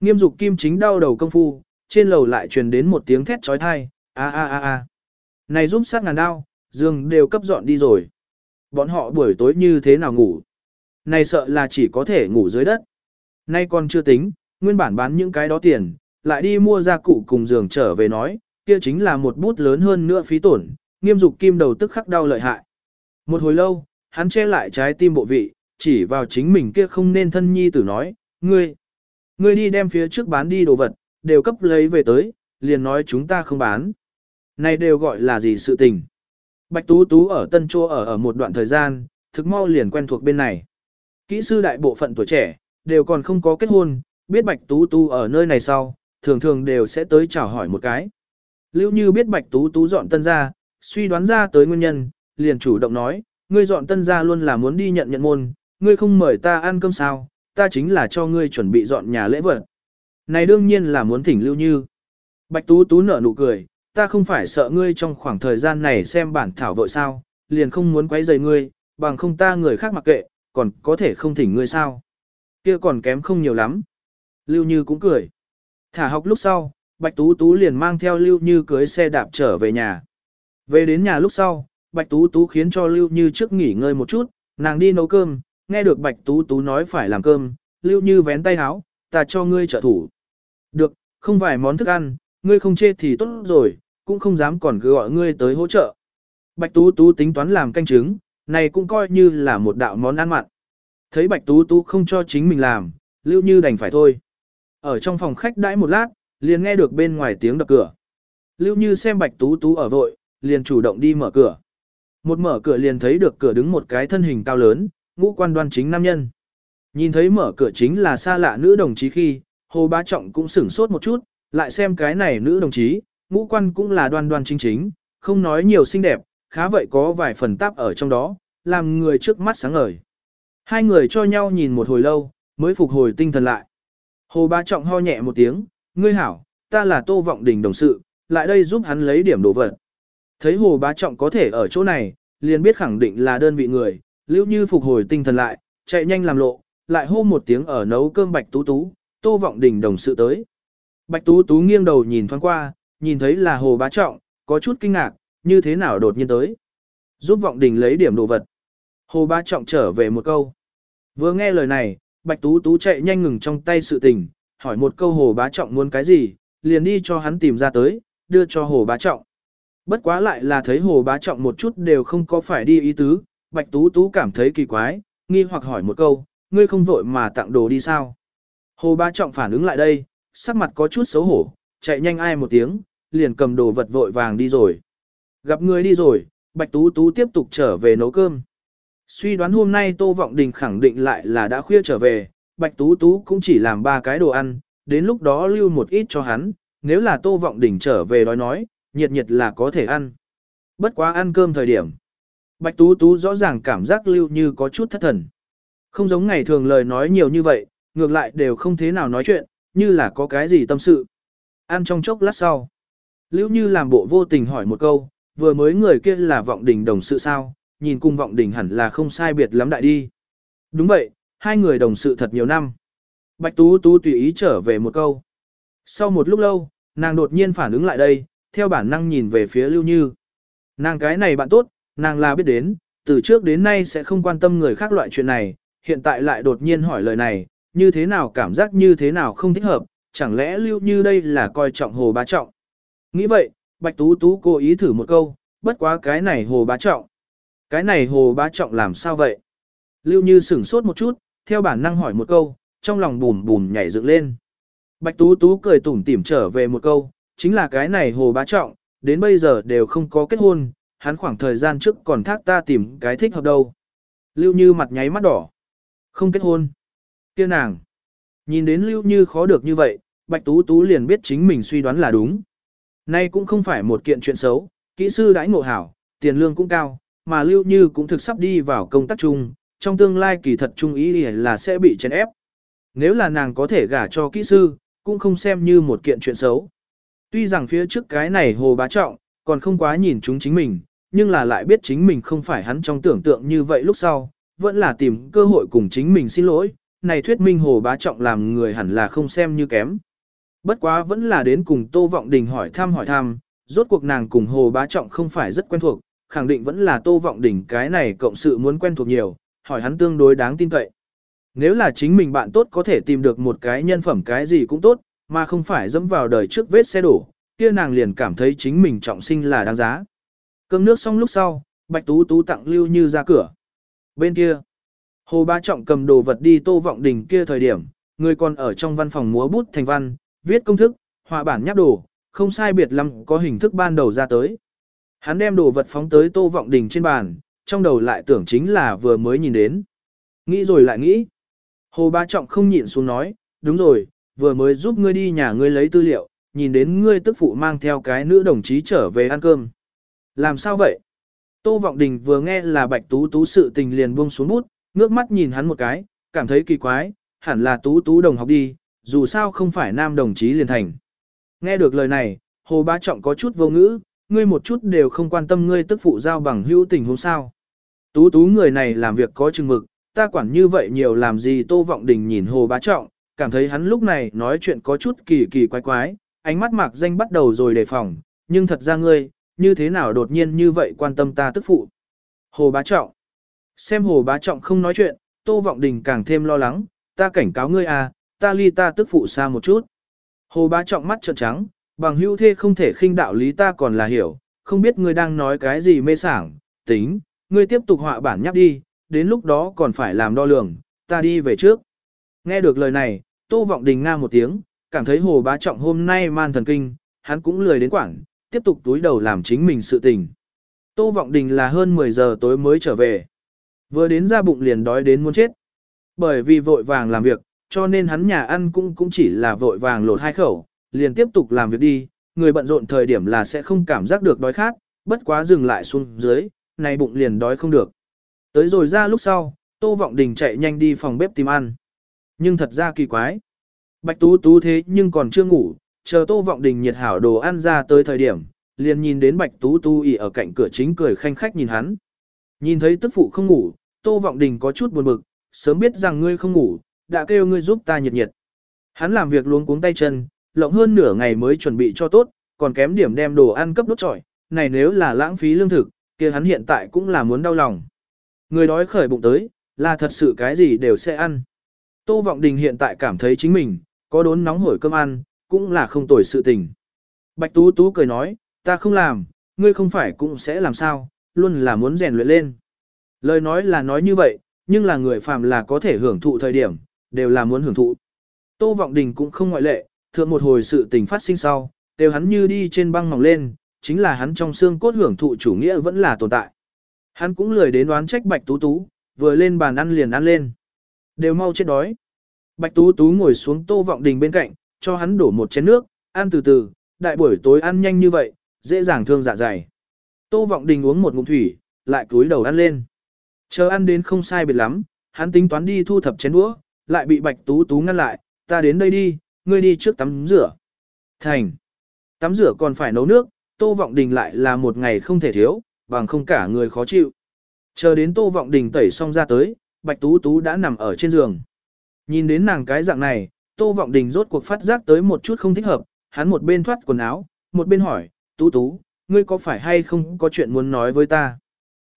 Nghiêm dục kim chính đau đầu công phu, trên lầu lại truyền đến một tiếng thét trói thai, a a a a. Này giúp sát ngàn đao, giường đều cấp dọn đi rồi. Bọn họ buổi tối như thế nào ngủ? Này sợ là chỉ có thể ngủ dưới đất. Nay còn chưa tính, nguyên bản bán những cái đó tiền, lại đi mua gia cụ cùng giường trở về nói, kia chính là một bút lớn hơn nữa phí tổn, nghiêm dục kim đầu tức khắc đau lợi hại. Một hồi lâu, hắn che lại trái tim bộ vị, chỉ vào chính mình kia không nên thân nhi tử nói, ngươi, ngươi đi đem phía trước bán đi đồ vật, đều cấp lấy về tới, liền nói chúng ta không bán. Này đều gọi là gì sự tình. Bạch Tú Tú ở Tân Chô ở ở một đoạn thời gian, thực mau liền quen thuộc bên này. Kỹ sư đại bộ phận tuổi trẻ, đều còn không có kết hôn, biết Bạch Tú Tú ở nơi này sau, thường thường đều sẽ tới chào hỏi một cái. Lưu Như biết Bạch Tú Tú dọn tân ra, suy đoán ra tới nguyên nhân, liền chủ động nói, ngươi dọn tân ra luôn là muốn đi nhận nhận môn, ngươi không mời ta ăn cơm sao, ta chính là cho ngươi chuẩn bị dọn nhà lễ vật. Này đương nhiên là muốn thỉnh Lưu Như. Bạch Tú Tú nở nụ cười, ta không phải sợ ngươi trong khoảng thời gian này xem bản thảo vội sao, liền không muốn quấy rầy ngươi, bằng không ta người khác mặc kệ, còn có thể không thỉnh ngươi sao. Kia còn kém không nhiều lắm. Lưu Như cũng cười. Thả học lúc sau, Bạch Tú Tú liền mang theo Lưu Như cưới xe đạp trở về nhà. Về đến nhà lúc sau, Bạch Tú Tú khiến cho Lưu Như trước nghỉ ngơi một chút, nàng đi nấu cơm, nghe được Bạch Tú Tú nói phải làm cơm, Lưu Như vén tay háo, ta cho ngươi trợ thủ. Được, không vài món thức ăn, ngươi không chê thì tốt rồi, cũng không dám còn cứ gọi ngươi tới hỗ trợ. Bạch Tú Tú tính toán làm canh trứng, này cũng coi như là một đạo món ăn mặn. Thấy Bạch Tú Tú không cho chính mình làm, Lưu Như đành phải thôi. Ở trong phòng khách đãi một lát, liền nghe được bên ngoài tiếng đập cửa. Lưu Như xem Bạch Tú Tú ở vội, liền chủ động đi mở cửa. Một mở cửa liền thấy được cửa đứng một cái thân hình cao lớn, ngũ quan đoan chính nam nhân. Nhìn thấy mở cửa chính là xa lạ nữ đồng chí khi, Hồ Bá Trọng cũng sửng sốt một chút, lại xem cái này nữ đồng chí, ngũ quan cũng là đoan đoan chính chính, không nói nhiều xinh đẹp, khá vậy có vài phần táp ở trong đó, làm người trước mắt sáng ngời. Hai người cho nhau nhìn một hồi lâu, mới phục hồi tinh thần lại. Hồ Bá Trọng ho nhẹ một tiếng, ngươi hảo, ta là Tô Vọng Đình đồng sự, lại đây giúp hắn lấy điểm đồ vật. Thấy Hồ Bá Trọng có thể ở chỗ này, liền biết khẳng định là đơn vị người, lưu như phục hồi tinh thần lại, chạy nhanh làm lộ, lại hô một tiếng ở nấu cơm Bạch Tú Tú, Tô Vọng Đình đồng sự tới. Bạch Tú Tú nghiêng đầu nhìn thoáng qua, nhìn thấy là Hồ Bá Trọng, có chút kinh ngạc, như thế nào đột nhiên tới. Giúp Vọng Đình lấy điểm đồ vật. Hồ Bá Trọng trở về một câu. Vừa nghe lời này, Bạch Tú Tú chạy nhanh ngừng trong tay sự tình, hỏi một câu Hồ Bá Trọng muốn cái gì, liền đi cho hắn tìm ra tới, đưa cho Hồ Bá Trọng. Bất quá lại là thấy Hồ Bá Trọng một chút đều không có phải đi ý tứ, Bạch Tú Tú cảm thấy kỳ quái, nghi hoặc hỏi một câu, ngươi không vội mà tặng đồ đi sao? Hồ Ba Trọng phản ứng lại đây, sắc mặt có chút xấu hổ, chạy nhanh ai một tiếng, liền cầm đồ vật vội vàng đi rồi. Gặp người đi rồi, Bạch Tú Tú tiếp tục trở về nấu cơm. Suy đoán hôm nay Tô Vọng Đình khẳng định lại là đã khuya trở về, Bạch Tú Tú cũng chỉ làm ba cái đồ ăn, đến lúc đó lưu một ít cho hắn, nếu là Tô Vọng Đình trở về nói nói, nhiệt nhiệt là có thể ăn. Bất quá ăn cơm thời điểm. Bạch Tú Tú rõ ràng cảm giác lưu như có chút thất thần. Không giống ngày thường lời nói nhiều như vậy, ngược lại đều không thế nào nói chuyện, như là có cái gì tâm sự. Ăn trong chốc lát sau. Lưu như làm bộ vô tình hỏi một câu, vừa mới người kia là vọng đình đồng sự sao, nhìn cùng vọng đình hẳn là không sai biệt lắm đại đi. Đúng vậy, hai người đồng sự thật nhiều năm. Bạch Tú Tú tùy ý trở về một câu. Sau một lúc lâu, nàng đột nhiên phản ứng lại đây, theo bản năng nhìn về phía Lưu Như. Nàng cái này bạn tốt, nàng là biết đến, từ trước đến nay sẽ không quan tâm người khác loại chuyện này, hiện tại lại đột nhiên hỏi lời này, như thế nào cảm giác như thế nào không thích hợp, chẳng lẽ Lưu Như đây là coi trọng Hồ Bá Trọng. Nghĩ vậy, Bạch Tú Tú cố ý thử một câu, bất quá cái này Hồ Bá Trọng. Cái này Hồ Bá Trọng làm sao vậy? Lưu Như sửng sốt một chút, theo bản năng hỏi một câu, trong lòng bùm bùm nhảy dựng lên. Bạch Tú Tú cười tủm tỉm trở về một câu, chính là cái này Hồ Bá Trọng, đến bây giờ đều không có kết hôn, hắn khoảng thời gian trước còn thác ta tìm cái thích hợp đâu. Lưu Như mặt nháy mắt đỏ. Không kết hôn. Kia nàng. Nhìn đến Lưu Như khó được như vậy, Bạch Tú Tú liền biết chính mình suy đoán là đúng. Nay cũng không phải một kiện chuyện xấu, kỹ sư đãi ngộ hảo, tiền lương cũng cao, mà Lưu Như cũng thực sắp đi vào công tác chung, trong tương lai kỳ thật trung ý là sẽ bị chèn ép. nếu là nàng có thể gả cho kỹ sư, cũng không xem như một kiện chuyện xấu. Tuy rằng phía trước cái này hồ bá trọng, còn không quá nhìn chúng chính mình, nhưng là lại biết chính mình không phải hắn trong tưởng tượng như vậy lúc sau, vẫn là tìm cơ hội cùng chính mình xin lỗi, này thuyết minh hồ bá trọng làm người hẳn là không xem như kém. Bất quá vẫn là đến cùng Tô Vọng Đình hỏi thăm hỏi thăm, rốt cuộc nàng cùng hồ bá trọng không phải rất quen thuộc, khẳng định vẫn là Tô Vọng Đình cái này cộng sự muốn quen thuộc nhiều, hỏi hắn tương đối đáng tin cậy. Nếu là chính mình bạn tốt có thể tìm được một cái nhân phẩm cái gì cũng tốt, mà không phải dẫm vào đời trước vết xe đổ, kia nàng liền cảm thấy chính mình trọng sinh là đáng giá. Cơm nước xong lúc sau, Bạch Tú Tú tặng Lưu Như ra cửa. Bên kia, Hồ Bá Trọng cầm đồ vật đi Tô Vọng Đình kia thời điểm, người còn ở trong văn phòng múa bút thành văn, viết công thức, họa bản nháp đồ, không sai biệt lắm có hình thức ban đầu ra tới. Hắn đem đồ vật phóng tới Tô Vọng Đình trên bàn, trong đầu lại tưởng chính là vừa mới nhìn đến. Nghĩ rồi lại nghĩ. Hồ Bá Trọng không nhịn xuống nói, đúng rồi, vừa mới giúp ngươi đi nhà ngươi lấy tư liệu, nhìn đến ngươi tức phụ mang theo cái nữ đồng chí trở về ăn cơm. Làm sao vậy? Tô Vọng Đình vừa nghe là Bạch Tú Tú sự tình liền buông xuống bút, ngước mắt nhìn hắn một cái, cảm thấy kỳ quái, hẳn là Tú Tú đồng học đi, dù sao không phải nam đồng chí liền thành. Nghe được lời này, Hồ Bá Trọng có chút vô ngữ, ngươi một chút đều không quan tâm ngươi tức phụ giao bằng hữu tình huống sao. Tú Tú người này làm việc có chừng mực, ta quản như vậy nhiều làm gì Tô Vọng Đình nhìn Hồ Bá Trọng, cảm thấy hắn lúc này nói chuyện có chút kỳ kỳ quái quái, ánh mắt mạc danh bắt đầu rồi đề phòng, nhưng thật ra ngươi, như thế nào đột nhiên như vậy quan tâm ta tức phụ. Hồ Bá Trọng Xem Hồ Bá Trọng không nói chuyện, Tô Vọng Đình càng thêm lo lắng, ta cảnh cáo ngươi à, ta ly ta tức phụ xa một chút. Hồ Bá Trọng mắt trợn trắng, bằng hữu thê không thể khinh đạo lý ta còn là hiểu, không biết ngươi đang nói cái gì mê sảng, tính, ngươi tiếp tục họa bản nháp đi, đến lúc đó còn phải làm đo lường, ta đi về trước. Nghe được lời này, Tô Vọng Đình nga một tiếng, cảm thấy Hồ Bá Trọng hôm nay man thần kinh, hắn cũng lười đến quảng, tiếp tục túi đầu làm chính mình sự tình. Tô Vọng Đình là hơn 10 giờ tối mới trở về. Vừa đến ra bụng liền đói đến muốn chết. Bởi vì vội vàng làm việc, cho nên hắn nhà ăn cũng cũng chỉ là vội vàng lột hai khẩu, liền tiếp tục làm việc đi, người bận rộn thời điểm là sẽ không cảm giác được đói khát, bất quá dừng lại xuống dưới, này bụng liền đói không được. Tới rồi ra lúc sau, Tô Vọng Đình chạy nhanh đi phòng bếp tìm ăn. Nhưng thật ra kỳ quái. Bạch Tú Tú thế nhưng còn chưa ngủ, chờ Tô Vọng Đình nhiệt hảo đồ ăn ra tới thời điểm, liền nhìn đến Bạch Tú Tu ỉ ở cạnh cửa chính cười khanh khách nhìn hắn. Nhìn thấy tức phụ không ngủ, Tô Vọng Đình có chút buồn bực, sớm biết rằng ngươi không ngủ, đã kêu ngươi giúp ta nhiệt nhiệt. Hắn làm việc luống cuống tay chân, lộng hơn nửa ngày mới chuẩn bị cho tốt, còn kém điểm đem đồ ăn cấp đốt trọi, này nếu là lãng phí lương thực, kia hắn hiện tại cũng là muốn đau lòng. Người đói khởi bụng tới, là thật sự cái gì đều sẽ ăn. Tô Vọng Đình hiện tại cảm thấy chính mình, có đốn nóng hổi cơm ăn, cũng là không tồi sự tình. Bạch Tú Tú cười nói, ta không làm, ngươi không phải cũng sẽ làm sao, luôn là muốn rèn luyện lên. Lời nói là nói như vậy, nhưng là người phàm là có thể hưởng thụ thời điểm, đều là muốn hưởng thụ. Tô Vọng Đình cũng không ngoại lệ, thượng một hồi sự tình phát sinh sau, đều hắn như đi trên băng mỏng lên, chính là hắn trong xương cốt hưởng thụ chủ nghĩa vẫn là tồn tại. Hắn cũng lười đến đoán trách Bạch Tú Tú, vừa lên bàn ăn liền ăn lên. Đều mau chết đói. Bạch Tú Tú ngồi xuống Tô Vọng Đình bên cạnh, cho hắn đổ một chén nước, ăn từ từ, đại buổi tối ăn nhanh như vậy, dễ dàng thương dạ dày. Tô Vọng Đình uống một ngụm thủy, lại cúi đầu ăn lên. Chờ ăn đến không sai biệt lắm, hắn tính toán đi thu thập chén đũa, lại bị Bạch Tú Tú ngăn lại, ta đến đây đi, ngươi đi trước tắm rửa. Thành. Tắm rửa còn phải nấu nước, Tô Vọng Đình lại là một ngày không thể thiếu, bằng không cả người khó chịu. Chờ đến Tô Vọng Đình tẩy xong ra tới, Bạch Tú Tú đã nằm ở trên giường. Nhìn đến nàng cái dạng này, Tô Vọng Đình rốt cuộc phát giác tới một chút không thích hợp, hắn một bên thoát quần áo, một bên hỏi, Tú Tú, ngươi có phải hay không có chuyện muốn nói với ta?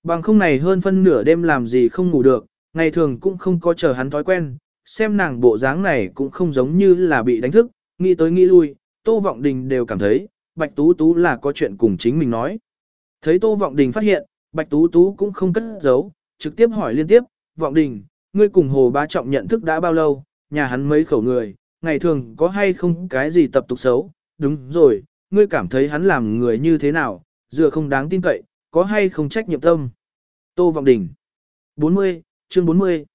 Bằng không này hơn phân nửa đêm làm gì không ngủ được, ngày thường cũng không có chờ hắn thói quen, xem nàng bộ dáng này cũng không giống như là bị đánh thức, nghĩ tới nghĩ lui, Tô Vọng Đình đều cảm thấy, Bạch Tú Tú là có chuyện cùng chính mình nói. Thấy Tô Vọng Đình phát hiện, Bạch Tú Tú cũng không cất giấu, trực tiếp hỏi liên tiếp, Vọng Đình, ngươi cùng Hồ Bá Trọng nhận thức đã bao lâu, nhà hắn mấy khẩu người, ngày thường có hay không cái gì tập tục xấu, đúng rồi, ngươi cảm thấy hắn làm người như thế nào, dựa không đáng tin cậy, có hay không trách nhiệm tâm. Tô Vọng Đình 40, chương 40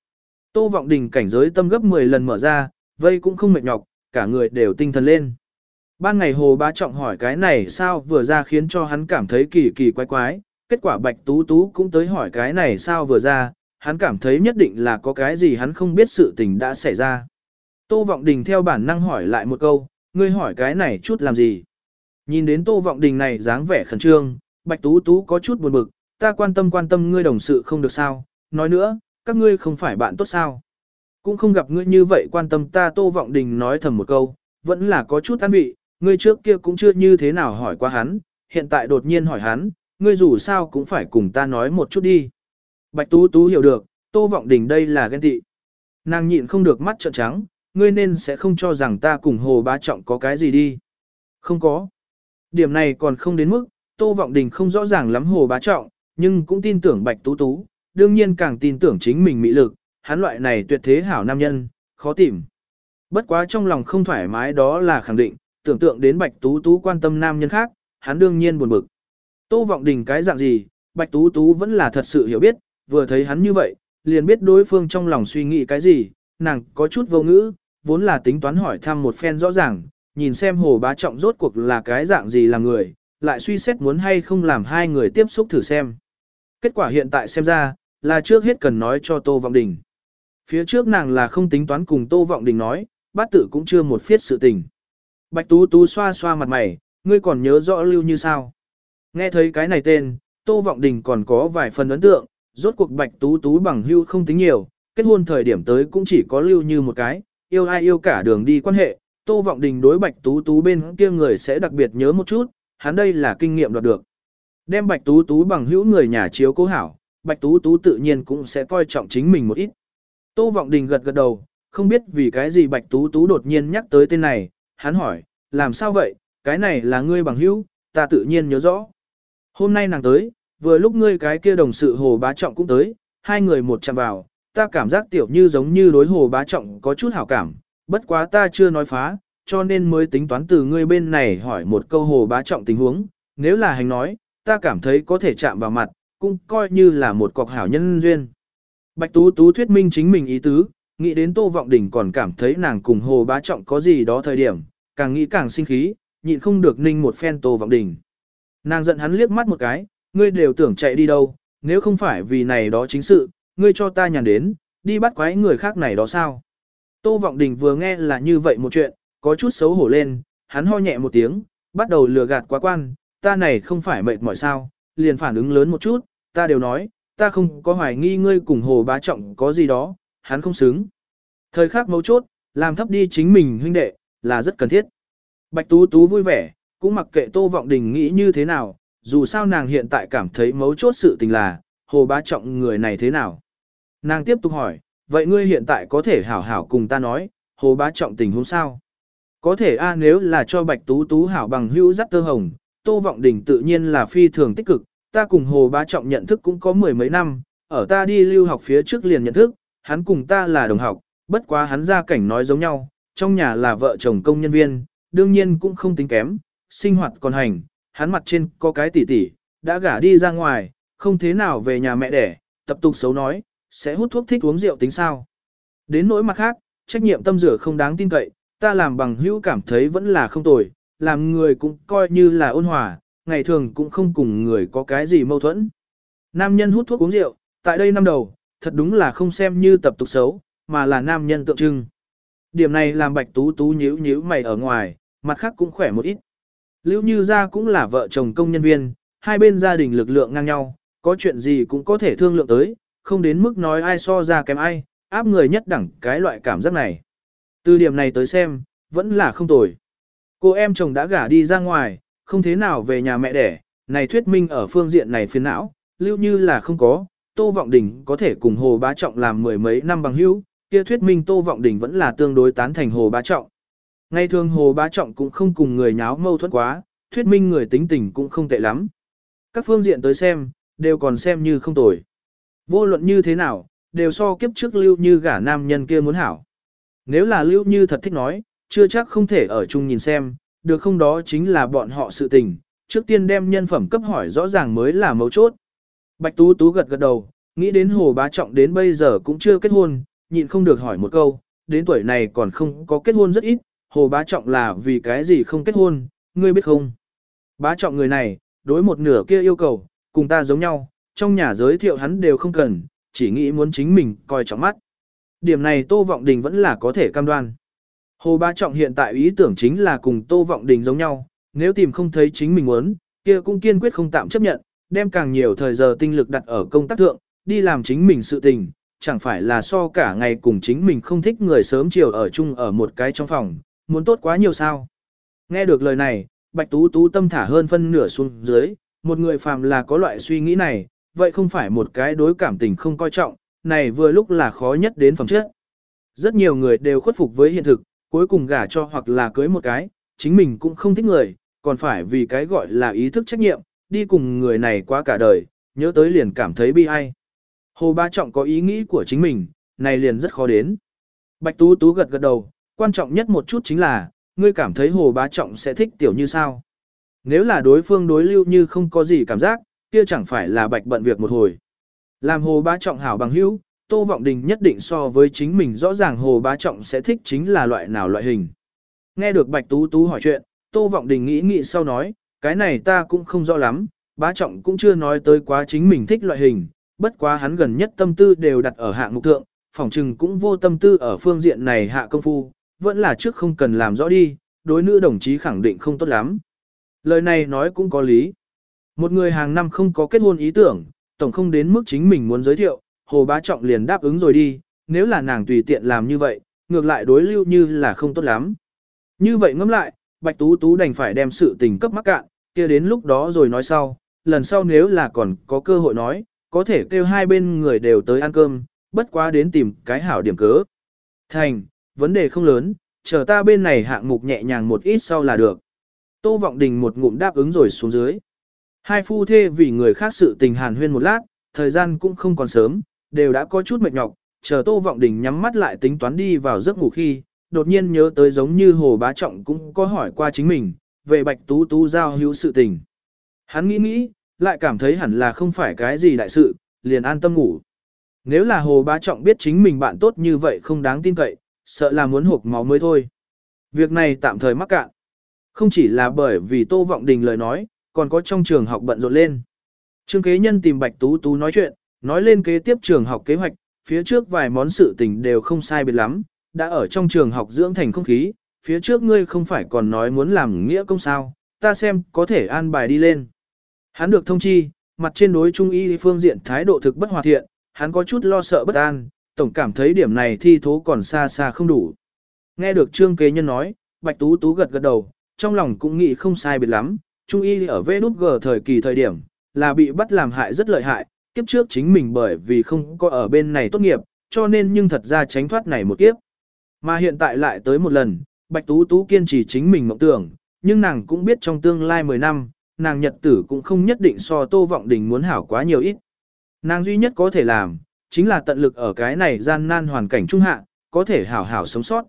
Tô Vọng Đình cảnh giới tâm gấp 10 lần mở ra, vây cũng không mệt nhọc, cả người đều tinh thần lên. Ban ngày Hồ Bá Trọng hỏi cái này sao vừa ra khiến cho hắn cảm thấy kỳ kỳ quái quái, kết quả Bạch Tú Tú cũng tới hỏi cái này sao vừa ra, hắn cảm thấy nhất định là có cái gì hắn không biết sự tình đã xảy ra. Tô Vọng Đình theo bản năng hỏi lại một câu, ngươi hỏi cái này chút làm gì? Nhìn đến Tô Vọng Đình này dáng vẻ khẩn trương, Bạch Tú Tú có chút buồn bực, ta quan tâm quan tâm ngươi đồng sự không được sao, nói nữa, các ngươi không phải bạn tốt sao? Cũng không gặp ngươi như vậy quan tâm ta Tô Vọng Đình nói thầm một câu, vẫn là có chút an vị, ngươi trước kia cũng chưa như thế nào hỏi qua hắn, hiện tại đột nhiên hỏi hắn, ngươi dù sao cũng phải cùng ta nói một chút đi. Bạch Tú Tú hiểu được, Tô Vọng Đình đây là ghen tị. Nàng nhịn không được mắt trợn trắng, ngươi nên sẽ không cho rằng ta cùng Hồ Bá Trọng có cái gì đi. Không có. Điểm này còn không đến mức, Tô Vọng Đình không rõ ràng lắm Hồ Bá Trọng, nhưng cũng tin tưởng Bạch Tú Tú, đương nhiên càng tin tưởng chính mình mỹ lực, hắn loại này tuyệt thế hảo nam nhân, khó tìm. Bất quá trong lòng không thoải mái đó là khẳng định, tưởng tượng đến Bạch Tú Tú quan tâm nam nhân khác, hắn đương nhiên buồn bực. Tô Vọng Đình cái dạng gì, Bạch Tú Tú vẫn là thật sự hiểu biết, vừa thấy hắn như vậy, liền biết đối phương trong lòng suy nghĩ cái gì, nàng có chút vô ngữ, vốn là tính toán hỏi thăm một phen rõ ràng, nhìn xem Hồ Bá Trọng rốt cuộc là cái dạng gì là người, lại suy xét muốn hay không làm hai người tiếp xúc thử xem. Kết quả hiện tại xem ra, là trước hết cần nói cho Tô Vọng Đình. Phía trước nàng là không tính toán cùng Tô Vọng Đình nói, bát tử cũng chưa một phiết sự tình. Bạch Tú Tú xoa xoa mặt mày, ngươi còn nhớ rõ lưu như sao? Nghe thấy cái này tên, Tô Vọng Đình còn có vài phần ấn tượng, rốt cuộc Bạch Tú Tú bằng hưu không tính nhiều, kết hôn thời điểm tới cũng chỉ có lưu như một cái, yêu ai yêu cả đường đi quan hệ, Tô Vọng Đình đối Bạch Tú Tú bên kia người sẽ đặc biệt nhớ một chút, hắn đây là kinh nghiệm đoạt được. Đem Bạch Tú Tú bằng hữu người nhà chiếu cố hảo, Bạch Tú Tú tự nhiên cũng sẽ coi trọng chính mình một ít. Tô Vọng Đình gật gật đầu, không biết vì cái gì Bạch Tú Tú đột nhiên nhắc tới tên này, hắn hỏi, làm sao vậy, cái này là ngươi bằng hữu, ta tự nhiên nhớ rõ. Hôm nay nàng tới, vừa lúc ngươi cái kia đồng sự Hồ Bá Trọng cũng tới, hai người một chạm vào, ta cảm giác tiểu như giống như đối Hồ Bá Trọng có chút hảo cảm, bất quá ta chưa nói phá, cho nên mới tính toán từ ngươi bên này hỏi một câu Hồ Bá Trọng tình huống, nếu là hành nói, ta cảm thấy có thể chạm vào mặt, cũng coi như là một cọc hảo nhân duyên. Bạch Tú Tú thuyết minh chính mình ý tứ, nghĩ đến Tô Vọng Đình còn cảm thấy nàng cùng Hồ Bá Trọng có gì đó thời điểm, càng nghĩ càng sinh khí, nhịn không được ninh một phen Tô Vọng Đình. Nàng giận hắn liếc mắt một cái, ngươi đều tưởng chạy đi đâu, nếu không phải vì này đó chính sự, ngươi cho ta nhàn đến, đi bắt quái người khác này đó sao. Tô Vọng Đình vừa nghe là như vậy một chuyện, có chút xấu hổ lên, hắn ho nhẹ một tiếng, bắt đầu lừa gạt quá quan, ta này không phải mệt mỏi sao, liền phản ứng lớn một chút, ta đều nói, ta không có hoài nghi ngươi cùng Hồ Bá Trọng có gì đó, hắn không xứng. Thời khắc mấu chốt, làm thấp đi chính mình huynh đệ, là rất cần thiết. Bạch Tú Tú vui vẻ, cũng mặc kệ Tô Vọng Đình nghĩ như thế nào, dù sao nàng hiện tại cảm thấy mấu chốt sự tình là, Hồ Bá Trọng người này thế nào. Nàng tiếp tục hỏi, vậy ngươi hiện tại có thể hảo hảo cùng ta nói, Hồ Bá Trọng tình huống sao? Có thể a nếu là cho Bạch Tú Tú hảo bằng hữu dắt tơ hồng, Tô Vọng Đình tự nhiên là phi thường tích cực, ta cùng Hồ Bá Trọng nhận thức cũng có mười mấy năm, ở ta đi lưu học phía trước liền nhận thức, hắn cùng ta là đồng học, bất quá hắn gia cảnh nói giống nhau, trong nhà là vợ chồng công nhân viên, đương nhiên cũng không tính kém, sinh hoạt còn hành, hắn mặt trên có cái tỷ tỷ, đã gả đi ra ngoài, không thế nào về nhà mẹ đẻ, tập tục xấu nói, sẽ hút thuốc thích uống rượu tính sao. Đến nỗi mặt khác, trách nhiệm tâm rửa không đáng tin cậy, ta làm bằng hữu cảm thấy vẫn là không tồi, làm người cũng coi như là ôn hòa, ngày thường cũng không cùng người có cái gì mâu thuẫn. Nam nhân hút thuốc uống rượu, tại đây năm đầu, thật đúng là không xem như tập tục xấu, mà là nam nhân tượng trưng. Điểm này làm bạch tú tú nhíu nhíu mày ở ngoài, mặt khác cũng khỏe một ít. Lưu Như Gia cũng là vợ chồng công nhân viên, hai bên gia đình lực lượng ngang nhau, có chuyện gì cũng có thể thương lượng tới, không đến mức nói ai so ra kém ai, áp người nhất đẳng cái loại cảm giác này. Từ điểm này tới xem, vẫn là không tồi. Cô em chồng đã gả đi ra ngoài, không thế nào về nhà mẹ đẻ, này thuyết minh ở phương diện này phiền não, lưu như là không có, Tô Vọng Đình có thể cùng Hồ Bá Trọng làm mười mấy năm bằng hữu, kia thuyết minh Tô Vọng Đình vẫn là tương đối tán thành Hồ Bá Trọng. Ngày thường Hồ Bá Trọng cũng không cùng người nháo mâu thuẫn quá, thuyết minh người tính tình cũng không tệ lắm. Các phương diện tới xem, đều còn xem như không tồi. Vô luận như thế nào, đều so kiếp trước lưu như gả nam nhân kia muốn hảo. Nếu là lưu như thật thích nói, chưa chắc không thể ở chung nhìn xem, được không đó chính là bọn họ sự tình, trước tiên đem nhân phẩm cấp hỏi rõ ràng mới là mấu chốt. Bạch Tú Tú gật gật đầu, nghĩ đến Hồ Bá Trọng đến bây giờ cũng chưa kết hôn, nhịn không được hỏi một câu, đến tuổi này còn không có kết hôn rất ít, Hồ Bá Trọng là vì cái gì không kết hôn, ngươi biết không? Bá Trọng người này, đối một nửa kia yêu cầu, cùng ta giống nhau, trong nhà giới thiệu hắn đều không cần, chỉ nghĩ muốn chính mình coi trọng mắt. Điểm này Tô Vọng Đình vẫn là có thể cam đoan. Hồ Bá Trọng hiện tại ý tưởng chính là cùng Tô Vọng Đình giống nhau, nếu tìm không thấy chính mình muốn, kia cũng kiên quyết không tạm chấp nhận, đem càng nhiều thời giờ tinh lực đặt ở công tác thượng, đi làm chính mình sự tình, chẳng phải là so cả ngày cùng chính mình không thích người sớm chiều ở chung ở một cái trong phòng, muốn tốt quá nhiều sao. Nghe được lời này, Bạch Tú Tú tâm thả hơn phân nửa xuống dưới, một người phàm là có loại suy nghĩ này, vậy không phải một cái đối cảm tình không coi trọng, này vừa lúc là khó nhất đến phẩm chất. Rất nhiều người đều khuất phục với hiện thực, cuối cùng gả cho hoặc là cưới một cái, chính mình cũng không thích người, còn phải vì cái gọi là ý thức trách nhiệm, đi cùng người này qua cả đời, nhớ tới liền cảm thấy bi ai. Hồ Ba Trọng có ý nghĩ của chính mình, này liền rất khó đến. Bạch Tú Tú gật gật đầu, quan trọng nhất một chút chính là, ngươi cảm thấy Hồ Bá Trọng sẽ thích tiểu như sao. Nếu là đối phương đối lưu như không có gì cảm giác, kia chẳng phải là bạch bận việc một hồi. Làm Hồ Bá Trọng hảo bằng hữu, Tô Vọng Đình nhất định so với chính mình rõ ràng Hồ Bá Trọng sẽ thích chính là loại nào loại hình. Nghe được Bạch Tú Tú hỏi chuyện, Tô Vọng Đình nghĩ nghĩ sau nói, cái này ta cũng không rõ lắm, Bá Trọng cũng chưa nói tới quá chính mình thích loại hình, bất quá hắn gần nhất tâm tư đều đặt ở hạng mục thượng, phỏng chừng cũng vô tâm tư ở phương diện này hạ công phu, vẫn là trước không cần làm rõ đi, đối nữ đồng chí khẳng định không tốt lắm. Lời này nói cũng có lý. Một người hàng năm không có kết hôn ý tưởng, tổng không đến mức chính mình muốn giới thiệu, Hồ Bá Trọng liền đáp ứng rồi đi, nếu là nàng tùy tiện làm như vậy, ngược lại đối lưu như là không tốt lắm. Như vậy ngẫm lại, Bạch Tú Tú đành phải đem sự tình cấp mắc cạn, kia đến lúc đó rồi nói sau, lần sau nếu là còn có cơ hội nói, có thể kêu hai bên người đều tới ăn cơm, bất quá đến tìm cái hảo điểm cớ. Thành, vấn đề không lớn, chờ ta bên này hạng mục nhẹ nhàng một ít sau là được. Tô Vọng Đình một ngụm đáp ứng rồi xuống dưới. Hai phu thê vì người khác sự tình hàn huyên một lát, thời gian cũng không còn sớm, đều đã có chút mệt nhọc, chờ Tô Vọng Đình nhắm mắt lại tính toán đi vào giấc ngủ khi, đột nhiên nhớ tới giống như Hồ Bá Trọng cũng có hỏi qua chính mình, về Bạch Tú Tú giao hữu sự tình. Hắn nghĩ nghĩ, lại cảm thấy hẳn là không phải cái gì đại sự, liền an tâm ngủ. Nếu là Hồ Bá Trọng biết chính mình bạn tốt như vậy không đáng tin cậy, sợ là muốn hộp máu mới thôi. Việc này tạm thời mắc cạn. Không chỉ là bởi vì Tô Vọng Đình lời nói, còn có trong trường học bận rộn lên. Trương kế nhân tìm Bạch Tú Tú nói chuyện, nói lên kế tiếp trường học kế hoạch, phía trước vài món sự tình đều không sai biệt lắm, đã ở trong trường học dưỡng thành không khí, phía trước ngươi không phải còn nói muốn làm nghĩa công sao, ta xem có thể an bài đi lên. Hắn được thông chi, mặt trên đối trung y phương diện thái độ thực bất hòa thiện, hắn có chút lo sợ bất an, tổng cảm thấy điểm này thi thố còn xa xa không đủ. Nghe được trương kế nhân nói, Bạch Tú Tú gật gật đầu, trong lòng cũng nghĩ không sai biệt lắm, trung y ở vê nút g thời kỳ thời điểm, là bị bắt làm hại rất lợi hại, kiếp trước chính mình bởi vì không có ở bên này tốt nghiệp, cho nên nhưng thật ra tránh thoát này một kiếp. Mà hiện tại lại tới một lần, Bạch Tú Tú kiên trì chính mình mộng tưởng, nhưng nàng cũng biết trong tương lai 10 năm, nàng nhật tử cũng không nhất định so Tô Vọng Đình muốn hảo quá nhiều ít. Nàng duy nhất có thể làm, chính là tận lực ở cái này gian nan hoàn cảnh trung hạ, có thể hảo hảo sống sót.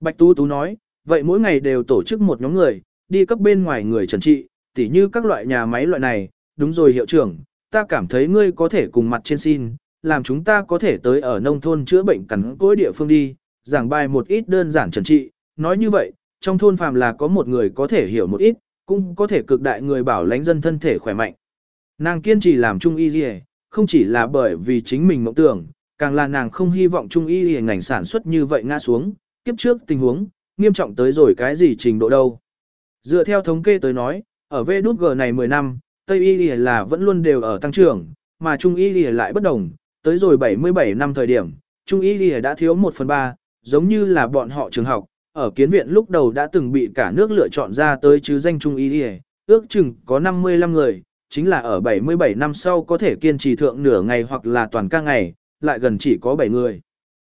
Bạch Tú Tú nói, vậy mỗi ngày đều tổ chức một nhóm người, đi cấp bên ngoài người trần trị, tỉ như các loại nhà máy loại này, đúng rồi hiệu trưởng, ta cảm thấy ngươi có thể cùng mặt trên xin, làm chúng ta có thể tới ở nông thôn chữa bệnh cắn cối địa phương đi, giảng bài một ít đơn giản trần trị, nói như vậy, trong thôn phàm là có một người có thể hiểu một ít, cũng có thể cực đại người bảo lãnh dân thân thể khỏe mạnh. Nàng kiên trì làm trung y gì, không chỉ là bởi vì chính mình mộng tưởng, càng là nàng không hy vọng trung y ngành sản xuất như vậy ngã xuống, kiếp trước tình huống, nghiêm trọng tới rồi cái gì trình độ đâu. Dựa theo thống kê tới nói, ở VđG này 10 năm, Tây y là vẫn luôn đều ở tăng trưởng, mà Trung y lại bất đồng, tới rồi 77 năm thời điểm, Trung y đã thiếu 1 phần 3, giống như là bọn họ trường học, ở kiến viện lúc đầu đã từng bị cả nước lựa chọn ra tới chứ danh Trung y ước chừng có 55 người, chính là ở 77 năm sau có thể kiên trì thượng nửa ngày hoặc là toàn ca ngày, lại gần chỉ có 7 người.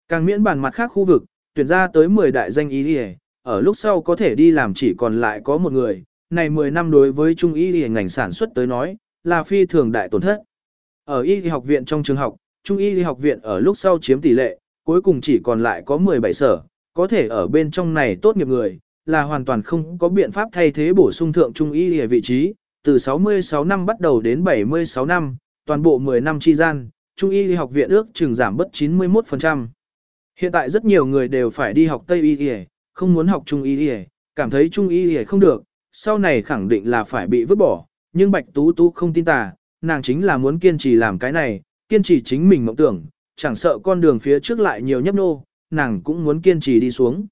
Càng miễn bàn mặt khác khu vực, tuyển ra tới 10 đại danh y đi ở lúc sau có thể đi làm chỉ còn lại có một người, này 10 năm đối với trung y đi ngành sản xuất tới nói, là phi thường đại tổn thất. Ở y học viện trong trường học, trung y học viện ở lúc sau chiếm tỷ lệ, cuối cùng chỉ còn lại có 17 sở, có thể ở bên trong này tốt nghiệp người, là hoàn toàn không có biện pháp thay thế bổ sung thượng trung y vị trí, từ 66 năm bắt đầu đến 76 năm, toàn bộ 10 năm chi gian, Trung y học viện ước chừng giảm bất 91%. Hiện tại rất nhiều người đều phải đi học Tây y không muốn học Trung y cảm thấy Trung y không được, sau này khẳng định là phải bị vứt bỏ, nhưng Bạch Tú Tú không tin tà, nàng chính là muốn kiên trì làm cái này, kiên trì chính mình mộng tưởng, chẳng sợ con đường phía trước lại nhiều nhấp nô, nàng cũng muốn kiên trì đi xuống.